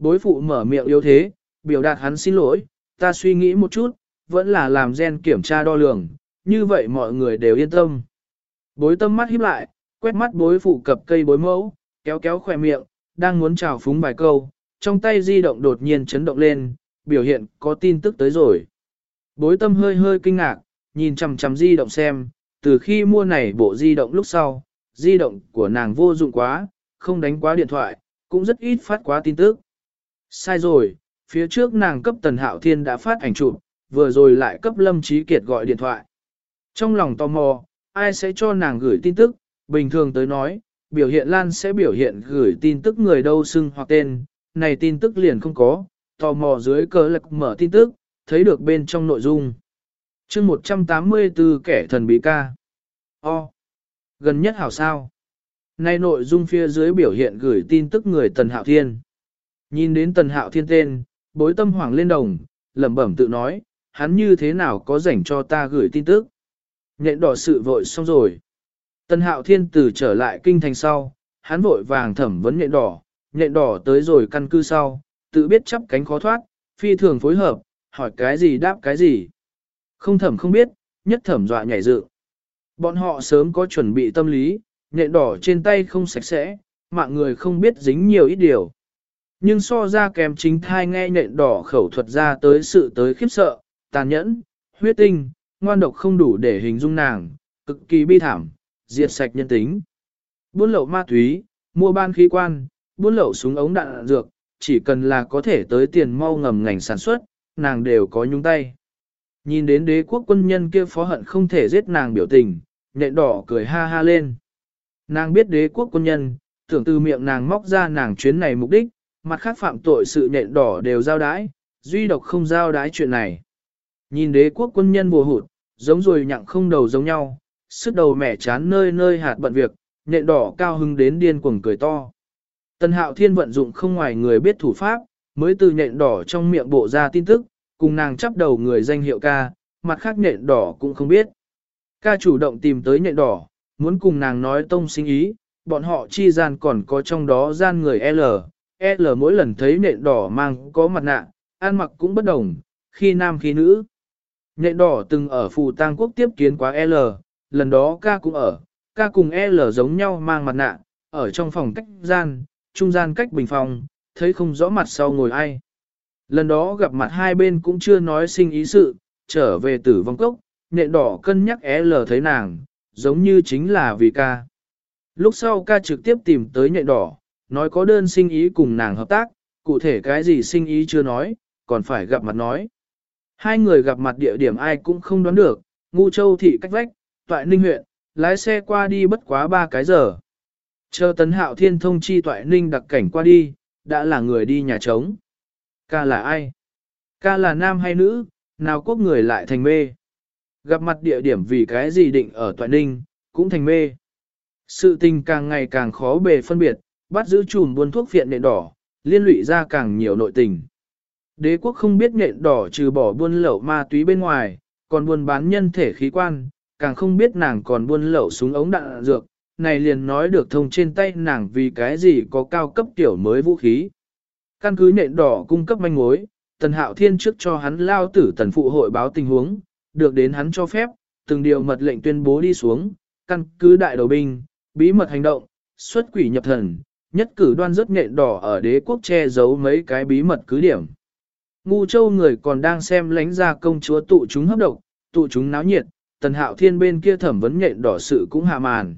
Bối phụ mở miệng yếu thế, biểu đạt hắn xin lỗi, ta suy nghĩ một chút, vẫn là làm gen kiểm tra đo lường, như vậy mọi người đều yên tâm. Bối tâm mắt híp lại, quét mắt bối phụ cập cây bối mẫu, kéo kéo khỏe miệng, đang muốn chào phúng vài câu, trong tay di động đột nhiên chấn động lên, biểu hiện có tin tức tới rồi. Bối tâm hơi hơi kinh ngạc, nhìn chằm chằm di động xem, từ khi mua này bộ di động lúc sau, di động của nàng vô dụng quá, không đánh quá điện thoại, cũng rất ít phát quá tin tức. Sai rồi, phía trước nàng cấp Tần Hạo Thiên đã phát ảnh chụp, vừa rồi lại cấp Lâm Trí Kiệt gọi điện thoại. Trong lòng tò mò, ai sẽ cho nàng gửi tin tức, bình thường tới nói, biểu hiện lan sẽ biểu hiện gửi tin tức người đâu xưng hoặc tên, này tin tức liền không có, tò mò dưới cờ lạc mở tin tức, thấy được bên trong nội dung. chương 184 kẻ thần bí ca. O. Gần nhất hảo sao. Nay nội dung phía dưới biểu hiện gửi tin tức người Tần Hạo Thiên. Nhìn đến Tần Hạo Thiên tên, bối tâm hoảng lên đồng, lẩm bẩm tự nói, hắn như thế nào có rảnh cho ta gửi tin tức. Nhện đỏ sự vội xong rồi. Tần hạo thiên tử trở lại kinh thành sau, hắn vội vàng thẩm vấn nhện đỏ, nhện đỏ tới rồi căn cư sau, tự biết chắp cánh khó thoát, phi thường phối hợp, hỏi cái gì đáp cái gì. Không thẩm không biết, nhất thẩm dọa nhảy dự. Bọn họ sớm có chuẩn bị tâm lý, nhện đỏ trên tay không sạch sẽ, mạng người không biết dính nhiều ít điều. Nhưng so ra kèm chính thai nghe nện đỏ khẩu thuật ra tới sự tới khiếp sợ, tàn nhẫn, huyết tinh, ngoan độc không đủ để hình dung nàng, cực kỳ bi thảm, diệt sạch nhân tính. Buôn lậu ma túy, mua ban khí quan, buôn lậu súng ống đạn dược, chỉ cần là có thể tới tiền mau ngầm ngành sản xuất, nàng đều có nhúng tay. Nhìn đến đế quốc quân nhân kia phó hận không thể giết nàng biểu tình, nện đỏ cười ha ha lên. Nàng biết đế quốc quân nhân, tưởng từ miệng nàng móc ra nàng chuyến này mục đích, mặt khác phạm tội sự nện đỏ đều giao đái, duy độc không giao đái chuyện này. Nhìn đế quốc quân nhân bùa hụt, giống rồi nhặng không đầu giống nhau, sức đầu mẻ chán nơi nơi hạt bận việc, nện đỏ cao hưng đến điên cuồng cười to. Tần hạo thiên vận dụng không ngoài người biết thủ pháp, mới từ nện đỏ trong miệng bộ ra tin tức, cùng nàng chắp đầu người danh hiệu ca, mặt khác nện đỏ cũng không biết. Ca chủ động tìm tới nện đỏ, muốn cùng nàng nói tông sinh ý, bọn họ chi gian còn có trong đó gian người L. L mỗi lần thấy nện đỏ mang có mặt nạ, ăn mặc cũng bất đồng, khi nam khi nữ. Nện đỏ từng ở phù tang quốc tiếp kiến quá L, lần đó ca cũng ở, ca cùng L giống nhau mang mặt nạ, ở trong phòng cách gian, trung gian cách bình phòng, thấy không rõ mặt sau ngồi ai. Lần đó gặp mặt hai bên cũng chưa nói sinh ý sự, trở về tử vong cốc, nện đỏ cân nhắc L thấy nàng, giống như chính là vì ca. Lúc sau ca trực tiếp tìm tới nhện đỏ, nói có đơn sinh ý cùng nàng hợp tác, cụ thể cái gì sinh ý chưa nói, còn phải gặp mặt nói. Hai người gặp mặt địa điểm ai cũng không đoán được, ngu châu thị cách vách, toại ninh huyện, lái xe qua đi bất quá ba cái giờ. Chờ tấn hạo thiên thông chi toại ninh đặc cảnh qua đi, đã là người đi nhà trống. Ca là ai? Ca là nam hay nữ, nào quốc người lại thành mê? Gặp mặt địa điểm vì cái gì định ở toại ninh, cũng thành mê. Sự tình càng ngày càng khó bề phân biệt, bắt giữ chùm buôn thuốc phiện nện đỏ, liên lụy ra càng nhiều nội tình. Đế quốc không biết nện đỏ trừ bỏ buôn lậu ma túy bên ngoài, còn buôn bán nhân thể khí quan, càng không biết nàng còn buôn lậu súng ống đạn dược, này liền nói được thông trên tay nàng vì cái gì có cao cấp tiểu mới vũ khí. Căn cứ nện đỏ cung cấp manh mối, Tần Hạo Thiên trước cho hắn lao tử tần phụ hội báo tình huống, được đến hắn cho phép, từng điều mật lệnh tuyên bố đi xuống, căn cứ đại đầu binh, bí mật hành động, xuất quỷ nhập thần, nhất cử đoan rất nện đỏ ở đế quốc che giấu mấy cái bí mật cứ điểm. Ngu châu người còn đang xem lánh ra công chúa tụ chúng hấp độc, tụ chúng náo nhiệt, tần hạo thiên bên kia thẩm vấn nhện đỏ sự cũng hạ màn.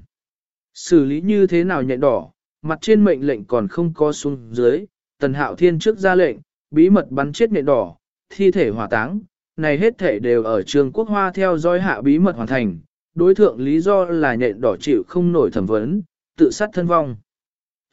Xử lý như thế nào nhện đỏ, mặt trên mệnh lệnh còn không có xuống dưới, tần hạo thiên trước ra lệnh, bí mật bắn chết nhện đỏ, thi thể hỏa táng, này hết thể đều ở trường quốc hoa theo dõi hạ bí mật hoàn thành, đối thượng lý do là nhện đỏ chịu không nổi thẩm vấn, tự sát thân vong.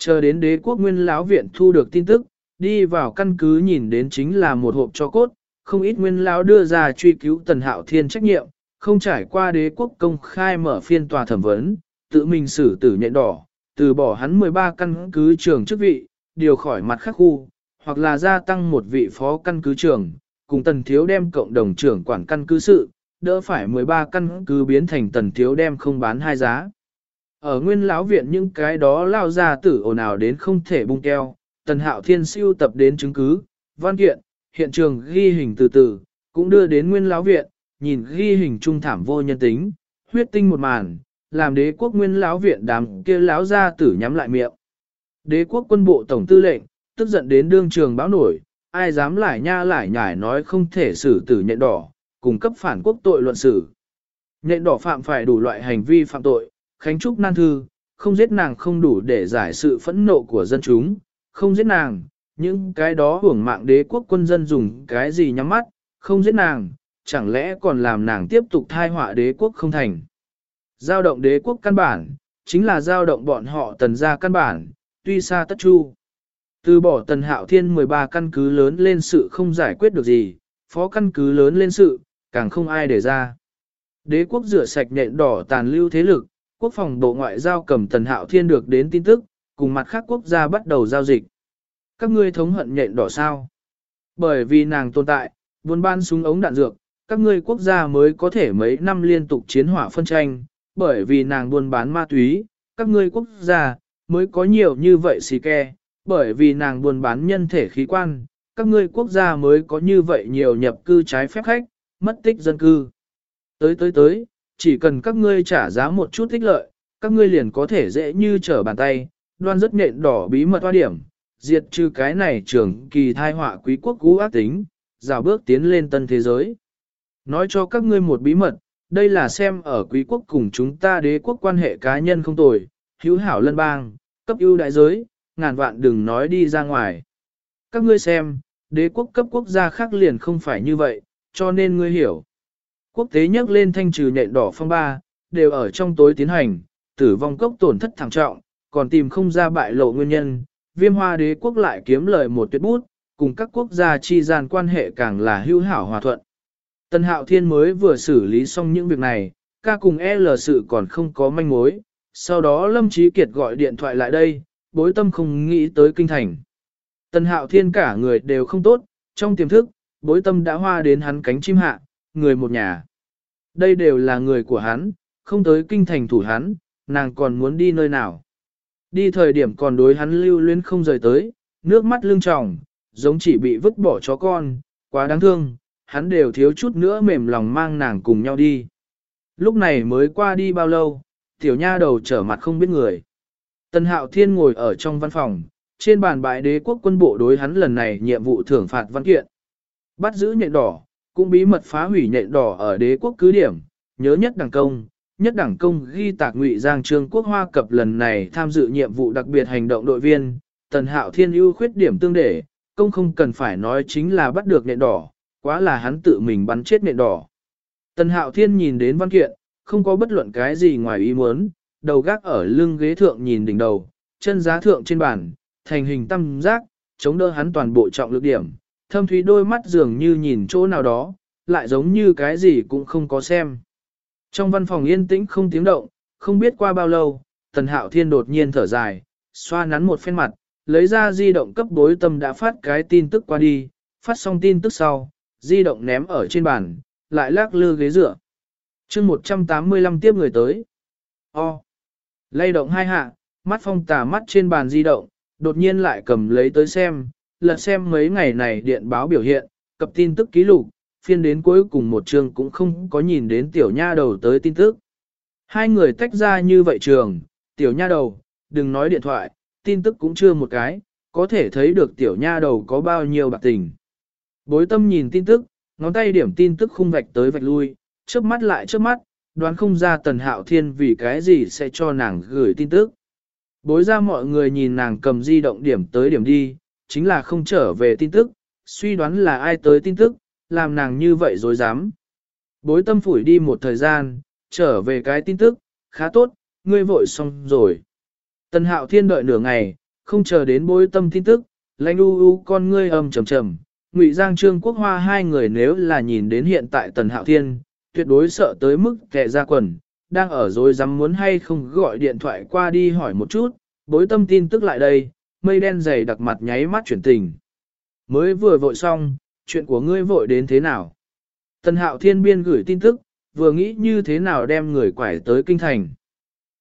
Chờ đến đế quốc nguyên lão viện thu được tin tức, đi vào căn cứ nhìn đến chính là một hộp cho cốt, không ít nguyên lão đưa ra truy cứu tần hạo thiên trách nhiệm, không trải qua đế quốc công khai mở phiên tòa thẩm vấn, tự mình xử tử nhện đỏ, từ bỏ hắn 13 căn cứ trưởng chức vị, điều khỏi mặt khác khu, hoặc là gia tăng một vị phó căn cứ trưởng, cùng tần thiếu đem cộng đồng trưởng quản căn cứ sự, đỡ phải 13 căn cứ biến thành tần thiếu đem không bán hai giá. Ở nguyên lão viện những cái đó lao ra tử ồn ào đến không thể bung keo, tần hạo thiên siêu tập đến chứng cứ, văn kiện, hiện trường ghi hình từ từ, cũng đưa đến nguyên lão viện, nhìn ghi hình trung thảm vô nhân tính, huyết tinh một màn, làm đế quốc nguyên lão viện đám kia lão ra tử nhắm lại miệng. Đế quốc quân bộ tổng tư lệnh, tức giận đến đương trường báo nổi, ai dám lại nha lại nhải nói không thể xử tử nhện đỏ, cung cấp phản quốc tội luận xử. Nhện đỏ phạm phải đủ loại hành vi phạm tội, khánh trúc nan thư, không giết nàng không đủ để giải sự phẫn nộ của dân chúng, không giết nàng, những cái đó hưởng mạng đế quốc quân dân dùng cái gì nhắm mắt, không giết nàng, chẳng lẽ còn làm nàng tiếp tục thai họa đế quốc không thành. Giao động đế quốc căn bản, chính là giao động bọn họ tần gia căn bản, tuy xa tất chu. Từ bỏ tần hạo thiên 13 căn cứ lớn lên sự không giải quyết được gì, phó căn cứ lớn lên sự, càng không ai để ra. Đế quốc rửa sạch nhện đỏ tàn lưu thế lực, quốc phòng bộ ngoại giao cầm tần hạo thiên được đến tin tức, cùng mặt khác quốc gia bắt đầu giao dịch. Các ngươi thống hận nhện đỏ sao? Bởi vì nàng tồn tại, buôn ban súng ống đạn dược, các ngươi quốc gia mới có thể mấy năm liên tục chiến hỏa phân tranh, bởi vì nàng buôn bán ma túy, các ngươi quốc gia mới có nhiều như vậy xì ke, bởi vì nàng buôn bán nhân thể khí quan, các ngươi quốc gia mới có như vậy nhiều nhập cư trái phép khách, mất tích dân cư. Tới tới tới, chỉ cần các ngươi trả giá một chút tích lợi, các ngươi liền có thể dễ như trở bàn tay, đoan rất nện đỏ bí mật hoa điểm, diệt trừ cái này trưởng kỳ thai họa quý quốc cú ác tính, rào bước tiến lên tân thế giới. Nói cho các ngươi một bí mật, đây là xem ở quý quốc cùng chúng ta đế quốc quan hệ cá nhân không tồi, hữu hảo lân bang, cấp ưu đại giới, ngàn vạn đừng nói đi ra ngoài. Các ngươi xem, đế quốc cấp quốc gia khác liền không phải như vậy, cho nên ngươi hiểu. Quốc tế nhắc lên thanh trừ nhện đỏ phong ba, đều ở trong tối tiến hành, tử vong cốc tổn thất thảm trọng, còn tìm không ra bại lộ nguyên nhân, viêm hoa đế quốc lại kiếm lời một tuyệt bút, cùng các quốc gia chi gian quan hệ càng là hữu hảo hòa thuận. Tân Hạo Thiên mới vừa xử lý xong những việc này, ca cùng L sự còn không có manh mối, sau đó Lâm Trí Kiệt gọi điện thoại lại đây, bối tâm không nghĩ tới kinh thành. Tân Hạo Thiên cả người đều không tốt, trong tiềm thức, bối tâm đã hoa đến hắn cánh chim hạ, người một nhà. Đây đều là người của hắn, không tới kinh thành thủ hắn, nàng còn muốn đi nơi nào. Đi thời điểm còn đối hắn lưu luyến không rời tới, nước mắt lưng tròng, giống chỉ bị vứt bỏ chó con, quá đáng thương, hắn đều thiếu chút nữa mềm lòng mang nàng cùng nhau đi. Lúc này mới qua đi bao lâu, tiểu nha đầu trở mặt không biết người. Tần Hạo Thiên ngồi ở trong văn phòng, trên bàn bãi đế quốc quân bộ đối hắn lần này nhiệm vụ thưởng phạt văn kiện. Bắt giữ nhện đỏ, cũng bí mật phá hủy nhện đỏ ở đế quốc cứ điểm, nhớ nhất đảng công, nhất đảng công ghi tạc ngụy Giang Trương Quốc Hoa cập lần này tham dự nhiệm vụ đặc biệt hành động đội viên, Tần Hạo Thiên ưu khuyết điểm tương để, công không cần phải nói chính là bắt được nhện đỏ, quá là hắn tự mình bắn chết nhện đỏ. Tần Hạo Thiên nhìn đến văn kiện, không có bất luận cái gì ngoài ý muốn, đầu gác ở lưng ghế thượng nhìn đỉnh đầu, chân giá thượng trên bàn, thành hình tam giác, chống đỡ hắn toàn bộ trọng lực điểm, thâm thúy đôi mắt dường như nhìn chỗ nào đó, lại giống như cái gì cũng không có xem. Trong văn phòng yên tĩnh không tiếng động, không biết qua bao lâu, tần hạo thiên đột nhiên thở dài, xoa nắn một phen mặt, lấy ra di động cấp đối tâm đã phát cái tin tức qua đi, phát xong tin tức sau, di động ném ở trên bàn, lại lắc lư ghế dựa. chương 185 tiếp người tới. O. Lay động hai hạ, mắt phong tà mắt trên bàn di động, đột nhiên lại cầm lấy tới xem, lật xem mấy ngày này điện báo biểu hiện, cập tin tức ký lục, phiên đến cuối cùng một chương cũng không có nhìn đến tiểu nha đầu tới tin tức. Hai người tách ra như vậy trường, tiểu nha đầu, đừng nói điện thoại, tin tức cũng chưa một cái, có thể thấy được tiểu nha đầu có bao nhiêu bạc tình. Bối tâm nhìn tin tức, ngón tay điểm tin tức khung vạch tới vạch lui, chớp mắt lại chớp mắt, đoán không ra tần hạo thiên vì cái gì sẽ cho nàng gửi tin tức. Bối ra mọi người nhìn nàng cầm di động điểm tới điểm đi, chính là không trở về tin tức, suy đoán là ai tới tin tức, làm nàng như vậy dối dám. Bối tâm phủi đi một thời gian, trở về cái tin tức, khá tốt, ngươi vội xong rồi. Tần hạo thiên đợi nửa ngày, không chờ đến bối tâm tin tức, lãnh u u con ngươi âm trầm trầm. Ngụy Giang Trương Quốc Hoa hai người nếu là nhìn đến hiện tại Tần Hạo Thiên, tuyệt đối sợ tới mức kẻ ra quần, đang ở rồi dám muốn hay không gọi điện thoại qua đi hỏi một chút, bối tâm tin tức lại đây, mây đen dày đặc mặt nháy mắt chuyển tình. Mới vừa vội xong, chuyện của ngươi vội đến thế nào? Tần hạo thiên biên gửi tin tức, vừa nghĩ như thế nào đem người quải tới kinh thành.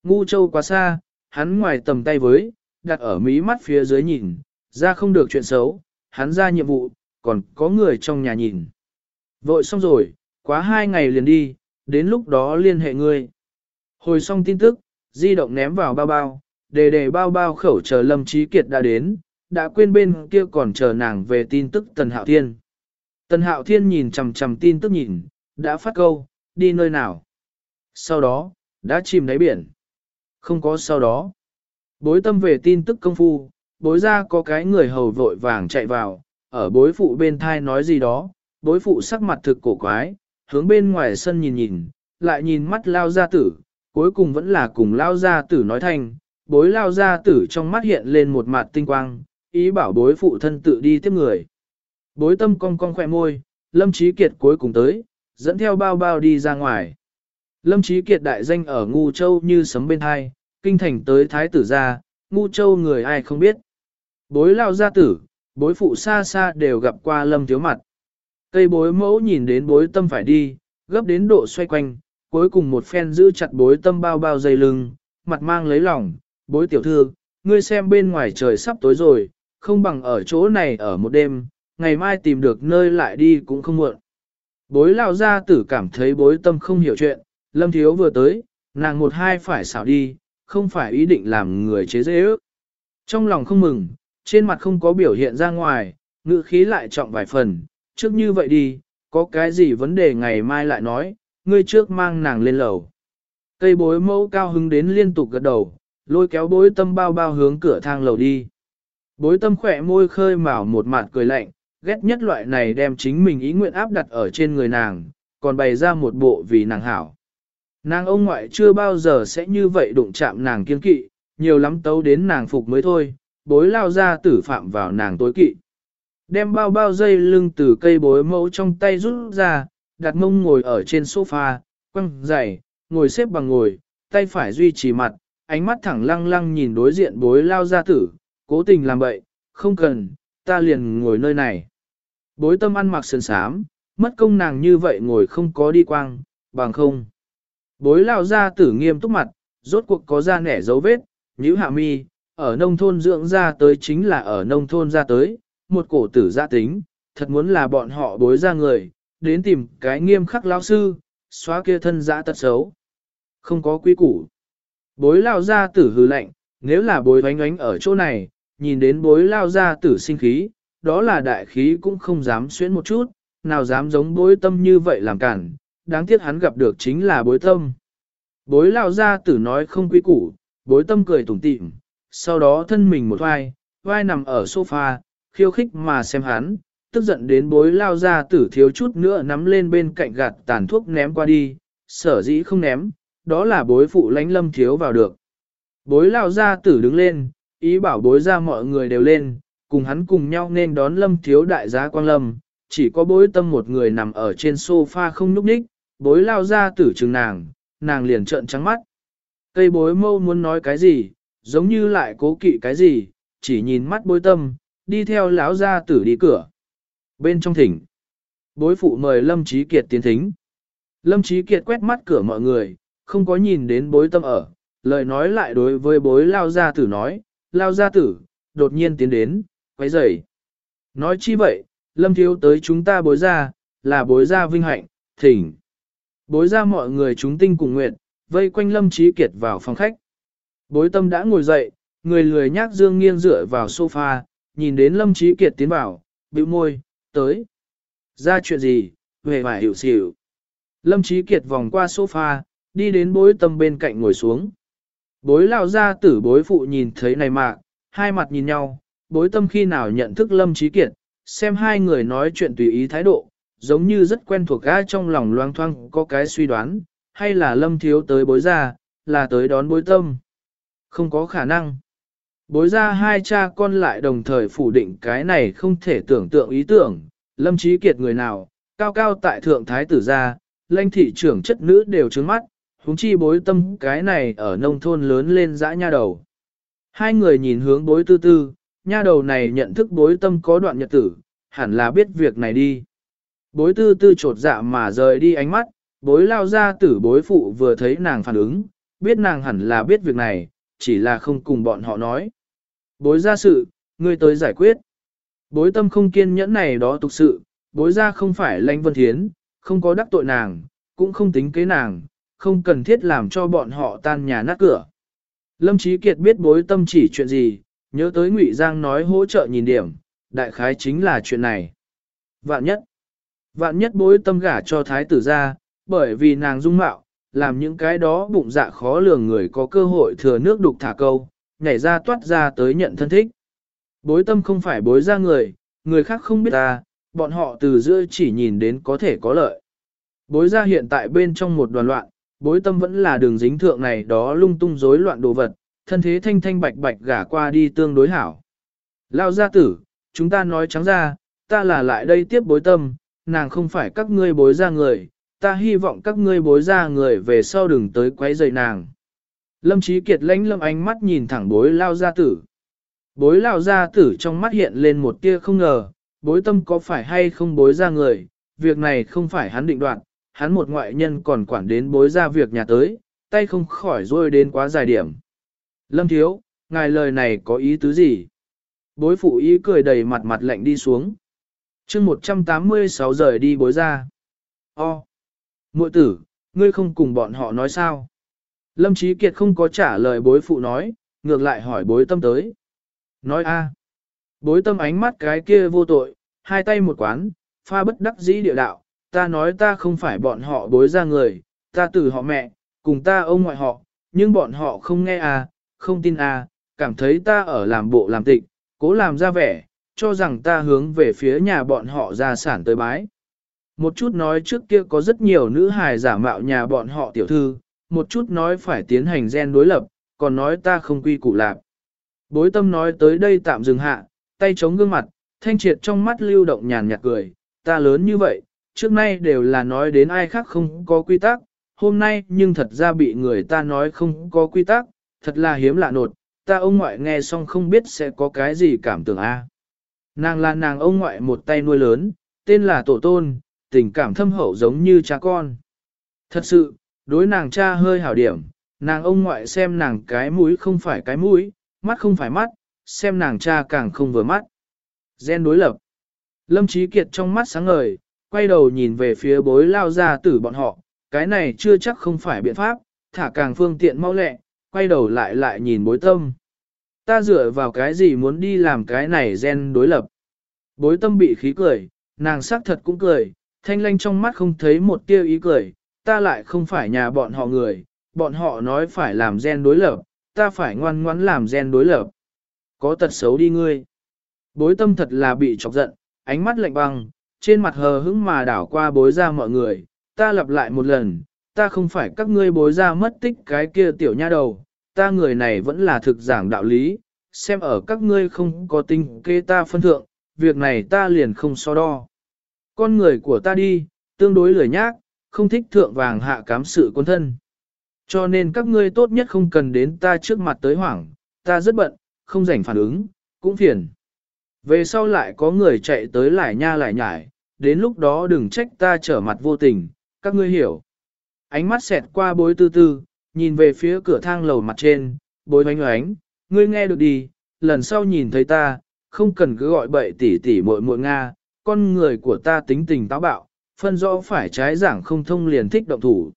Ngu châu quá xa, hắn ngoài tầm tay với, đặt ở mí mắt phía dưới nhìn, ra không được chuyện xấu, hắn ra nhiệm vụ, còn có người trong nhà nhìn. Vội xong rồi, quá hai ngày liền đi, đến lúc đó liên hệ ngươi. Hồi xong tin tức, di động ném vào bao bao, đề đề bao bao khẩu chờ Lâm Trí Kiệt đã đến, đã quên bên kia còn chờ nàng về tin tức Tần Hạo Thiên. Tần Hạo Thiên nhìn chầm chầm tin tức nhìn, đã phát câu, đi nơi nào. Sau đó, đã chìm đáy biển. Không có sau đó. Bối tâm về tin tức công phu, bối ra có cái người hầu vội vàng chạy vào, ở bối phụ bên thai nói gì đó, bối phụ sắc mặt thực cổ quái, hướng bên ngoài sân nhìn nhìn, lại nhìn mắt lao gia tử, cuối cùng vẫn là cùng lao gia tử nói thanh, bối lao gia tử trong mắt hiện lên một mặt tinh quang, ý bảo bối phụ thân tự đi tiếp người. Bối tâm cong cong khỏe môi, Lâm Trí Kiệt cuối cùng tới, dẫn theo bao bao đi ra ngoài. Lâm Trí Kiệt đại danh ở Ngu Châu như sấm bên hai, kinh thành tới Thái tử gia, Ngu Châu người ai không biết. Bối lao gia tử, bối phụ xa xa đều gặp qua Lâm Thiếu Mặt. Cây bối mẫu nhìn đến bối tâm phải đi, gấp đến độ xoay quanh, cuối cùng một phen giữ chặt bối tâm bao bao dây lưng, mặt mang lấy lòng, bối tiểu thư, ngươi xem bên ngoài trời sắp tối rồi, không bằng ở chỗ này ở một đêm, ngày mai tìm được nơi lại đi cũng không muộn. Bối lao gia tử cảm thấy bối tâm không hiểu chuyện, lâm thiếu vừa tới, nàng một hai phải xảo đi, không phải ý định làm người chế dễ ước. Trong lòng không mừng, trên mặt không có biểu hiện ra ngoài, ngữ khí lại trọng vài phần, trước như vậy đi, có cái gì vấn đề ngày mai lại nói, ngươi trước mang nàng lên lầu. Cây bối mẫu cao hứng đến liên tục gật đầu, lôi kéo bối tâm bao bao hướng cửa thang lầu đi. Bối tâm khỏe môi khơi mào một mặt cười lạnh, ghét nhất loại này đem chính mình ý nguyện áp đặt ở trên người nàng, còn bày ra một bộ vì nàng hảo. Nàng ông ngoại chưa bao giờ sẽ như vậy đụng chạm nàng kiên kỵ, nhiều lắm tấu đến nàng phục mới thôi, bối lao ra tử phạm vào nàng tối kỵ. Đem bao bao dây lưng từ cây bối mẫu trong tay rút ra, đặt mông ngồi ở trên sofa, quăng giày, ngồi xếp bằng ngồi, tay phải duy trì mặt, ánh mắt thẳng lăng lăng nhìn đối diện bối lao Gia tử, cố tình làm bậy, không cần, ta liền ngồi nơi này. Bối tâm ăn mặc sườn sám, mất công nàng như vậy ngồi không có đi quang, bằng không. Bối lao Gia tử nghiêm túc mặt, rốt cuộc có ra nẻ dấu vết, nhữ hạ mi, ở nông thôn dưỡng ra tới chính là ở nông thôn ra tới, một cổ tử gia tính, thật muốn là bọn họ bối ra người, đến tìm cái nghiêm khắc lao sư, xóa kia thân giã tật xấu. Không có quý củ. Bối lao ra tử hư lạnh, nếu là bối oánh oánh ở chỗ này, nhìn đến bối lao ra tử sinh khí, đó là đại khí cũng không dám xuyến một chút, nào dám giống bối tâm như vậy làm cản, đáng tiếc hắn gặp được chính là bối tâm. Bối lao ra tử nói không quý củ, bối tâm cười tủm tỉm, sau đó thân mình một vai, vai nằm ở sofa, khiêu khích mà xem hắn, tức giận đến bối lao ra tử thiếu chút nữa nắm lên bên cạnh gạt tàn thuốc ném qua đi, sở dĩ không ném, đó là bối phụ lánh lâm thiếu vào được. Bối lao ra tử đứng lên, ý bảo bối ra mọi người đều lên, cùng hắn cùng nhau nên đón lâm thiếu đại giá quang lâm, chỉ có bối tâm một người nằm ở trên sofa không núp ních, bối lao ra tử chừng nàng, nàng liền trợn trắng mắt. Cây bối mâu muốn nói cái gì, giống như lại cố kỵ cái gì, chỉ nhìn mắt bối tâm, đi theo lão gia tử đi cửa. Bên trong thỉnh, bối phụ mời Lâm Trí Kiệt tiến thính. Lâm Trí Kiệt quét mắt cửa mọi người, không có nhìn đến bối tâm ở, lời nói lại đối với bối lao gia tử nói, lao gia tử, đột nhiên tiến đến, quấy rầy. Nói chi vậy, Lâm Thiếu tới chúng ta bối ra, là bối ra vinh hạnh, thỉnh. Bối ra mọi người chúng tinh cùng nguyện, vây quanh Lâm Trí Kiệt vào phòng khách. Bối tâm đã ngồi dậy, người lười nhác dương nghiêng dựa vào sofa, nhìn đến Lâm Trí Kiệt tiến vào, bĩu môi, tới. Ra chuyện gì, về vải hiểu xỉu. Lâm Trí Kiệt vòng qua sofa, đi đến bối tâm bên cạnh ngồi xuống. Bối lao ra tử bối phụ nhìn thấy này mạc, hai mặt nhìn nhau, bối tâm khi nào nhận thức Lâm Trí Kiệt, xem hai người nói chuyện tùy ý thái độ, giống như rất quen thuộc ga trong lòng loang thoang có cái suy đoán, hay là Lâm Thiếu tới bối ra, là tới đón bối tâm. Không có khả năng. Bối ra hai cha con lại đồng thời phủ định cái này không thể tưởng tượng ý tưởng, Lâm Trí Kiệt người nào, cao cao tại thượng thái tử gia, lãnh thị trưởng chất nữ đều trứng mắt, huống chi bối tâm cái này ở nông thôn lớn lên dã nha đầu. Hai người nhìn hướng bối tư tư, nha đầu này nhận thức bối tâm có đoạn nhật tử, hẳn là biết việc này đi. Bối tư tư trột dạ mà rời đi ánh mắt, bối lao ra tử bối phụ vừa thấy nàng phản ứng, biết nàng hẳn là biết việc này, chỉ là không cùng bọn họ nói. Bối ra sự, ngươi tới giải quyết. Bối tâm không kiên nhẫn này đó tục sự, bối ra không phải lãnh vân thiến, không có đắc tội nàng, cũng không tính kế nàng, không cần thiết làm cho bọn họ tan nhà nát cửa. Lâm Chí Kiệt biết bối tâm chỉ chuyện gì, nhớ tới Ngụy Giang nói hỗ trợ nhìn điểm, đại khái chính là chuyện này. Vạn nhất, vạn nhất bối tâm gả cho thái tử ra, bởi vì nàng dung mạo, làm những cái đó bụng dạ khó lường người có cơ hội thừa nước đục thả câu, nhảy ra toát ra tới nhận thân thích. Bối tâm không phải bối ra người, người khác không biết ta, bọn họ từ giữa chỉ nhìn đến có thể có lợi. Bối ra hiện tại bên trong một đoàn loạn, bối tâm vẫn là đường dính thượng này đó lung tung rối loạn đồ vật, thân thế thanh thanh bạch bạch gả qua đi tương đối hảo. Lao gia tử, chúng ta nói trắng ra, ta là lại đây tiếp bối tâm, nàng không phải các ngươi bối ra người, ta hy vọng các ngươi bối ra người về sau đừng tới quấy rầy nàng. Lâm Chí Kiệt lãnh lâm ánh mắt nhìn thẳng bối lao gia tử. Bối lao gia tử trong mắt hiện lên một tia không ngờ, bối tâm có phải hay không bối ra người, việc này không phải hắn định đoạt, hắn một ngoại nhân còn quản đến bối ra việc nhà tới, tay không khỏi rôi đến quá dài điểm. Lâm thiếu, ngài lời này có ý tứ gì? Bối phụ ý cười đầy mặt mặt lạnh đi xuống. chương 186 rời đi bối ra. O. muội tử, ngươi không cùng bọn họ nói sao? Lâm Chí Kiệt không có trả lời bối phụ nói, ngược lại hỏi bối tâm tới. Nói a. Bối tâm ánh mắt cái kia vô tội, hai tay một quán, pha bất đắc dĩ địa đạo, ta nói ta không phải bọn họ bối ra người, ta từ họ mẹ, cùng ta ông ngoại họ, nhưng bọn họ không nghe à, không tin à, cảm thấy ta ở làm bộ làm tịch, cố làm ra vẻ, cho rằng ta hướng về phía nhà bọn họ ra sản tới bái. Một chút nói trước kia có rất nhiều nữ hài giả mạo nhà bọn họ tiểu thư, một chút nói phải tiến hành gen đối lập, còn nói ta không quy củ lạc. Bối tâm nói tới đây tạm dừng hạ, tay chống gương mặt, thanh triệt trong mắt lưu động nhàn nhạt cười, ta lớn như vậy, trước nay đều là nói đến ai khác không có quy tắc, hôm nay nhưng thật ra bị người ta nói không có quy tắc, thật là hiếm lạ nột, ta ông ngoại nghe xong không biết sẽ có cái gì cảm tưởng a. Nàng là nàng ông ngoại một tay nuôi lớn, tên là tổ tôn, tình cảm thâm hậu giống như cha con. Thật sự, đối nàng cha hơi hảo điểm, nàng ông ngoại xem nàng cái mũi không phải cái mũi, mắt không phải mắt, xem nàng cha càng không vừa mắt. Gen đối lập. Lâm Chí Kiệt trong mắt sáng ngời, quay đầu nhìn về phía bối lao ra tử bọn họ, cái này chưa chắc không phải biện pháp, thả càng phương tiện mau lẹ, quay đầu lại lại nhìn bối tâm. Ta dựa vào cái gì muốn đi làm cái này gen đối lập. Bối tâm bị khí cười, nàng sắc thật cũng cười, thanh lanh trong mắt không thấy một tiêu ý cười, ta lại không phải nhà bọn họ người, bọn họ nói phải làm gen đối lập, ta phải ngoan ngoãn làm gen đối lập. Có tật xấu đi ngươi. Bối tâm thật là bị chọc giận, ánh mắt lạnh băng, trên mặt hờ hững mà đảo qua bối ra mọi người, ta lặp lại một lần, ta không phải các ngươi bối ra mất tích cái kia tiểu nha đầu, ta người này vẫn là thực giảng đạo lý, xem ở các ngươi không có tinh kê ta phân thượng, việc này ta liền không so đo. Con người của ta đi, tương đối lười nhác, không thích thượng vàng hạ cám sự quân thân. Cho nên các ngươi tốt nhất không cần đến ta trước mặt tới hoảng, ta rất bận, không rảnh phản ứng, cũng phiền. Về sau lại có người chạy tới lại nha lại nhải, đến lúc đó đừng trách ta trở mặt vô tình, các ngươi hiểu. Ánh mắt xẹt qua bối tư tư, nhìn về phía cửa thang lầu mặt trên, bối oánh oánh, ngươi nghe được đi, lần sau nhìn thấy ta, không cần cứ gọi bậy tỉ tỉ muội muội Nga, con người của ta tính tình táo bạo, phân rõ phải trái giảng không thông liền thích động thủ.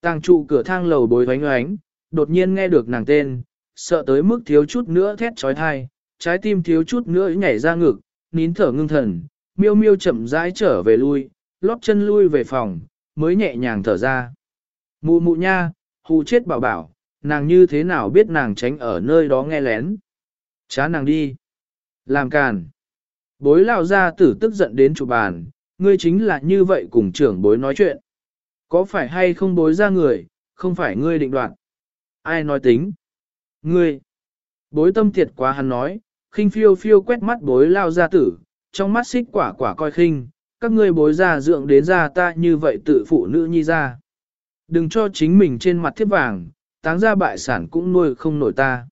Tàng trụ cửa thang lầu bối oánh oánh, đột nhiên nghe được nàng tên, sợ tới mức thiếu chút nữa thét trói thai, trái tim thiếu chút nữa nhảy ra ngực, nín thở ngưng thần, miêu miêu chậm rãi trở về lui, lóp chân lui về phòng, mới nhẹ nhàng thở ra. Mụ mụ nha, hù chết bảo bảo, nàng như thế nào biết nàng tránh ở nơi đó nghe lén. Chá nàng đi. Làm càn. Bối lao ra tử tức giận đến chủ bàn, ngươi chính là như vậy cùng trưởng bối nói chuyện. Có phải hay không bối ra người, không phải ngươi định đoạt. Ai nói tính? Ngươi. Bối tâm thiệt quá hắn nói, khinh phiêu phiêu quét mắt bối lao ra tử, trong mắt xích quả quả coi khinh, các ngươi bối ra dưỡng đến ra ta như vậy tự phụ nữ nhi ra. Đừng cho chính mình trên mặt thiếp vàng, táng ra bại sản cũng nuôi không nổi ta.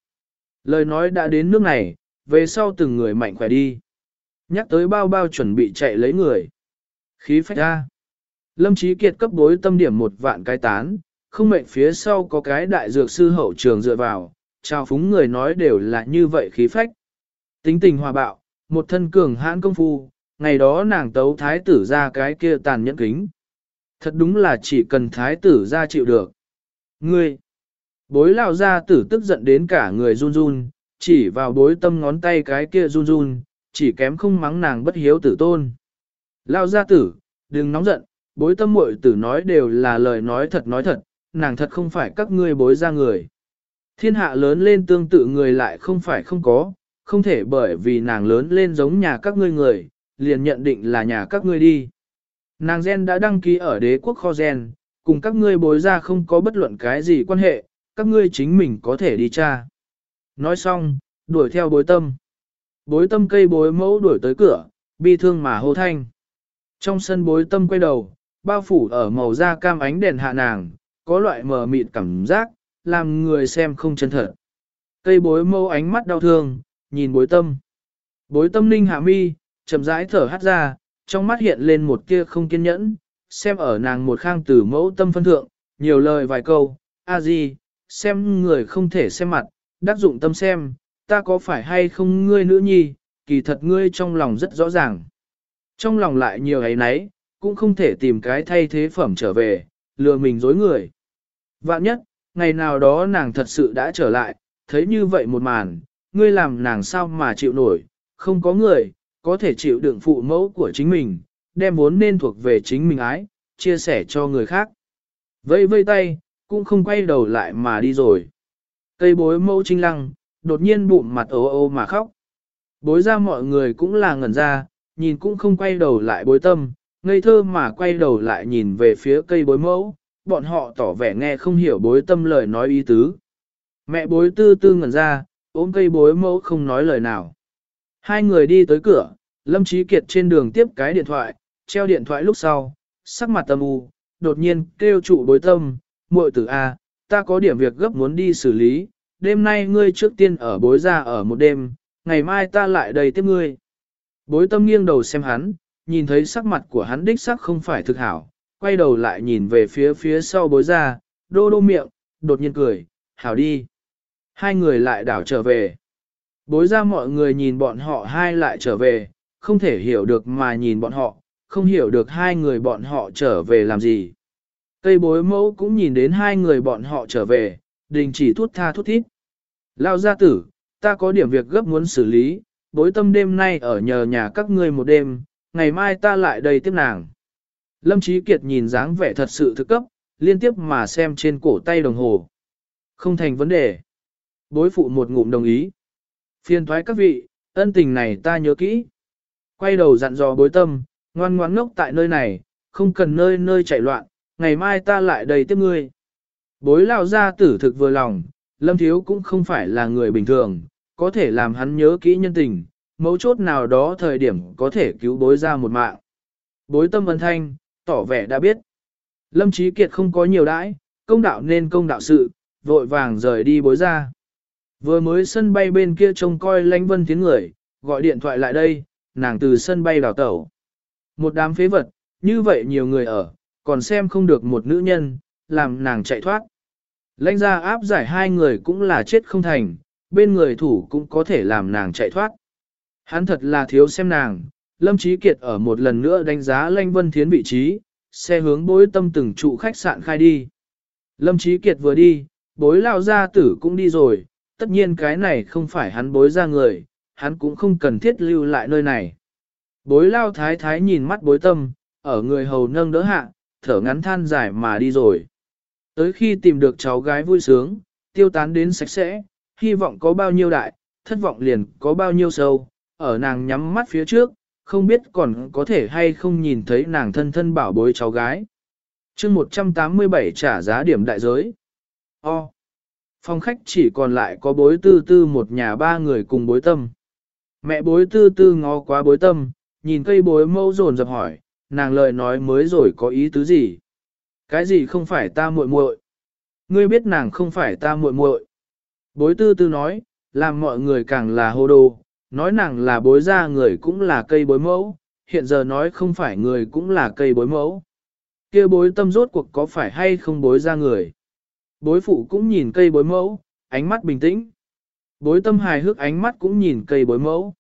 Lời nói đã đến nước này, về sau từng người mạnh khỏe đi. Nhắc tới bao bao chuẩn bị chạy lấy người. Khí phách ra. Lâm Chí Kiệt cấp bối tâm điểm một vạn cái tán, không mệnh phía sau có cái đại dược sư hậu trường dựa vào, trao phúng người nói đều là như vậy khí phách. Tính tình hòa bạo, một thân cường hãn công phu, ngày đó nàng tấu thái tử ra cái kia tàn nhẫn kính. Thật đúng là chỉ cần thái tử ra chịu được. Ngươi, bối lao ra tử tức giận đến cả người run run, chỉ vào bối tâm ngón tay cái kia run run, chỉ kém không mắng nàng bất hiếu tử tôn. Lao gia tử, đừng nóng giận, bối tâm muội tử nói đều là lời nói thật nói thật, nàng thật không phải các ngươi bối ra người. Thiên hạ lớn lên tương tự người lại không phải không có, không thể bởi vì nàng lớn lên giống nhà các ngươi người, liền nhận định là nhà các ngươi đi. Nàng gen đã đăng ký ở đế quốc kho gen, cùng các ngươi bối ra không có bất luận cái gì quan hệ, các ngươi chính mình có thể đi tra. Nói xong, đuổi theo bối tâm. Bối tâm cây bối mẫu đuổi tới cửa, bi thương mà hô thanh. Trong sân bối tâm quay đầu, bao phủ ở màu da cam ánh đèn hạ nàng, có loại mờ mịt cảm giác, làm người xem không chân thật. Cây bối mẫu ánh mắt đau thương, nhìn bối tâm. Bối tâm ninh hạ mi, chậm rãi thở hắt ra, trong mắt hiện lên một kia không kiên nhẫn, xem ở nàng một khang tử mẫu tâm phân thượng, nhiều lời vài câu, a gì, xem người không thể xem mặt, đắc dụng tâm xem, ta có phải hay không ngươi nữ nhi, kỳ thật ngươi trong lòng rất rõ ràng. Trong lòng lại nhiều ấy nấy, cũng không thể tìm cái thay thế phẩm trở về, lừa mình dối người. Vạn nhất, ngày nào đó nàng thật sự đã trở lại, thấy như vậy một màn, ngươi làm nàng sao mà chịu nổi, không có người, có thể chịu đựng phụ mẫu của chính mình, đem vốn nên thuộc về chính mình ái, chia sẻ cho người khác. Vây vây tay, cũng không quay đầu lại mà đi rồi. Cây bối mẫu trinh lăng, đột nhiên bụng mặt ố ô mà khóc. Bối ra mọi người cũng là ngẩn ra, nhìn cũng không quay đầu lại bối tâm, ngây thơ mà quay đầu lại nhìn về phía cây bối mẫu, bọn họ tỏ vẻ nghe không hiểu bối tâm lời nói ý tứ. Mẹ bối tư tư ngẩn ra, ôm cây bối mẫu không nói lời nào. Hai người đi tới cửa, Lâm Trí Kiệt trên đường tiếp cái điện thoại, treo điện thoại lúc sau, sắc mặt tâm u, đột nhiên kêu trụ bối tâm, muội tử A, ta có điểm việc gấp muốn đi xử lý, đêm nay ngươi trước tiên ở bối ra ở một đêm, ngày mai ta lại đầy tiếp ngươi. Bối tâm nghiêng đầu xem hắn, nhìn thấy sắc mặt của hắn đích sắc không phải thực hảo, quay đầu lại nhìn về phía phía sau bối ra, đô đô miệng, đột nhiên cười, hảo đi. Hai người lại đảo trở về. Bối ra mọi người nhìn bọn họ hai lại trở về, không thể hiểu được mà nhìn bọn họ, không hiểu được hai người bọn họ trở về làm gì. Cây bối mẫu cũng nhìn đến hai người bọn họ trở về, đình chỉ thút tha thút thít. Lao gia tử, ta có điểm việc gấp muốn xử lý, bối tâm đêm nay ở nhờ nhà các ngươi một đêm, ngày mai ta lại đây tiếp nàng. Lâm Chí Kiệt nhìn dáng vẻ thật sự thực cấp, liên tiếp mà xem trên cổ tay đồng hồ. Không thành vấn đề. Bối phụ một ngụm đồng ý. Phiền thoái các vị, ân tình này ta nhớ kỹ. Quay đầu dặn dò bối tâm, ngoan ngoãn ngốc tại nơi này, không cần nơi nơi chạy loạn, ngày mai ta lại đầy tiếp ngươi. Bối lao ra tử thực vừa lòng, Lâm Thiếu cũng không phải là người bình thường, có thể làm hắn nhớ kỹ nhân tình, mấu chốt nào đó thời điểm có thể cứu bối ra một mạng. Bối tâm ân thanh, tỏ vẻ đã biết. Lâm Chí Kiệt không có nhiều đãi, công đạo nên công đạo sự, vội vàng rời đi bối ra. Vừa mới sân bay bên kia trông coi lanh vân tiếng người, gọi điện thoại lại đây, nàng từ sân bay đào tẩu. Một đám phế vật, như vậy nhiều người ở, còn xem không được một nữ nhân, làm nàng chạy thoát. Lãnh ra áp giải hai người cũng là chết không thành, bên người thủ cũng có thể làm nàng chạy thoát. Hắn thật là thiếu xem nàng, Lâm Chí Kiệt ở một lần nữa đánh giá Lanh Vân Thiến vị trí, xe hướng bối tâm từng trụ khách sạn khai đi. Lâm Chí Kiệt vừa đi, bối lao gia tử cũng đi rồi, tất nhiên cái này không phải hắn bối ra người, hắn cũng không cần thiết lưu lại nơi này. Bối lao thái thái nhìn mắt bối tâm, ở người hầu nâng đỡ hạ, thở ngắn than dài mà đi rồi. Tới khi tìm được cháu gái vui sướng, tiêu tán đến sạch sẽ, hy vọng có bao nhiêu đại, thất vọng liền có bao nhiêu sâu, ở nàng nhắm mắt phía trước, không biết còn có thể hay không nhìn thấy nàng thân thân bảo bối cháu gái. chương 187 trả giá điểm đại giới. O. Phòng khách chỉ còn lại có bối tư tư một nhà ba người cùng bối tâm. Mẹ bối tư tư ngó quá bối tâm, nhìn cây bối mâu dồn dập hỏi, nàng lời nói mới rồi có ý tứ gì? Cái gì không phải ta muội muội? Ngươi biết nàng không phải ta muội muội. Bối tư tư nói, làm mọi người càng là hô đồ, nói nàng là bối ra người cũng là cây bối mẫu, hiện giờ nói không phải người cũng là cây bối mẫu. kia bối tâm rốt cuộc có phải hay không bối ra người. Bối phụ cũng nhìn cây bối mẫu, ánh mắt bình tĩnh. Bối tâm hài hước ánh mắt cũng nhìn cây bối mẫu.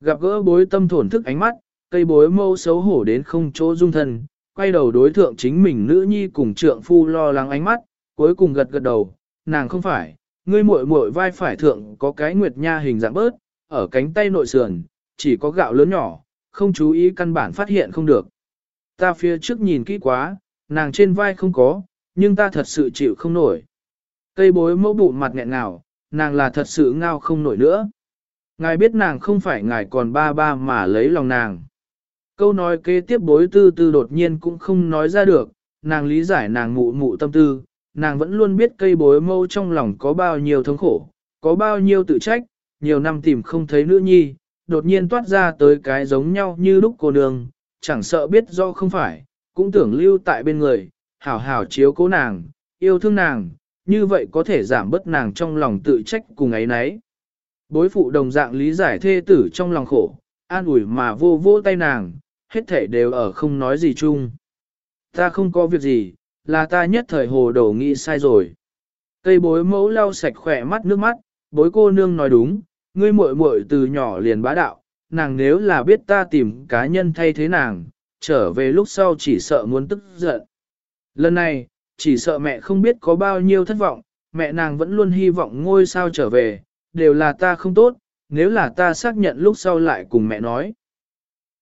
Gặp gỡ bối tâm thổn thức ánh mắt, cây bối mẫu xấu hổ đến không chỗ dung thân, quay đầu đối thượng chính mình nữ nhi cùng trượng phu lo lắng ánh mắt, cuối cùng gật gật đầu, nàng không phải, ngươi muội muội vai phải thượng có cái nguyệt nha hình dạng bớt, ở cánh tay nội sườn, chỉ có gạo lớn nhỏ, không chú ý căn bản phát hiện không được. Ta phía trước nhìn kỹ quá, nàng trên vai không có, nhưng ta thật sự chịu không nổi. Cây bối mẫu bụng mặt nghẹn nào, nàng là thật sự ngao không nổi nữa. Ngài biết nàng không phải ngài còn ba ba mà lấy lòng nàng. Câu nói kế tiếp bối tư tư đột nhiên cũng không nói ra được, nàng lý giải nàng mụ mụ tâm tư, nàng vẫn luôn biết cây bối mâu trong lòng có bao nhiêu thống khổ, có bao nhiêu tự trách, nhiều năm tìm không thấy nữ nhi, đột nhiên toát ra tới cái giống nhau như lúc cô nương, chẳng sợ biết do không phải, cũng tưởng lưu tại bên người, hảo hảo chiếu cố nàng, yêu thương nàng, như vậy có thể giảm bớt nàng trong lòng tự trách cùng ấy nấy. Bối phụ đồng dạng lý giải thê tử trong lòng khổ, an ủi mà vô vô tay nàng, hết thể đều ở không nói gì chung. Ta không có việc gì, là ta nhất thời hồ đồ nghĩ sai rồi. Cây bối mẫu lau sạch khỏe mắt nước mắt, bối cô nương nói đúng, ngươi muội muội từ nhỏ liền bá đạo, nàng nếu là biết ta tìm cá nhân thay thế nàng, trở về lúc sau chỉ sợ muốn tức giận. Lần này, chỉ sợ mẹ không biết có bao nhiêu thất vọng, mẹ nàng vẫn luôn hy vọng ngôi sao trở về, đều là ta không tốt, nếu là ta xác nhận lúc sau lại cùng mẹ nói.